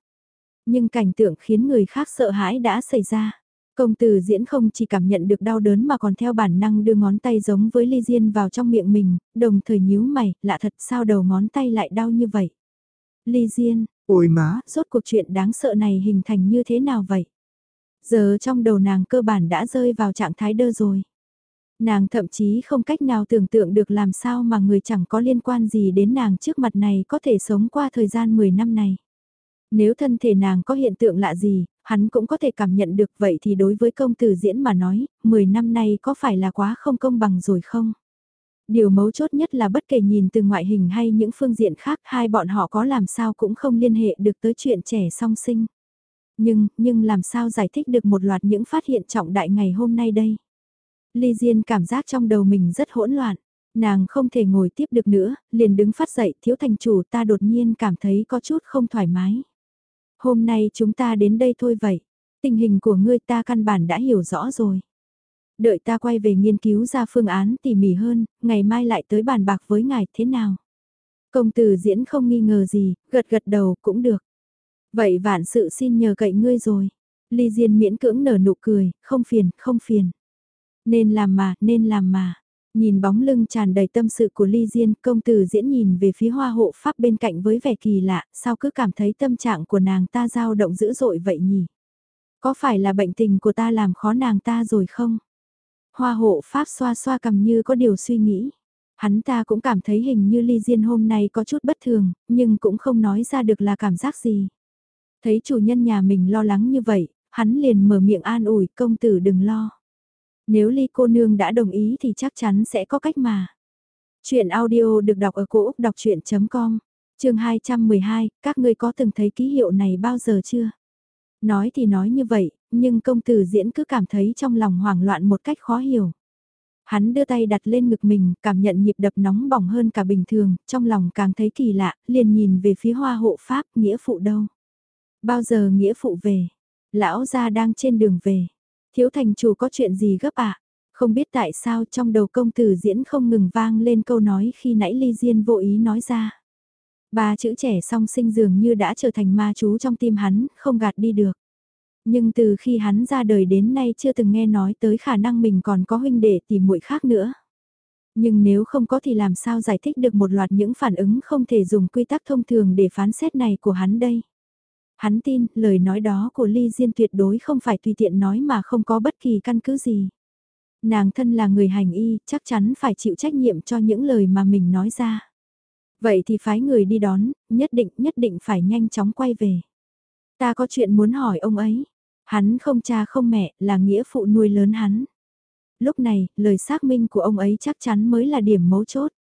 Nhưng cảnh tượng khiến người khác sợ hãi đã xảy ra. Công tử diễn không chỉ cảm nhận được đau đớn mà còn theo bản năng đưa ngón tay giống với ly diên vào trong miệng mình, đồng thời nhíu mày, lạ thật sao đầu ngón tay lại đau như vậy. Ly diên, ôi má, rốt cuộc chuyện đáng sợ này hình thành như thế nào vậy? Giờ trong đầu nàng cơ bản đã rơi vào trạng thái đơ rồi. Nàng thậm chí không cách nào tưởng tượng được làm sao mà người chẳng có liên quan gì đến nàng trước mặt này có thể sống qua thời gian 10 năm này. Nếu thân thể nàng có hiện tượng lạ gì, hắn cũng có thể cảm nhận được vậy thì đối với công tử diễn mà nói, 10 năm nay có phải là quá không công bằng rồi không? Điều mấu chốt nhất là bất kể nhìn từ ngoại hình hay những phương diện khác hai bọn họ có làm sao cũng không liên hệ được tới chuyện trẻ song sinh. Nhưng, nhưng làm sao giải thích được một loạt những phát hiện trọng đại ngày hôm nay đây? Ly Diên cảm giác trong đầu mình rất hỗn loạn. Nàng không thể ngồi tiếp được nữa, liền đứng phát dậy thiếu thành chủ ta đột nhiên cảm thấy có chút không thoải mái. Hôm nay chúng ta đến đây thôi vậy. Tình hình của ngươi ta căn bản đã hiểu rõ rồi. Đợi ta quay về nghiên cứu ra phương án tỉ mỉ hơn, ngày mai lại tới bàn bạc với ngài thế nào. Công tử diễn không nghi ngờ gì, gật gật đầu cũng được. Vậy vạn sự xin nhờ cậy ngươi rồi. Ly Diên miễn cưỡng nở nụ cười, không phiền, không phiền. Nên làm mà, nên làm mà. Nhìn bóng lưng tràn đầy tâm sự của Ly Diên, công tử diễn nhìn về phía hoa hộ pháp bên cạnh với vẻ kỳ lạ, sao cứ cảm thấy tâm trạng của nàng ta dao động dữ dội vậy nhỉ? Có phải là bệnh tình của ta làm khó nàng ta rồi không? Hoa hộ pháp xoa xoa cầm như có điều suy nghĩ. Hắn ta cũng cảm thấy hình như Ly Diên hôm nay có chút bất thường, nhưng cũng không nói ra được là cảm giác gì. Thấy chủ nhân nhà mình lo lắng như vậy, hắn liền mở miệng an ủi công tử đừng lo. Nếu Ly cô nương đã đồng ý thì chắc chắn sẽ có cách mà. Chuyện audio được đọc ở cổ Úc đọc chuyện.com, trường 212, các ngươi có từng thấy ký hiệu này bao giờ chưa? Nói thì nói như vậy, nhưng công tử diễn cứ cảm thấy trong lòng hoảng loạn một cách khó hiểu. Hắn đưa tay đặt lên ngực mình, cảm nhận nhịp đập nóng bỏng hơn cả bình thường, trong lòng càng thấy kỳ lạ, liền nhìn về phía hoa hộ pháp, nghĩa phụ đâu. Bao giờ nghĩa phụ về? Lão gia đang trên đường về. Thiếu thành chủ có chuyện gì gấp ạ? À? Không biết tại sao trong đầu công tử diễn không ngừng vang lên câu nói khi nãy Ly Diên vô ý nói ra. Ba chữ trẻ song sinh dường như đã trở thành ma chú trong tim hắn, không gạt đi được. Nhưng từ khi hắn ra đời đến nay chưa từng nghe nói tới khả năng mình còn có huynh đệ tìm muội khác nữa. Nhưng nếu không có thì làm sao giải thích được một loạt những phản ứng không thể dùng quy tắc thông thường để phán xét này của hắn đây. Hắn tin, lời nói đó của Ly Diên tuyệt đối không phải tùy tiện nói mà không có bất kỳ căn cứ gì. Nàng thân là người hành y, chắc chắn phải chịu trách nhiệm cho những lời mà mình nói ra. Vậy thì phái người đi đón, nhất định nhất định phải nhanh chóng quay về. Ta có chuyện muốn hỏi ông ấy. Hắn không cha không mẹ, là nghĩa phụ nuôi lớn hắn. Lúc này, lời xác minh của ông ấy chắc chắn mới là điểm mấu chốt.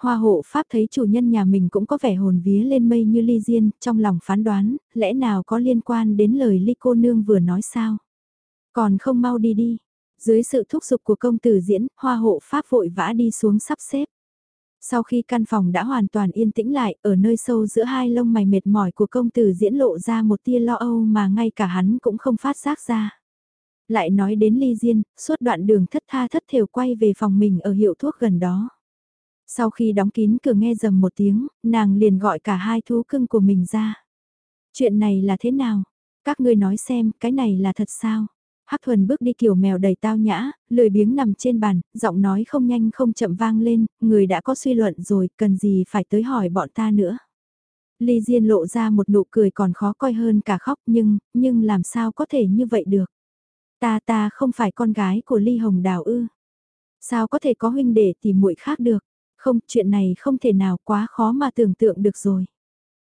Hoa hộ pháp thấy chủ nhân nhà mình cũng có vẻ hồn vía lên mây như ly diên, trong lòng phán đoán, lẽ nào có liên quan đến lời ly cô nương vừa nói sao? Còn không mau đi đi. Dưới sự thúc giục của công tử diễn, hoa hộ pháp vội vã đi xuống sắp xếp. Sau khi căn phòng đã hoàn toàn yên tĩnh lại, ở nơi sâu giữa hai lông mày mệt mỏi của công tử diễn lộ ra một tia lo âu mà ngay cả hắn cũng không phát giác ra. Lại nói đến ly diên, suốt đoạn đường thất tha thất thều quay về phòng mình ở hiệu thuốc gần đó. Sau khi đóng kín cửa nghe dầm một tiếng, nàng liền gọi cả hai thú cưng của mình ra. Chuyện này là thế nào? Các ngươi nói xem, cái này là thật sao? Hắc Thuần bước đi kiểu mèo đầy tao nhã, lười biếng nằm trên bàn, giọng nói không nhanh không chậm vang lên, người đã có suy luận rồi, cần gì phải tới hỏi bọn ta nữa. Ly Diên lộ ra một nụ cười còn khó coi hơn cả khóc nhưng, nhưng làm sao có thể như vậy được. Ta ta không phải con gái của Ly Hồng Đào ư. Sao có thể có huynh đệ tìm muội khác được. Không, chuyện này không thể nào quá khó mà tưởng tượng được rồi.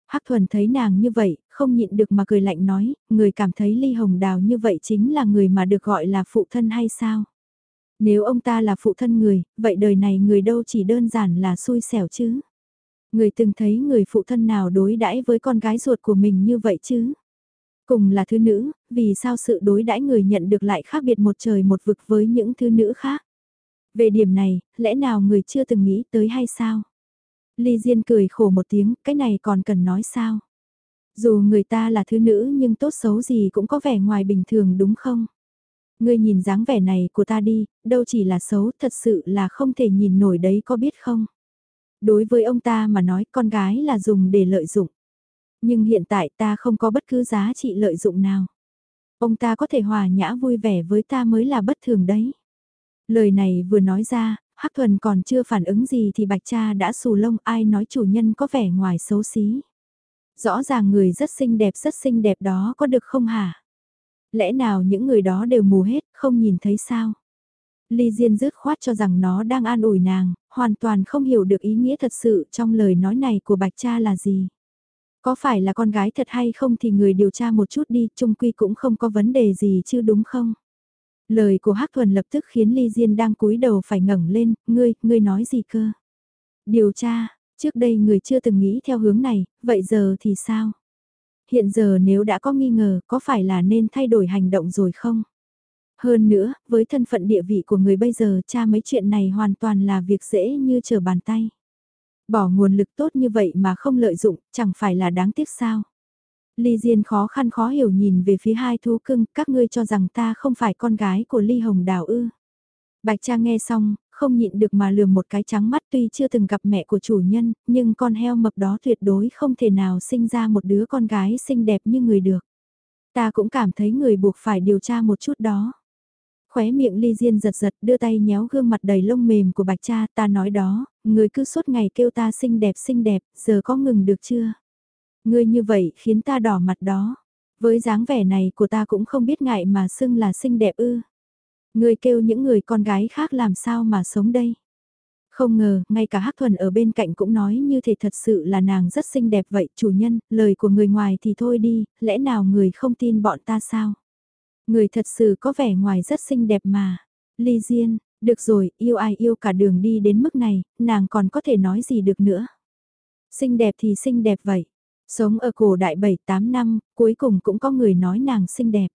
Hắc Thuần thấy nàng như vậy, không nhịn được mà cười lạnh nói, người cảm thấy Ly Hồng Đào như vậy chính là người mà được gọi là phụ thân hay sao? Nếu ông ta là phụ thân người, vậy đời này người đâu chỉ đơn giản là xui xẻo chứ? Người từng thấy người phụ thân nào đối đãi với con gái ruột của mình như vậy chứ? Cùng là thứ nữ, vì sao sự đối đãi người nhận được lại khác biệt một trời một vực với những thứ nữ khác? Về điểm này, lẽ nào người chưa từng nghĩ tới hay sao? Ly Diên cười khổ một tiếng, cái này còn cần nói sao? Dù người ta là thứ nữ nhưng tốt xấu gì cũng có vẻ ngoài bình thường đúng không? Ngươi nhìn dáng vẻ này của ta đi, đâu chỉ là xấu, thật sự là không thể nhìn nổi đấy có biết không? Đối với ông ta mà nói con gái là dùng để lợi dụng. Nhưng hiện tại ta không có bất cứ giá trị lợi dụng nào. Ông ta có thể hòa nhã vui vẻ với ta mới là bất thường đấy. Lời này vừa nói ra, Hắc Thuần còn chưa phản ứng gì thì Bạch Cha đã xù lông ai nói chủ nhân có vẻ ngoài xấu xí. Rõ ràng người rất xinh đẹp rất xinh đẹp đó có được không hả? Lẽ nào những người đó đều mù hết, không nhìn thấy sao? Ly Diên dứt khoát cho rằng nó đang an ủi nàng, hoàn toàn không hiểu được ý nghĩa thật sự trong lời nói này của Bạch Cha là gì. Có phải là con gái thật hay không thì người điều tra một chút đi, chung quy cũng không có vấn đề gì chứ đúng không? Lời của Hắc Thuần lập tức khiến Ly Diên đang cúi đầu phải ngẩng lên, ngươi, ngươi nói gì cơ? Điều tra, trước đây người chưa từng nghĩ theo hướng này, vậy giờ thì sao? Hiện giờ nếu đã có nghi ngờ, có phải là nên thay đổi hành động rồi không? Hơn nữa, với thân phận địa vị của người bây giờ, cha mấy chuyện này hoàn toàn là việc dễ như trở bàn tay. Bỏ nguồn lực tốt như vậy mà không lợi dụng, chẳng phải là đáng tiếc sao? Ly Diên khó khăn khó hiểu nhìn về phía hai thú cưng, các ngươi cho rằng ta không phải con gái của Ly Hồng Đào ư. Bạch Cha nghe xong, không nhịn được mà lườm một cái trắng mắt tuy chưa từng gặp mẹ của chủ nhân, nhưng con heo mập đó tuyệt đối không thể nào sinh ra một đứa con gái xinh đẹp như người được. Ta cũng cảm thấy người buộc phải điều tra một chút đó. Khóe miệng ly diên giật giật đưa tay nhéo gương mặt đầy lông mềm của bạch cha ta nói đó, người cứ suốt ngày kêu ta xinh đẹp xinh đẹp, giờ có ngừng được chưa? Ngươi như vậy khiến ta đỏ mặt đó. Với dáng vẻ này của ta cũng không biết ngại mà xưng là xinh đẹp ư. Ngươi kêu những người con gái khác làm sao mà sống đây? Không ngờ, ngay cả Hắc Thuần ở bên cạnh cũng nói như thể thật sự là nàng rất xinh đẹp vậy, chủ nhân, lời của người ngoài thì thôi đi, lẽ nào người không tin bọn ta sao? Người thật sự có vẻ ngoài rất xinh đẹp mà. Ly Diên, được rồi, yêu ai yêu cả đường đi đến mức này, nàng còn có thể nói gì được nữa. Xinh đẹp thì xinh đẹp vậy. Sống ở cổ đại 7-8 năm, cuối cùng cũng có người nói nàng xinh đẹp.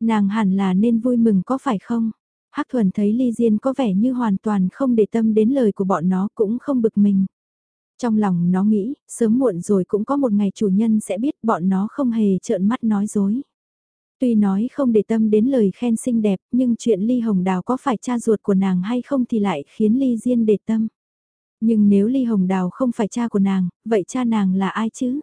Nàng hẳn là nên vui mừng có phải không? Hắc Thuần thấy Ly Diên có vẻ như hoàn toàn không để tâm đến lời của bọn nó cũng không bực mình. Trong lòng nó nghĩ, sớm muộn rồi cũng có một ngày chủ nhân sẽ biết bọn nó không hề trợn mắt nói dối. Tuy nói không để tâm đến lời khen xinh đẹp, nhưng chuyện Ly Hồng Đào có phải cha ruột của nàng hay không thì lại khiến Ly Diên để tâm. Nhưng nếu Ly Hồng Đào không phải cha của nàng, vậy cha nàng là ai chứ?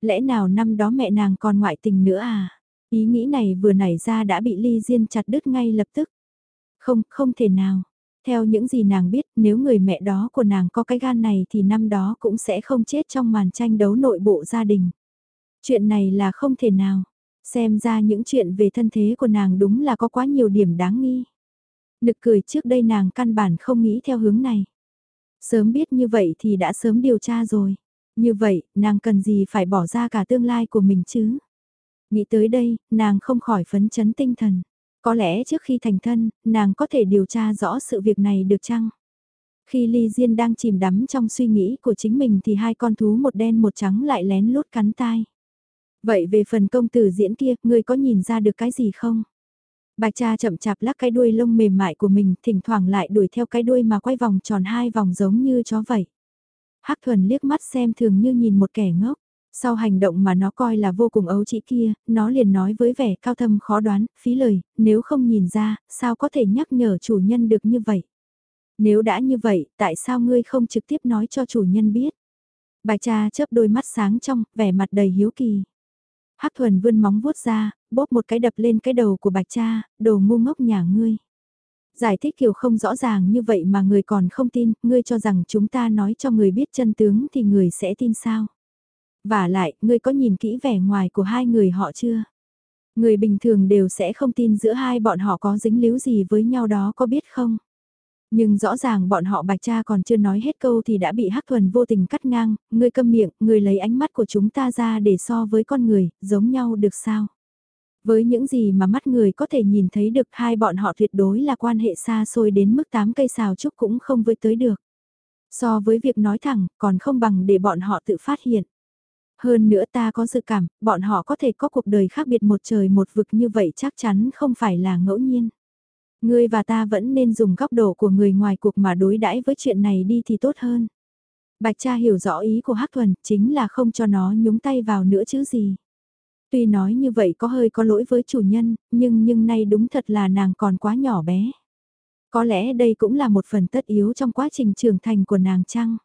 Lẽ nào năm đó mẹ nàng còn ngoại tình nữa à? Ý nghĩ này vừa nảy ra đã bị Ly Diên chặt đứt ngay lập tức. Không, không thể nào. Theo những gì nàng biết, nếu người mẹ đó của nàng có cái gan này thì năm đó cũng sẽ không chết trong màn tranh đấu nội bộ gia đình. Chuyện này là không thể nào. Xem ra những chuyện về thân thế của nàng đúng là có quá nhiều điểm đáng nghi. Nực cười trước đây nàng căn bản không nghĩ theo hướng này. Sớm biết như vậy thì đã sớm điều tra rồi. Như vậy, nàng cần gì phải bỏ ra cả tương lai của mình chứ? Nghĩ tới đây, nàng không khỏi phấn chấn tinh thần. Có lẽ trước khi thành thân, nàng có thể điều tra rõ sự việc này được chăng? Khi Ly Diên đang chìm đắm trong suy nghĩ của chính mình thì hai con thú một đen một trắng lại lén lút cắn tai. Vậy về phần công tử diễn kia, ngươi có nhìn ra được cái gì không? Bạch cha chậm chạp lắc cái đuôi lông mềm mại của mình, thỉnh thoảng lại đuổi theo cái đuôi mà quay vòng tròn hai vòng giống như chó vậy. Hắc thuần liếc mắt xem thường như nhìn một kẻ ngốc. Sau hành động mà nó coi là vô cùng ấu trĩ kia, nó liền nói với vẻ cao thâm khó đoán, phí lời, nếu không nhìn ra, sao có thể nhắc nhở chủ nhân được như vậy? Nếu đã như vậy, tại sao ngươi không trực tiếp nói cho chủ nhân biết? Bạch cha chớp đôi mắt sáng trong, vẻ mặt đầy hiếu kỳ. Hắc thuần vươn móng vuốt ra, bóp một cái đập lên cái đầu của bạch cha, đồ ngu ngốc nhà ngươi. Giải thích kiểu không rõ ràng như vậy mà người còn không tin, ngươi cho rằng chúng ta nói cho người biết chân tướng thì người sẽ tin sao? Và lại, ngươi có nhìn kỹ vẻ ngoài của hai người họ chưa? Người bình thường đều sẽ không tin giữa hai bọn họ có dính líu gì với nhau đó có biết không? Nhưng rõ ràng bọn họ bạch cha còn chưa nói hết câu thì đã bị Hắc Thuần vô tình cắt ngang, ngươi câm miệng, ngươi lấy ánh mắt của chúng ta ra để so với con người, giống nhau được sao? Với những gì mà mắt người có thể nhìn thấy được hai bọn họ tuyệt đối là quan hệ xa xôi đến mức tám cây xào trúc cũng không với tới được. So với việc nói thẳng, còn không bằng để bọn họ tự phát hiện. Hơn nữa ta có dự cảm, bọn họ có thể có cuộc đời khác biệt một trời một vực như vậy chắc chắn không phải là ngẫu nhiên. Ngươi và ta vẫn nên dùng góc độ của người ngoài cuộc mà đối đãi với chuyện này đi thì tốt hơn. Bạch cha hiểu rõ ý của Hắc Thuần, chính là không cho nó nhúng tay vào nữa chứ gì. Tuy nói như vậy có hơi có lỗi với chủ nhân, nhưng nhưng nay đúng thật là nàng còn quá nhỏ bé. Có lẽ đây cũng là một phần tất yếu trong quá trình trưởng thành của nàng chăng?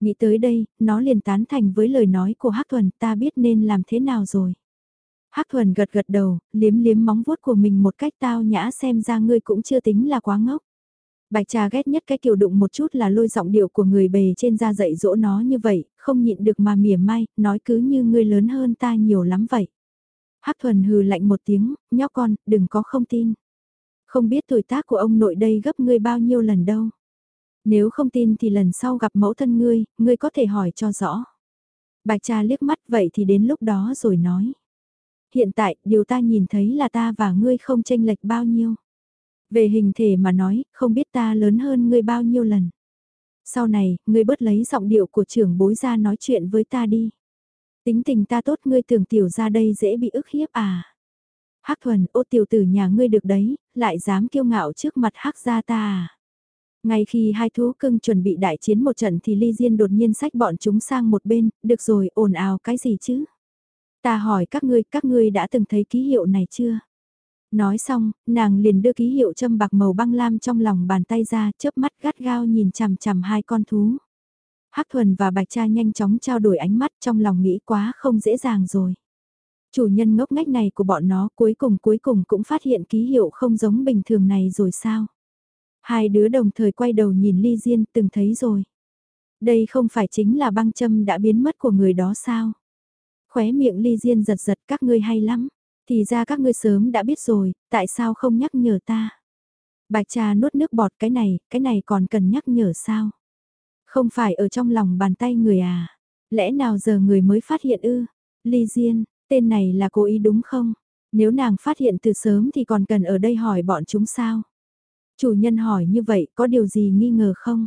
Nghĩ tới đây, nó liền tán thành với lời nói của Hắc Thuần ta biết nên làm thế nào rồi. Hắc Thuần gật gật đầu, liếm liếm móng vuốt của mình một cách tao nhã xem ra ngươi cũng chưa tính là quá ngốc. Bạch trà ghét nhất cái kiểu đụng một chút là lôi giọng điệu của người bề trên ra dạy dỗ nó như vậy, không nhịn được mà mỉa mai, nói cứ như ngươi lớn hơn ta nhiều lắm vậy. Hắc thuần hừ lạnh một tiếng, nhóc con, đừng có không tin. Không biết tuổi tác của ông nội đây gấp ngươi bao nhiêu lần đâu. Nếu không tin thì lần sau gặp mẫu thân ngươi, ngươi có thể hỏi cho rõ. Bạch cha liếc mắt vậy thì đến lúc đó rồi nói. Hiện tại, điều ta nhìn thấy là ta và ngươi không tranh lệch bao nhiêu. Về hình thể mà nói, không biết ta lớn hơn ngươi bao nhiêu lần. Sau này, ngươi bớt lấy giọng điệu của trưởng bối ra nói chuyện với ta đi. Tính tình ta tốt ngươi tưởng tiểu ra đây dễ bị ức hiếp à. Hắc thuần, ô tiểu tử nhà ngươi được đấy, lại dám kiêu ngạo trước mặt hắc gia ta à. Ngay khi hai thú cưng chuẩn bị đại chiến một trận thì Ly Diên đột nhiên sách bọn chúng sang một bên, được rồi, ồn ào cái gì chứ? Ta hỏi các ngươi, các ngươi đã từng thấy ký hiệu này chưa? Nói xong, nàng liền đưa ký hiệu châm bạc màu băng lam trong lòng bàn tay ra, chớp mắt gắt gao nhìn chằm chằm hai con thú. Hắc Thuần và Bạch Cha nhanh chóng trao đổi ánh mắt trong lòng nghĩ quá không dễ dàng rồi. Chủ nhân ngốc ngách này của bọn nó cuối cùng cuối cùng cũng phát hiện ký hiệu không giống bình thường này rồi sao? Hai đứa đồng thời quay đầu nhìn Ly Diên từng thấy rồi. Đây không phải chính là băng châm đã biến mất của người đó sao? Khóe miệng Ly Diên giật giật các ngươi hay lắm. Thì ra các ngươi sớm đã biết rồi, tại sao không nhắc nhở ta? Bạch trà nuốt nước bọt cái này, cái này còn cần nhắc nhở sao? Không phải ở trong lòng bàn tay người à? Lẽ nào giờ người mới phát hiện ư? Ly Diên, tên này là cố ý đúng không? Nếu nàng phát hiện từ sớm thì còn cần ở đây hỏi bọn chúng sao? Chủ nhân hỏi như vậy có điều gì nghi ngờ không?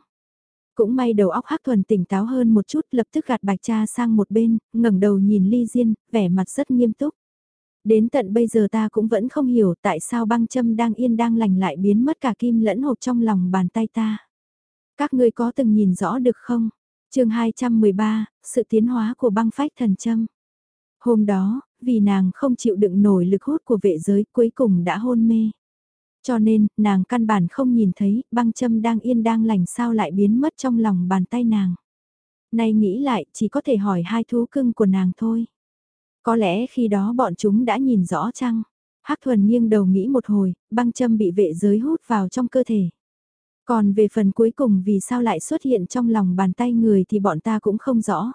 Cũng may đầu óc Hắc Thuần tỉnh táo hơn một chút lập tức gạt bạch cha sang một bên, ngẩng đầu nhìn Ly Diên, vẻ mặt rất nghiêm túc. Đến tận bây giờ ta cũng vẫn không hiểu tại sao băng châm đang yên đang lành lại biến mất cả kim lẫn hộp trong lòng bàn tay ta. Các ngươi có từng nhìn rõ được không? chương 213, sự tiến hóa của băng phách thần châm. Hôm đó, vì nàng không chịu đựng nổi lực hút của vệ giới cuối cùng đã hôn mê. Cho nên, nàng căn bản không nhìn thấy băng châm đang yên đang lành sao lại biến mất trong lòng bàn tay nàng. Nay nghĩ lại, chỉ có thể hỏi hai thú cưng của nàng thôi. Có lẽ khi đó bọn chúng đã nhìn rõ chăng? Hắc thuần nghiêng đầu nghĩ một hồi, băng châm bị vệ giới hút vào trong cơ thể. Còn về phần cuối cùng vì sao lại xuất hiện trong lòng bàn tay người thì bọn ta cũng không rõ.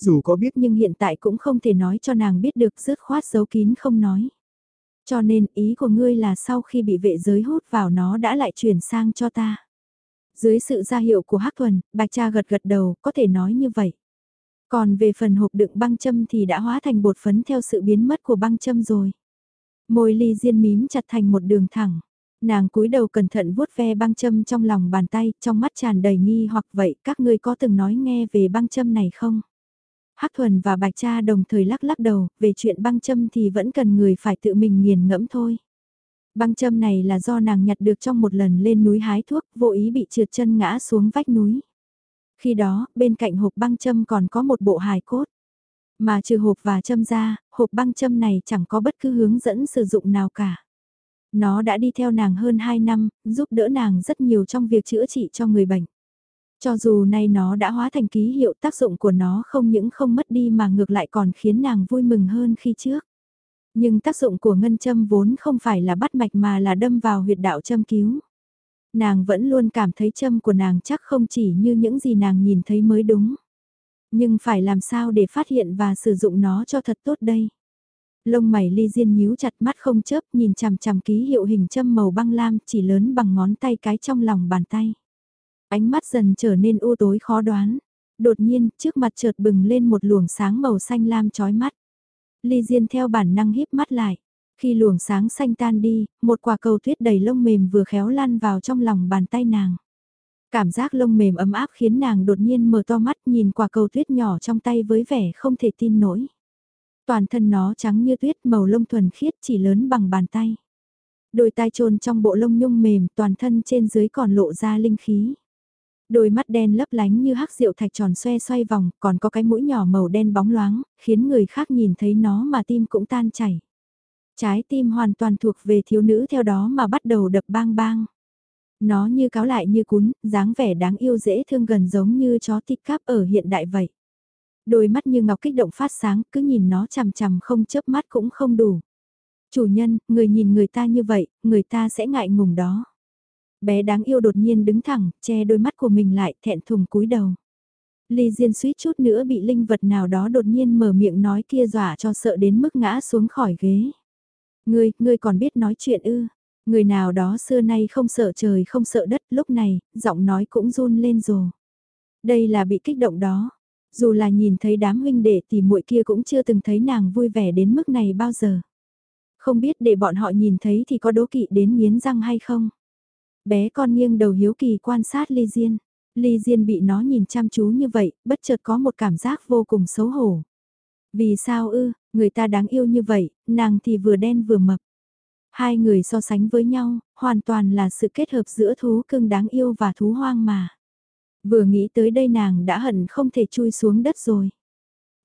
Dù có biết nhưng hiện tại cũng không thể nói cho nàng biết được rứt khoát giấu kín không nói. Cho nên ý của ngươi là sau khi bị vệ giới hút vào nó đã lại chuyển sang cho ta. Dưới sự gia hiệu của Hắc Thuần, Bạch Cha gật gật đầu, có thể nói như vậy. Còn về phần hộp đựng băng châm thì đã hóa thành bột phấn theo sự biến mất của băng châm rồi. Môi ly diên mím chặt thành một đường thẳng. Nàng cúi đầu cẩn thận vuốt ve băng châm trong lòng bàn tay, trong mắt tràn đầy nghi hoặc vậy các ngươi có từng nói nghe về băng châm này không? Hắc Thuần và Bạch Cha đồng thời lắc lắc đầu, về chuyện băng châm thì vẫn cần người phải tự mình nghiền ngẫm thôi. Băng châm này là do nàng nhặt được trong một lần lên núi hái thuốc, vô ý bị trượt chân ngã xuống vách núi. Khi đó, bên cạnh hộp băng châm còn có một bộ hài cốt. Mà trừ hộp và châm ra, hộp băng châm này chẳng có bất cứ hướng dẫn sử dụng nào cả. Nó đã đi theo nàng hơn 2 năm, giúp đỡ nàng rất nhiều trong việc chữa trị cho người bệnh. Cho dù nay nó đã hóa thành ký hiệu tác dụng của nó không những không mất đi mà ngược lại còn khiến nàng vui mừng hơn khi trước. Nhưng tác dụng của ngân châm vốn không phải là bắt mạch mà là đâm vào huyệt đạo châm cứu. Nàng vẫn luôn cảm thấy châm của nàng chắc không chỉ như những gì nàng nhìn thấy mới đúng. Nhưng phải làm sao để phát hiện và sử dụng nó cho thật tốt đây. Lông mày ly diên nhíu chặt mắt không chớp nhìn chằm chằm ký hiệu hình châm màu băng lam chỉ lớn bằng ngón tay cái trong lòng bàn tay. Ánh mắt dần trở nên u tối khó đoán. Đột nhiên, trước mặt chợt bừng lên một luồng sáng màu xanh lam chói mắt. Ly Diên theo bản năng híp mắt lại. Khi luồng sáng xanh tan đi, một quả cầu tuyết đầy lông mềm vừa khéo lăn vào trong lòng bàn tay nàng. Cảm giác lông mềm ấm áp khiến nàng đột nhiên mở to mắt nhìn quả cầu tuyết nhỏ trong tay với vẻ không thể tin nổi. Toàn thân nó trắng như tuyết màu lông thuần khiết chỉ lớn bằng bàn tay. Đôi tai trôn trong bộ lông nhung mềm toàn thân trên dưới còn lộ ra linh khí. Đôi mắt đen lấp lánh như hắc rượu thạch tròn xoe xoay vòng, còn có cái mũi nhỏ màu đen bóng loáng, khiến người khác nhìn thấy nó mà tim cũng tan chảy. Trái tim hoàn toàn thuộc về thiếu nữ theo đó mà bắt đầu đập bang bang. Nó như cáo lại như cún, dáng vẻ đáng yêu dễ thương gần giống như chó tích cáp ở hiện đại vậy. Đôi mắt như ngọc kích động phát sáng, cứ nhìn nó chằm chằm không chớp mắt cũng không đủ. Chủ nhân, người nhìn người ta như vậy, người ta sẽ ngại ngùng đó. Bé đáng yêu đột nhiên đứng thẳng, che đôi mắt của mình lại, thẹn thùng cúi đầu. Ly Diên suýt chút nữa bị linh vật nào đó đột nhiên mở miệng nói kia dọa cho sợ đến mức ngã xuống khỏi ghế. Ngươi, ngươi còn biết nói chuyện ư? Người nào đó xưa nay không sợ trời không sợ đất, lúc này, giọng nói cũng run lên rồi. Đây là bị kích động đó. Dù là nhìn thấy đám huynh đệ thì muội kia cũng chưa từng thấy nàng vui vẻ đến mức này bao giờ. Không biết để bọn họ nhìn thấy thì có đố kỵ đến miến răng hay không? Bé con nghiêng đầu hiếu kỳ quan sát Ly Diên. Ly Diên bị nó nhìn chăm chú như vậy, bất chợt có một cảm giác vô cùng xấu hổ. Vì sao ư, người ta đáng yêu như vậy, nàng thì vừa đen vừa mập. Hai người so sánh với nhau, hoàn toàn là sự kết hợp giữa thú cưng đáng yêu và thú hoang mà. Vừa nghĩ tới đây nàng đã hận không thể chui xuống đất rồi.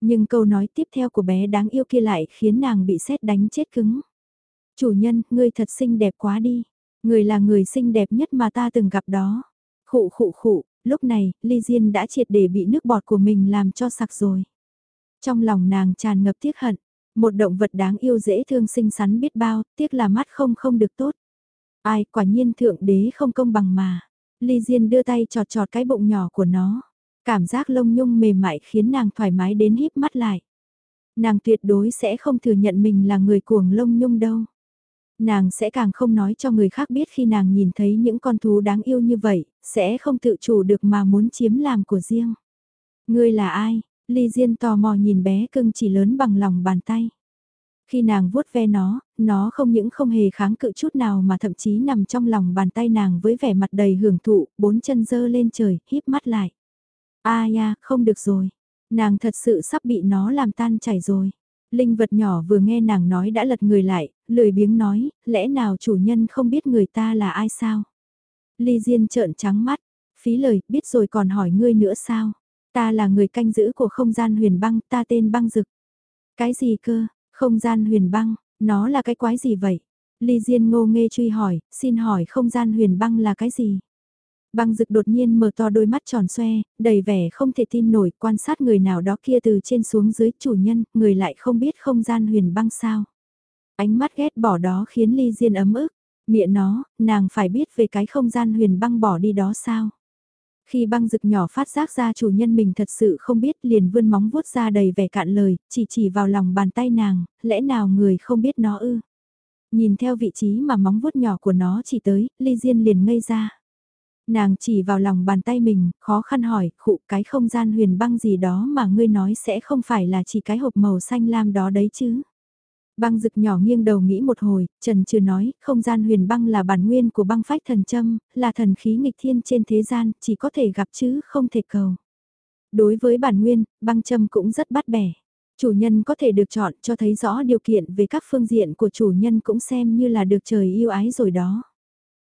Nhưng câu nói tiếp theo của bé đáng yêu kia lại khiến nàng bị sét đánh chết cứng. Chủ nhân, ngươi thật xinh đẹp quá đi. Người là người xinh đẹp nhất mà ta từng gặp đó. Khụ khụ khụ, lúc này, Ly Diên đã triệt để bị nước bọt của mình làm cho sặc rồi. Trong lòng nàng tràn ngập tiếc hận, Một động vật đáng yêu dễ thương xinh xắn biết bao, tiếc là mắt không không được tốt. Ai, quả nhiên thượng đế không công bằng mà. Ly Diên đưa tay trọt trọt cái bụng nhỏ của nó. Cảm giác lông nhung mềm mại khiến nàng thoải mái đến híp mắt lại. Nàng tuyệt đối sẽ không thừa nhận mình là người cuồng lông nhung đâu. Nàng sẽ càng không nói cho người khác biết khi nàng nhìn thấy những con thú đáng yêu như vậy, sẽ không tự chủ được mà muốn chiếm làm của riêng. Ngươi là ai? Ly Diên tò mò nhìn bé cưng chỉ lớn bằng lòng bàn tay. Khi nàng vuốt ve nó, nó không những không hề kháng cự chút nào mà thậm chí nằm trong lòng bàn tay nàng với vẻ mặt đầy hưởng thụ, bốn chân dơ lên trời, híp mắt lại. A ya, không được rồi. Nàng thật sự sắp bị nó làm tan chảy rồi. Linh vật nhỏ vừa nghe nàng nói đã lật người lại, lười biếng nói, lẽ nào chủ nhân không biết người ta là ai sao? Ly Diên trợn trắng mắt, phí lời, biết rồi còn hỏi ngươi nữa sao? Ta là người canh giữ của không gian huyền băng, ta tên băng dực. Cái gì cơ, không gian huyền băng, nó là cái quái gì vậy? Ly Diên ngô nghê truy hỏi, xin hỏi không gian huyền băng là cái gì? Băng rực đột nhiên mở to đôi mắt tròn xoe, đầy vẻ không thể tin nổi, quan sát người nào đó kia từ trên xuống dưới chủ nhân, người lại không biết không gian huyền băng sao. Ánh mắt ghét bỏ đó khiến ly diên ấm ức, miệng nó, nàng phải biết về cái không gian huyền băng bỏ đi đó sao. Khi băng rực nhỏ phát giác ra chủ nhân mình thật sự không biết liền vươn móng vuốt ra đầy vẻ cạn lời, chỉ chỉ vào lòng bàn tay nàng, lẽ nào người không biết nó ư. Nhìn theo vị trí mà móng vuốt nhỏ của nó chỉ tới, ly diên liền ngây ra. Nàng chỉ vào lòng bàn tay mình, khó khăn hỏi, khụ cái không gian huyền băng gì đó mà ngươi nói sẽ không phải là chỉ cái hộp màu xanh lam đó đấy chứ. Băng rực nhỏ nghiêng đầu nghĩ một hồi, Trần Trừ nói, không gian huyền băng là bản nguyên của băng phách thần châm, là thần khí nghịch thiên trên thế gian, chỉ có thể gặp chứ không thể cầu. Đối với bản nguyên, băng châm cũng rất bắt bẻ. Chủ nhân có thể được chọn cho thấy rõ điều kiện về các phương diện của chủ nhân cũng xem như là được trời yêu ái rồi đó.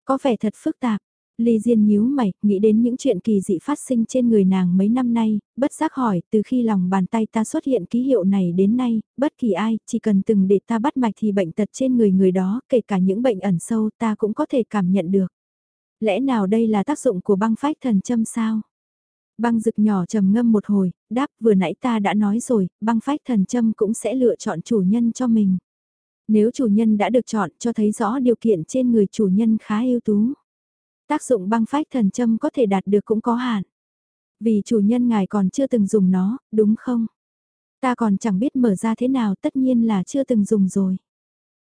Có vẻ thật phức tạp, Ly Diên nhíu mày, nghĩ đến những chuyện kỳ dị phát sinh trên người nàng mấy năm nay, bất giác hỏi, từ khi lòng bàn tay ta xuất hiện ký hiệu này đến nay, bất kỳ ai, chỉ cần từng để ta bắt mạch thì bệnh tật trên người người đó, kể cả những bệnh ẩn sâu ta cũng có thể cảm nhận được. Lẽ nào đây là tác dụng của băng phách thần châm sao? Băng rực nhỏ trầm ngâm một hồi, đáp vừa nãy ta đã nói rồi, băng phách thần châm cũng sẽ lựa chọn chủ nhân cho mình. Nếu chủ nhân đã được chọn cho thấy rõ điều kiện trên người chủ nhân khá ưu tú. Tác dụng băng phách thần châm có thể đạt được cũng có hạn. Vì chủ nhân ngài còn chưa từng dùng nó, đúng không? Ta còn chẳng biết mở ra thế nào tất nhiên là chưa từng dùng rồi.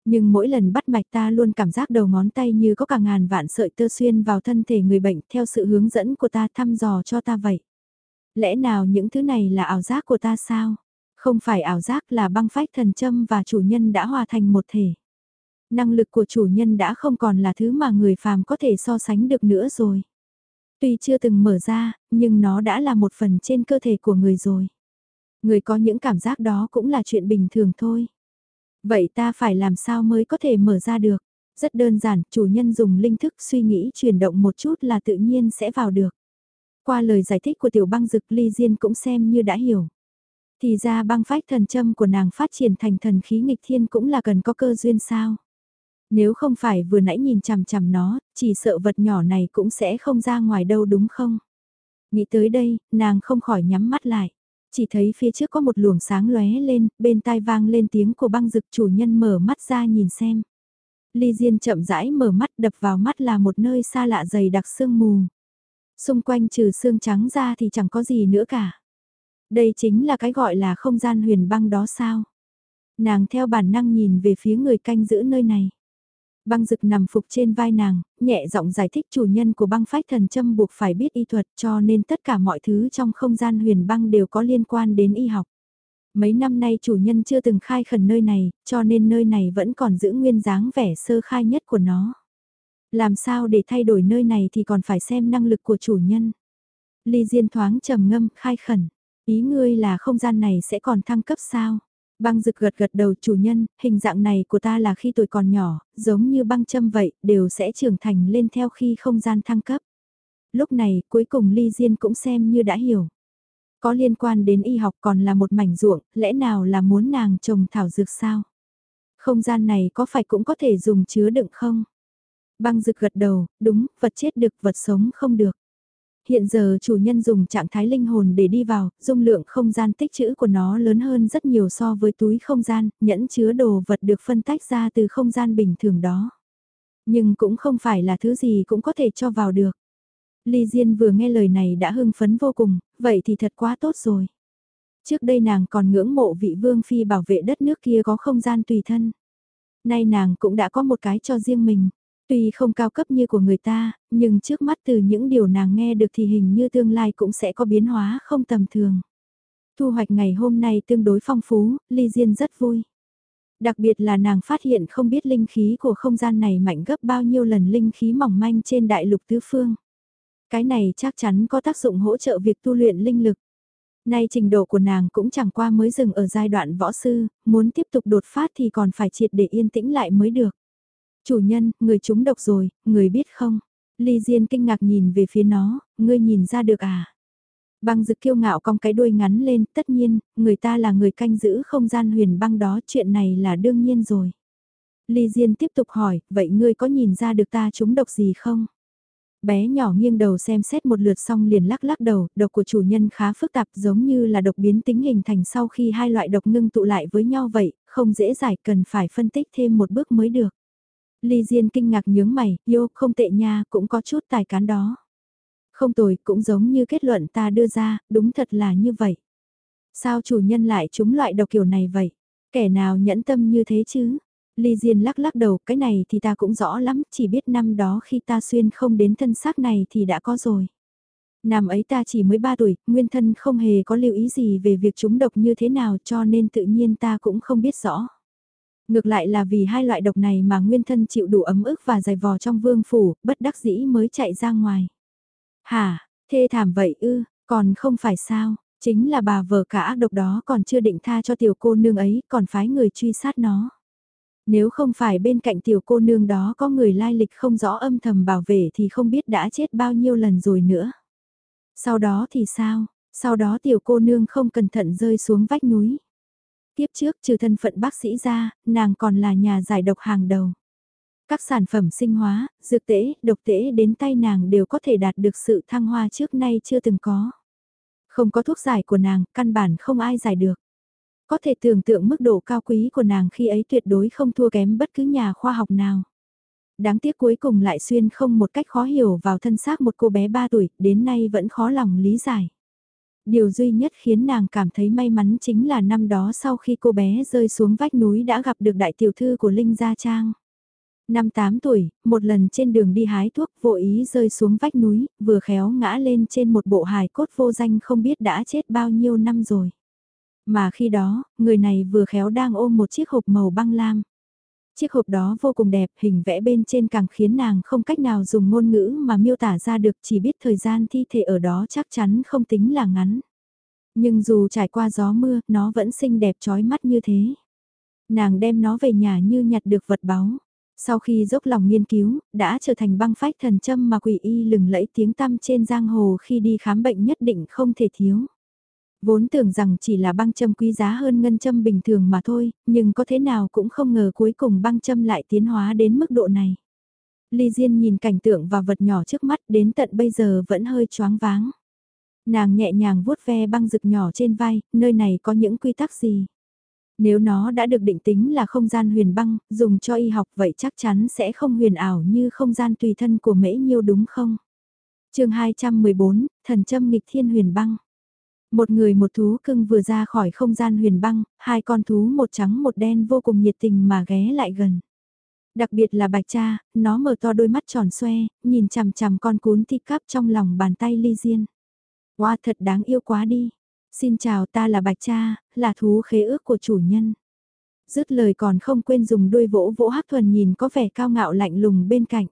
Nhưng mỗi lần bắt mạch ta luôn cảm giác đầu ngón tay như có cả ngàn vạn sợi tơ xuyên vào thân thể người bệnh theo sự hướng dẫn của ta thăm dò cho ta vậy. Lẽ nào những thứ này là ảo giác của ta sao? Không phải ảo giác là băng phách thần châm và chủ nhân đã hòa thành một thể năng lực của chủ nhân đã không còn là thứ mà người phàm có thể so sánh được nữa rồi. Tuy chưa từng mở ra, nhưng nó đã là một phần trên cơ thể của người rồi. Người có những cảm giác đó cũng là chuyện bình thường thôi. Vậy ta phải làm sao mới có thể mở ra được? Rất đơn giản, chủ nhân dùng linh thức suy nghĩ chuyển động một chút là tự nhiên sẽ vào được. Qua lời giải thích của tiểu băng dực ly diên cũng xem như đã hiểu. Thì ra băng phách thần châm của nàng phát triển thành thần khí nghịch thiên cũng là cần có cơ duyên sao. Nếu không phải vừa nãy nhìn chằm chằm nó, chỉ sợ vật nhỏ này cũng sẽ không ra ngoài đâu đúng không? Nghĩ tới đây, nàng không khỏi nhắm mắt lại. Chỉ thấy phía trước có một luồng sáng lóe lên, bên tai vang lên tiếng của băng dực chủ nhân mở mắt ra nhìn xem. Ly Diên chậm rãi mở mắt đập vào mắt là một nơi xa lạ dày đặc sương mù. Xung quanh trừ xương trắng ra thì chẳng có gì nữa cả. Đây chính là cái gọi là không gian huyền băng đó sao? Nàng theo bản năng nhìn về phía người canh giữ nơi này. Băng dực nằm phục trên vai nàng, nhẹ giọng giải thích chủ nhân của băng phách thần châm buộc phải biết y thuật cho nên tất cả mọi thứ trong không gian huyền băng đều có liên quan đến y học. Mấy năm nay chủ nhân chưa từng khai khẩn nơi này, cho nên nơi này vẫn còn giữ nguyên dáng vẻ sơ khai nhất của nó. Làm sao để thay đổi nơi này thì còn phải xem năng lực của chủ nhân. Ly Diên thoáng trầm ngâm khai khẩn, ý ngươi là không gian này sẽ còn thăng cấp sao? Băng rực gật gật đầu chủ nhân, hình dạng này của ta là khi tuổi còn nhỏ, giống như băng châm vậy, đều sẽ trưởng thành lên theo khi không gian thăng cấp. Lúc này, cuối cùng Ly Diên cũng xem như đã hiểu. Có liên quan đến y học còn là một mảnh ruộng, lẽ nào là muốn nàng trồng thảo dược sao? Không gian này có phải cũng có thể dùng chứa đựng không? Băng rực gật đầu, đúng, vật chết được vật sống không được. Hiện giờ chủ nhân dùng trạng thái linh hồn để đi vào, dung lượng không gian tích trữ của nó lớn hơn rất nhiều so với túi không gian, nhẫn chứa đồ vật được phân tách ra từ không gian bình thường đó. Nhưng cũng không phải là thứ gì cũng có thể cho vào được. Ly Diên vừa nghe lời này đã hưng phấn vô cùng, vậy thì thật quá tốt rồi. Trước đây nàng còn ngưỡng mộ vị vương phi bảo vệ đất nước kia có không gian tùy thân. Nay nàng cũng đã có một cái cho riêng mình. Tuy không cao cấp như của người ta, nhưng trước mắt từ những điều nàng nghe được thì hình như tương lai cũng sẽ có biến hóa không tầm thường. Thu hoạch ngày hôm nay tương đối phong phú, Ly Diên rất vui. Đặc biệt là nàng phát hiện không biết linh khí của không gian này mạnh gấp bao nhiêu lần linh khí mỏng manh trên đại lục tứ phương. Cái này chắc chắn có tác dụng hỗ trợ việc tu luyện linh lực. Nay trình độ của nàng cũng chẳng qua mới dừng ở giai đoạn võ sư, muốn tiếp tục đột phát thì còn phải triệt để yên tĩnh lại mới được. Chủ nhân, người chúng độc rồi, người biết không? Ly Diên kinh ngạc nhìn về phía nó, ngươi nhìn ra được à? Băng dực kiêu ngạo cong cái đuôi ngắn lên, tất nhiên, người ta là người canh giữ không gian huyền băng đó, chuyện này là đương nhiên rồi. Ly Diên tiếp tục hỏi, vậy ngươi có nhìn ra được ta chúng độc gì không? Bé nhỏ nghiêng đầu xem xét một lượt xong liền lắc lắc đầu, độc của chủ nhân khá phức tạp giống như là độc biến tính hình thành sau khi hai loại độc ngưng tụ lại với nhau vậy, không dễ giải cần phải phân tích thêm một bước mới được. Ly Diên kinh ngạc nhướng mày, yêu không tệ nha, cũng có chút tài cán đó. Không tồi, cũng giống như kết luận ta đưa ra, đúng thật là như vậy. Sao chủ nhân lại trúng loại độc kiểu này vậy? Kẻ nào nhẫn tâm như thế chứ? Ly Diên lắc lắc đầu, cái này thì ta cũng rõ lắm, chỉ biết năm đó khi ta xuyên không đến thân xác này thì đã có rồi. Năm ấy ta chỉ mới 3 tuổi, nguyên thân không hề có lưu ý gì về việc chúng độc như thế nào cho nên tự nhiên ta cũng không biết rõ. Ngược lại là vì hai loại độc này mà nguyên thân chịu đủ ấm ức và dày vò trong vương phủ, bất đắc dĩ mới chạy ra ngoài. Hả, thê thảm vậy ư, còn không phải sao, chính là bà vợ cả ác độc đó còn chưa định tha cho tiểu cô nương ấy, còn phái người truy sát nó. Nếu không phải bên cạnh tiểu cô nương đó có người lai lịch không rõ âm thầm bảo vệ thì không biết đã chết bao nhiêu lần rồi nữa. Sau đó thì sao? Sau đó tiểu cô nương không cẩn thận rơi xuống vách núi. Tiếp trước trừ thân phận bác sĩ ra, nàng còn là nhà giải độc hàng đầu. Các sản phẩm sinh hóa, dược tễ, độc tễ đến tay nàng đều có thể đạt được sự thăng hoa trước nay chưa từng có. Không có thuốc giải của nàng, căn bản không ai giải được. Có thể tưởng tượng mức độ cao quý của nàng khi ấy tuyệt đối không thua kém bất cứ nhà khoa học nào. Đáng tiếc cuối cùng lại xuyên không một cách khó hiểu vào thân xác một cô bé 3 tuổi, đến nay vẫn khó lòng lý giải. Điều duy nhất khiến nàng cảm thấy may mắn chính là năm đó sau khi cô bé rơi xuống vách núi đã gặp được đại tiểu thư của Linh Gia Trang. Năm 8 tuổi, một lần trên đường đi hái thuốc vô ý rơi xuống vách núi, vừa khéo ngã lên trên một bộ hài cốt vô danh không biết đã chết bao nhiêu năm rồi. Mà khi đó, người này vừa khéo đang ôm một chiếc hộp màu băng lam. Chiếc hộp đó vô cùng đẹp, hình vẽ bên trên càng khiến nàng không cách nào dùng ngôn ngữ mà miêu tả ra được chỉ biết thời gian thi thể ở đó chắc chắn không tính là ngắn. Nhưng dù trải qua gió mưa, nó vẫn xinh đẹp trói mắt như thế. Nàng đem nó về nhà như nhặt được vật báu. Sau khi dốc lòng nghiên cứu, đã trở thành băng phách thần châm mà quỷ y lừng lẫy tiếng tăm trên giang hồ khi đi khám bệnh nhất định không thể thiếu. Vốn tưởng rằng chỉ là băng châm quý giá hơn ngân châm bình thường mà thôi, nhưng có thế nào cũng không ngờ cuối cùng băng châm lại tiến hóa đến mức độ này. Ly Diên nhìn cảnh tượng và vật nhỏ trước mắt đến tận bây giờ vẫn hơi choáng váng. Nàng nhẹ nhàng vuốt ve băng rực nhỏ trên vai, nơi này có những quy tắc gì? Nếu nó đã được định tính là không gian huyền băng, dùng cho y học vậy chắc chắn sẽ không huyền ảo như không gian tùy thân của mễ nhiêu đúng không? chương 214, Thần châm nghịch thiên huyền băng. Một người một thú cưng vừa ra khỏi không gian huyền băng, hai con thú một trắng một đen vô cùng nhiệt tình mà ghé lại gần. Đặc biệt là bạch cha, nó mở to đôi mắt tròn xoe, nhìn chằm chằm con cún thi cắp trong lòng bàn tay ly diên. Wow thật đáng yêu quá đi. Xin chào ta là bạch cha, là thú khế ước của chủ nhân. Dứt lời còn không quên dùng đuôi vỗ vỗ hắc thuần nhìn có vẻ cao ngạo lạnh lùng bên cạnh.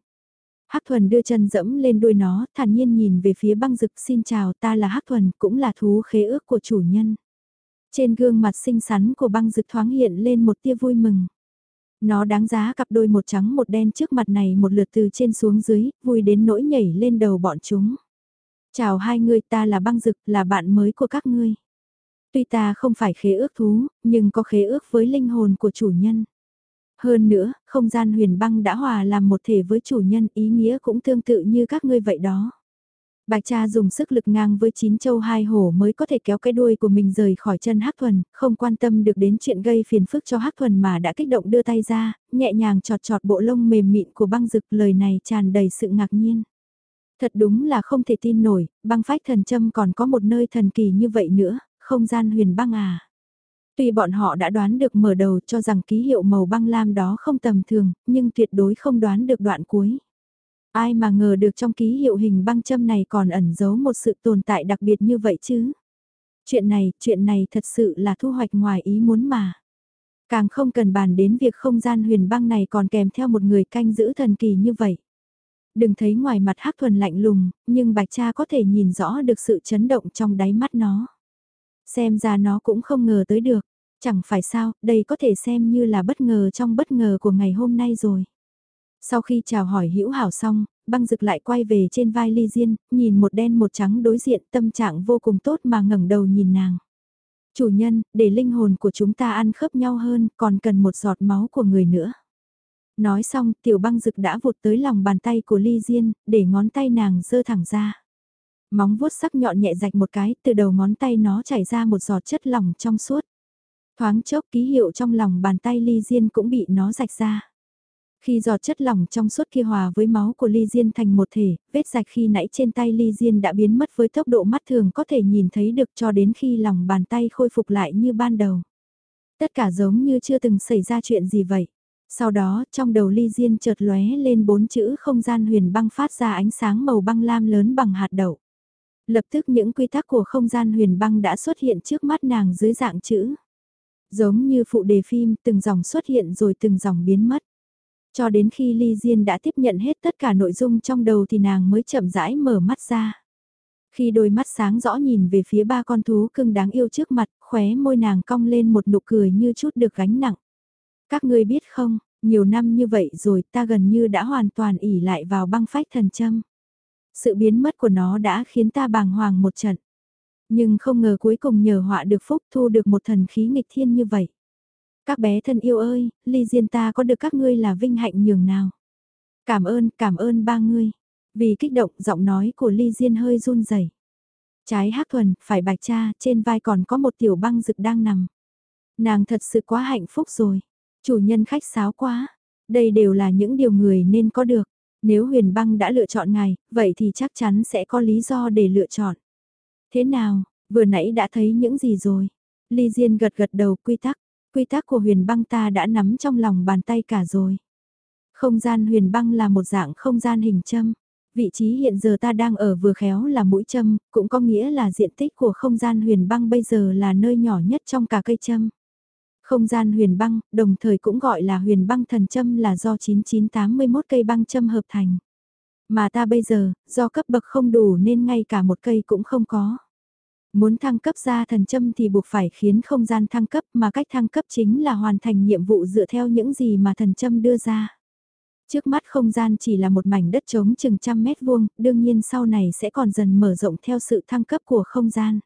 Hắc Thuần đưa chân dẫm lên đuôi nó, thản nhiên nhìn về phía băng rực xin chào ta là Hắc Thuần, cũng là thú khế ước của chủ nhân. Trên gương mặt xinh xắn của băng rực thoáng hiện lên một tia vui mừng. Nó đáng giá cặp đôi một trắng một đen trước mặt này một lượt từ trên xuống dưới, vui đến nỗi nhảy lên đầu bọn chúng. Chào hai người ta là băng rực, là bạn mới của các ngươi. Tuy ta không phải khế ước thú, nhưng có khế ước với linh hồn của chủ nhân. Hơn nữa, không gian huyền băng đã hòa làm một thể với chủ nhân ý nghĩa cũng tương tự như các ngươi vậy đó. Bạch cha dùng sức lực ngang với chín châu hai hổ mới có thể kéo cái đuôi của mình rời khỏi chân Hắc Thuần, không quan tâm được đến chuyện gây phiền phức cho Hắc Thuần mà đã kích động đưa tay ra, nhẹ nhàng chọt chọt bộ lông mềm mịn của băng rực lời này tràn đầy sự ngạc nhiên. Thật đúng là không thể tin nổi, băng phách thần châm còn có một nơi thần kỳ như vậy nữa, không gian huyền băng à. Tuy bọn họ đã đoán được mở đầu cho rằng ký hiệu màu băng lam đó không tầm thường, nhưng tuyệt đối không đoán được đoạn cuối. Ai mà ngờ được trong ký hiệu hình băng châm này còn ẩn giấu một sự tồn tại đặc biệt như vậy chứ. Chuyện này, chuyện này thật sự là thu hoạch ngoài ý muốn mà. Càng không cần bàn đến việc không gian huyền băng này còn kèm theo một người canh giữ thần kỳ như vậy. Đừng thấy ngoài mặt hắc thuần lạnh lùng, nhưng bạch cha có thể nhìn rõ được sự chấn động trong đáy mắt nó. Xem ra nó cũng không ngờ tới được, chẳng phải sao, đây có thể xem như là bất ngờ trong bất ngờ của ngày hôm nay rồi. Sau khi chào hỏi hữu hảo xong, băng rực lại quay về trên vai ly diên, nhìn một đen một trắng đối diện tâm trạng vô cùng tốt mà ngẩng đầu nhìn nàng. Chủ nhân, để linh hồn của chúng ta ăn khớp nhau hơn, còn cần một giọt máu của người nữa. Nói xong, tiểu băng rực đã vụt tới lòng bàn tay của ly diên, để ngón tay nàng dơ thẳng ra. Móng vuốt sắc nhọn nhẹ rạch một cái, từ đầu ngón tay nó chảy ra một giọt chất lỏng trong suốt. Thoáng chốc ký hiệu trong lòng bàn tay ly diên cũng bị nó rạch ra. Khi giọt chất lỏng trong suốt kia hòa với máu của Ly Diên thành một thể, vết rạch khi nãy trên tay Ly Diên đã biến mất với tốc độ mắt thường có thể nhìn thấy được cho đến khi lòng bàn tay khôi phục lại như ban đầu. Tất cả giống như chưa từng xảy ra chuyện gì vậy. Sau đó, trong đầu Ly Diên chợt lóe lên bốn chữ không gian huyền băng phát ra ánh sáng màu băng lam lớn bằng hạt đậu. Lập tức những quy tắc của không gian huyền băng đã xuất hiện trước mắt nàng dưới dạng chữ. Giống như phụ đề phim, từng dòng xuất hiện rồi từng dòng biến mất. Cho đến khi Ly Diên đã tiếp nhận hết tất cả nội dung trong đầu thì nàng mới chậm rãi mở mắt ra. Khi đôi mắt sáng rõ nhìn về phía ba con thú cưng đáng yêu trước mặt, khóe môi nàng cong lên một nụ cười như chút được gánh nặng. Các ngươi biết không, nhiều năm như vậy rồi ta gần như đã hoàn toàn ỉ lại vào băng phách thần châm. Sự biến mất của nó đã khiến ta bàng hoàng một trận. Nhưng không ngờ cuối cùng nhờ họa được phúc thu được một thần khí nghịch thiên như vậy. Các bé thân yêu ơi, ly diên ta có được các ngươi là vinh hạnh nhường nào. Cảm ơn, cảm ơn ba ngươi. Vì kích động giọng nói của ly diên hơi run rẩy. Trái hắc thuần, phải bạch cha, trên vai còn có một tiểu băng rực đang nằm. Nàng thật sự quá hạnh phúc rồi. Chủ nhân khách sáo quá. Đây đều là những điều người nên có được. Nếu huyền băng đã lựa chọn ngài, vậy thì chắc chắn sẽ có lý do để lựa chọn. Thế nào, vừa nãy đã thấy những gì rồi? Ly Diên gật gật đầu quy tắc quy tắc của huyền băng ta đã nắm trong lòng bàn tay cả rồi. Không gian huyền băng là một dạng không gian hình châm. Vị trí hiện giờ ta đang ở vừa khéo là mũi châm, cũng có nghĩa là diện tích của không gian huyền băng bây giờ là nơi nhỏ nhất trong cả cây châm. Không gian huyền băng, đồng thời cũng gọi là huyền băng thần châm là do 9981 cây băng châm hợp thành. Mà ta bây giờ, do cấp bậc không đủ nên ngay cả một cây cũng không có. Muốn thăng cấp ra thần châm thì buộc phải khiến không gian thăng cấp mà cách thăng cấp chính là hoàn thành nhiệm vụ dựa theo những gì mà thần châm đưa ra. Trước mắt không gian chỉ là một mảnh đất trống chừng trăm mét vuông, đương nhiên sau này sẽ còn dần mở rộng theo sự thăng cấp của không gian.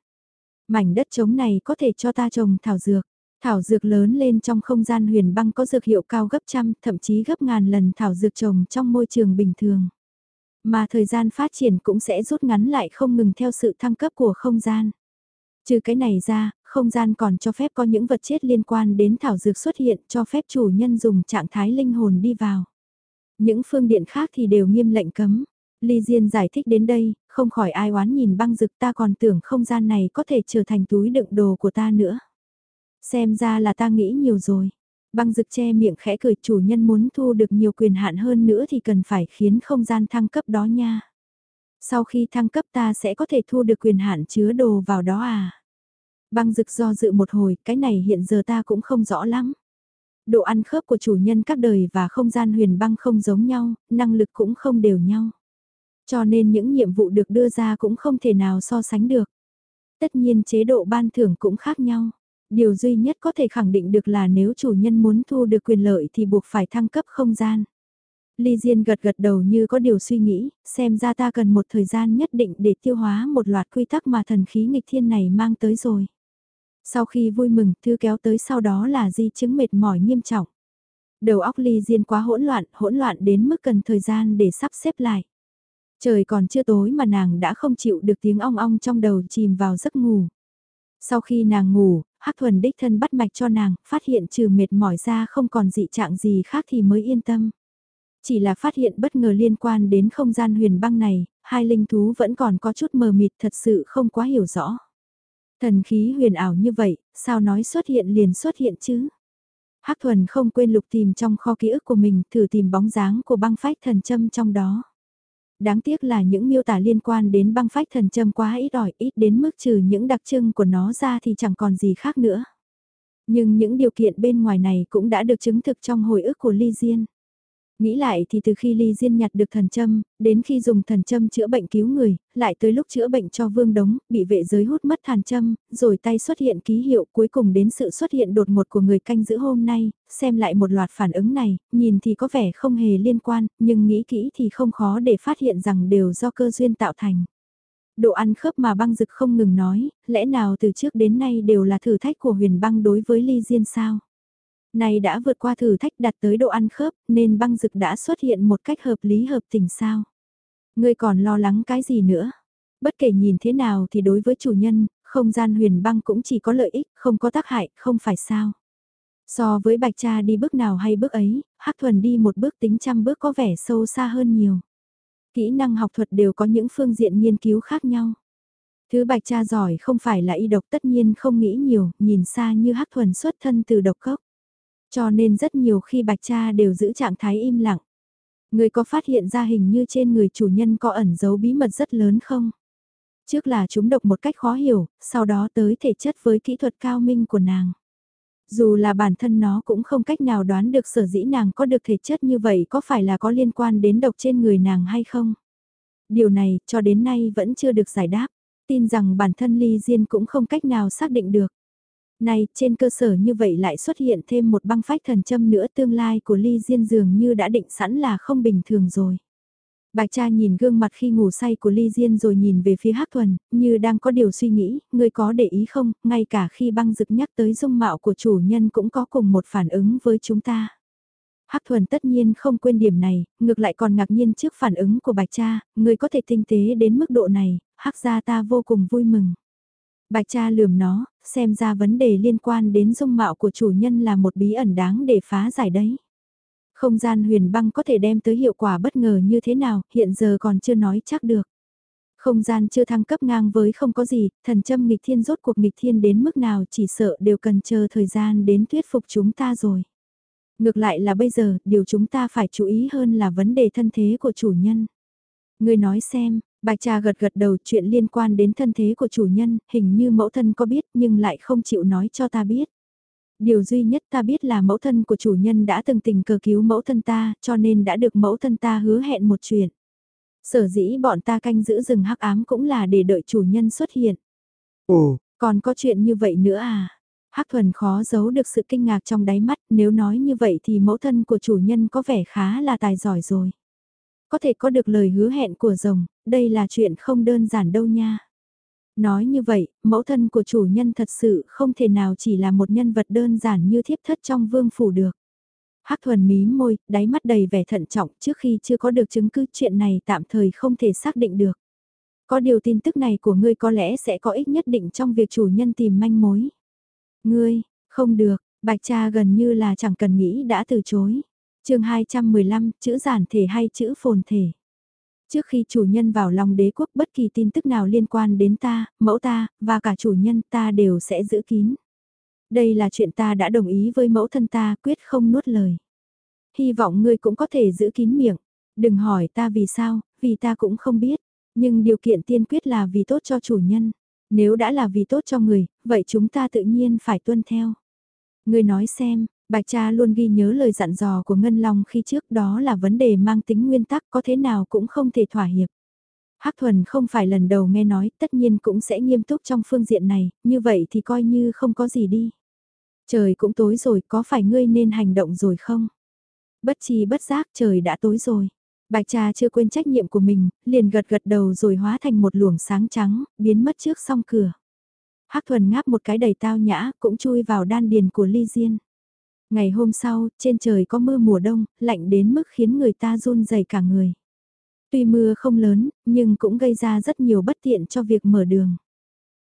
Mảnh đất trống này có thể cho ta trồng thảo dược. Thảo dược lớn lên trong không gian huyền băng có dược hiệu cao gấp trăm, thậm chí gấp ngàn lần thảo dược trồng trong môi trường bình thường. Mà thời gian phát triển cũng sẽ rút ngắn lại không ngừng theo sự thăng cấp của không gian. Trừ cái này ra, không gian còn cho phép có những vật chết liên quan đến thảo dược xuất hiện cho phép chủ nhân dùng trạng thái linh hồn đi vào. Những phương điện khác thì đều nghiêm lệnh cấm. Ly Diên giải thích đến đây, không khỏi ai oán nhìn băng dực ta còn tưởng không gian này có thể trở thành túi đựng đồ của ta nữa. Xem ra là ta nghĩ nhiều rồi. Băng dực che miệng khẽ cười chủ nhân muốn thu được nhiều quyền hạn hơn nữa thì cần phải khiến không gian thăng cấp đó nha. Sau khi thăng cấp ta sẽ có thể thu được quyền hạn chứa đồ vào đó à? Băng rực do dự một hồi, cái này hiện giờ ta cũng không rõ lắm. Độ ăn khớp của chủ nhân các đời và không gian huyền băng không giống nhau, năng lực cũng không đều nhau. Cho nên những nhiệm vụ được đưa ra cũng không thể nào so sánh được. Tất nhiên chế độ ban thưởng cũng khác nhau. Điều duy nhất có thể khẳng định được là nếu chủ nhân muốn thu được quyền lợi thì buộc phải thăng cấp không gian. Ly Diên gật gật đầu như có điều suy nghĩ, xem ra ta cần một thời gian nhất định để tiêu hóa một loạt quy tắc mà thần khí nghịch thiên này mang tới rồi. Sau khi vui mừng, thư kéo tới sau đó là di chứng mệt mỏi nghiêm trọng. Đầu óc Ly Diên quá hỗn loạn, hỗn loạn đến mức cần thời gian để sắp xếp lại. Trời còn chưa tối mà nàng đã không chịu được tiếng ong ong trong đầu chìm vào giấc ngủ. Sau khi nàng ngủ, Hắc Thuần đích thân bắt mạch cho nàng, phát hiện trừ mệt mỏi ra không còn dị trạng gì khác thì mới yên tâm. Chỉ là phát hiện bất ngờ liên quan đến không gian huyền băng này, hai linh thú vẫn còn có chút mờ mịt thật sự không quá hiểu rõ. Thần khí huyền ảo như vậy, sao nói xuất hiện liền xuất hiện chứ? Hắc Thuần không quên lục tìm trong kho ký ức của mình thử tìm bóng dáng của băng phách thần châm trong đó. Đáng tiếc là những miêu tả liên quan đến băng phách thần châm quá ít ỏi, ít đến mức trừ những đặc trưng của nó ra thì chẳng còn gì khác nữa. Nhưng những điều kiện bên ngoài này cũng đã được chứng thực trong hồi ức của Ly Diên. Nghĩ lại thì từ khi Ly Diên nhặt được thần châm, đến khi dùng thần châm chữa bệnh cứu người, lại tới lúc chữa bệnh cho Vương Đống, bị vệ giới hút mất thần châm, rồi tay xuất hiện ký hiệu cuối cùng đến sự xuất hiện đột ngột của người canh giữ hôm nay, xem lại một loạt phản ứng này, nhìn thì có vẻ không hề liên quan, nhưng nghĩ kỹ thì không khó để phát hiện rằng đều do cơ duyên tạo thành. Độ ăn khớp mà băng dực không ngừng nói, lẽ nào từ trước đến nay đều là thử thách của huyền băng đối với Ly Diên sao? Này đã vượt qua thử thách đặt tới độ ăn khớp, nên băng dực đã xuất hiện một cách hợp lý hợp tình sao. Ngươi còn lo lắng cái gì nữa? Bất kể nhìn thế nào thì đối với chủ nhân, không gian huyền băng cũng chỉ có lợi ích, không có tác hại, không phải sao. So với bạch cha đi bước nào hay bước ấy, hắc thuần đi một bước tính trăm bước có vẻ sâu xa hơn nhiều. Kỹ năng học thuật đều có những phương diện nghiên cứu khác nhau. Thứ bạch cha giỏi không phải là y độc tất nhiên không nghĩ nhiều, nhìn xa như hắc thuần xuất thân từ độc cốc. Cho nên rất nhiều khi bạch cha đều giữ trạng thái im lặng. Người có phát hiện ra hình như trên người chủ nhân có ẩn giấu bí mật rất lớn không? Trước là chúng độc một cách khó hiểu, sau đó tới thể chất với kỹ thuật cao minh của nàng. Dù là bản thân nó cũng không cách nào đoán được sở dĩ nàng có được thể chất như vậy có phải là có liên quan đến độc trên người nàng hay không? Điều này cho đến nay vẫn chưa được giải đáp, tin rằng bản thân Ly Diên cũng không cách nào xác định được. Này, trên cơ sở như vậy lại xuất hiện thêm một băng phách thần châm nữa tương lai của Ly Diên dường như đã định sẵn là không bình thường rồi. Bạch cha nhìn gương mặt khi ngủ say của Ly Diên rồi nhìn về phía Hắc Thuần, như đang có điều suy nghĩ, ngươi có để ý không, ngay cả khi băng dực nhắc tới dung mạo của chủ nhân cũng có cùng một phản ứng với chúng ta. Hắc Thuần tất nhiên không quên điểm này, ngược lại còn ngạc nhiên trước phản ứng của Bạch cha, ngươi có thể tinh tế đến mức độ này, Hắc gia ta vô cùng vui mừng. Bạch cha lườm nó, xem ra vấn đề liên quan đến dung mạo của chủ nhân là một bí ẩn đáng để phá giải đấy. Không gian huyền băng có thể đem tới hiệu quả bất ngờ như thế nào, hiện giờ còn chưa nói chắc được. Không gian chưa thăng cấp ngang với không có gì, thần châm nghịch thiên rốt cuộc nghịch thiên đến mức nào chỉ sợ đều cần chờ thời gian đến thuyết phục chúng ta rồi. Ngược lại là bây giờ, điều chúng ta phải chú ý hơn là vấn đề thân thế của chủ nhân. Người nói xem, Bạch trà gật gật đầu chuyện liên quan đến thân thế của chủ nhân, hình như mẫu thân có biết nhưng lại không chịu nói cho ta biết. Điều duy nhất ta biết là mẫu thân của chủ nhân đã từng tình cờ cứu mẫu thân ta, cho nên đã được mẫu thân ta hứa hẹn một chuyện. Sở dĩ bọn ta canh giữ rừng hắc ám cũng là để đợi chủ nhân xuất hiện. Ồ, còn có chuyện như vậy nữa à? Hắc thuần khó giấu được sự kinh ngạc trong đáy mắt, nếu nói như vậy thì mẫu thân của chủ nhân có vẻ khá là tài giỏi rồi. Có thể có được lời hứa hẹn của rồng, đây là chuyện không đơn giản đâu nha. Nói như vậy, mẫu thân của chủ nhân thật sự không thể nào chỉ là một nhân vật đơn giản như thiếp thất trong vương phủ được. Hắc thuần mí môi, đáy mắt đầy vẻ thận trọng trước khi chưa có được chứng cứ chuyện này tạm thời không thể xác định được. Có điều tin tức này của ngươi có lẽ sẽ có ích nhất định trong việc chủ nhân tìm manh mối. Ngươi, không được, bạch cha gần như là chẳng cần nghĩ đã từ chối chương 215, chữ giản thể hay chữ phồn thể. Trước khi chủ nhân vào lòng đế quốc bất kỳ tin tức nào liên quan đến ta, mẫu ta, và cả chủ nhân ta đều sẽ giữ kín. Đây là chuyện ta đã đồng ý với mẫu thân ta quyết không nuốt lời. Hy vọng ngươi cũng có thể giữ kín miệng. Đừng hỏi ta vì sao, vì ta cũng không biết. Nhưng điều kiện tiên quyết là vì tốt cho chủ nhân. Nếu đã là vì tốt cho người, vậy chúng ta tự nhiên phải tuân theo. Ngươi nói xem, Bạch cha luôn ghi nhớ lời dặn dò của Ngân Long khi trước đó là vấn đề mang tính nguyên tắc có thế nào cũng không thể thỏa hiệp. Hắc Thuần không phải lần đầu nghe nói, tất nhiên cũng sẽ nghiêm túc trong phương diện này, như vậy thì coi như không có gì đi. Trời cũng tối rồi, có phải ngươi nên hành động rồi không? Bất chi bất giác trời đã tối rồi. Bạch cha chưa quên trách nhiệm của mình, liền gật gật đầu rồi hóa thành một luồng sáng trắng, biến mất trước song cửa. Hắc Thuần ngáp một cái đầy tao nhã, cũng chui vào đan điền của Ly Diên. Ngày hôm sau, trên trời có mưa mùa đông, lạnh đến mức khiến người ta run rẩy cả người. Tuy mưa không lớn, nhưng cũng gây ra rất nhiều bất tiện cho việc mở đường.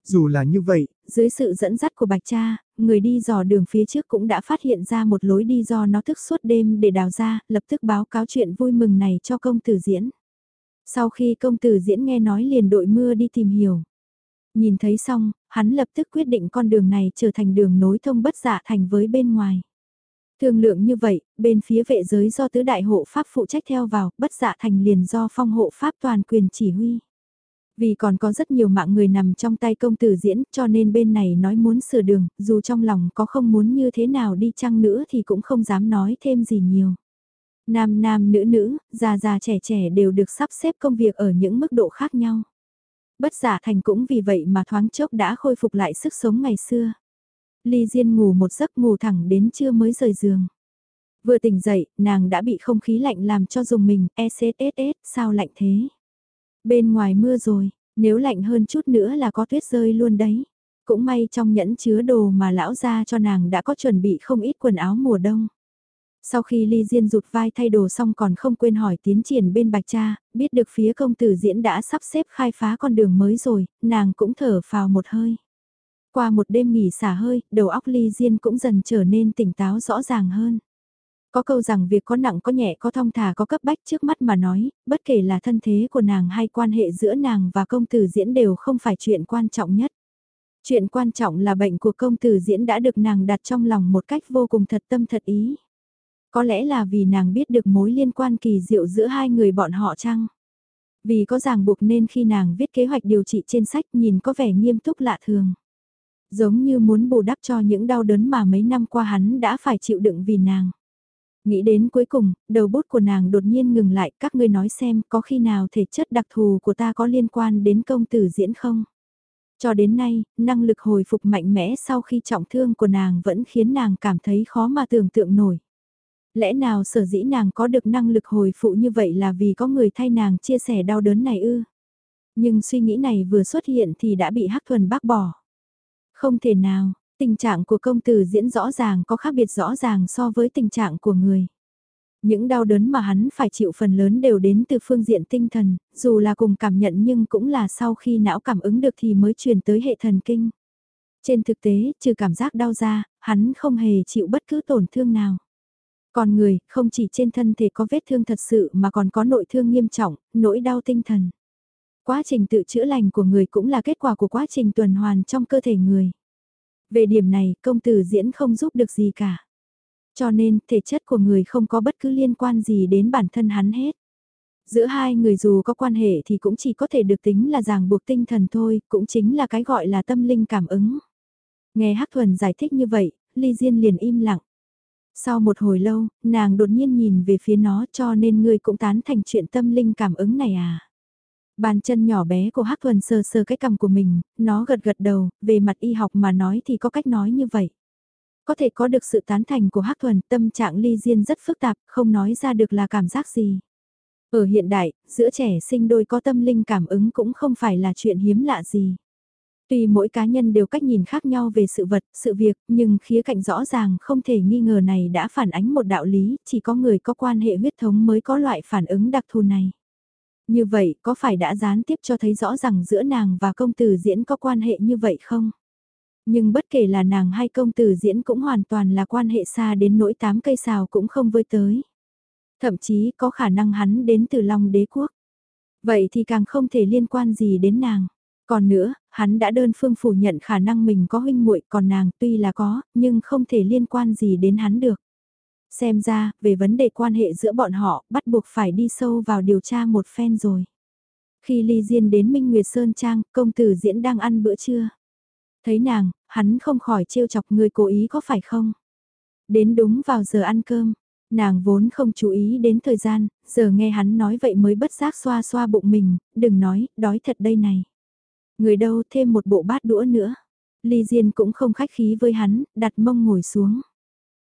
Dù là như vậy, dưới sự dẫn dắt của Bạch Cha, người đi dò đường phía trước cũng đã phát hiện ra một lối đi do nó thức suốt đêm để đào ra, lập tức báo cáo chuyện vui mừng này cho công tử diễn. Sau khi công tử diễn nghe nói liền đội mưa đi tìm hiểu. Nhìn thấy xong, hắn lập tức quyết định con đường này trở thành đường nối thông bất dạ thành với bên ngoài. Thương lượng như vậy, bên phía vệ giới do tứ đại hộ pháp phụ trách theo vào, bất dạ thành liền do phong hộ pháp toàn quyền chỉ huy. Vì còn có rất nhiều mạng người nằm trong tay công tử diễn cho nên bên này nói muốn sửa đường, dù trong lòng có không muốn như thế nào đi chăng nữa thì cũng không dám nói thêm gì nhiều. Nam nam nữ nữ, già già trẻ trẻ đều được sắp xếp công việc ở những mức độ khác nhau. Bất giả thành cũng vì vậy mà thoáng chốc đã khôi phục lại sức sống ngày xưa. Ly Diên ngủ một giấc ngủ thẳng đến trưa mới rời giường. Vừa tỉnh dậy, nàng đã bị không khí lạnh làm cho dùng mình, ECSS, sao lạnh thế? Bên ngoài mưa rồi, nếu lạnh hơn chút nữa là có tuyết rơi luôn đấy. Cũng may trong nhẫn chứa đồ mà lão ra cho nàng đã có chuẩn bị không ít quần áo mùa đông. Sau khi Ly Diên rụt vai thay đồ xong còn không quên hỏi tiến triển bên Bạch Cha, biết được phía công tử diễn đã sắp xếp khai phá con đường mới rồi, nàng cũng thở phào một hơi. Qua một đêm nghỉ xả hơi, đầu óc Ly Diên cũng dần trở nên tỉnh táo rõ ràng hơn. Có câu rằng việc có nặng có nhẹ có thong thả có cấp bách trước mắt mà nói, bất kể là thân thế của nàng hay quan hệ giữa nàng và công tử diễn đều không phải chuyện quan trọng nhất. Chuyện quan trọng là bệnh của công tử diễn đã được nàng đặt trong lòng một cách vô cùng thật tâm thật ý. Có lẽ là vì nàng biết được mối liên quan kỳ diệu giữa hai người bọn họ chăng? Vì có ràng buộc nên khi nàng viết kế hoạch điều trị trên sách nhìn có vẻ nghiêm túc lạ thường. Giống như muốn bù đắp cho những đau đớn mà mấy năm qua hắn đã phải chịu đựng vì nàng. Nghĩ đến cuối cùng, đầu bút của nàng đột nhiên ngừng lại, các ngươi nói xem có khi nào thể chất đặc thù của ta có liên quan đến công tử diễn không? Cho đến nay, năng lực hồi phục mạnh mẽ sau khi trọng thương của nàng vẫn khiến nàng cảm thấy khó mà tưởng tượng nổi. Lẽ nào sở dĩ nàng có được năng lực hồi phụ như vậy là vì có người thay nàng chia sẻ đau đớn này ư? Nhưng suy nghĩ này vừa xuất hiện thì đã bị Hắc Thuần bác bỏ. Không thể nào, tình trạng của công tử diễn rõ ràng có khác biệt rõ ràng so với tình trạng của người. Những đau đớn mà hắn phải chịu phần lớn đều đến từ phương diện tinh thần, dù là cùng cảm nhận nhưng cũng là sau khi não cảm ứng được thì mới truyền tới hệ thần kinh. Trên thực tế, trừ cảm giác đau ra, hắn không hề chịu bất cứ tổn thương nào. Còn người, không chỉ trên thân thể có vết thương thật sự mà còn có nội thương nghiêm trọng, nỗi đau tinh thần. Quá trình tự chữa lành của người cũng là kết quả của quá trình tuần hoàn trong cơ thể người. Về điểm này, công tử diễn không giúp được gì cả. Cho nên, thể chất của người không có bất cứ liên quan gì đến bản thân hắn hết. Giữa hai người dù có quan hệ thì cũng chỉ có thể được tính là ràng buộc tinh thần thôi, cũng chính là cái gọi là tâm linh cảm ứng. Nghe Hắc Thuần giải thích như vậy, Ly Diên liền im lặng. Sau một hồi lâu, nàng đột nhiên nhìn về phía nó cho nên ngươi cũng tán thành chuyện tâm linh cảm ứng này à. Bàn chân nhỏ bé của Hắc Thuần sờ sờ cái cằm của mình, nó gật gật đầu, về mặt y học mà nói thì có cách nói như vậy. Có thể có được sự tán thành của Hắc Thuần, tâm trạng ly diên rất phức tạp, không nói ra được là cảm giác gì. Ở hiện đại, giữa trẻ sinh đôi có tâm linh cảm ứng cũng không phải là chuyện hiếm lạ gì. Tuy mỗi cá nhân đều cách nhìn khác nhau về sự vật, sự việc, nhưng khía cạnh rõ ràng không thể nghi ngờ này đã phản ánh một đạo lý, chỉ có người có quan hệ huyết thống mới có loại phản ứng đặc thù này. Như vậy, có phải đã gián tiếp cho thấy rõ ràng giữa nàng và công tử diễn có quan hệ như vậy không? Nhưng bất kể là nàng hay công tử diễn cũng hoàn toàn là quan hệ xa đến nỗi tám cây xào cũng không với tới. Thậm chí có khả năng hắn đến từ Long đế quốc. Vậy thì càng không thể liên quan gì đến nàng. Còn nữa, hắn đã đơn phương phủ nhận khả năng mình có huynh muội còn nàng tuy là có, nhưng không thể liên quan gì đến hắn được. Xem ra, về vấn đề quan hệ giữa bọn họ, bắt buộc phải đi sâu vào điều tra một phen rồi. Khi Ly Diên đến Minh Nguyệt Sơn Trang, công tử diễn đang ăn bữa trưa. Thấy nàng, hắn không khỏi trêu chọc người cố ý có phải không? Đến đúng vào giờ ăn cơm, nàng vốn không chú ý đến thời gian, giờ nghe hắn nói vậy mới bất giác xoa xoa bụng mình, đừng nói, đói thật đây này. Người đâu thêm một bộ bát đũa nữa. Ly Diên cũng không khách khí với hắn, đặt mông ngồi xuống.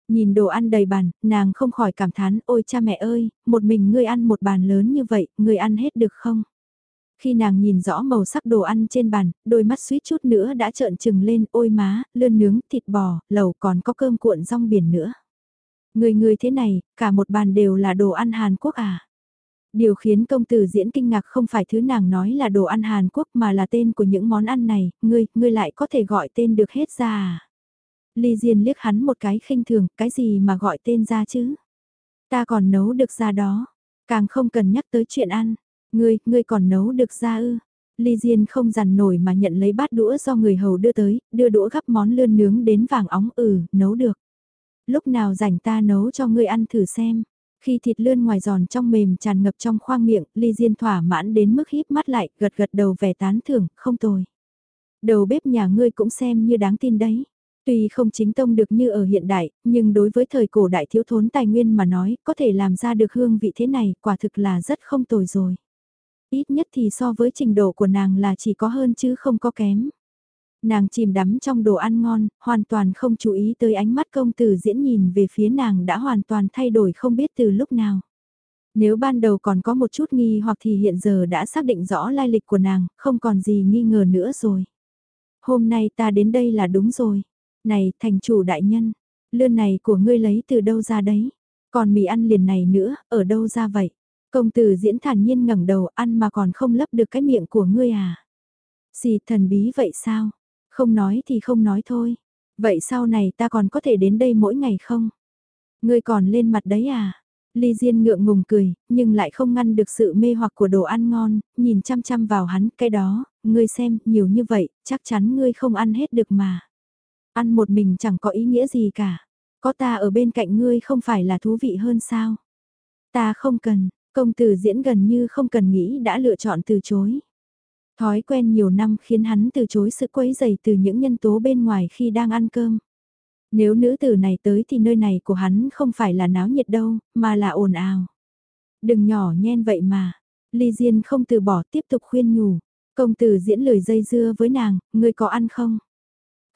Nhìn đồ ăn đầy bàn, nàng không khỏi cảm thán, ôi cha mẹ ơi, một mình ngươi ăn một bàn lớn như vậy, ngươi ăn hết được không? Khi nàng nhìn rõ màu sắc đồ ăn trên bàn, đôi mắt suýt chút nữa đã trợn trừng lên, ôi má, lươn nướng, thịt bò, lẩu còn có cơm cuộn rong biển nữa. Người người thế này, cả một bàn đều là đồ ăn Hàn Quốc à? Điều khiến công tử diễn kinh ngạc không phải thứ nàng nói là đồ ăn Hàn Quốc mà là tên của những món ăn này, ngươi, ngươi lại có thể gọi tên được hết ra à? Ly Diên liếc hắn một cái khinh thường, cái gì mà gọi tên ra chứ? Ta còn nấu được ra đó, càng không cần nhắc tới chuyện ăn. Ngươi, ngươi còn nấu được ra ư? Ly Diên không dằn nổi mà nhận lấy bát đũa do người hầu đưa tới, đưa đũa gắp món lươn nướng đến vàng óng ừ, nấu được. Lúc nào rảnh ta nấu cho ngươi ăn thử xem. Khi thịt lươn ngoài giòn trong mềm tràn ngập trong khoang miệng, Ly Diên thỏa mãn đến mức híp mắt lại, gật gật đầu vẻ tán thưởng, không tồi. Đầu bếp nhà ngươi cũng xem như đáng tin đấy. Tuy không chính tông được như ở hiện đại, nhưng đối với thời cổ đại thiếu thốn tài nguyên mà nói, có thể làm ra được hương vị thế này, quả thực là rất không tồi rồi. Ít nhất thì so với trình độ của nàng là chỉ có hơn chứ không có kém. Nàng chìm đắm trong đồ ăn ngon, hoàn toàn không chú ý tới ánh mắt công tử diễn nhìn về phía nàng đã hoàn toàn thay đổi không biết từ lúc nào. Nếu ban đầu còn có một chút nghi hoặc thì hiện giờ đã xác định rõ lai lịch của nàng, không còn gì nghi ngờ nữa rồi. Hôm nay ta đến đây là đúng rồi. Này, thành chủ đại nhân, lươn này của ngươi lấy từ đâu ra đấy? Còn mì ăn liền này nữa, ở đâu ra vậy? Công tử diễn thản nhiên ngẩng đầu ăn mà còn không lấp được cái miệng của ngươi à? Gì thần bí vậy sao? Không nói thì không nói thôi. Vậy sau này ta còn có thể đến đây mỗi ngày không? Ngươi còn lên mặt đấy à? Ly Diên ngượng ngùng cười, nhưng lại không ngăn được sự mê hoặc của đồ ăn ngon, nhìn chăm chăm vào hắn, cái đó, ngươi xem, nhiều như vậy, chắc chắn ngươi không ăn hết được mà. Ăn một mình chẳng có ý nghĩa gì cả. Có ta ở bên cạnh ngươi không phải là thú vị hơn sao? Ta không cần, công tử diễn gần như không cần nghĩ đã lựa chọn từ chối. Thói quen nhiều năm khiến hắn từ chối sự quấy dày từ những nhân tố bên ngoài khi đang ăn cơm. Nếu nữ tử này tới thì nơi này của hắn không phải là náo nhiệt đâu, mà là ồn ào. Đừng nhỏ nhen vậy mà. Ly Diên không từ bỏ tiếp tục khuyên nhủ. Công tử diễn lời dây dưa với nàng, ngươi có ăn không?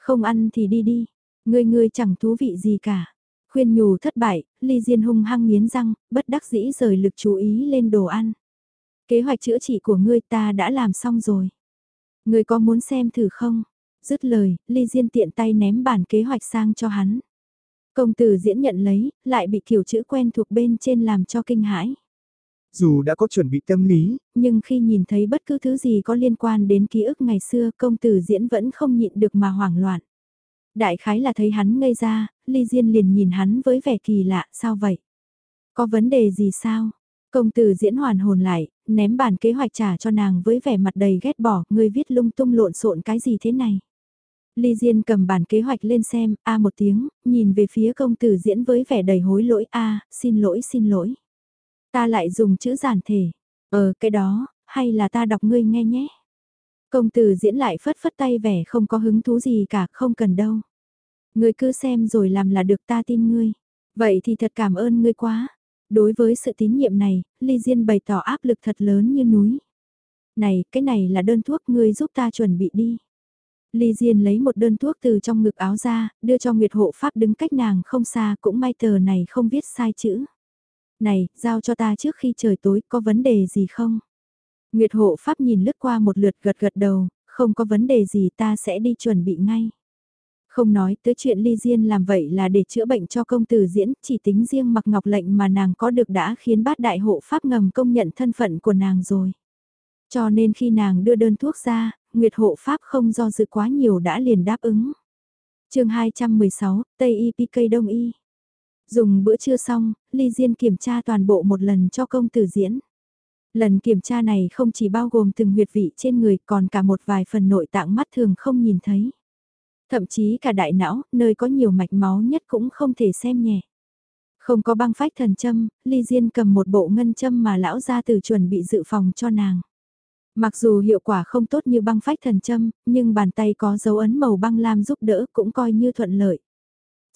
Không ăn thì đi đi. Ngươi ngươi chẳng thú vị gì cả. Khuyên nhủ thất bại, Ly Diên hung hăng nghiến răng, bất đắc dĩ rời lực chú ý lên đồ ăn. Kế hoạch chữa trị của ngươi ta đã làm xong rồi. Ngươi có muốn xem thử không? Dứt lời, Ly Diên tiện tay ném bản kế hoạch sang cho hắn. Công tử diễn nhận lấy, lại bị kiểu chữ quen thuộc bên trên làm cho kinh hãi. Dù đã có chuẩn bị tâm lý, nhưng khi nhìn thấy bất cứ thứ gì có liên quan đến ký ức ngày xưa công tử diễn vẫn không nhịn được mà hoảng loạn. Đại khái là thấy hắn ngây ra, Ly Diên liền nhìn hắn với vẻ kỳ lạ, sao vậy? Có vấn đề gì sao? Công tử diễn hoàn hồn lại, ném bản kế hoạch trả cho nàng với vẻ mặt đầy ghét bỏ, người viết lung tung lộn xộn cái gì thế này? Ly Diên cầm bản kế hoạch lên xem, a một tiếng, nhìn về phía công tử diễn với vẻ đầy hối lỗi, a, xin lỗi xin lỗi. Ta lại dùng chữ giản thể, ờ cái đó, hay là ta đọc ngươi nghe nhé. Công tử diễn lại phất phất tay vẻ không có hứng thú gì cả, không cần đâu. Ngươi cứ xem rồi làm là được ta tin ngươi. Vậy thì thật cảm ơn ngươi quá. Đối với sự tín nhiệm này, Ly Diên bày tỏ áp lực thật lớn như núi. Này, cái này là đơn thuốc ngươi giúp ta chuẩn bị đi. Ly Diên lấy một đơn thuốc từ trong ngực áo ra, đưa cho Nguyệt Hộ Pháp đứng cách nàng không xa cũng may tờ này không viết sai chữ. Này, giao cho ta trước khi trời tối, có vấn đề gì không? Nguyệt Hộ Pháp nhìn lướt qua một lượt gật gật đầu, không có vấn đề gì ta sẽ đi chuẩn bị ngay. Không nói tới chuyện ly diên làm vậy là để chữa bệnh cho công tử diễn, chỉ tính riêng mặc ngọc lệnh mà nàng có được đã khiến bát đại hộ pháp ngầm công nhận thân phận của nàng rồi. Cho nên khi nàng đưa đơn thuốc ra, Nguyệt hộ pháp không do dự quá nhiều đã liền đáp ứng. chương 216, Tây Y PK Đông Y. Dùng bữa trưa xong, Ly Diên kiểm tra toàn bộ một lần cho công tử diễn. Lần kiểm tra này không chỉ bao gồm từng huyệt vị trên người còn cả một vài phần nội tạng mắt thường không nhìn thấy. Thậm chí cả đại não, nơi có nhiều mạch máu nhất cũng không thể xem nhẹ. Không có băng phách thần châm, Ly Diên cầm một bộ ngân châm mà lão gia từ chuẩn bị dự phòng cho nàng. Mặc dù hiệu quả không tốt như băng phách thần châm, nhưng bàn tay có dấu ấn màu băng lam giúp đỡ cũng coi như thuận lợi.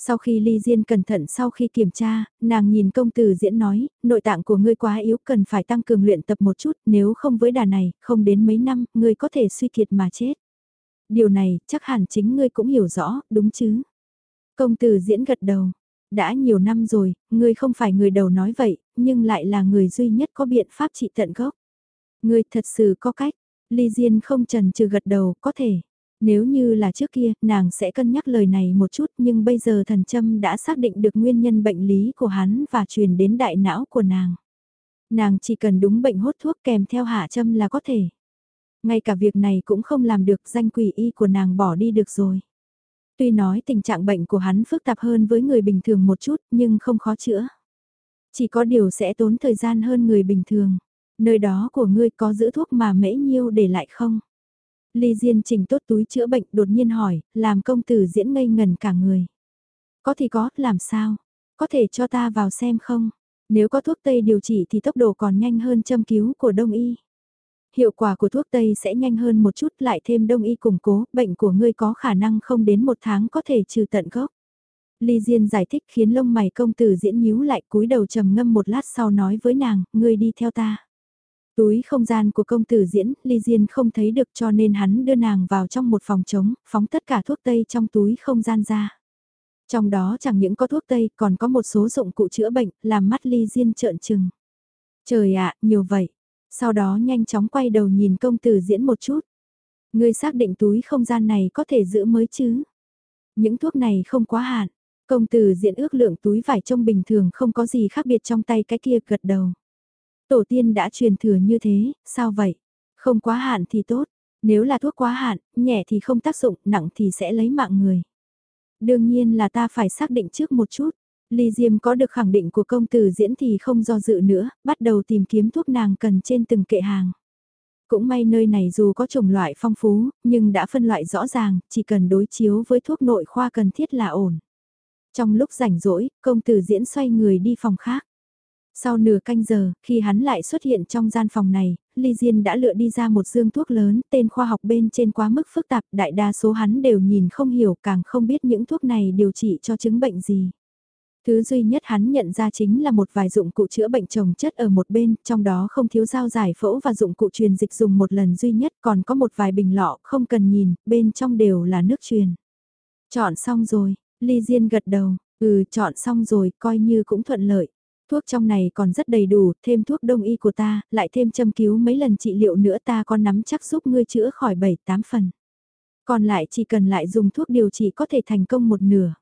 Sau khi Ly Diên cẩn thận sau khi kiểm tra, nàng nhìn công tử diễn nói, nội tạng của ngươi quá yếu cần phải tăng cường luyện tập một chút, nếu không với đà này, không đến mấy năm, ngươi có thể suy kiệt mà chết. Điều này, chắc hẳn chính ngươi cũng hiểu rõ, đúng chứ? Công tử diễn gật đầu. Đã nhiều năm rồi, ngươi không phải người đầu nói vậy, nhưng lại là người duy nhất có biện pháp trị tận gốc. Ngươi thật sự có cách. Ly Diên không trần trừ gật đầu, có thể. Nếu như là trước kia, nàng sẽ cân nhắc lời này một chút nhưng bây giờ thần châm đã xác định được nguyên nhân bệnh lý của hắn và truyền đến đại não của nàng. Nàng chỉ cần đúng bệnh hốt thuốc kèm theo hạ châm là có thể. Ngay cả việc này cũng không làm được danh quỷ y của nàng bỏ đi được rồi. Tuy nói tình trạng bệnh của hắn phức tạp hơn với người bình thường một chút nhưng không khó chữa. Chỉ có điều sẽ tốn thời gian hơn người bình thường. Nơi đó của ngươi có giữ thuốc mà mễ nhiêu để lại không? Ly Diên chỉnh tốt túi chữa bệnh đột nhiên hỏi, làm công tử diễn ngây ngần cả người. Có thì có, làm sao? Có thể cho ta vào xem không? Nếu có thuốc Tây điều trị thì tốc độ còn nhanh hơn châm cứu của Đông Y. Hiệu quả của thuốc Tây sẽ nhanh hơn một chút lại thêm Đông Y củng cố, bệnh của ngươi có khả năng không đến một tháng có thể trừ tận gốc. Ly Diên giải thích khiến lông mày công tử diễn nhíu lại cúi đầu trầm ngâm một lát sau nói với nàng, ngươi đi theo ta. Túi không gian của công tử diễn, Ly Diên không thấy được cho nên hắn đưa nàng vào trong một phòng trống, phóng tất cả thuốc tây trong túi không gian ra. Trong đó chẳng những có thuốc tây còn có một số dụng cụ chữa bệnh, làm mắt Ly Diên trợn trừng. Trời ạ, nhiều vậy. Sau đó nhanh chóng quay đầu nhìn công tử diễn một chút. Ngươi xác định túi không gian này có thể giữ mới chứ? Những thuốc này không quá hạn. Công tử diễn ước lượng túi vải trông bình thường không có gì khác biệt trong tay cái kia gật đầu. Tổ tiên đã truyền thừa như thế, sao vậy? Không quá hạn thì tốt, nếu là thuốc quá hạn, nhẹ thì không tác dụng, nặng thì sẽ lấy mạng người. Đương nhiên là ta phải xác định trước một chút. Ly Diêm có được khẳng định của công tử diễn thì không do dự nữa, bắt đầu tìm kiếm thuốc nàng cần trên từng kệ hàng. Cũng may nơi này dù có chủng loại phong phú, nhưng đã phân loại rõ ràng, chỉ cần đối chiếu với thuốc nội khoa cần thiết là ổn. Trong lúc rảnh rỗi, công tử diễn xoay người đi phòng khác. Sau nửa canh giờ, khi hắn lại xuất hiện trong gian phòng này, Ly Diên đã lựa đi ra một dương thuốc lớn, tên khoa học bên trên quá mức phức tạp, đại đa số hắn đều nhìn không hiểu càng không biết những thuốc này điều trị cho chứng bệnh gì. Thứ duy nhất hắn nhận ra chính là một vài dụng cụ chữa bệnh trồng chất ở một bên, trong đó không thiếu dao giải phẫu và dụng cụ truyền dịch dùng một lần duy nhất, còn có một vài bình lọ không cần nhìn, bên trong đều là nước truyền. Chọn xong rồi, Ly Diên gật đầu, ừ chọn xong rồi, coi như cũng thuận lợi. Thuốc trong này còn rất đầy đủ, thêm thuốc đông y của ta, lại thêm châm cứu mấy lần trị liệu nữa ta còn nắm chắc giúp ngươi chữa khỏi 7-8 phần. Còn lại chỉ cần lại dùng thuốc điều trị có thể thành công một nửa.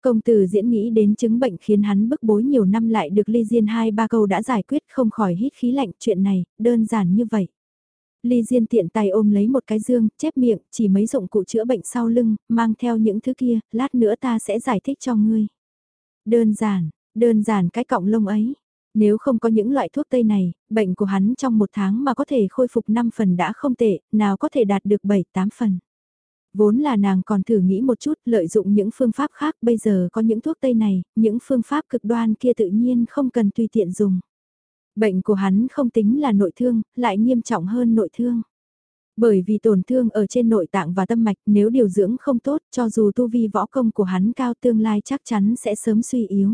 Công tử diễn nghĩ đến chứng bệnh khiến hắn bức bối nhiều năm lại được ly diên hai ba câu đã giải quyết không khỏi hít khí lạnh chuyện này, đơn giản như vậy. Ly Diên tiện tay ôm lấy một cái dương, chép miệng, chỉ mấy dụng cụ chữa bệnh sau lưng, mang theo những thứ kia, lát nữa ta sẽ giải thích cho ngươi. Đơn giản, đơn giản cái cọng lông ấy. Nếu không có những loại thuốc tây này, bệnh của hắn trong một tháng mà có thể khôi phục 5 phần đã không tệ, nào có thể đạt được 7-8 phần. Vốn là nàng còn thử nghĩ một chút lợi dụng những phương pháp khác bây giờ có những thuốc tây này, những phương pháp cực đoan kia tự nhiên không cần tùy tiện dùng. Bệnh của hắn không tính là nội thương, lại nghiêm trọng hơn nội thương. Bởi vì tổn thương ở trên nội tạng và tâm mạch nếu điều dưỡng không tốt cho dù tu vi võ công của hắn cao tương lai chắc chắn sẽ sớm suy yếu.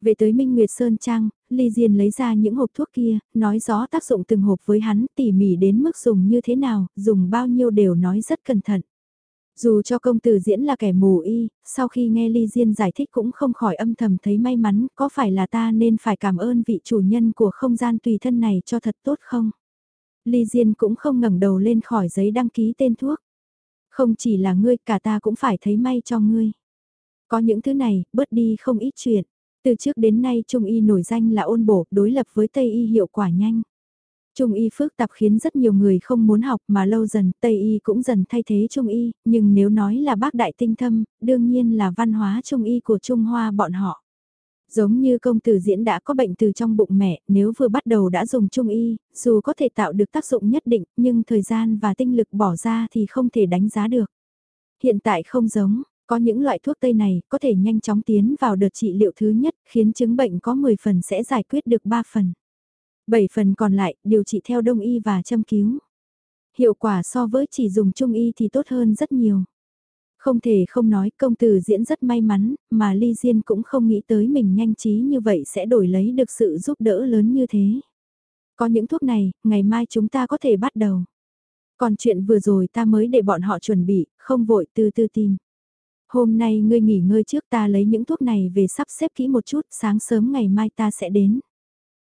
Về tới Minh Nguyệt Sơn Trang, Ly Diên lấy ra những hộp thuốc kia, nói rõ tác dụng từng hộp với hắn tỉ mỉ đến mức dùng như thế nào, dùng bao nhiêu đều nói rất cẩn thận. Dù cho công tử diễn là kẻ mù y, sau khi nghe Ly Diên giải thích cũng không khỏi âm thầm thấy may mắn, có phải là ta nên phải cảm ơn vị chủ nhân của không gian tùy thân này cho thật tốt không? Ly Diên cũng không ngẩng đầu lên khỏi giấy đăng ký tên thuốc. Không chỉ là ngươi, cả ta cũng phải thấy may cho ngươi. Có những thứ này, bớt đi không ít chuyện. Từ trước đến nay Trung Y nổi danh là ôn bổ, đối lập với Tây Y hiệu quả nhanh. Trung y phức tạp khiến rất nhiều người không muốn học mà lâu dần Tây y cũng dần thay thế Trung y, nhưng nếu nói là bác đại tinh thâm, đương nhiên là văn hóa Trung y của Trung Hoa bọn họ. Giống như công tử diễn đã có bệnh từ trong bụng mẹ, nếu vừa bắt đầu đã dùng Trung y, dù có thể tạo được tác dụng nhất định, nhưng thời gian và tinh lực bỏ ra thì không thể đánh giá được. Hiện tại không giống, có những loại thuốc tây này có thể nhanh chóng tiến vào đợt trị liệu thứ nhất, khiến chứng bệnh có 10 phần sẽ giải quyết được 3 phần. 7 phần còn lại, điều trị theo đông y và châm cứu. Hiệu quả so với chỉ dùng trung y thì tốt hơn rất nhiều. Không thể không nói công tử diễn rất may mắn, mà Ly Diên cũng không nghĩ tới mình nhanh trí như vậy sẽ đổi lấy được sự giúp đỡ lớn như thế. Có những thuốc này, ngày mai chúng ta có thể bắt đầu. Còn chuyện vừa rồi ta mới để bọn họ chuẩn bị, không vội từ từ tìm. Hôm nay ngươi nghỉ ngơi trước ta lấy những thuốc này về sắp xếp kỹ một chút, sáng sớm ngày mai ta sẽ đến.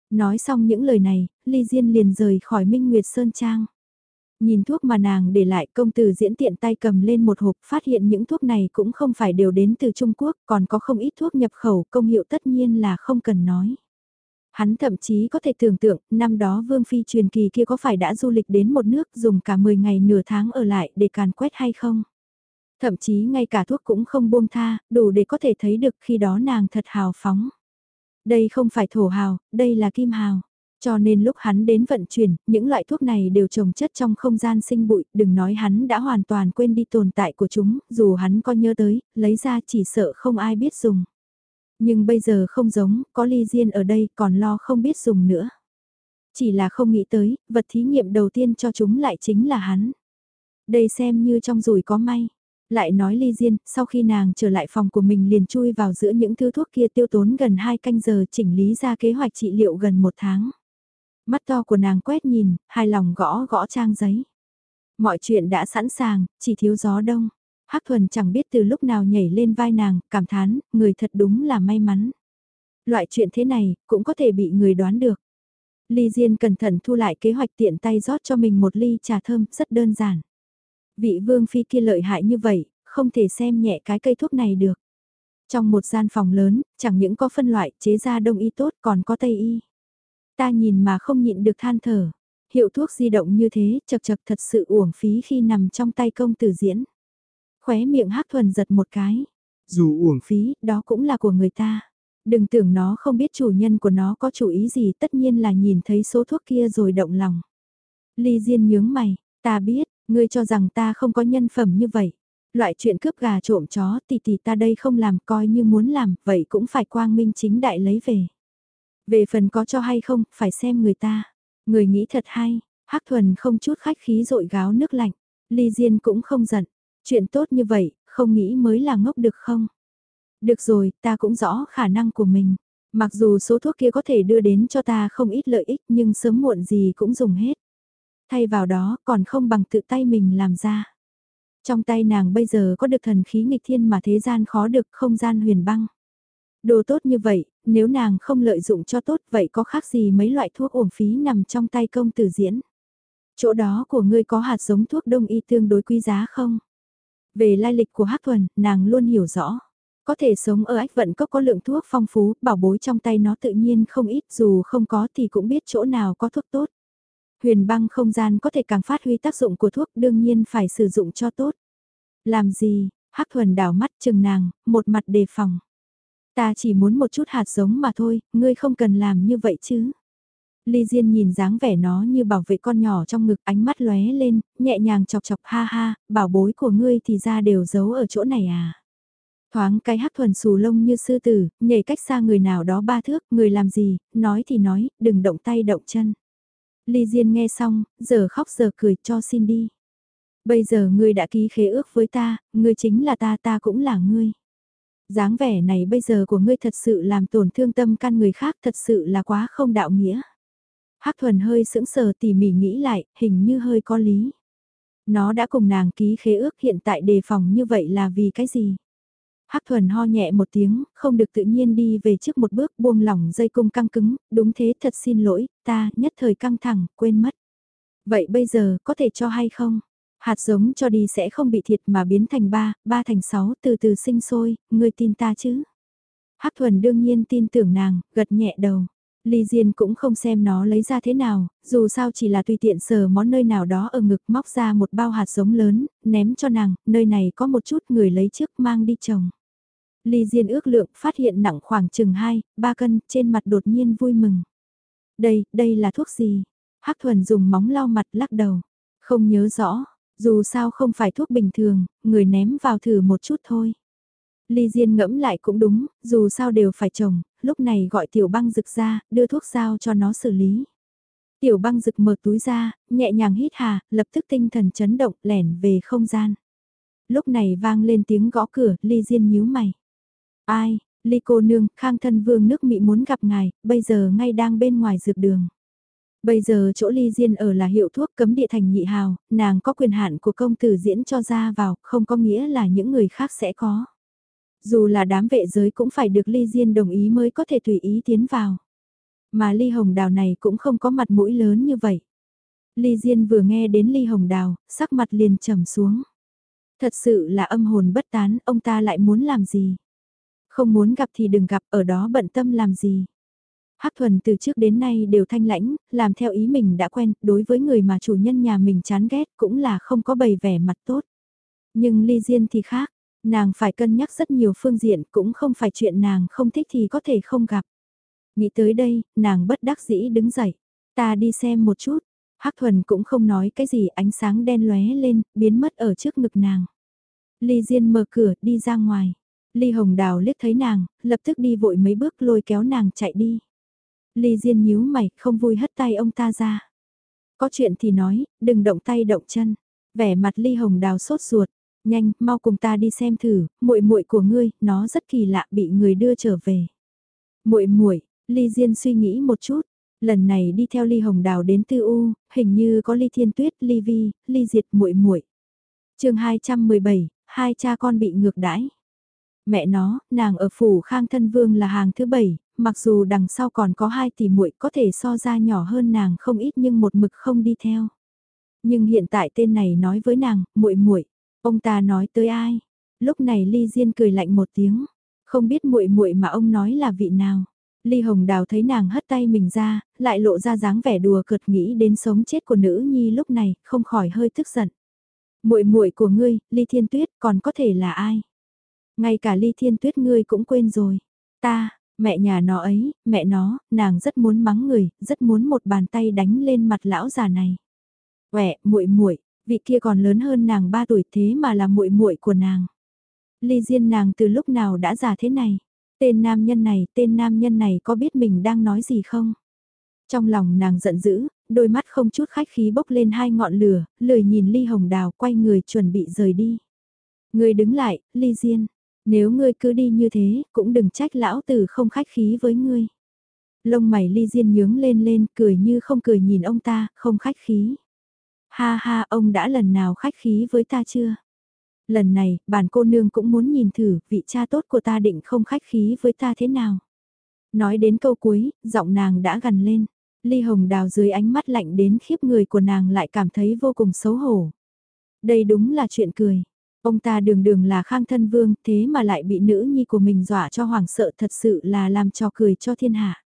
Nói xong những lời này, Ly Diên liền rời khỏi Minh Nguyệt Sơn Trang. Nhìn thuốc mà nàng để lại công tử diễn tiện tay cầm lên một hộp phát hiện những thuốc này cũng không phải đều đến từ Trung Quốc còn có không ít thuốc nhập khẩu công hiệu tất nhiên là không cần nói. Hắn thậm chí có thể tưởng tượng, năm đó Vương Phi truyền kỳ kia có phải đã du lịch đến một nước dùng cả 10 ngày nửa tháng ở lại để càn quét hay không? Thậm chí ngay cả thuốc cũng không buông tha, đủ để có thể thấy được khi đó nàng thật hào phóng. Đây không phải thổ hào, đây là kim hào. Cho nên lúc hắn đến vận chuyển, những loại thuốc này đều trồng chất trong không gian sinh bụi, đừng nói hắn đã hoàn toàn quên đi tồn tại của chúng, dù hắn có nhớ tới, lấy ra chỉ sợ không ai biết dùng. Nhưng bây giờ không giống, có ly diên ở đây còn lo không biết dùng nữa. Chỉ là không nghĩ tới, vật thí nghiệm đầu tiên cho chúng lại chính là hắn. Đây xem như trong rủi có may. Lại nói ly diên, sau khi nàng trở lại phòng của mình liền chui vào giữa những thứ thuốc kia tiêu tốn gần 2 canh giờ chỉnh lý ra kế hoạch trị liệu gần một tháng. Mắt to của nàng quét nhìn, hài lòng gõ gõ trang giấy. Mọi chuyện đã sẵn sàng, chỉ thiếu gió đông. Hắc thuần chẳng biết từ lúc nào nhảy lên vai nàng, cảm thán, người thật đúng là may mắn. Loại chuyện thế này, cũng có thể bị người đoán được. Ly Diên cẩn thận thu lại kế hoạch tiện tay rót cho mình một ly trà thơm, rất đơn giản. Vị vương phi kia lợi hại như vậy, không thể xem nhẹ cái cây thuốc này được. Trong một gian phòng lớn, chẳng những có phân loại chế ra đông y tốt còn có tây y. Ta nhìn mà không nhịn được than thở. Hiệu thuốc di động như thế, chật chật thật sự uổng phí khi nằm trong tay công tử diễn. Khóe miệng hắc thuần giật một cái. Dù uổng phí, đó cũng là của người ta. Đừng tưởng nó không biết chủ nhân của nó có chủ ý gì tất nhiên là nhìn thấy số thuốc kia rồi động lòng. Ly Diên nhướng mày, ta biết, ngươi cho rằng ta không có nhân phẩm như vậy. Loại chuyện cướp gà trộm chó tỷ tỷ ta đây không làm coi như muốn làm, vậy cũng phải quang minh chính đại lấy về. Về phần có cho hay không, phải xem người ta. Người nghĩ thật hay, Hắc Thuần không chút khách khí rội gáo nước lạnh. Ly Diên cũng không giận. Chuyện tốt như vậy, không nghĩ mới là ngốc được không? Được rồi, ta cũng rõ khả năng của mình. Mặc dù số thuốc kia có thể đưa đến cho ta không ít lợi ích nhưng sớm muộn gì cũng dùng hết. Thay vào đó còn không bằng tự tay mình làm ra. Trong tay nàng bây giờ có được thần khí nghịch thiên mà thế gian khó được không gian huyền băng. Đồ tốt như vậy, nếu nàng không lợi dụng cho tốt vậy có khác gì mấy loại thuốc uổng phí nằm trong tay công tử diễn. Chỗ đó của ngươi có hạt giống thuốc đông y tương đối quý giá không? Về lai lịch của Hắc Thuần, nàng luôn hiểu rõ. Có thể sống ở ách vận cốc có lượng thuốc phong phú, bảo bối trong tay nó tự nhiên không ít dù không có thì cũng biết chỗ nào có thuốc tốt. Huyền băng không gian có thể càng phát huy tác dụng của thuốc đương nhiên phải sử dụng cho tốt. Làm gì, Hắc Thuần đảo mắt chừng nàng, một mặt đề phòng. Ta chỉ muốn một chút hạt giống mà thôi, ngươi không cần làm như vậy chứ. Ly Diên nhìn dáng vẻ nó như bảo vệ con nhỏ trong ngực ánh mắt lóe lên, nhẹ nhàng chọc chọc ha ha, bảo bối của ngươi thì ra đều giấu ở chỗ này à. Thoáng cái hắc thuần xù lông như sư tử, nhảy cách xa người nào đó ba thước, người làm gì, nói thì nói, đừng động tay động chân. Ly Diên nghe xong, giờ khóc giờ cười cho xin đi. Bây giờ ngươi đã ký khế ước với ta, ngươi chính là ta ta cũng là ngươi dáng vẻ này bây giờ của ngươi thật sự làm tổn thương tâm căn người khác thật sự là quá không đạo nghĩa. Hắc thuần hơi sững sờ tỉ mỉ nghĩ lại, hình như hơi có lý. Nó đã cùng nàng ký khế ước hiện tại đề phòng như vậy là vì cái gì? Hắc thuần ho nhẹ một tiếng, không được tự nhiên đi về trước một bước buông lỏng dây cung căng cứng, đúng thế thật xin lỗi, ta nhất thời căng thẳng, quên mất. Vậy bây giờ có thể cho hay không? Hạt giống cho đi sẽ không bị thiệt mà biến thành 3, 3 thành sáu từ từ sinh sôi, ngươi tin ta chứ? Hắc thuần đương nhiên tin tưởng nàng, gật nhẹ đầu. Ly Diên cũng không xem nó lấy ra thế nào, dù sao chỉ là tùy tiện sờ món nơi nào đó ở ngực móc ra một bao hạt giống lớn, ném cho nàng, nơi này có một chút người lấy trước mang đi trồng. Ly Diên ước lượng phát hiện nặng khoảng chừng 2, 3 cân, trên mặt đột nhiên vui mừng. Đây, đây là thuốc gì? Hắc thuần dùng móng lau mặt lắc đầu. Không nhớ rõ, dù sao không phải thuốc bình thường, người ném vào thử một chút thôi. Ly Diên ngẫm lại cũng đúng, dù sao đều phải trồng, lúc này gọi tiểu băng rực ra, đưa thuốc giao cho nó xử lý. Tiểu băng rực mở túi ra, nhẹ nhàng hít hà, lập tức tinh thần chấn động, lẻn về không gian. Lúc này vang lên tiếng gõ cửa, Ly Diên nhíu mày. Ai, Ly cô nương, khang thân vương nước Mỹ muốn gặp ngài, bây giờ ngay đang bên ngoài dược đường. Bây giờ chỗ ly diên ở là hiệu thuốc cấm địa thành nhị hào, nàng có quyền hạn của công tử diễn cho ra vào, không có nghĩa là những người khác sẽ có. Dù là đám vệ giới cũng phải được ly diên đồng ý mới có thể tùy ý tiến vào. Mà ly hồng đào này cũng không có mặt mũi lớn như vậy. Ly diên vừa nghe đến ly hồng đào, sắc mặt liền trầm xuống. Thật sự là âm hồn bất tán, ông ta lại muốn làm gì? Không muốn gặp thì đừng gặp, ở đó bận tâm làm gì? Hắc thuần từ trước đến nay đều thanh lãnh, làm theo ý mình đã quen, đối với người mà chủ nhân nhà mình chán ghét cũng là không có bày vẻ mặt tốt. Nhưng ly diên thì khác, nàng phải cân nhắc rất nhiều phương diện cũng không phải chuyện nàng không thích thì có thể không gặp. Nghĩ tới đây, nàng bất đắc dĩ đứng dậy, ta đi xem một chút, Hắc thuần cũng không nói cái gì ánh sáng đen lóe lên, biến mất ở trước ngực nàng. Ly Diên mở cửa, đi ra ngoài. Ly Hồng Đào liếc thấy nàng, lập tức đi vội mấy bước lôi kéo nàng chạy đi. Ly Diên nhíu mày, không vui hất tay ông ta ra. Có chuyện thì nói, đừng động tay động chân. Vẻ mặt Ly Hồng Đào sốt ruột, nhanh, mau cùng ta đi xem thử, muội muội của ngươi, nó rất kỳ lạ bị người đưa trở về. Muội muội, Ly Diên suy nghĩ một chút, lần này đi theo Ly Hồng Đào đến Tư U, hình như có Ly Thiên Tuyết, Ly Vi, Ly Diệt muội muội. Chương 217, hai cha con bị ngược đãi. Mẹ nó, nàng ở phủ Khang Thân Vương là hàng thứ bảy, mặc dù đằng sau còn có hai tỷ muội có thể so ra nhỏ hơn nàng không ít nhưng một mực không đi theo. Nhưng hiện tại tên này nói với nàng, muội muội, ông ta nói tới ai? Lúc này Ly Diên cười lạnh một tiếng, không biết muội muội mà ông nói là vị nào. Ly Hồng Đào thấy nàng hất tay mình ra, lại lộ ra dáng vẻ đùa cợt nghĩ đến sống chết của nữ nhi lúc này, không khỏi hơi tức giận. Muội muội của ngươi, Ly Thiên Tuyết, còn có thể là ai? Ngay cả Ly Thiên Tuyết ngươi cũng quên rồi. Ta, mẹ nhà nó ấy, mẹ nó, nàng rất muốn mắng người, rất muốn một bàn tay đánh lên mặt lão già này. Quẹ, muội muội, vị kia còn lớn hơn nàng 3 tuổi thế mà là muội muội của nàng. Ly Diên nàng từ lúc nào đã già thế này? Tên nam nhân này, tên nam nhân này có biết mình đang nói gì không? Trong lòng nàng giận dữ, đôi mắt không chút khách khí bốc lên hai ngọn lửa, lười nhìn Ly Hồng Đào quay người chuẩn bị rời đi. Người đứng lại, Ly Diên, nếu ngươi cứ đi như thế, cũng đừng trách lão tử không khách khí với ngươi. Lông mày Ly Diên nhướng lên lên, cười như không cười nhìn ông ta, không khách khí. Ha ha, ông đã lần nào khách khí với ta chưa? Lần này, bản cô nương cũng muốn nhìn thử, vị cha tốt của ta định không khách khí với ta thế nào. Nói đến câu cuối, giọng nàng đã gần lên. Ly Hồng Đào dưới ánh mắt lạnh đến khiếp người của nàng lại cảm thấy vô cùng xấu hổ. Đây đúng là chuyện cười. Ông ta đường đường là khang thân vương thế mà lại bị nữ nhi của mình dọa cho hoảng sợ thật sự là làm cho cười cho thiên hạ.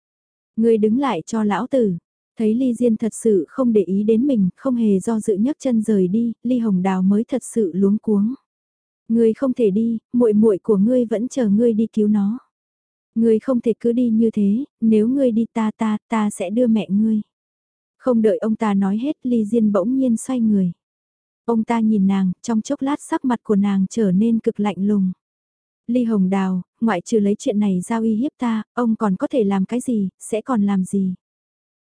Người đứng lại cho lão tử. Thấy Ly Diên thật sự không để ý đến mình, không hề do dự nhấc chân rời đi, Ly Hồng Đào mới thật sự luống cuống. Ngươi không thể đi, muội muội của ngươi vẫn chờ ngươi đi cứu nó. Ngươi không thể cứ đi như thế, nếu ngươi đi ta ta, ta sẽ đưa mẹ ngươi. Không đợi ông ta nói hết, Ly Diên bỗng nhiên xoay người. Ông ta nhìn nàng, trong chốc lát sắc mặt của nàng trở nên cực lạnh lùng. Ly Hồng Đào, ngoại trừ lấy chuyện này giao uy hiếp ta, ông còn có thể làm cái gì, sẽ còn làm gì?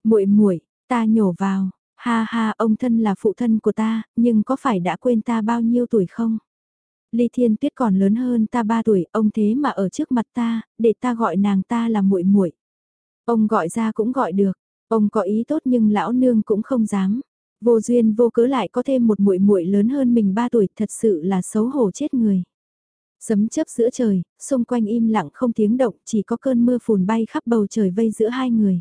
Muội muội, ta nhổ vào, ha ha, ông thân là phụ thân của ta, nhưng có phải đã quên ta bao nhiêu tuổi không? Ly Thiên Tuyết còn lớn hơn ta 3 tuổi, ông thế mà ở trước mặt ta, để ta gọi nàng ta là muội muội. Ông gọi ra cũng gọi được, ông có ý tốt nhưng lão nương cũng không dám. Vô duyên vô cớ lại có thêm một muội muội lớn hơn mình 3 tuổi, thật sự là xấu hổ chết người. Sấm chớp giữa trời, xung quanh im lặng không tiếng động, chỉ có cơn mưa phùn bay khắp bầu trời vây giữa hai người.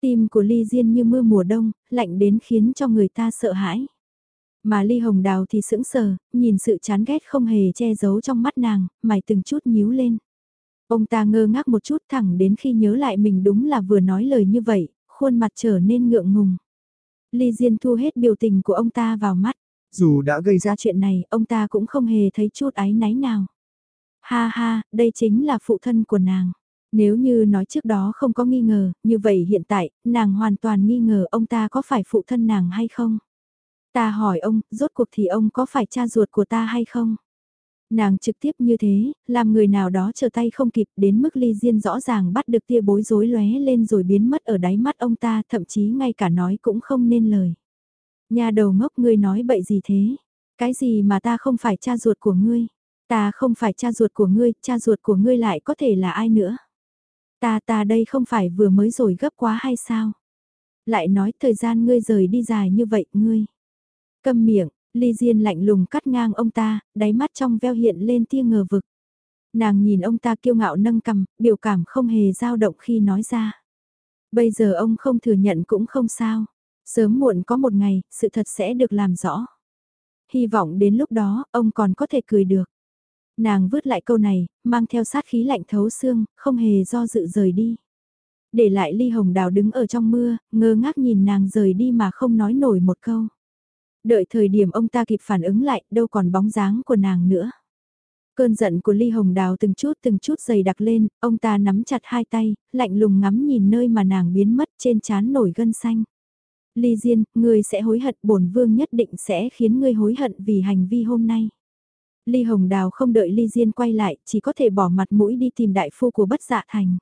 Tim của Ly Diên như mưa mùa đông, lạnh đến khiến cho người ta sợ hãi. Mà Ly Hồng Đào thì sững sờ, nhìn sự chán ghét không hề che giấu trong mắt nàng, mày từng chút nhíu lên. Ông ta ngơ ngác một chút thẳng đến khi nhớ lại mình đúng là vừa nói lời như vậy, khuôn mặt trở nên ngượng ngùng. Ly Diên thu hết biểu tình của ông ta vào mắt. Dù đã gây ra chuyện này, ông ta cũng không hề thấy chút áy náy nào. Ha ha, đây chính là phụ thân của nàng. Nếu như nói trước đó không có nghi ngờ, như vậy hiện tại, nàng hoàn toàn nghi ngờ ông ta có phải phụ thân nàng hay không. Ta hỏi ông, rốt cuộc thì ông có phải cha ruột của ta hay không? Nàng trực tiếp như thế, làm người nào đó chờ tay không kịp đến mức ly diên rõ ràng bắt được tia bối rối lóe lên rồi biến mất ở đáy mắt ông ta thậm chí ngay cả nói cũng không nên lời. Nhà đầu ngốc ngươi nói bậy gì thế? Cái gì mà ta không phải cha ruột của ngươi? Ta không phải cha ruột của ngươi, cha ruột của ngươi lại có thể là ai nữa? Ta ta đây không phải vừa mới rồi gấp quá hay sao? Lại nói thời gian ngươi rời đi dài như vậy, ngươi. Câm miệng, Ly Diên lạnh lùng cắt ngang ông ta, đáy mắt trong veo hiện lên tia ngờ vực. Nàng nhìn ông ta kiêu ngạo nâng cầm, biểu cảm không hề dao động khi nói ra. Bây giờ ông không thừa nhận cũng không sao. Sớm muộn có một ngày, sự thật sẽ được làm rõ. Hy vọng đến lúc đó, ông còn có thể cười được. Nàng vứt lại câu này, mang theo sát khí lạnh thấu xương, không hề do dự rời đi. Để lại ly hồng đào đứng ở trong mưa, ngơ ngác nhìn nàng rời đi mà không nói nổi một câu. Đợi thời điểm ông ta kịp phản ứng lại, đâu còn bóng dáng của nàng nữa. Cơn giận của Ly Hồng Đào từng chút từng chút dày đặc lên, ông ta nắm chặt hai tay, lạnh lùng ngắm nhìn nơi mà nàng biến mất trên chán nổi gân xanh. Ly Diên, ngươi sẽ hối hận, bổn vương nhất định sẽ khiến ngươi hối hận vì hành vi hôm nay. Ly Hồng Đào không đợi Ly Diên quay lại, chỉ có thể bỏ mặt mũi đi tìm đại phu của bất dạ thành.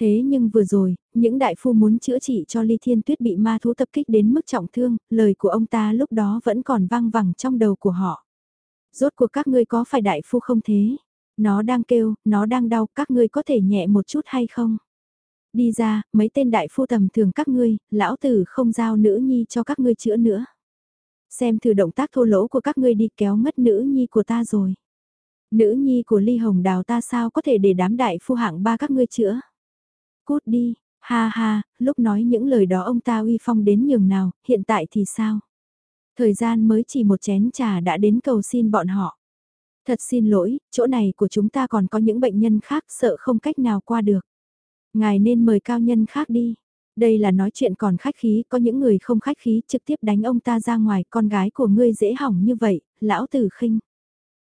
Thế nhưng vừa rồi, những đại phu muốn chữa trị cho Ly Thiên Tuyết bị ma thú tập kích đến mức trọng thương, lời của ông ta lúc đó vẫn còn vang vẳng trong đầu của họ. Rốt cuộc các ngươi có phải đại phu không thế? Nó đang kêu, nó đang đau, các ngươi có thể nhẹ một chút hay không? Đi ra, mấy tên đại phu tầm thường các ngươi, lão tử không giao nữ nhi cho các ngươi chữa nữa. Xem thử động tác thô lỗ của các ngươi đi kéo mất nữ nhi của ta rồi. Nữ nhi của ly hồng đào ta sao có thể để đám đại phu hạng ba các ngươi chữa? Cút đi, ha ha, lúc nói những lời đó ông ta uy phong đến nhường nào, hiện tại thì sao? Thời gian mới chỉ một chén trà đã đến cầu xin bọn họ. Thật xin lỗi, chỗ này của chúng ta còn có những bệnh nhân khác sợ không cách nào qua được. Ngài nên mời cao nhân khác đi. Đây là nói chuyện còn khách khí, có những người không khách khí trực tiếp đánh ông ta ra ngoài, con gái của ngươi dễ hỏng như vậy, lão tử khinh.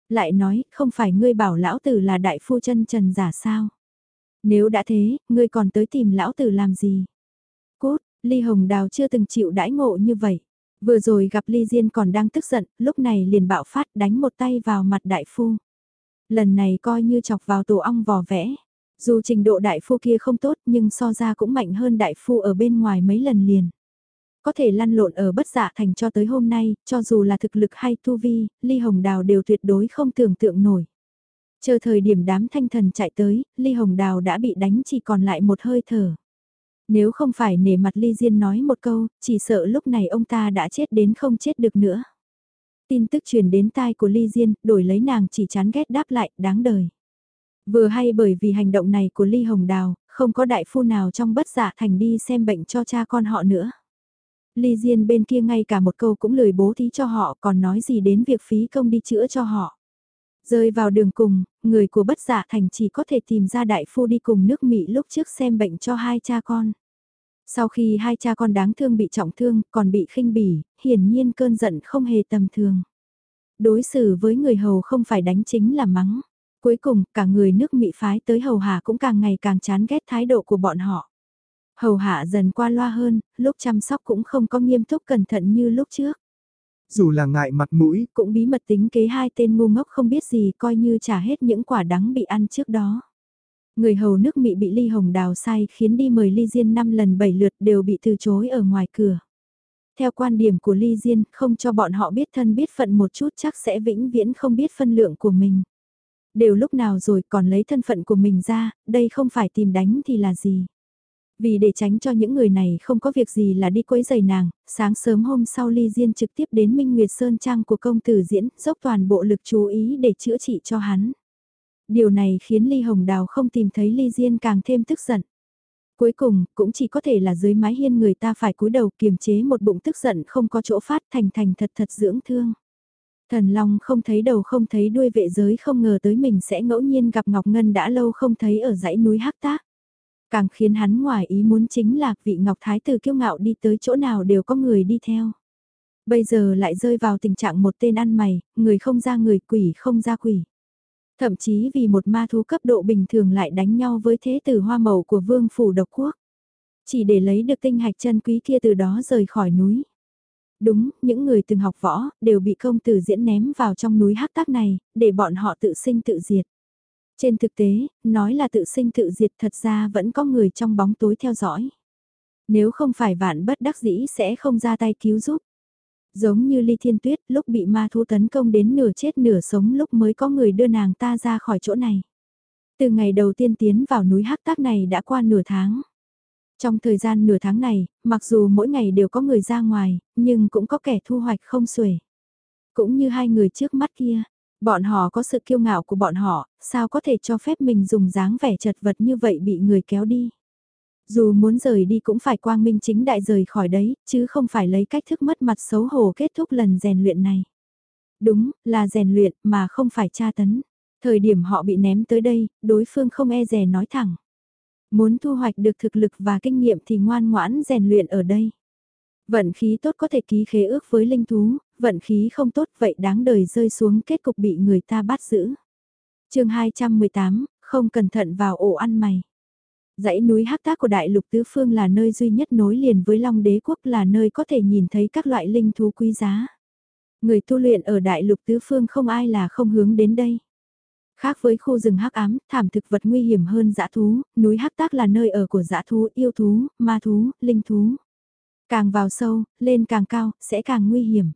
Lại nói, không phải ngươi bảo lão tử là đại phu chân trần giả sao? Nếu đã thế, ngươi còn tới tìm lão tử làm gì? cút! Ly Hồng Đào chưa từng chịu đãi ngộ như vậy. Vừa rồi gặp Ly Diên còn đang tức giận, lúc này liền bạo phát đánh một tay vào mặt đại phu. Lần này coi như chọc vào tổ ong vò vẽ. Dù trình độ đại phu kia không tốt nhưng so ra cũng mạnh hơn đại phu ở bên ngoài mấy lần liền. Có thể lăn lộn ở bất giả thành cho tới hôm nay, cho dù là thực lực hay tu vi, Ly Hồng Đào đều tuyệt đối không tưởng tượng nổi. Chờ thời điểm đám thanh thần chạy tới, Ly Hồng Đào đã bị đánh chỉ còn lại một hơi thở. Nếu không phải nể mặt Ly Diên nói một câu, chỉ sợ lúc này ông ta đã chết đến không chết được nữa. Tin tức truyền đến tai của Ly Diên, đổi lấy nàng chỉ chán ghét đáp lại, đáng đời. Vừa hay bởi vì hành động này của Ly Hồng Đào, không có đại phu nào trong bất giả dạ thành đi xem bệnh cho cha con họ nữa. Ly Diên bên kia ngay cả một câu cũng lười bố thí cho họ còn nói gì đến việc phí công đi chữa cho họ. Rơi vào đường cùng, người của bất giả dạ thành chỉ có thể tìm ra đại phu đi cùng nước Mỹ lúc trước xem bệnh cho hai cha con. Sau khi hai cha con đáng thương bị trọng thương, còn bị khinh bỉ, hiển nhiên cơn giận không hề tầm thường. Đối xử với người hầu không phải đánh chính là mắng. Cuối cùng, cả người nước Mỹ phái tới hầu hạ cũng càng ngày càng chán ghét thái độ của bọn họ. Hầu hạ dần qua loa hơn, lúc chăm sóc cũng không có nghiêm túc cẩn thận như lúc trước. Dù là ngại mặt mũi, cũng bí mật tính kế hai tên ngu ngốc không biết gì coi như trả hết những quả đắng bị ăn trước đó. Người hầu nước Mỹ bị ly hồng đào sai khiến đi mời ly diên 5 lần 7 lượt đều bị từ chối ở ngoài cửa. Theo quan điểm của ly diên, không cho bọn họ biết thân biết phận một chút chắc sẽ vĩnh viễn không biết phân lượng của mình. Đều lúc nào rồi còn lấy thân phận của mình ra, đây không phải tìm đánh thì là gì. Vì để tránh cho những người này không có việc gì là đi quấy giày nàng, sáng sớm hôm sau Ly Diên trực tiếp đến Minh Nguyệt Sơn Trang của công tử diễn, dốc toàn bộ lực chú ý để chữa trị cho hắn. Điều này khiến Ly Hồng Đào không tìm thấy Ly Diên càng thêm tức giận. Cuối cùng, cũng chỉ có thể là dưới mái hiên người ta phải cúi đầu kiềm chế một bụng tức giận không có chỗ phát thành thành thật thật dưỡng thương. Thần Long không thấy đầu không thấy đuôi vệ giới không ngờ tới mình sẽ ngẫu nhiên gặp Ngọc Ngân đã lâu không thấy ở dãy núi Hắc Tác. Càng khiến hắn ngoài ý muốn chính là vị Ngọc Thái tử kiêu ngạo đi tới chỗ nào đều có người đi theo. Bây giờ lại rơi vào tình trạng một tên ăn mày, người không ra người quỷ không ra quỷ. Thậm chí vì một ma thú cấp độ bình thường lại đánh nhau với thế tử hoa màu của vương phủ độc quốc. Chỉ để lấy được tinh hạch chân quý kia từ đó rời khỏi núi. Đúng, những người từng học võ, đều bị công tử diễn ném vào trong núi hắc tác này, để bọn họ tự sinh tự diệt. Trên thực tế, nói là tự sinh tự diệt thật ra vẫn có người trong bóng tối theo dõi. Nếu không phải vạn bất đắc dĩ sẽ không ra tay cứu giúp. Giống như Ly Thiên Tuyết lúc bị ma thú tấn công đến nửa chết nửa sống lúc mới có người đưa nàng ta ra khỏi chỗ này. Từ ngày đầu tiên tiến vào núi hắc tác này đã qua nửa tháng. Trong thời gian nửa tháng này, mặc dù mỗi ngày đều có người ra ngoài, nhưng cũng có kẻ thu hoạch không xuể. Cũng như hai người trước mắt kia, bọn họ có sự kiêu ngạo của bọn họ, sao có thể cho phép mình dùng dáng vẻ chật vật như vậy bị người kéo đi. Dù muốn rời đi cũng phải quang minh chính đại rời khỏi đấy, chứ không phải lấy cách thức mất mặt xấu hổ kết thúc lần rèn luyện này. Đúng, là rèn luyện mà không phải tra tấn. Thời điểm họ bị ném tới đây, đối phương không e rè nói thẳng. Muốn thu hoạch được thực lực và kinh nghiệm thì ngoan ngoãn rèn luyện ở đây. Vận khí tốt có thể ký khế ước với linh thú, vận khí không tốt vậy đáng đời rơi xuống kết cục bị người ta bắt giữ. chương 218, không cẩn thận vào ổ ăn mày. Dãy núi hắc tác của Đại lục Tứ Phương là nơi duy nhất nối liền với Long Đế Quốc là nơi có thể nhìn thấy các loại linh thú quý giá. Người tu luyện ở Đại lục Tứ Phương không ai là không hướng đến đây. Khác với khu rừng hắc ám, thảm thực vật nguy hiểm hơn dã thú, núi hắc tác là nơi ở của dã thú, yêu thú, ma thú, linh thú. Càng vào sâu, lên càng cao, sẽ càng nguy hiểm.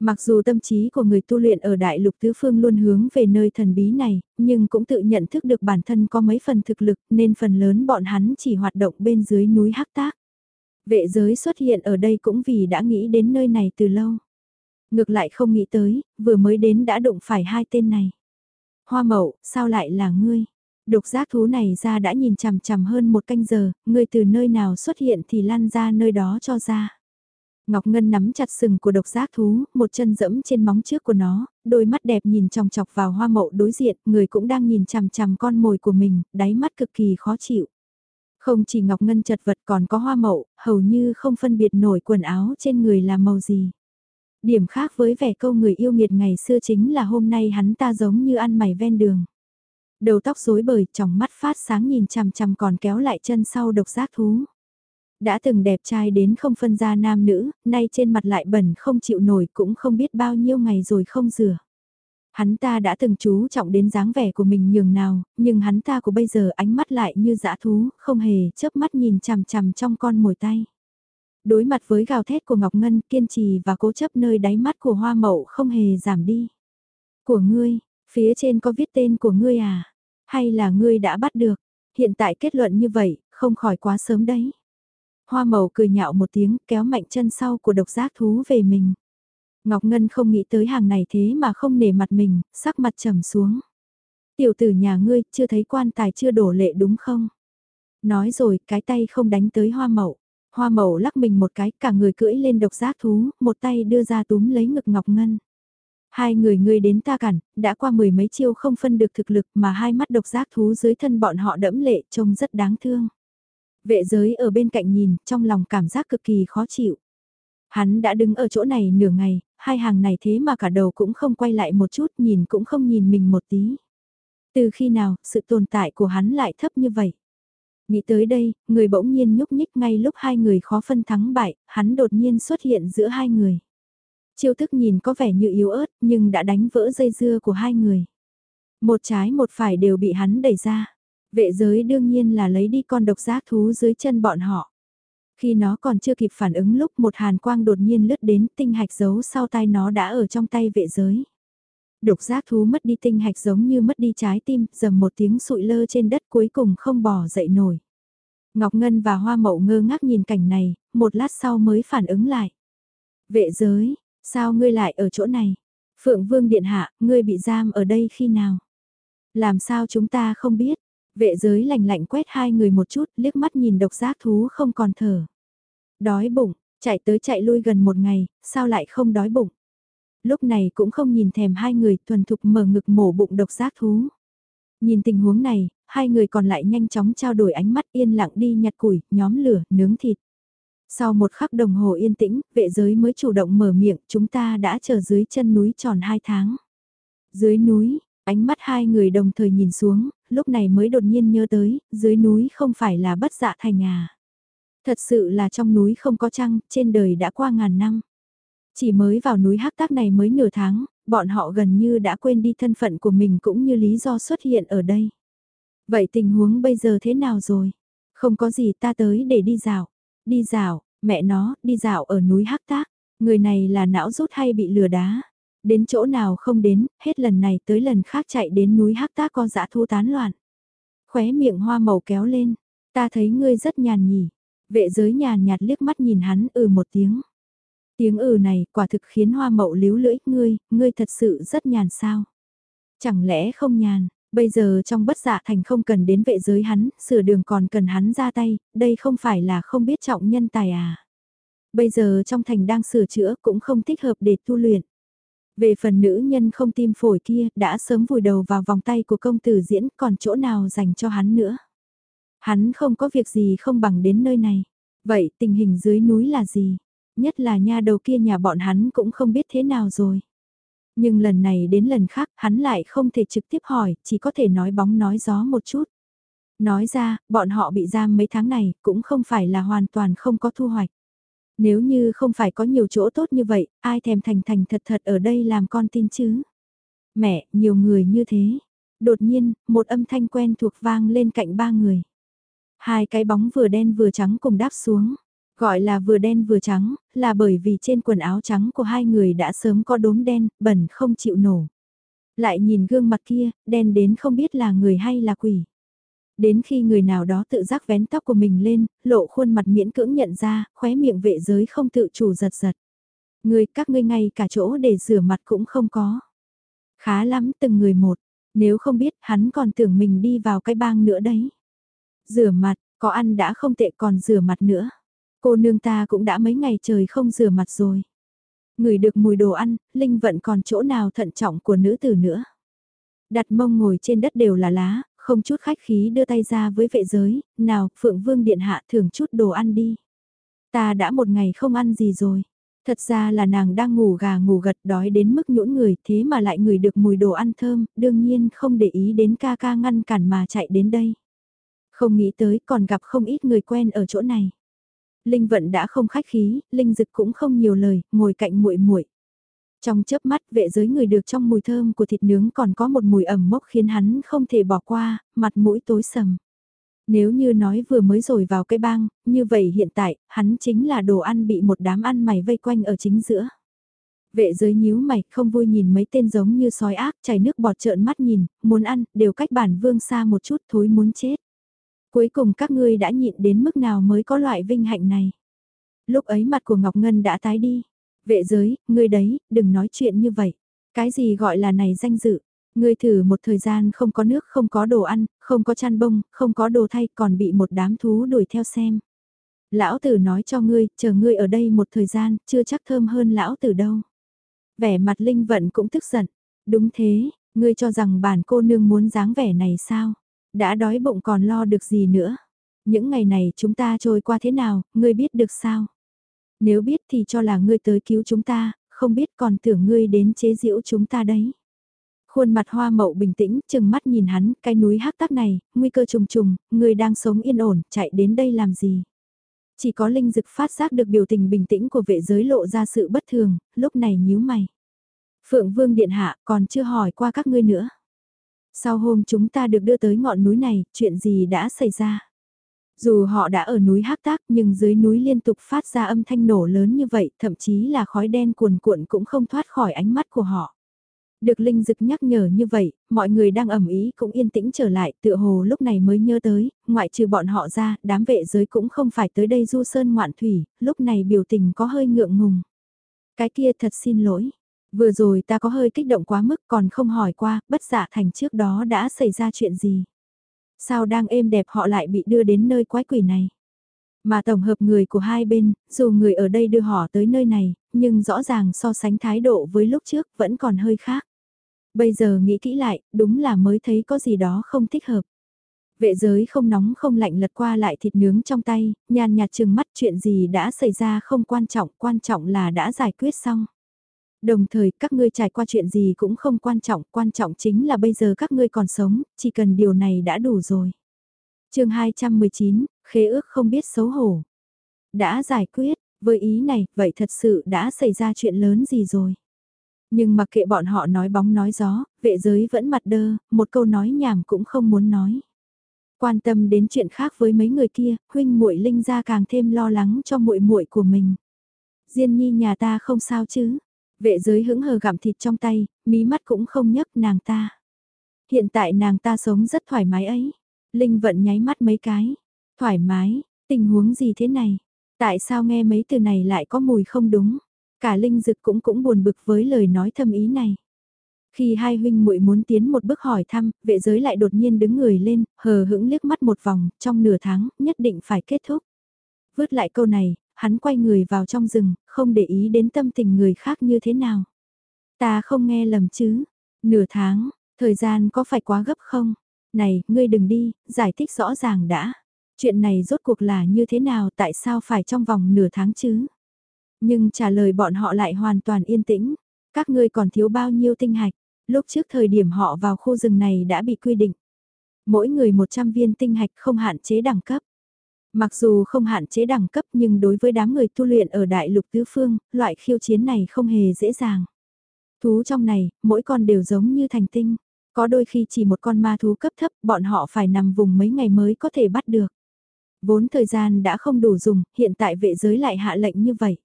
Mặc dù tâm trí của người tu luyện ở đại lục tứ phương luôn hướng về nơi thần bí này, nhưng cũng tự nhận thức được bản thân có mấy phần thực lực nên phần lớn bọn hắn chỉ hoạt động bên dưới núi hắc tác. Vệ giới xuất hiện ở đây cũng vì đã nghĩ đến nơi này từ lâu. Ngược lại không nghĩ tới, vừa mới đến đã đụng phải hai tên này. Hoa mậu, sao lại là ngươi? Độc giác thú này ra đã nhìn chằm chằm hơn một canh giờ, ngươi từ nơi nào xuất hiện thì lăn ra nơi đó cho ra. Ngọc Ngân nắm chặt sừng của độc giác thú, một chân dẫm trên móng trước của nó, đôi mắt đẹp nhìn chòng chọc vào hoa mậu đối diện, người cũng đang nhìn chằm chằm con mồi của mình, đáy mắt cực kỳ khó chịu. Không chỉ Ngọc Ngân chật vật còn có hoa mậu, hầu như không phân biệt nổi quần áo trên người là màu gì. Điểm khác với vẻ câu người yêu nghiệt ngày xưa chính là hôm nay hắn ta giống như ăn mày ven đường. Đầu tóc rối bời, tròng mắt phát sáng nhìn chằm chằm còn kéo lại chân sau độc giác thú. Đã từng đẹp trai đến không phân ra nam nữ, nay trên mặt lại bẩn không chịu nổi cũng không biết bao nhiêu ngày rồi không rửa. Hắn ta đã từng chú trọng đến dáng vẻ của mình nhường nào, nhưng hắn ta của bây giờ ánh mắt lại như dã thú, không hề chớp mắt nhìn chằm chằm trong con mồi tay. Đối mặt với gào thét của Ngọc Ngân kiên trì và cố chấp nơi đáy mắt của hoa mậu không hề giảm đi. Của ngươi, phía trên có viết tên của ngươi à? Hay là ngươi đã bắt được? Hiện tại kết luận như vậy, không khỏi quá sớm đấy. Hoa màu cười nhạo một tiếng kéo mạnh chân sau của độc giác thú về mình. Ngọc Ngân không nghĩ tới hàng này thế mà không nể mặt mình, sắc mặt trầm xuống. Tiểu tử nhà ngươi chưa thấy quan tài chưa đổ lệ đúng không? Nói rồi cái tay không đánh tới hoa mậu. Hoa mậu lắc mình một cái cả người cưỡi lên độc giác thú, một tay đưa ra túm lấy ngực Ngọc Ngân. Hai người ngươi đến ta cản, đã qua mười mấy chiêu không phân được thực lực mà hai mắt độc giác thú dưới thân bọn họ đẫm lệ trông rất đáng thương. Vệ giới ở bên cạnh nhìn, trong lòng cảm giác cực kỳ khó chịu. Hắn đã đứng ở chỗ này nửa ngày, hai hàng này thế mà cả đầu cũng không quay lại một chút, nhìn cũng không nhìn mình một tí. Từ khi nào, sự tồn tại của hắn lại thấp như vậy? Nghĩ tới đây, người bỗng nhiên nhúc nhích ngay lúc hai người khó phân thắng bại, hắn đột nhiên xuất hiện giữa hai người. Chiêu thức nhìn có vẻ như yếu ớt, nhưng đã đánh vỡ dây dưa của hai người. Một trái một phải đều bị hắn đẩy ra. Vệ giới đương nhiên là lấy đi con độc giác thú dưới chân bọn họ. Khi nó còn chưa kịp phản ứng lúc một hàn quang đột nhiên lướt đến tinh hạch giấu sau tay nó đã ở trong tay vệ giới. Độc giác thú mất đi tinh hạch giống như mất đi trái tim, dầm một tiếng sụi lơ trên đất cuối cùng không bỏ dậy nổi. Ngọc Ngân và Hoa Mậu ngơ ngác nhìn cảnh này, một lát sau mới phản ứng lại. Vệ giới, sao ngươi lại ở chỗ này? Phượng Vương Điện Hạ, ngươi bị giam ở đây khi nào? Làm sao chúng ta không biết? Vệ giới lạnh lạnh quét hai người một chút, liếc mắt nhìn độc giác thú không còn thở. Đói bụng, chạy tới chạy lui gần một ngày, sao lại không đói bụng? Lúc này cũng không nhìn thèm hai người thuần thục mở ngực mổ bụng độc giác thú. Nhìn tình huống này, hai người còn lại nhanh chóng trao đổi ánh mắt yên lặng đi nhặt củi, nhóm lửa, nướng thịt. Sau một khắc đồng hồ yên tĩnh, vệ giới mới chủ động mở miệng, chúng ta đã chờ dưới chân núi tròn hai tháng. Dưới núi, ánh mắt hai người đồng thời nhìn xuống, lúc này mới đột nhiên nhớ tới, dưới núi không phải là bất dạ thành à. Thật sự là trong núi không có trăng, trên đời đã qua ngàn năm. Chỉ mới vào núi hắc tác này mới nửa tháng, bọn họ gần như đã quên đi thân phận của mình cũng như lý do xuất hiện ở đây. Vậy tình huống bây giờ thế nào rồi? Không có gì ta tới để đi dạo. Đi dạo, mẹ nó, đi dạo ở núi hắc tác. Người này là não rút hay bị lừa đá? Đến chỗ nào không đến, hết lần này tới lần khác chạy đến núi hắc tác con dã thu tán loạn. Khóe miệng hoa màu kéo lên, ta thấy ngươi rất nhàn nhỉ. Vệ giới nhàn nhạt liếc mắt nhìn hắn ừ một tiếng. Tiếng ừ này quả thực khiến hoa mậu líu lưỡi ngươi, ngươi thật sự rất nhàn sao. Chẳng lẽ không nhàn, bây giờ trong bất dạ thành không cần đến vệ giới hắn, sửa đường còn cần hắn ra tay, đây không phải là không biết trọng nhân tài à. Bây giờ trong thành đang sửa chữa cũng không thích hợp để tu luyện. Về phần nữ nhân không tim phổi kia, đã sớm vùi đầu vào vòng tay của công tử diễn, còn chỗ nào dành cho hắn nữa. Hắn không có việc gì không bằng đến nơi này. Vậy tình hình dưới núi là gì? Nhất là nha đầu kia nhà bọn hắn cũng không biết thế nào rồi. Nhưng lần này đến lần khác hắn lại không thể trực tiếp hỏi, chỉ có thể nói bóng nói gió một chút. Nói ra, bọn họ bị giam mấy tháng này cũng không phải là hoàn toàn không có thu hoạch. Nếu như không phải có nhiều chỗ tốt như vậy, ai thèm thành thành thật thật ở đây làm con tin chứ? Mẹ, nhiều người như thế. Đột nhiên, một âm thanh quen thuộc vang lên cạnh ba người. Hai cái bóng vừa đen vừa trắng cùng đáp xuống. Gọi là vừa đen vừa trắng, là bởi vì trên quần áo trắng của hai người đã sớm có đốm đen, bẩn không chịu nổ. Lại nhìn gương mặt kia, đen đến không biết là người hay là quỷ. Đến khi người nào đó tự giác vén tóc của mình lên, lộ khuôn mặt miễn cưỡng nhận ra, khóe miệng vệ giới không tự chủ giật giật. Người các ngươi ngay cả chỗ để rửa mặt cũng không có. Khá lắm từng người một, nếu không biết hắn còn tưởng mình đi vào cái bang nữa đấy. Rửa mặt, có ăn đã không tệ còn rửa mặt nữa. Cô nương ta cũng đã mấy ngày trời không rửa mặt rồi. Người được mùi đồ ăn, Linh vận còn chỗ nào thận trọng của nữ tử nữa. Đặt mông ngồi trên đất đều là lá, không chút khách khí đưa tay ra với vệ giới, nào, Phượng Vương Điện Hạ thưởng chút đồ ăn đi. Ta đã một ngày không ăn gì rồi. Thật ra là nàng đang ngủ gà ngủ gật đói đến mức nhũn người thế mà lại ngửi được mùi đồ ăn thơm, đương nhiên không để ý đến ca ca ngăn cản mà chạy đến đây. Không nghĩ tới còn gặp không ít người quen ở chỗ này. Linh vận đã không khách khí, Linh dực cũng không nhiều lời, ngồi cạnh muội muội. Trong chớp mắt vệ giới người được trong mùi thơm của thịt nướng còn có một mùi ẩm mốc khiến hắn không thể bỏ qua, mặt mũi tối sầm. Nếu như nói vừa mới rồi vào cái bang, như vậy hiện tại, hắn chính là đồ ăn bị một đám ăn mày vây quanh ở chính giữa. Vệ giới nhíu mày, không vui nhìn mấy tên giống như sói ác, chảy nước bọt trợn mắt nhìn, muốn ăn, đều cách bản vương xa một chút thối muốn chết. Cuối cùng các ngươi đã nhịn đến mức nào mới có loại vinh hạnh này. Lúc ấy mặt của Ngọc Ngân đã tái đi. Vệ giới, ngươi đấy, đừng nói chuyện như vậy. Cái gì gọi là này danh dự. Ngươi thử một thời gian không có nước, không có đồ ăn, không có chăn bông, không có đồ thay, còn bị một đám thú đuổi theo xem. Lão tử nói cho ngươi, chờ ngươi ở đây một thời gian, chưa chắc thơm hơn lão tử đâu. Vẻ mặt Linh Vận cũng tức giận. Đúng thế, ngươi cho rằng bản cô nương muốn dáng vẻ này sao? Đã đói bụng còn lo được gì nữa? Những ngày này chúng ta trôi qua thế nào, ngươi biết được sao? Nếu biết thì cho là ngươi tới cứu chúng ta, không biết còn tưởng ngươi đến chế giễu chúng ta đấy. Khuôn mặt hoa mậu bình tĩnh, chừng mắt nhìn hắn, cái núi hắc tắc này, nguy cơ trùng trùng, ngươi đang sống yên ổn, chạy đến đây làm gì? Chỉ có linh dực phát giác được biểu tình bình tĩnh của vệ giới lộ ra sự bất thường, lúc này nhíu mày. Phượng Vương Điện Hạ còn chưa hỏi qua các ngươi nữa. Sau hôm chúng ta được đưa tới ngọn núi này, chuyện gì đã xảy ra? Dù họ đã ở núi Hắc Tác nhưng dưới núi liên tục phát ra âm thanh nổ lớn như vậy, thậm chí là khói đen cuồn cuộn cũng không thoát khỏi ánh mắt của họ. Được Linh Dực nhắc nhở như vậy, mọi người đang ẩm ý cũng yên tĩnh trở lại, tựa hồ lúc này mới nhớ tới, ngoại trừ bọn họ ra, đám vệ giới cũng không phải tới đây du sơn ngoạn thủy, lúc này biểu tình có hơi ngượng ngùng. Cái kia thật xin lỗi, vừa rồi ta có hơi kích động quá mức còn không hỏi qua, bất giả thành trước đó đã xảy ra chuyện gì. Sao đang êm đẹp họ lại bị đưa đến nơi quái quỷ này? Mà tổng hợp người của hai bên, dù người ở đây đưa họ tới nơi này, nhưng rõ ràng so sánh thái độ với lúc trước vẫn còn hơi khác. Bây giờ nghĩ kỹ lại, đúng là mới thấy có gì đó không thích hợp. Vệ giới không nóng không lạnh lật qua lại thịt nướng trong tay, nhàn nhạt chừng mắt chuyện gì đã xảy ra không quan trọng, quan trọng là đã giải quyết xong. Đồng thời các ngươi trải qua chuyện gì cũng không quan trọng, quan trọng chính là bây giờ các ngươi còn sống, chỉ cần điều này đã đủ rồi. chương 219, khế ước không biết xấu hổ. Đã giải quyết, với ý này, vậy thật sự đã xảy ra chuyện lớn gì rồi? Nhưng mặc kệ bọn họ nói bóng nói gió, vệ giới vẫn mặt đơ, một câu nói nhảm cũng không muốn nói. Quan tâm đến chuyện khác với mấy người kia, huynh muội linh ra càng thêm lo lắng cho muội muội của mình. Diên nhi nhà ta không sao chứ? Vệ giới hững hờ gặm thịt trong tay, mí mắt cũng không nhấc nàng ta. Hiện tại nàng ta sống rất thoải mái ấy. Linh vận nháy mắt mấy cái. Thoải mái, tình huống gì thế này? Tại sao nghe mấy từ này lại có mùi không đúng? Cả Linh Dực cũng cũng buồn bực với lời nói thâm ý này. Khi hai huynh muội muốn tiến một bước hỏi thăm, vệ giới lại đột nhiên đứng người lên, hờ hững liếc mắt một vòng, trong nửa tháng, nhất định phải kết thúc. Vứt lại câu này, hắn quay người vào trong rừng, không để ý đến tâm tình người khác như thế nào. Ta không nghe lầm chứ, nửa tháng, thời gian có phải quá gấp không? Này, ngươi đừng đi, giải thích rõ ràng đã. Chuyện này rốt cuộc là như thế nào tại sao phải trong vòng nửa tháng chứ? Nhưng trả lời bọn họ lại hoàn toàn yên tĩnh. Các ngươi còn thiếu bao nhiêu tinh hạch? Lúc trước thời điểm họ vào khu rừng này đã bị quy định. Mỗi người 100 viên tinh hạch không hạn chế đẳng cấp. Mặc dù không hạn chế đẳng cấp nhưng đối với đám người tu luyện ở đại lục tứ phương, loại khiêu chiến này không hề dễ dàng. Thú trong này, mỗi con đều giống như thành tinh. Có đôi khi chỉ một con ma thú cấp thấp, bọn họ phải nằm vùng mấy ngày mới có thể bắt được. Vốn thời gian đã không đủ dùng, hiện tại vệ giới lại hạ lệnh như vậy.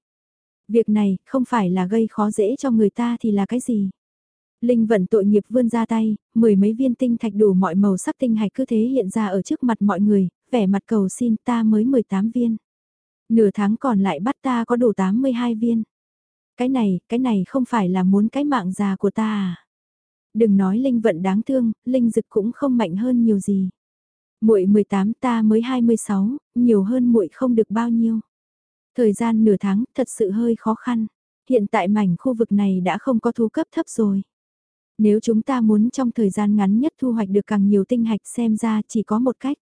Việc này không phải là gây khó dễ cho người ta thì là cái gì? Linh vận tội nghiệp vươn ra tay, mười mấy viên tinh thạch đủ mọi màu sắc tinh hạch cứ thế hiện ra ở trước mặt mọi người, vẻ mặt cầu xin ta mới 18 viên. Nửa tháng còn lại bắt ta có đủ 82 viên. Cái này, cái này không phải là muốn cái mạng già của ta à? Đừng nói Linh vận đáng thương, Linh dực cũng không mạnh hơn nhiều gì. Muội 18 ta mới 26, nhiều hơn muội không được bao nhiêu. Thời gian nửa tháng thật sự hơi khó khăn. Hiện tại mảnh khu vực này đã không có thú cấp thấp rồi. Nếu chúng ta muốn trong thời gian ngắn nhất thu hoạch được càng nhiều tinh hạch xem ra chỉ có một cách.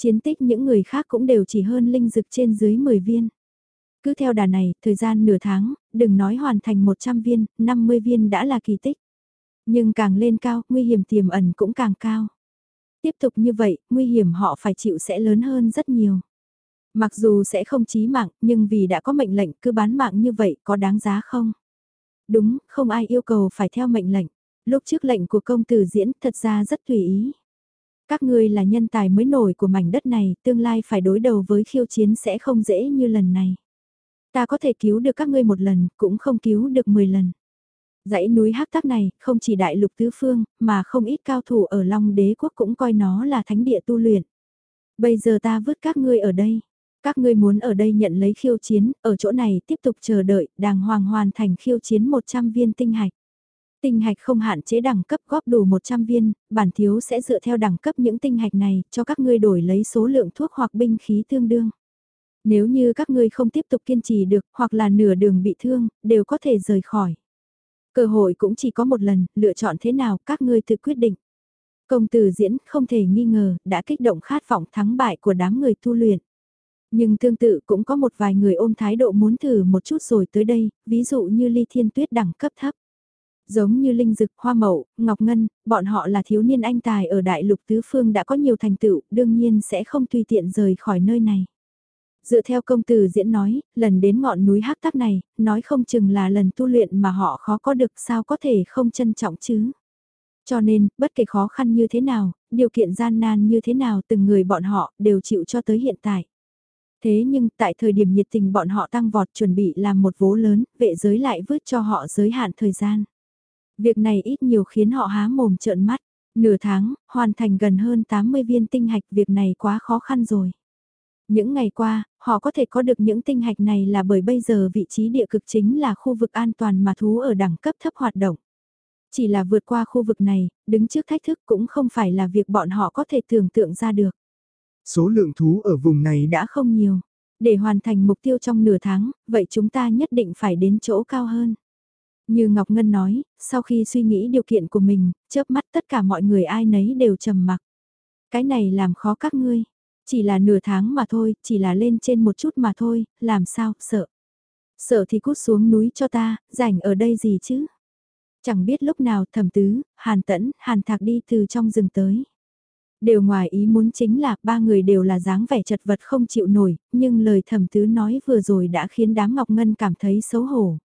Chiến tích những người khác cũng đều chỉ hơn linh dực trên dưới 10 viên. Cứ theo đà này, thời gian nửa tháng, đừng nói hoàn thành 100 viên, 50 viên đã là kỳ tích. Nhưng càng lên cao, nguy hiểm tiềm ẩn cũng càng cao. Tiếp tục như vậy, nguy hiểm họ phải chịu sẽ lớn hơn rất nhiều. Mặc dù sẽ không chí mạng, nhưng vì đã có mệnh lệnh cứ bán mạng như vậy có đáng giá không? Đúng, không ai yêu cầu phải theo mệnh lệnh. Lúc trước lệnh của công tử diễn thật ra rất tùy ý. Các ngươi là nhân tài mới nổi của mảnh đất này, tương lai phải đối đầu với khiêu chiến sẽ không dễ như lần này. Ta có thể cứu được các ngươi một lần, cũng không cứu được 10 lần. Dãy núi hắc tác này, không chỉ đại lục tứ phương, mà không ít cao thủ ở Long đế quốc cũng coi nó là thánh địa tu luyện. Bây giờ ta vứt các ngươi ở đây. Các ngươi muốn ở đây nhận lấy khiêu chiến, ở chỗ này tiếp tục chờ đợi, đàng hoàng hoàn thành khiêu chiến 100 viên tinh hạch. Tinh hạch không hạn chế đẳng cấp góp đủ 100 viên, bản thiếu sẽ dựa theo đẳng cấp những tinh hạch này cho các ngươi đổi lấy số lượng thuốc hoặc binh khí tương đương. Nếu như các ngươi không tiếp tục kiên trì được hoặc là nửa đường bị thương, đều có thể rời khỏi. Cơ hội cũng chỉ có một lần, lựa chọn thế nào các ngươi tự quyết định. Công tử diễn không thể nghi ngờ, đã kích động khát vọng thắng bại của đám người tu luyện. Nhưng tương tự cũng có một vài người ôm thái độ muốn thử một chút rồi tới đây, ví dụ như ly thiên tuyết đẳng cấp thấp. Giống như Linh Dực, Hoa Mậu, Ngọc Ngân, bọn họ là thiếu niên anh tài ở Đại Lục Tứ Phương đã có nhiều thành tựu, đương nhiên sẽ không tùy tiện rời khỏi nơi này. Dựa theo công tử diễn nói, lần đến ngọn núi hắc tắc này, nói không chừng là lần tu luyện mà họ khó có được sao có thể không trân trọng chứ. Cho nên, bất kể khó khăn như thế nào, điều kiện gian nan như thế nào từng người bọn họ đều chịu cho tới hiện tại. Thế nhưng tại thời điểm nhiệt tình bọn họ tăng vọt chuẩn bị làm một vố lớn, vệ giới lại vứt cho họ giới hạn thời gian. Việc này ít nhiều khiến họ há mồm trợn mắt. Nửa tháng, hoàn thành gần hơn 80 viên tinh hạch việc này quá khó khăn rồi. Những ngày qua, họ có thể có được những tinh hạch này là bởi bây giờ vị trí địa cực chính là khu vực an toàn mà thú ở đẳng cấp thấp hoạt động. Chỉ là vượt qua khu vực này, đứng trước thách thức cũng không phải là việc bọn họ có thể tưởng tượng ra được. Số lượng thú ở vùng này đã không nhiều. Để hoàn thành mục tiêu trong nửa tháng, vậy chúng ta nhất định phải đến chỗ cao hơn. Như Ngọc Ngân nói, sau khi suy nghĩ điều kiện của mình, chớp mắt tất cả mọi người ai nấy đều trầm mặc. Cái này làm khó các ngươi. Chỉ là nửa tháng mà thôi, chỉ là lên trên một chút mà thôi, làm sao, sợ. Sợ thì cút xuống núi cho ta, rảnh ở đây gì chứ. Chẳng biết lúc nào thẩm tứ, hàn tẫn, hàn thạc đi từ trong rừng tới. Đều ngoài ý muốn chính là ba người đều là dáng vẻ chật vật không chịu nổi, nhưng lời thẩm tứ nói vừa rồi đã khiến đám Ngọc Ngân cảm thấy xấu hổ.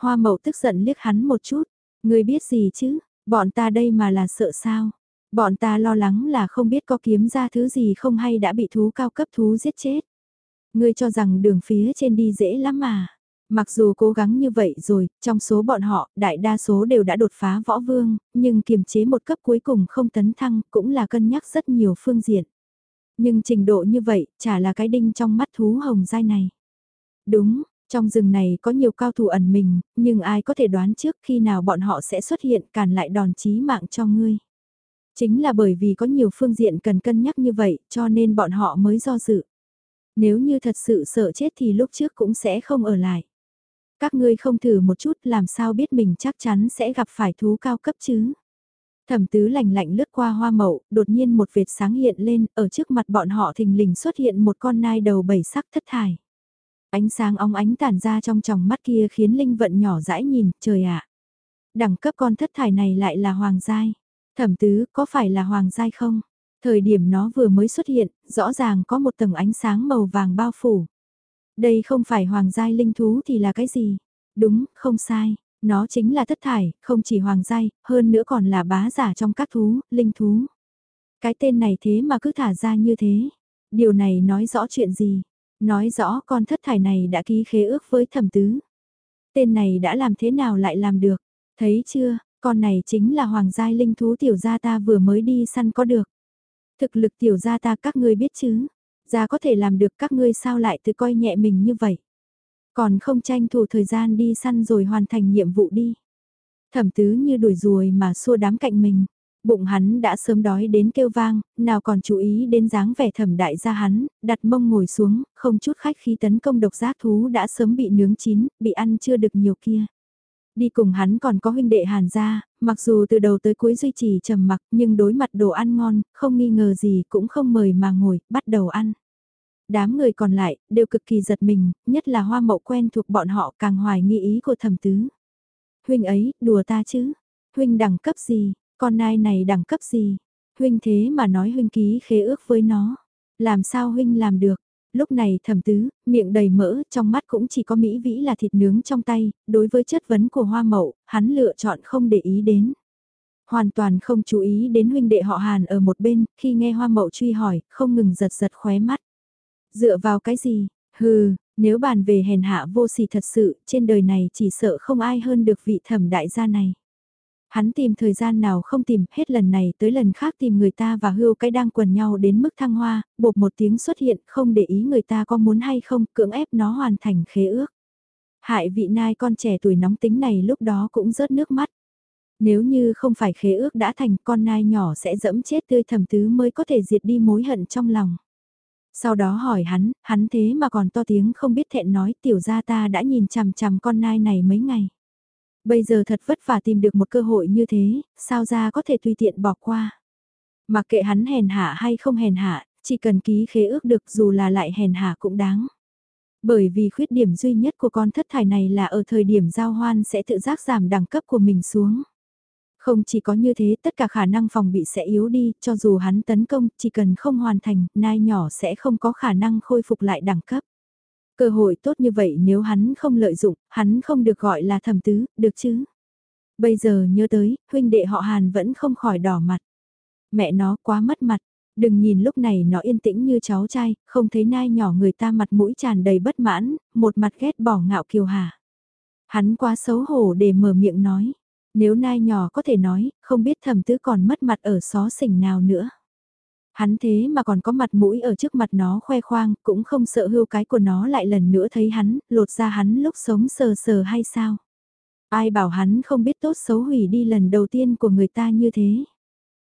Hoa mậu tức giận liếc hắn một chút, người biết gì chứ, bọn ta đây mà là sợ sao. Bọn ta lo lắng là không biết có kiếm ra thứ gì không hay đã bị thú cao cấp thú giết chết. Ngươi cho rằng đường phía trên đi dễ lắm mà. Mặc dù cố gắng như vậy rồi, trong số bọn họ, đại đa số đều đã đột phá võ vương, nhưng kiềm chế một cấp cuối cùng không tấn thăng cũng là cân nhắc rất nhiều phương diện. Nhưng trình độ như vậy, chả là cái đinh trong mắt thú hồng dai này. Đúng, trong rừng này có nhiều cao thủ ẩn mình, nhưng ai có thể đoán trước khi nào bọn họ sẽ xuất hiện cản lại đòn chí mạng cho ngươi. Chính là bởi vì có nhiều phương diện cần cân nhắc như vậy cho nên bọn họ mới do dự. Nếu như thật sự sợ chết thì lúc trước cũng sẽ không ở lại. Các ngươi không thử một chút làm sao biết mình chắc chắn sẽ gặp phải thú cao cấp chứ. Thẩm tứ lạnh lạnh lướt qua hoa mậu, đột nhiên một vệt sáng hiện lên, ở trước mặt bọn họ thình lình xuất hiện một con nai đầu bảy sắc thất thải. Ánh sáng óng ánh tản ra trong tròng mắt kia khiến Linh vận nhỏ dãi nhìn, trời ạ. Đẳng cấp con thất thải này lại là hoàng giai. Thẩm tứ, có phải là hoàng giai không? Thời điểm nó vừa mới xuất hiện, rõ ràng có một tầng ánh sáng màu vàng bao phủ. Đây không phải hoàng giai linh thú thì là cái gì? Đúng, không sai. Nó chính là thất thải, không chỉ hoàng giai, hơn nữa còn là bá giả trong các thú, linh thú. Cái tên này thế mà cứ thả ra như thế. Điều này nói rõ chuyện gì? Nói rõ con thất thải này đã ký khế ước với thẩm tứ. Tên này đã làm thế nào lại làm được? Thấy chưa, con này chính là hoàng giai linh thú tiểu gia ta vừa mới đi săn có được. Thực lực tiểu gia ta các ngươi biết chứ? Gia có thể làm được các ngươi sao lại tự coi nhẹ mình như vậy? Còn không tranh thủ thời gian đi săn rồi hoàn thành nhiệm vụ đi. Thẩm tứ như đuổi ruồi mà xua đám cạnh mình. Bụng hắn đã sớm đói đến kêu vang, nào còn chú ý đến dáng vẻ thẩm đại gia hắn, đặt mông ngồi xuống, không chút khách khí tấn công độc giác thú đã sớm bị nướng chín, bị ăn chưa được nhiều kia. Đi cùng hắn còn có huynh đệ hàn gia, mặc dù từ đầu tới cuối duy trì trầm mặc nhưng đối mặt đồ ăn ngon, không nghi ngờ gì cũng không mời mà ngồi, bắt đầu ăn. Đám người còn lại, đều cực kỳ giật mình, nhất là hoa mậu quen thuộc bọn họ càng hoài nghi ý của thẩm tứ. Huynh ấy, đùa ta chứ? Huynh đẳng cấp gì? Con nai này đẳng cấp gì? Huynh thế mà nói huynh ký khế ước với nó. Làm sao huynh làm được? Lúc này thẩm tứ, miệng đầy mỡ, trong mắt cũng chỉ có mỹ vĩ là thịt nướng trong tay, đối với chất vấn của hoa mậu, hắn lựa chọn không để ý đến. Hoàn toàn không chú ý đến huynh đệ họ Hàn ở một bên, khi nghe hoa mậu truy hỏi, không ngừng giật giật khóe mắt. Dựa vào cái gì? Hừ, nếu bàn về hèn hạ vô sỉ thật sự, trên đời này chỉ sợ không ai hơn được vị thẩm đại gia này. Hắn tìm thời gian nào không tìm, hết lần này tới lần khác tìm người ta và hưu cái đang quần nhau đến mức thăng hoa, bột một tiếng xuất hiện, không để ý người ta có muốn hay không, cưỡng ép nó hoàn thành khế ước. Hại vị nai con trẻ tuổi nóng tính này lúc đó cũng rớt nước mắt. Nếu như không phải khế ước đã thành con nai nhỏ sẽ dẫm chết tươi thầm tứ mới có thể diệt đi mối hận trong lòng. Sau đó hỏi hắn, hắn thế mà còn to tiếng không biết thẹn nói tiểu gia ta đã nhìn chằm chằm con nai này mấy ngày. Bây giờ thật vất vả tìm được một cơ hội như thế, sao ra có thể tùy tiện bỏ qua. Mặc kệ hắn hèn hạ hay không hèn hạ, chỉ cần ký khế ước được dù là lại hèn hạ cũng đáng. Bởi vì khuyết điểm duy nhất của con thất thải này là ở thời điểm giao hoan sẽ tự giác giảm đẳng cấp của mình xuống. Không chỉ có như thế tất cả khả năng phòng bị sẽ yếu đi, cho dù hắn tấn công, chỉ cần không hoàn thành, nai nhỏ sẽ không có khả năng khôi phục lại đẳng cấp. Cơ hội tốt như vậy nếu hắn không lợi dụng, hắn không được gọi là thầm tứ, được chứ? Bây giờ nhớ tới, huynh đệ họ Hàn vẫn không khỏi đỏ mặt. Mẹ nó quá mất mặt, đừng nhìn lúc này nó yên tĩnh như cháu trai, không thấy nai nhỏ người ta mặt mũi tràn đầy bất mãn, một mặt ghét bỏ ngạo kiều hà. Hắn quá xấu hổ để mở miệng nói. Nếu nai nhỏ có thể nói, không biết thầm tứ còn mất mặt ở xó xỉnh nào nữa. Hắn thế mà còn có mặt mũi ở trước mặt nó khoe khoang, cũng không sợ hưu cái của nó lại lần nữa thấy hắn, lột ra hắn lúc sống sờ sờ hay sao. Ai bảo hắn không biết tốt xấu hủy đi lần đầu tiên của người ta như thế.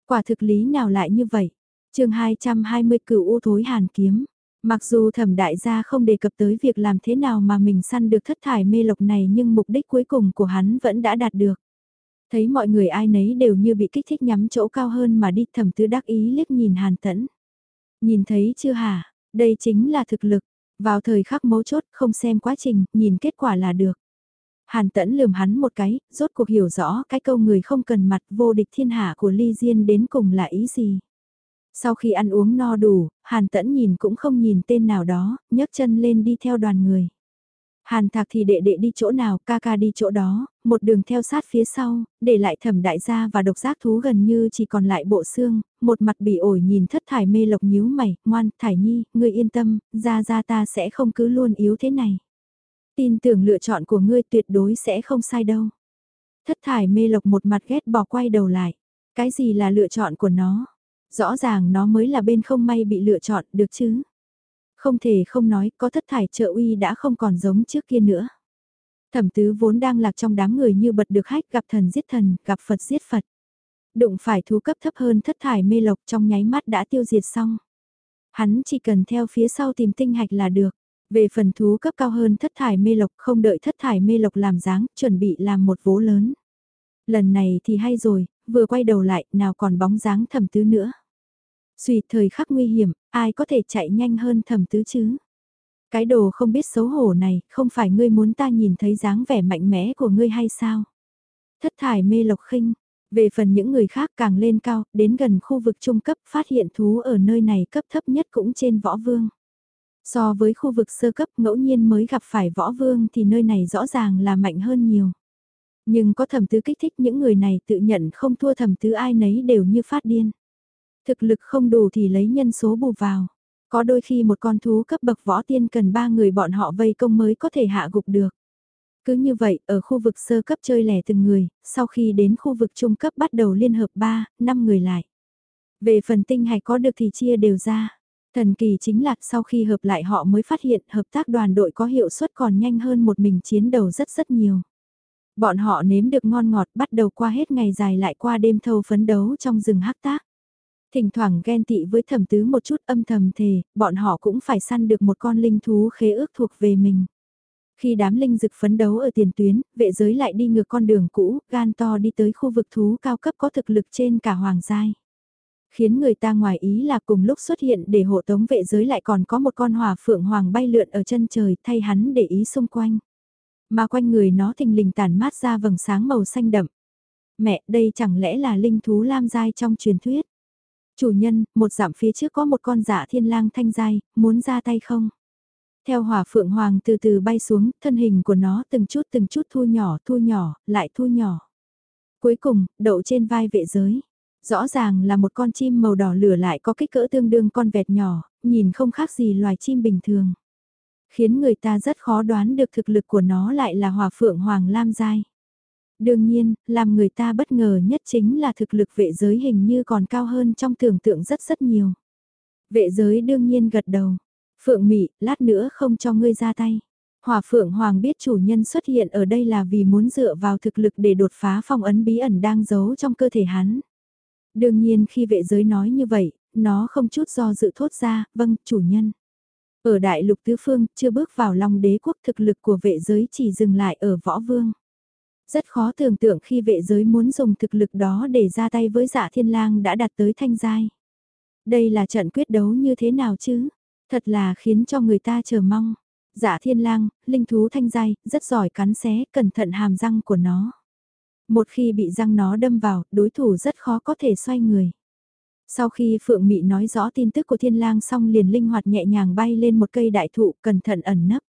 Quả thực lý nào lại như vậy? chương 220 cửu u thối hàn kiếm. Mặc dù thẩm đại gia không đề cập tới việc làm thế nào mà mình săn được thất thải mê lộc này nhưng mục đích cuối cùng của hắn vẫn đã đạt được. Thấy mọi người ai nấy đều như bị kích thích nhắm chỗ cao hơn mà đi thẩm tứ đắc ý liếc nhìn hàn tẫn. Nhìn thấy chưa hả, đây chính là thực lực, vào thời khắc mấu chốt không xem quá trình, nhìn kết quả là được. Hàn tẫn lườm hắn một cái, rốt cuộc hiểu rõ cái câu người không cần mặt vô địch thiên hạ của ly diên đến cùng là ý gì. Sau khi ăn uống no đủ, hàn tẫn nhìn cũng không nhìn tên nào đó, nhấc chân lên đi theo đoàn người. Hàn thạc thì đệ đệ đi chỗ nào, ca ca đi chỗ đó, một đường theo sát phía sau, để lại thẩm đại gia và độc giác thú gần như chỉ còn lại bộ xương, một mặt bị ổi nhìn thất thải mê lộc nhíu mày, ngoan, thải nhi, ngươi yên tâm, ra ra ta sẽ không cứ luôn yếu thế này. Tin tưởng lựa chọn của ngươi tuyệt đối sẽ không sai đâu. Thất thải mê lộc một mặt ghét bỏ quay đầu lại. Cái gì là lựa chọn của nó? Rõ ràng nó mới là bên không may bị lựa chọn, được chứ? Không thể không nói, có thất thải trợ uy đã không còn giống trước kia nữa. Thẩm tứ vốn đang lạc trong đám người như bật được hách gặp thần giết thần, gặp Phật giết Phật. Đụng phải thú cấp thấp hơn thất thải mê lộc trong nháy mắt đã tiêu diệt xong. Hắn chỉ cần theo phía sau tìm tinh hạch là được. Về phần thú cấp cao hơn thất thải mê lộc không đợi thất thải mê lộc làm dáng, chuẩn bị làm một vố lớn. Lần này thì hay rồi, vừa quay đầu lại, nào còn bóng dáng thẩm tứ nữa. Suy thời khắc nguy hiểm, ai có thể chạy nhanh hơn thẩm tứ chứ? Cái đồ không biết xấu hổ này, không phải ngươi muốn ta nhìn thấy dáng vẻ mạnh mẽ của ngươi hay sao? Thất thải mê lộc khinh, về phần những người khác càng lên cao, đến gần khu vực trung cấp phát hiện thú ở nơi này cấp thấp nhất cũng trên võ vương. So với khu vực sơ cấp ngẫu nhiên mới gặp phải võ vương thì nơi này rõ ràng là mạnh hơn nhiều. Nhưng có thẩm tứ kích thích những người này tự nhận không thua thẩm tứ ai nấy đều như phát điên. Thực lực không đủ thì lấy nhân số bù vào. Có đôi khi một con thú cấp bậc võ tiên cần ba người bọn họ vây công mới có thể hạ gục được. Cứ như vậy, ở khu vực sơ cấp chơi lẻ từng người, sau khi đến khu vực trung cấp bắt đầu liên hợp 3, 5 người lại. Về phần tinh hạch có được thì chia đều ra. Thần kỳ chính là sau khi hợp lại họ mới phát hiện hợp tác đoàn đội có hiệu suất còn nhanh hơn một mình chiến đấu rất rất nhiều. Bọn họ nếm được ngon ngọt bắt đầu qua hết ngày dài lại qua đêm thâu phấn đấu trong rừng hắc tác. Thỉnh thoảng ghen tị với thẩm tứ một chút âm thầm thề, bọn họ cũng phải săn được một con linh thú khế ước thuộc về mình. Khi đám linh dực phấn đấu ở tiền tuyến, vệ giới lại đi ngược con đường cũ, gan to đi tới khu vực thú cao cấp có thực lực trên cả hoàng giai. Khiến người ta ngoài ý là cùng lúc xuất hiện để hộ tống vệ giới lại còn có một con hỏa phượng hoàng bay lượn ở chân trời thay hắn để ý xung quanh. Mà quanh người nó thình lình tản mát ra vầng sáng màu xanh đậm. Mẹ, đây chẳng lẽ là linh thú lam giai trong truyền thuyết? Chủ nhân, một dặm phía trước có một con dạ thiên lang thanh dai, muốn ra tay không? Theo hỏa phượng hoàng từ từ bay xuống, thân hình của nó từng chút từng chút thu nhỏ, thu nhỏ, lại thu nhỏ. Cuối cùng, đậu trên vai vệ giới. Rõ ràng là một con chim màu đỏ lửa lại có kích cỡ tương đương con vẹt nhỏ, nhìn không khác gì loài chim bình thường. Khiến người ta rất khó đoán được thực lực của nó lại là hỏa phượng hoàng lam giai. Đương nhiên, làm người ta bất ngờ nhất chính là thực lực vệ giới hình như còn cao hơn trong tưởng tượng rất rất nhiều. Vệ giới đương nhiên gật đầu. Phượng mỹ lát nữa không cho ngươi ra tay. Hòa Phượng Hoàng biết chủ nhân xuất hiện ở đây là vì muốn dựa vào thực lực để đột phá phong ấn bí ẩn đang giấu trong cơ thể hắn. Đương nhiên khi vệ giới nói như vậy, nó không chút do dự thốt ra, vâng, chủ nhân. Ở đại lục tứ phương, chưa bước vào long đế quốc thực lực của vệ giới chỉ dừng lại ở võ vương. Rất khó tưởng tượng khi vệ giới muốn dùng thực lực đó để ra tay với dạ thiên lang đã đạt tới thanh giai. Đây là trận quyết đấu như thế nào chứ? Thật là khiến cho người ta chờ mong. Dạ thiên lang, linh thú thanh giai, rất giỏi cắn xé, cẩn thận hàm răng của nó. Một khi bị răng nó đâm vào, đối thủ rất khó có thể xoay người. Sau khi Phượng Mị nói rõ tin tức của thiên lang xong liền linh hoạt nhẹ nhàng bay lên một cây đại thụ cẩn thận ẩn nấp.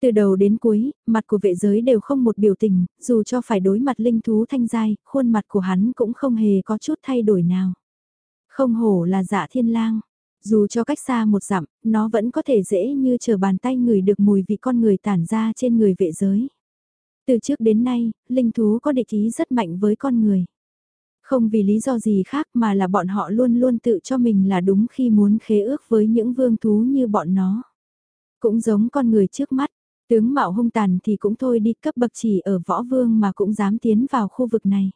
Từ đầu đến cuối, mặt của vệ giới đều không một biểu tình, dù cho phải đối mặt linh thú thanh giai, khuôn mặt của hắn cũng không hề có chút thay đổi nào. Không hổ là dạ thiên lang, dù cho cách xa một dặm, nó vẫn có thể dễ như chờ bàn tay người được mùi vị con người tản ra trên người vệ giới. Từ trước đến nay, linh thú có địch ý rất mạnh với con người. Không vì lý do gì khác mà là bọn họ luôn luôn tự cho mình là đúng khi muốn khế ước với những vương thú như bọn nó. Cũng giống con người trước mắt, tướng mạo hung tàn thì cũng thôi đi cấp bậc chỉ ở võ vương mà cũng dám tiến vào khu vực này.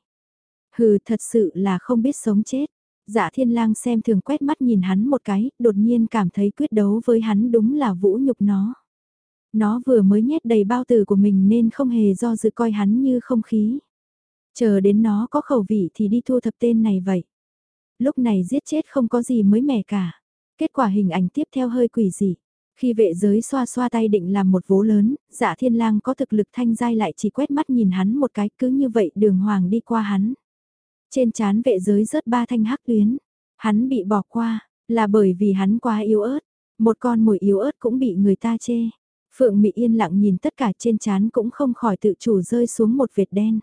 Hừ thật sự là không biết sống chết. Dạ thiên lang xem thường quét mắt nhìn hắn một cái, đột nhiên cảm thấy quyết đấu với hắn đúng là vũ nhục nó. Nó vừa mới nhét đầy bao tử của mình nên không hề do dự coi hắn như không khí. Chờ đến nó có khẩu vị thì đi thu thập tên này vậy. Lúc này giết chết không có gì mới mẻ cả. Kết quả hình ảnh tiếp theo hơi quỷ dị. Khi vệ giới xoa xoa tay định làm một vố lớn, dạ thiên lang có thực lực thanh giai lại chỉ quét mắt nhìn hắn một cái cứ như vậy đường hoàng đi qua hắn. Trên chán vệ giới rớt ba thanh hắc tuyến. Hắn bị bỏ qua, là bởi vì hắn quá yếu ớt. Một con mồi yếu ớt cũng bị người ta chê. Phượng mỹ yên lặng nhìn tất cả trên chán cũng không khỏi tự chủ rơi xuống một vệt đen.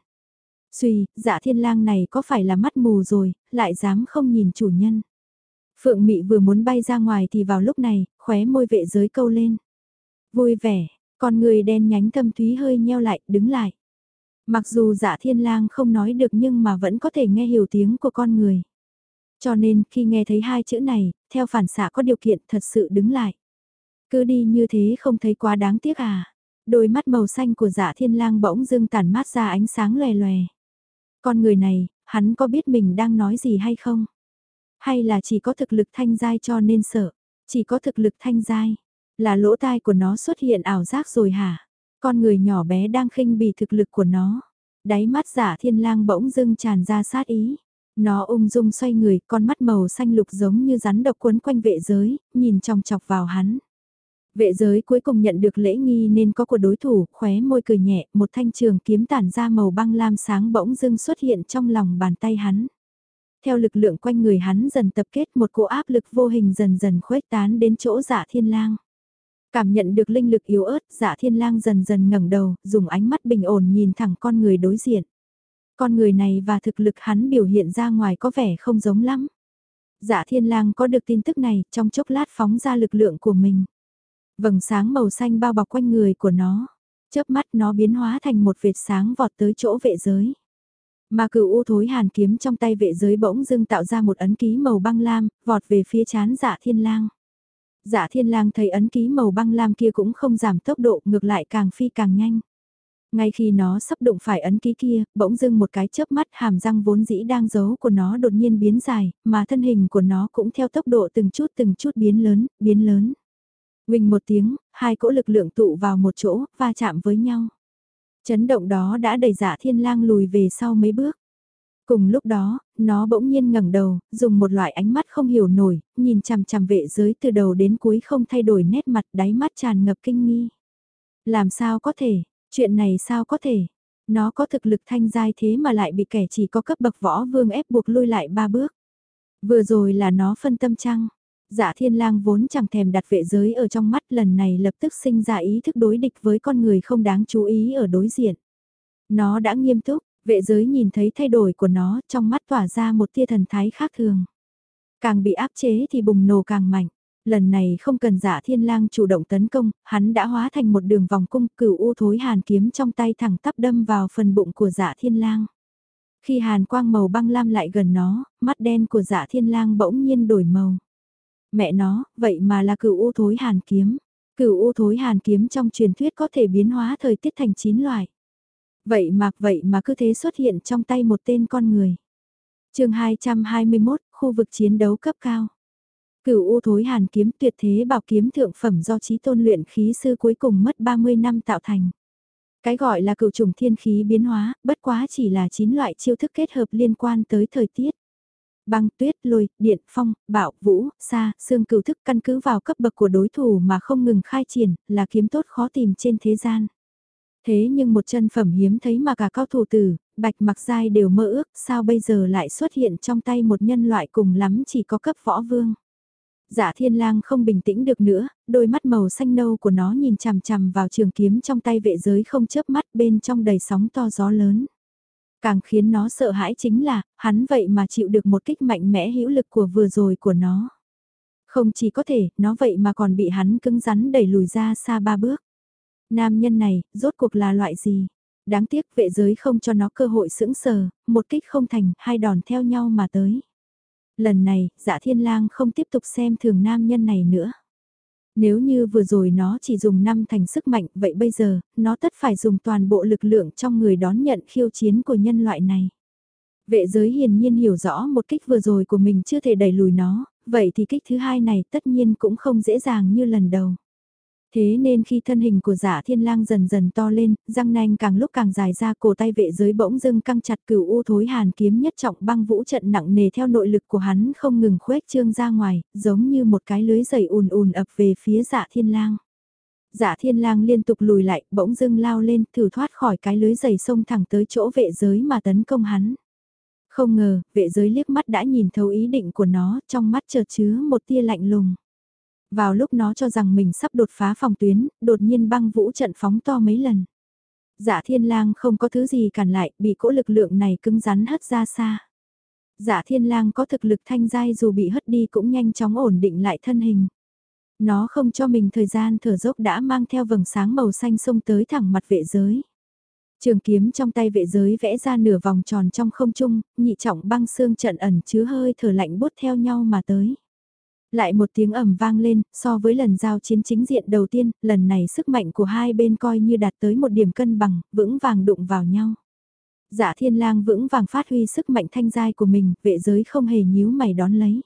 Suy, dạ thiên lang này có phải là mắt mù rồi, lại dám không nhìn chủ nhân. Phượng Mị vừa muốn bay ra ngoài thì vào lúc này, khóe môi vệ giới câu lên. Vui vẻ, con người đen nhánh thâm thúy hơi nheo lại, đứng lại. Mặc dù dạ thiên lang không nói được nhưng mà vẫn có thể nghe hiểu tiếng của con người. Cho nên khi nghe thấy hai chữ này, theo phản xạ có điều kiện thật sự đứng lại. Cứ đi như thế không thấy quá đáng tiếc à. Đôi mắt màu xanh của dạ thiên lang bỗng dưng tản mát ra ánh sáng lòe lòe. Con người này, hắn có biết mình đang nói gì hay không? Hay là chỉ có thực lực thanh giai cho nên sợ? Chỉ có thực lực thanh giai. Là lỗ tai của nó xuất hiện ảo giác rồi hả? Con người nhỏ bé đang khinh bỉ thực lực của nó. Đáy mắt giả thiên lang bỗng dưng tràn ra sát ý. Nó ung dung xoay người, con mắt màu xanh lục giống như rắn độc quấn quanh vệ giới, nhìn trong chọc vào hắn. Vệ giới cuối cùng nhận được lễ nghi nên có của đối thủ, khóe môi cười nhẹ, một thanh trường kiếm tản ra màu băng lam sáng bỗng dưng xuất hiện trong lòng bàn tay hắn. Theo lực lượng quanh người hắn dần tập kết một cỗ áp lực vô hình dần dần khuếch tán đến chỗ giả thiên lang. Cảm nhận được linh lực yếu ớt, giả thiên lang dần dần ngẩng đầu, dùng ánh mắt bình ổn nhìn thẳng con người đối diện. Con người này và thực lực hắn biểu hiện ra ngoài có vẻ không giống lắm. Dạ thiên lang có được tin tức này, trong chốc lát phóng ra lực lượng của mình. Vầng sáng màu xanh bao bọc quanh người của nó. Chớp mắt nó biến hóa thành một vệt sáng vọt tới chỗ vệ giới. Mà cửu u thối hàn kiếm trong tay vệ giới bỗng dưng tạo ra một ấn ký màu băng lam, vọt về phía chán dạ thiên lang. Dạ thiên lang thấy ấn ký màu băng lam kia cũng không giảm tốc độ ngược lại càng phi càng nhanh. Ngay khi nó sắp đụng phải ấn ký kia, bỗng dưng một cái chớp mắt hàm răng vốn dĩ đang giấu của nó đột nhiên biến dài, mà thân hình của nó cũng theo tốc độ từng chút từng chút biến lớn, biến lớn. Quỳnh một tiếng, hai cỗ lực lượng tụ vào một chỗ, va chạm với nhau. Chấn động đó đã đẩy dạ thiên lang lùi về sau mấy bước. Cùng lúc đó, nó bỗng nhiên ngẩng đầu, dùng một loại ánh mắt không hiểu nổi, nhìn chằm chằm vệ giới từ đầu đến cuối không thay đổi nét mặt đáy mắt tràn ngập kinh nghi. Làm sao có thể, chuyện này sao có thể, nó có thực lực thanh giai thế mà lại bị kẻ chỉ có cấp bậc võ vương ép buộc lui lại ba bước. Vừa rồi là nó phân tâm chăng? Dạ thiên lang vốn chẳng thèm đặt vệ giới ở trong mắt lần này lập tức sinh ra ý thức đối địch với con người không đáng chú ý ở đối diện. Nó đã nghiêm túc, vệ giới nhìn thấy thay đổi của nó trong mắt tỏa ra một tia thần thái khác thường. Càng bị áp chế thì bùng nổ càng mạnh. Lần này không cần dạ thiên lang chủ động tấn công, hắn đã hóa thành một đường vòng cung cửu u thối hàn kiếm trong tay thẳng tắp đâm vào phần bụng của dạ thiên lang. Khi hàn quang màu băng lam lại gần nó, mắt đen của dạ thiên lang bỗng nhiên đổi màu. Mẹ nó, vậy mà là cửu u thối hàn kiếm. Cửu u thối hàn kiếm trong truyền thuyết có thể biến hóa thời tiết thành chín loại. Vậy mà, vậy mà cứ thế xuất hiện trong tay một tên con người. chương 221, khu vực chiến đấu cấp cao. Cửu u thối hàn kiếm tuyệt thế bảo kiếm thượng phẩm do trí tôn luyện khí sư cuối cùng mất 30 năm tạo thành. Cái gọi là cửu trùng thiên khí biến hóa, bất quá chỉ là 9 loại chiêu thức kết hợp liên quan tới thời tiết. Băng, tuyết, lôi, điện, phong, bạo, vũ, xa, xương cửu thức căn cứ vào cấp bậc của đối thủ mà không ngừng khai triển, là kiếm tốt khó tìm trên thế gian. Thế nhưng một chân phẩm hiếm thấy mà cả cao thủ tử, bạch mặc giai đều mơ ước, sao bây giờ lại xuất hiện trong tay một nhân loại cùng lắm chỉ có cấp võ vương. Dạ thiên lang không bình tĩnh được nữa, đôi mắt màu xanh nâu của nó nhìn chằm chằm vào trường kiếm trong tay vệ giới không chớp mắt bên trong đầy sóng to gió lớn. Càng khiến nó sợ hãi chính là, hắn vậy mà chịu được một kích mạnh mẽ hữu lực của vừa rồi của nó. Không chỉ có thể, nó vậy mà còn bị hắn cứng rắn đẩy lùi ra xa ba bước. Nam nhân này, rốt cuộc là loại gì? Đáng tiếc vệ giới không cho nó cơ hội sững sờ, một kích không thành, hai đòn theo nhau mà tới. Lần này, dạ thiên lang không tiếp tục xem thường nam nhân này nữa. Nếu như vừa rồi nó chỉ dùng năm thành sức mạnh, vậy bây giờ, nó tất phải dùng toàn bộ lực lượng trong người đón nhận khiêu chiến của nhân loại này. Vệ giới hiển nhiên hiểu rõ một kích vừa rồi của mình chưa thể đẩy lùi nó, vậy thì kích thứ hai này tất nhiên cũng không dễ dàng như lần đầu. Thế nên khi thân hình của giả thiên lang dần dần to lên, răng nanh càng lúc càng dài ra cổ tay vệ giới bỗng dưng căng chặt cửu u thối hàn kiếm nhất trọng băng vũ trận nặng nề theo nội lực của hắn không ngừng khuếch trương ra ngoài, giống như một cái lưới dày ùn ùn ập về phía giả thiên lang. Giả thiên lang liên tục lùi lại, bỗng dưng lao lên, thử thoát khỏi cái lưới dày sông thẳng tới chỗ vệ giới mà tấn công hắn. Không ngờ, vệ giới liếc mắt đã nhìn thấu ý định của nó, trong mắt chợt chứa một tia lạnh lùng. Vào lúc nó cho rằng mình sắp đột phá phòng tuyến, đột nhiên băng vũ trận phóng to mấy lần. Dạ thiên lang không có thứ gì cản lại, bị cỗ lực lượng này cứng rắn hất ra xa. Dạ thiên lang có thực lực thanh giai dù bị hất đi cũng nhanh chóng ổn định lại thân hình. Nó không cho mình thời gian thở dốc đã mang theo vầng sáng màu xanh xông tới thẳng mặt vệ giới. Trường kiếm trong tay vệ giới vẽ ra nửa vòng tròn trong không trung, nhị trọng băng xương trận ẩn chứa hơi thở lạnh bút theo nhau mà tới. Lại một tiếng ầm vang lên, so với lần giao chiến chính diện đầu tiên, lần này sức mạnh của hai bên coi như đạt tới một điểm cân bằng, vững vàng đụng vào nhau. Dạ thiên lang vững vàng phát huy sức mạnh thanh giai của mình, vệ giới không hề nhíu mày đón lấy.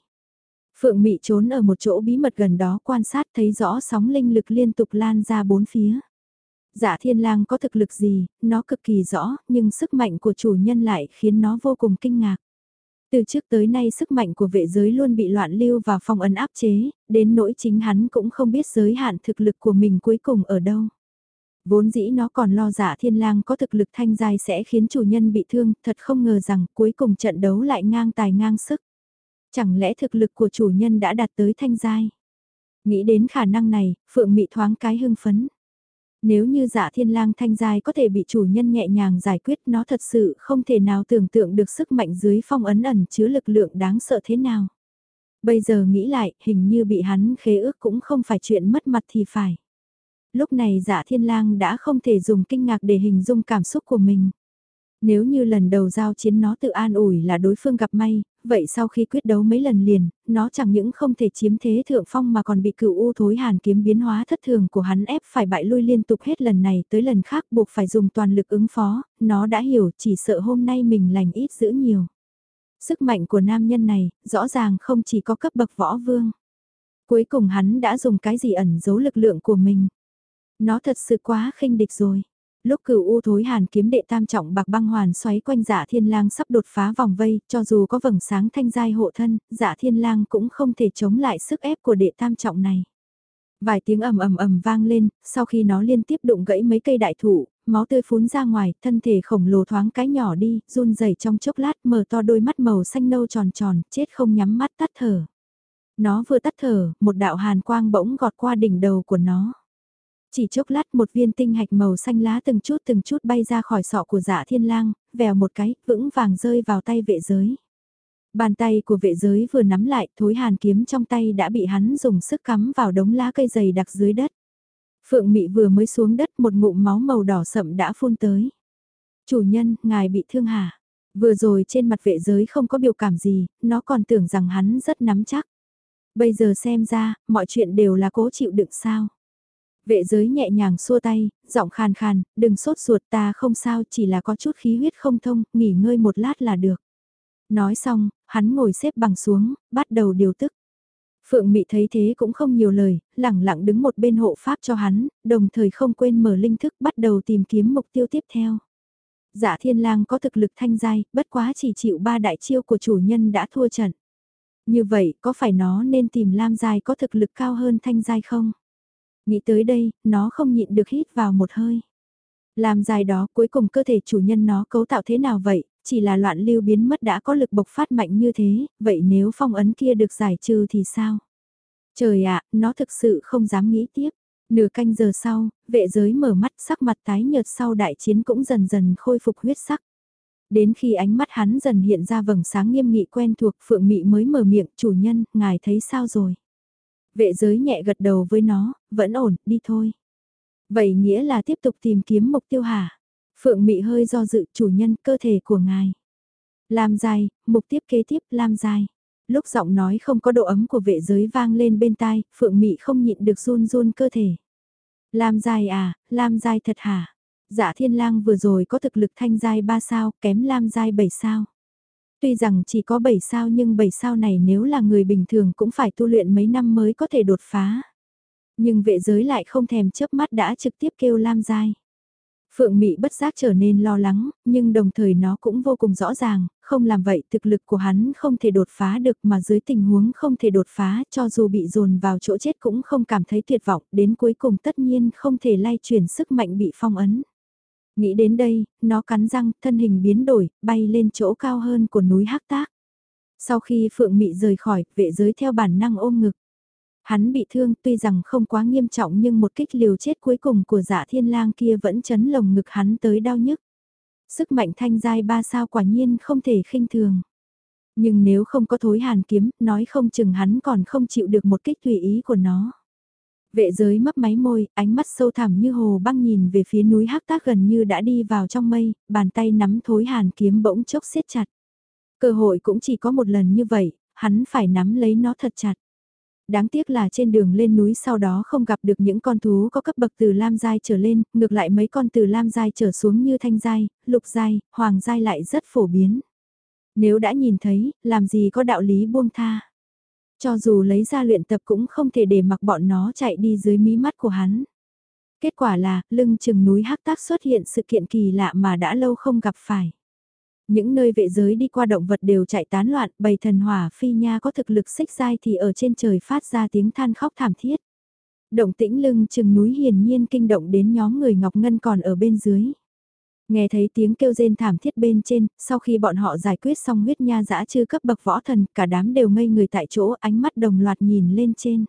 Phượng Mị trốn ở một chỗ bí mật gần đó quan sát thấy rõ sóng linh lực liên tục lan ra bốn phía. Dạ thiên lang có thực lực gì, nó cực kỳ rõ, nhưng sức mạnh của chủ nhân lại khiến nó vô cùng kinh ngạc. Từ trước tới nay sức mạnh của vệ giới luôn bị loạn lưu và phong ấn áp chế, đến nỗi chính hắn cũng không biết giới hạn thực lực của mình cuối cùng ở đâu. Vốn dĩ nó còn lo giả thiên lang có thực lực thanh giai sẽ khiến chủ nhân bị thương, thật không ngờ rằng cuối cùng trận đấu lại ngang tài ngang sức. Chẳng lẽ thực lực của chủ nhân đã đạt tới thanh giai? Nghĩ đến khả năng này, Phượng Mị thoáng cái hưng phấn. Nếu như dạ thiên lang thanh giai có thể bị chủ nhân nhẹ nhàng giải quyết nó thật sự không thể nào tưởng tượng được sức mạnh dưới phong ấn ẩn chứa lực lượng đáng sợ thế nào. Bây giờ nghĩ lại, hình như bị hắn khế ước cũng không phải chuyện mất mặt thì phải. Lúc này dạ thiên lang đã không thể dùng kinh ngạc để hình dung cảm xúc của mình. Nếu như lần đầu giao chiến nó tự an ủi là đối phương gặp may, vậy sau khi quyết đấu mấy lần liền, nó chẳng những không thể chiếm thế thượng phong mà còn bị cựu u thối hàn kiếm biến hóa thất thường của hắn ép phải bại lui liên tục hết lần này tới lần khác buộc phải dùng toàn lực ứng phó, nó đã hiểu chỉ sợ hôm nay mình lành ít giữ nhiều. Sức mạnh của nam nhân này, rõ ràng không chỉ có cấp bậc võ vương. Cuối cùng hắn đã dùng cái gì ẩn giấu lực lượng của mình. Nó thật sự quá khinh địch rồi. Lúc cửu u thối hàn kiếm đệ tam trọng bạc băng hoàn xoáy quanh dạ thiên lang sắp đột phá vòng vây, cho dù có vầng sáng thanh giai hộ thân, dạ thiên lang cũng không thể chống lại sức ép của đệ tam trọng này. Vài tiếng ầm ầm ầm vang lên, sau khi nó liên tiếp đụng gãy mấy cây đại thụ, máu tươi phún ra ngoài, thân thể khổng lồ thoáng cái nhỏ đi, run rẩy trong chốc lát mở to đôi mắt màu xanh nâu tròn tròn, chết không nhắm mắt tắt thở. Nó vừa tắt thở, một đạo hàn quang bỗng gọt qua đỉnh đầu của nó. Chỉ chốc lát một viên tinh hạch màu xanh lá từng chút từng chút bay ra khỏi sọ của dạ thiên lang, vèo một cái, vững vàng rơi vào tay vệ giới. Bàn tay của vệ giới vừa nắm lại, thối hàn kiếm trong tay đã bị hắn dùng sức cắm vào đống lá cây dày đặc dưới đất. Phượng Mị vừa mới xuống đất một ngụm máu màu đỏ sậm đã phun tới. Chủ nhân, ngài bị thương hả? Vừa rồi trên mặt vệ giới không có biểu cảm gì, nó còn tưởng rằng hắn rất nắm chắc. Bây giờ xem ra, mọi chuyện đều là cố chịu đựng sao. Vệ giới nhẹ nhàng xua tay, giọng khàn khàn, đừng sốt ruột ta không sao chỉ là có chút khí huyết không thông, nghỉ ngơi một lát là được. Nói xong, hắn ngồi xếp bằng xuống, bắt đầu điều tức. Phượng Mị thấy thế cũng không nhiều lời, lẳng lặng đứng một bên hộ pháp cho hắn, đồng thời không quên mở linh thức bắt đầu tìm kiếm mục tiêu tiếp theo. Dạ thiên lang có thực lực thanh giai, bất quá chỉ chịu ba đại chiêu của chủ nhân đã thua trận. Như vậy, có phải nó nên tìm lam giai có thực lực cao hơn thanh giai không? Nghĩ tới đây, nó không nhịn được hít vào một hơi. Làm dài đó cuối cùng cơ thể chủ nhân nó cấu tạo thế nào vậy, chỉ là loạn lưu biến mất đã có lực bộc phát mạnh như thế, vậy nếu phong ấn kia được giải trừ thì sao? Trời ạ, nó thực sự không dám nghĩ tiếp. Nửa canh giờ sau, vệ giới mở mắt sắc mặt tái nhợt sau đại chiến cũng dần dần khôi phục huyết sắc. Đến khi ánh mắt hắn dần hiện ra vầng sáng nghiêm nghị quen thuộc Phượng Mị mới mở miệng chủ nhân, ngài thấy sao rồi? Vệ giới nhẹ gật đầu với nó, vẫn ổn, đi thôi. Vậy nghĩa là tiếp tục tìm kiếm mục tiêu hả? Phượng Mị hơi do dự chủ nhân cơ thể của ngài. Lam dài, mục tiếp kế tiếp Lam dài. Lúc giọng nói không có độ ấm của vệ giới vang lên bên tai, Phượng Mị không nhịn được run run cơ thể. Lam dài à, Lam dài thật hả? Dạ thiên lang vừa rồi có thực lực thanh giai 3 sao, kém Lam giai 7 sao. Tuy rằng chỉ có 7 sao nhưng 7 sao này nếu là người bình thường cũng phải tu luyện mấy năm mới có thể đột phá. Nhưng vệ giới lại không thèm chớp mắt đã trực tiếp kêu Lam Giai. Phượng Mị bất giác trở nên lo lắng, nhưng đồng thời nó cũng vô cùng rõ ràng, không làm vậy thực lực của hắn không thể đột phá được mà dưới tình huống không thể đột phá cho dù bị dồn vào chỗ chết cũng không cảm thấy tuyệt vọng, đến cuối cùng tất nhiên không thể lay chuyển sức mạnh bị phong ấn. Nghĩ đến đây, nó cắn răng, thân hình biến đổi, bay lên chỗ cao hơn của núi Hắc Tác. Sau khi Phượng Mị rời khỏi, vệ giới theo bản năng ôm ngực. Hắn bị thương tuy rằng không quá nghiêm trọng nhưng một kích liều chết cuối cùng của dạ thiên lang kia vẫn chấn lồng ngực hắn tới đau nhức. Sức mạnh thanh giai ba sao quả nhiên không thể khinh thường. Nhưng nếu không có thối hàn kiếm, nói không chừng hắn còn không chịu được một kích tùy ý của nó. Vệ giới mấp máy môi, ánh mắt sâu thẳm như hồ băng nhìn về phía núi hắc tác gần như đã đi vào trong mây, bàn tay nắm thối hàn kiếm bỗng chốc siết chặt. Cơ hội cũng chỉ có một lần như vậy, hắn phải nắm lấy nó thật chặt. Đáng tiếc là trên đường lên núi sau đó không gặp được những con thú có cấp bậc từ lam giai trở lên, ngược lại mấy con từ lam giai trở xuống như thanh giai, lục giai, hoàng giai lại rất phổ biến. Nếu đã nhìn thấy, làm gì có đạo lý buông tha. Cho dù lấy ra luyện tập cũng không thể để mặc bọn nó chạy đi dưới mí mắt của hắn. Kết quả là, lưng chừng núi hắc tác xuất hiện sự kiện kỳ lạ mà đã lâu không gặp phải. Những nơi vệ giới đi qua động vật đều chạy tán loạn, bầy thần hỏa phi nha có thực lực xích dai thì ở trên trời phát ra tiếng than khóc thảm thiết. Động tĩnh lưng chừng núi hiển nhiên kinh động đến nhóm người Ngọc Ngân còn ở bên dưới. Nghe thấy tiếng kêu rên thảm thiết bên trên, sau khi bọn họ giải quyết xong huyết nha dã chư cấp bậc võ thần, cả đám đều ngây người tại chỗ, ánh mắt đồng loạt nhìn lên trên.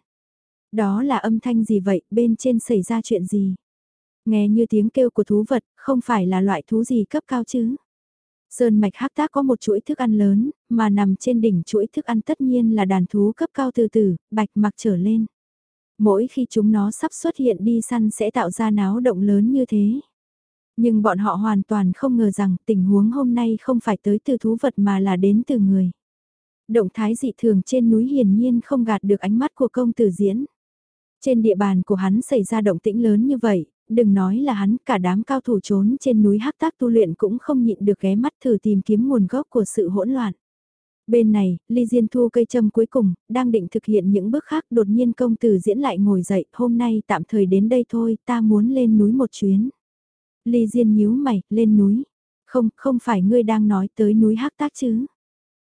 Đó là âm thanh gì vậy, bên trên xảy ra chuyện gì? Nghe như tiếng kêu của thú vật, không phải là loại thú gì cấp cao chứ? Sơn mạch hắc tác có một chuỗi thức ăn lớn, mà nằm trên đỉnh chuỗi thức ăn tất nhiên là đàn thú cấp cao từ từ, bạch mặc trở lên. Mỗi khi chúng nó sắp xuất hiện đi săn sẽ tạo ra náo động lớn như thế. Nhưng bọn họ hoàn toàn không ngờ rằng tình huống hôm nay không phải tới từ thú vật mà là đến từ người. Động thái dị thường trên núi hiển nhiên không gạt được ánh mắt của công tử diễn. Trên địa bàn của hắn xảy ra động tĩnh lớn như vậy, đừng nói là hắn cả đám cao thủ trốn trên núi hắc tác tu luyện cũng không nhịn được ghé mắt thử tìm kiếm nguồn gốc của sự hỗn loạn. Bên này, Ly Diên thu cây châm cuối cùng, đang định thực hiện những bước khác đột nhiên công tử diễn lại ngồi dậy, hôm nay tạm thời đến đây thôi, ta muốn lên núi một chuyến. Ly Diên nhíu mày, lên núi. Không, không phải ngươi đang nói tới núi hắc tác chứ.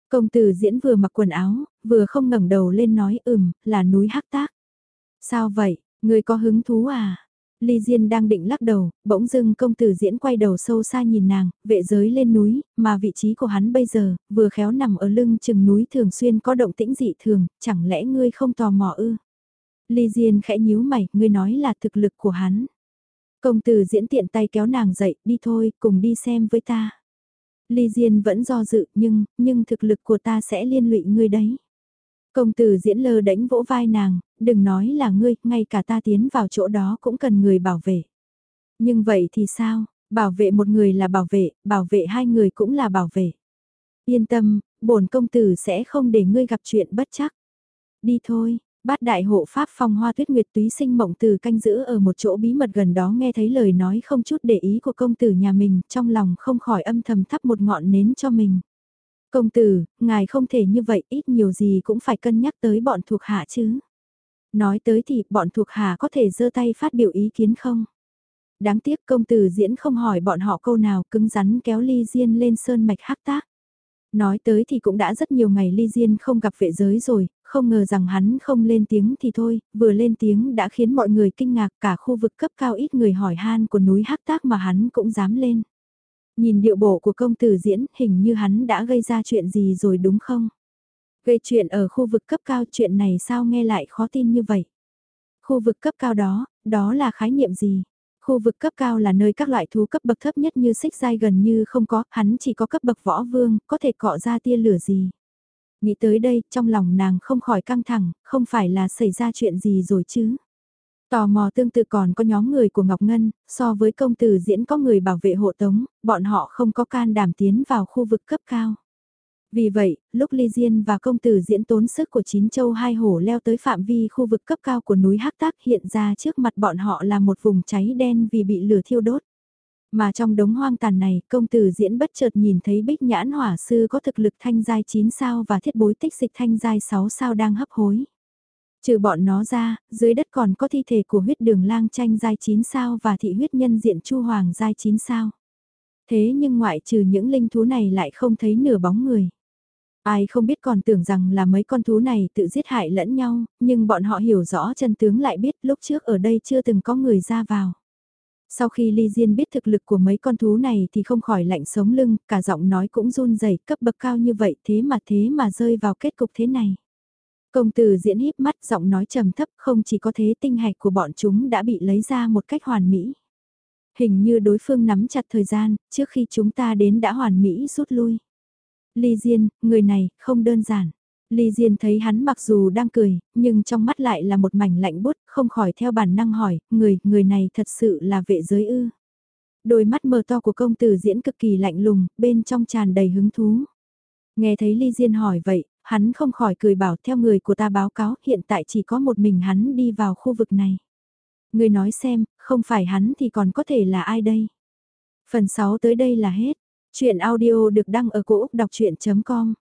Công tử diễn vừa mặc quần áo, vừa không ngẩng đầu lên nói ừm, là núi hắc tác. Sao vậy, ngươi có hứng thú à? Ly Diên đang định lắc đầu, bỗng dưng công tử diễn quay đầu sâu xa nhìn nàng, vệ giới lên núi, mà vị trí của hắn bây giờ, vừa khéo nằm ở lưng chừng núi thường xuyên có động tĩnh dị thường, chẳng lẽ ngươi không tò mò ư? Ly Diên khẽ nhíu mày, ngươi nói là thực lực của hắn. Công tử diễn tiện tay kéo nàng dậy, đi thôi, cùng đi xem với ta. Ly Diên vẫn do dự, nhưng, nhưng thực lực của ta sẽ liên lụy ngươi đấy. Công tử diễn lơ đánh vỗ vai nàng, đừng nói là ngươi, ngay cả ta tiến vào chỗ đó cũng cần người bảo vệ. Nhưng vậy thì sao, bảo vệ một người là bảo vệ, bảo vệ hai người cũng là bảo vệ. Yên tâm, bổn công tử sẽ không để ngươi gặp chuyện bất chắc. Đi thôi, bát đại hộ pháp phong hoa tuyết nguyệt túy sinh mộng từ canh giữ ở một chỗ bí mật gần đó nghe thấy lời nói không chút để ý của công tử nhà mình, trong lòng không khỏi âm thầm thắp một ngọn nến cho mình. Công tử, ngài không thể như vậy, ít nhiều gì cũng phải cân nhắc tới bọn thuộc hạ chứ. Nói tới thì bọn thuộc hạ có thể giơ tay phát biểu ý kiến không? Đáng tiếc công tử diễn không hỏi bọn họ câu nào cứng rắn kéo ly diên lên sơn mạch hắc tác. Nói tới thì cũng đã rất nhiều ngày ly diên không gặp vệ giới rồi, không ngờ rằng hắn không lên tiếng thì thôi, vừa lên tiếng đã khiến mọi người kinh ngạc cả khu vực cấp cao ít người hỏi han của núi hắc tác mà hắn cũng dám lên. Nhìn điệu bộ của công tử diễn hình như hắn đã gây ra chuyện gì rồi đúng không? Gây chuyện ở khu vực cấp cao chuyện này sao nghe lại khó tin như vậy? Khu vực cấp cao đó, đó là khái niệm gì? Khu vực cấp cao là nơi các loại thú cấp bậc thấp nhất như xích dai gần như không có, hắn chỉ có cấp bậc võ vương, có thể cọ ra tia lửa gì. Nghĩ tới đây, trong lòng nàng không khỏi căng thẳng, không phải là xảy ra chuyện gì rồi chứ. Tò mò tương tự còn có nhóm người của Ngọc Ngân, so với công tử diễn có người bảo vệ hộ tống, bọn họ không có can đảm tiến vào khu vực cấp cao. Vì vậy, lúc Ly Diên và công tử diễn tốn sức của chín châu hai hổ leo tới phạm vi khu vực cấp cao của núi Hắc Tác hiện ra trước mặt bọn họ là một vùng cháy đen vì bị lửa thiêu đốt. Mà trong đống hoang tàn này, công tử diễn bất chợt nhìn thấy bích nhãn hỏa sư có thực lực thanh giai 9 sao và thiết bối tích dịch thanh giai 6 sao đang hấp hối. Trừ bọn nó ra, dưới đất còn có thi thể của huyết đường lang tranh giai 9 sao và thị huyết nhân diện chu hoàng giai 9 sao. Thế nhưng ngoại trừ những linh thú này lại không thấy nửa bóng người. Ai không biết còn tưởng rằng là mấy con thú này tự giết hại lẫn nhau, nhưng bọn họ hiểu rõ chân tướng lại biết lúc trước ở đây chưa từng có người ra vào. Sau khi Ly Diên biết thực lực của mấy con thú này thì không khỏi lạnh sống lưng, cả giọng nói cũng run rẩy cấp bậc cao như vậy thế mà thế mà rơi vào kết cục thế này. Công tử diễn híp mắt giọng nói trầm thấp không chỉ có thế tinh hạch của bọn chúng đã bị lấy ra một cách hoàn mỹ. Hình như đối phương nắm chặt thời gian, trước khi chúng ta đến đã hoàn mỹ rút lui. Ly Diên, người này, không đơn giản. Ly Diên thấy hắn mặc dù đang cười, nhưng trong mắt lại là một mảnh lạnh bút, không khỏi theo bản năng hỏi, người, người này thật sự là vệ giới ư. Đôi mắt mờ to của công tử diễn cực kỳ lạnh lùng, bên trong tràn đầy hứng thú. Nghe thấy Ly Diên hỏi vậy, hắn không khỏi cười bảo theo người của ta báo cáo hiện tại chỉ có một mình hắn đi vào khu vực này. Người nói xem, không phải hắn thì còn có thể là ai đây? Phần 6 tới đây là hết. Chuyện audio được đăng ở cổ Úc đọc chuyện.com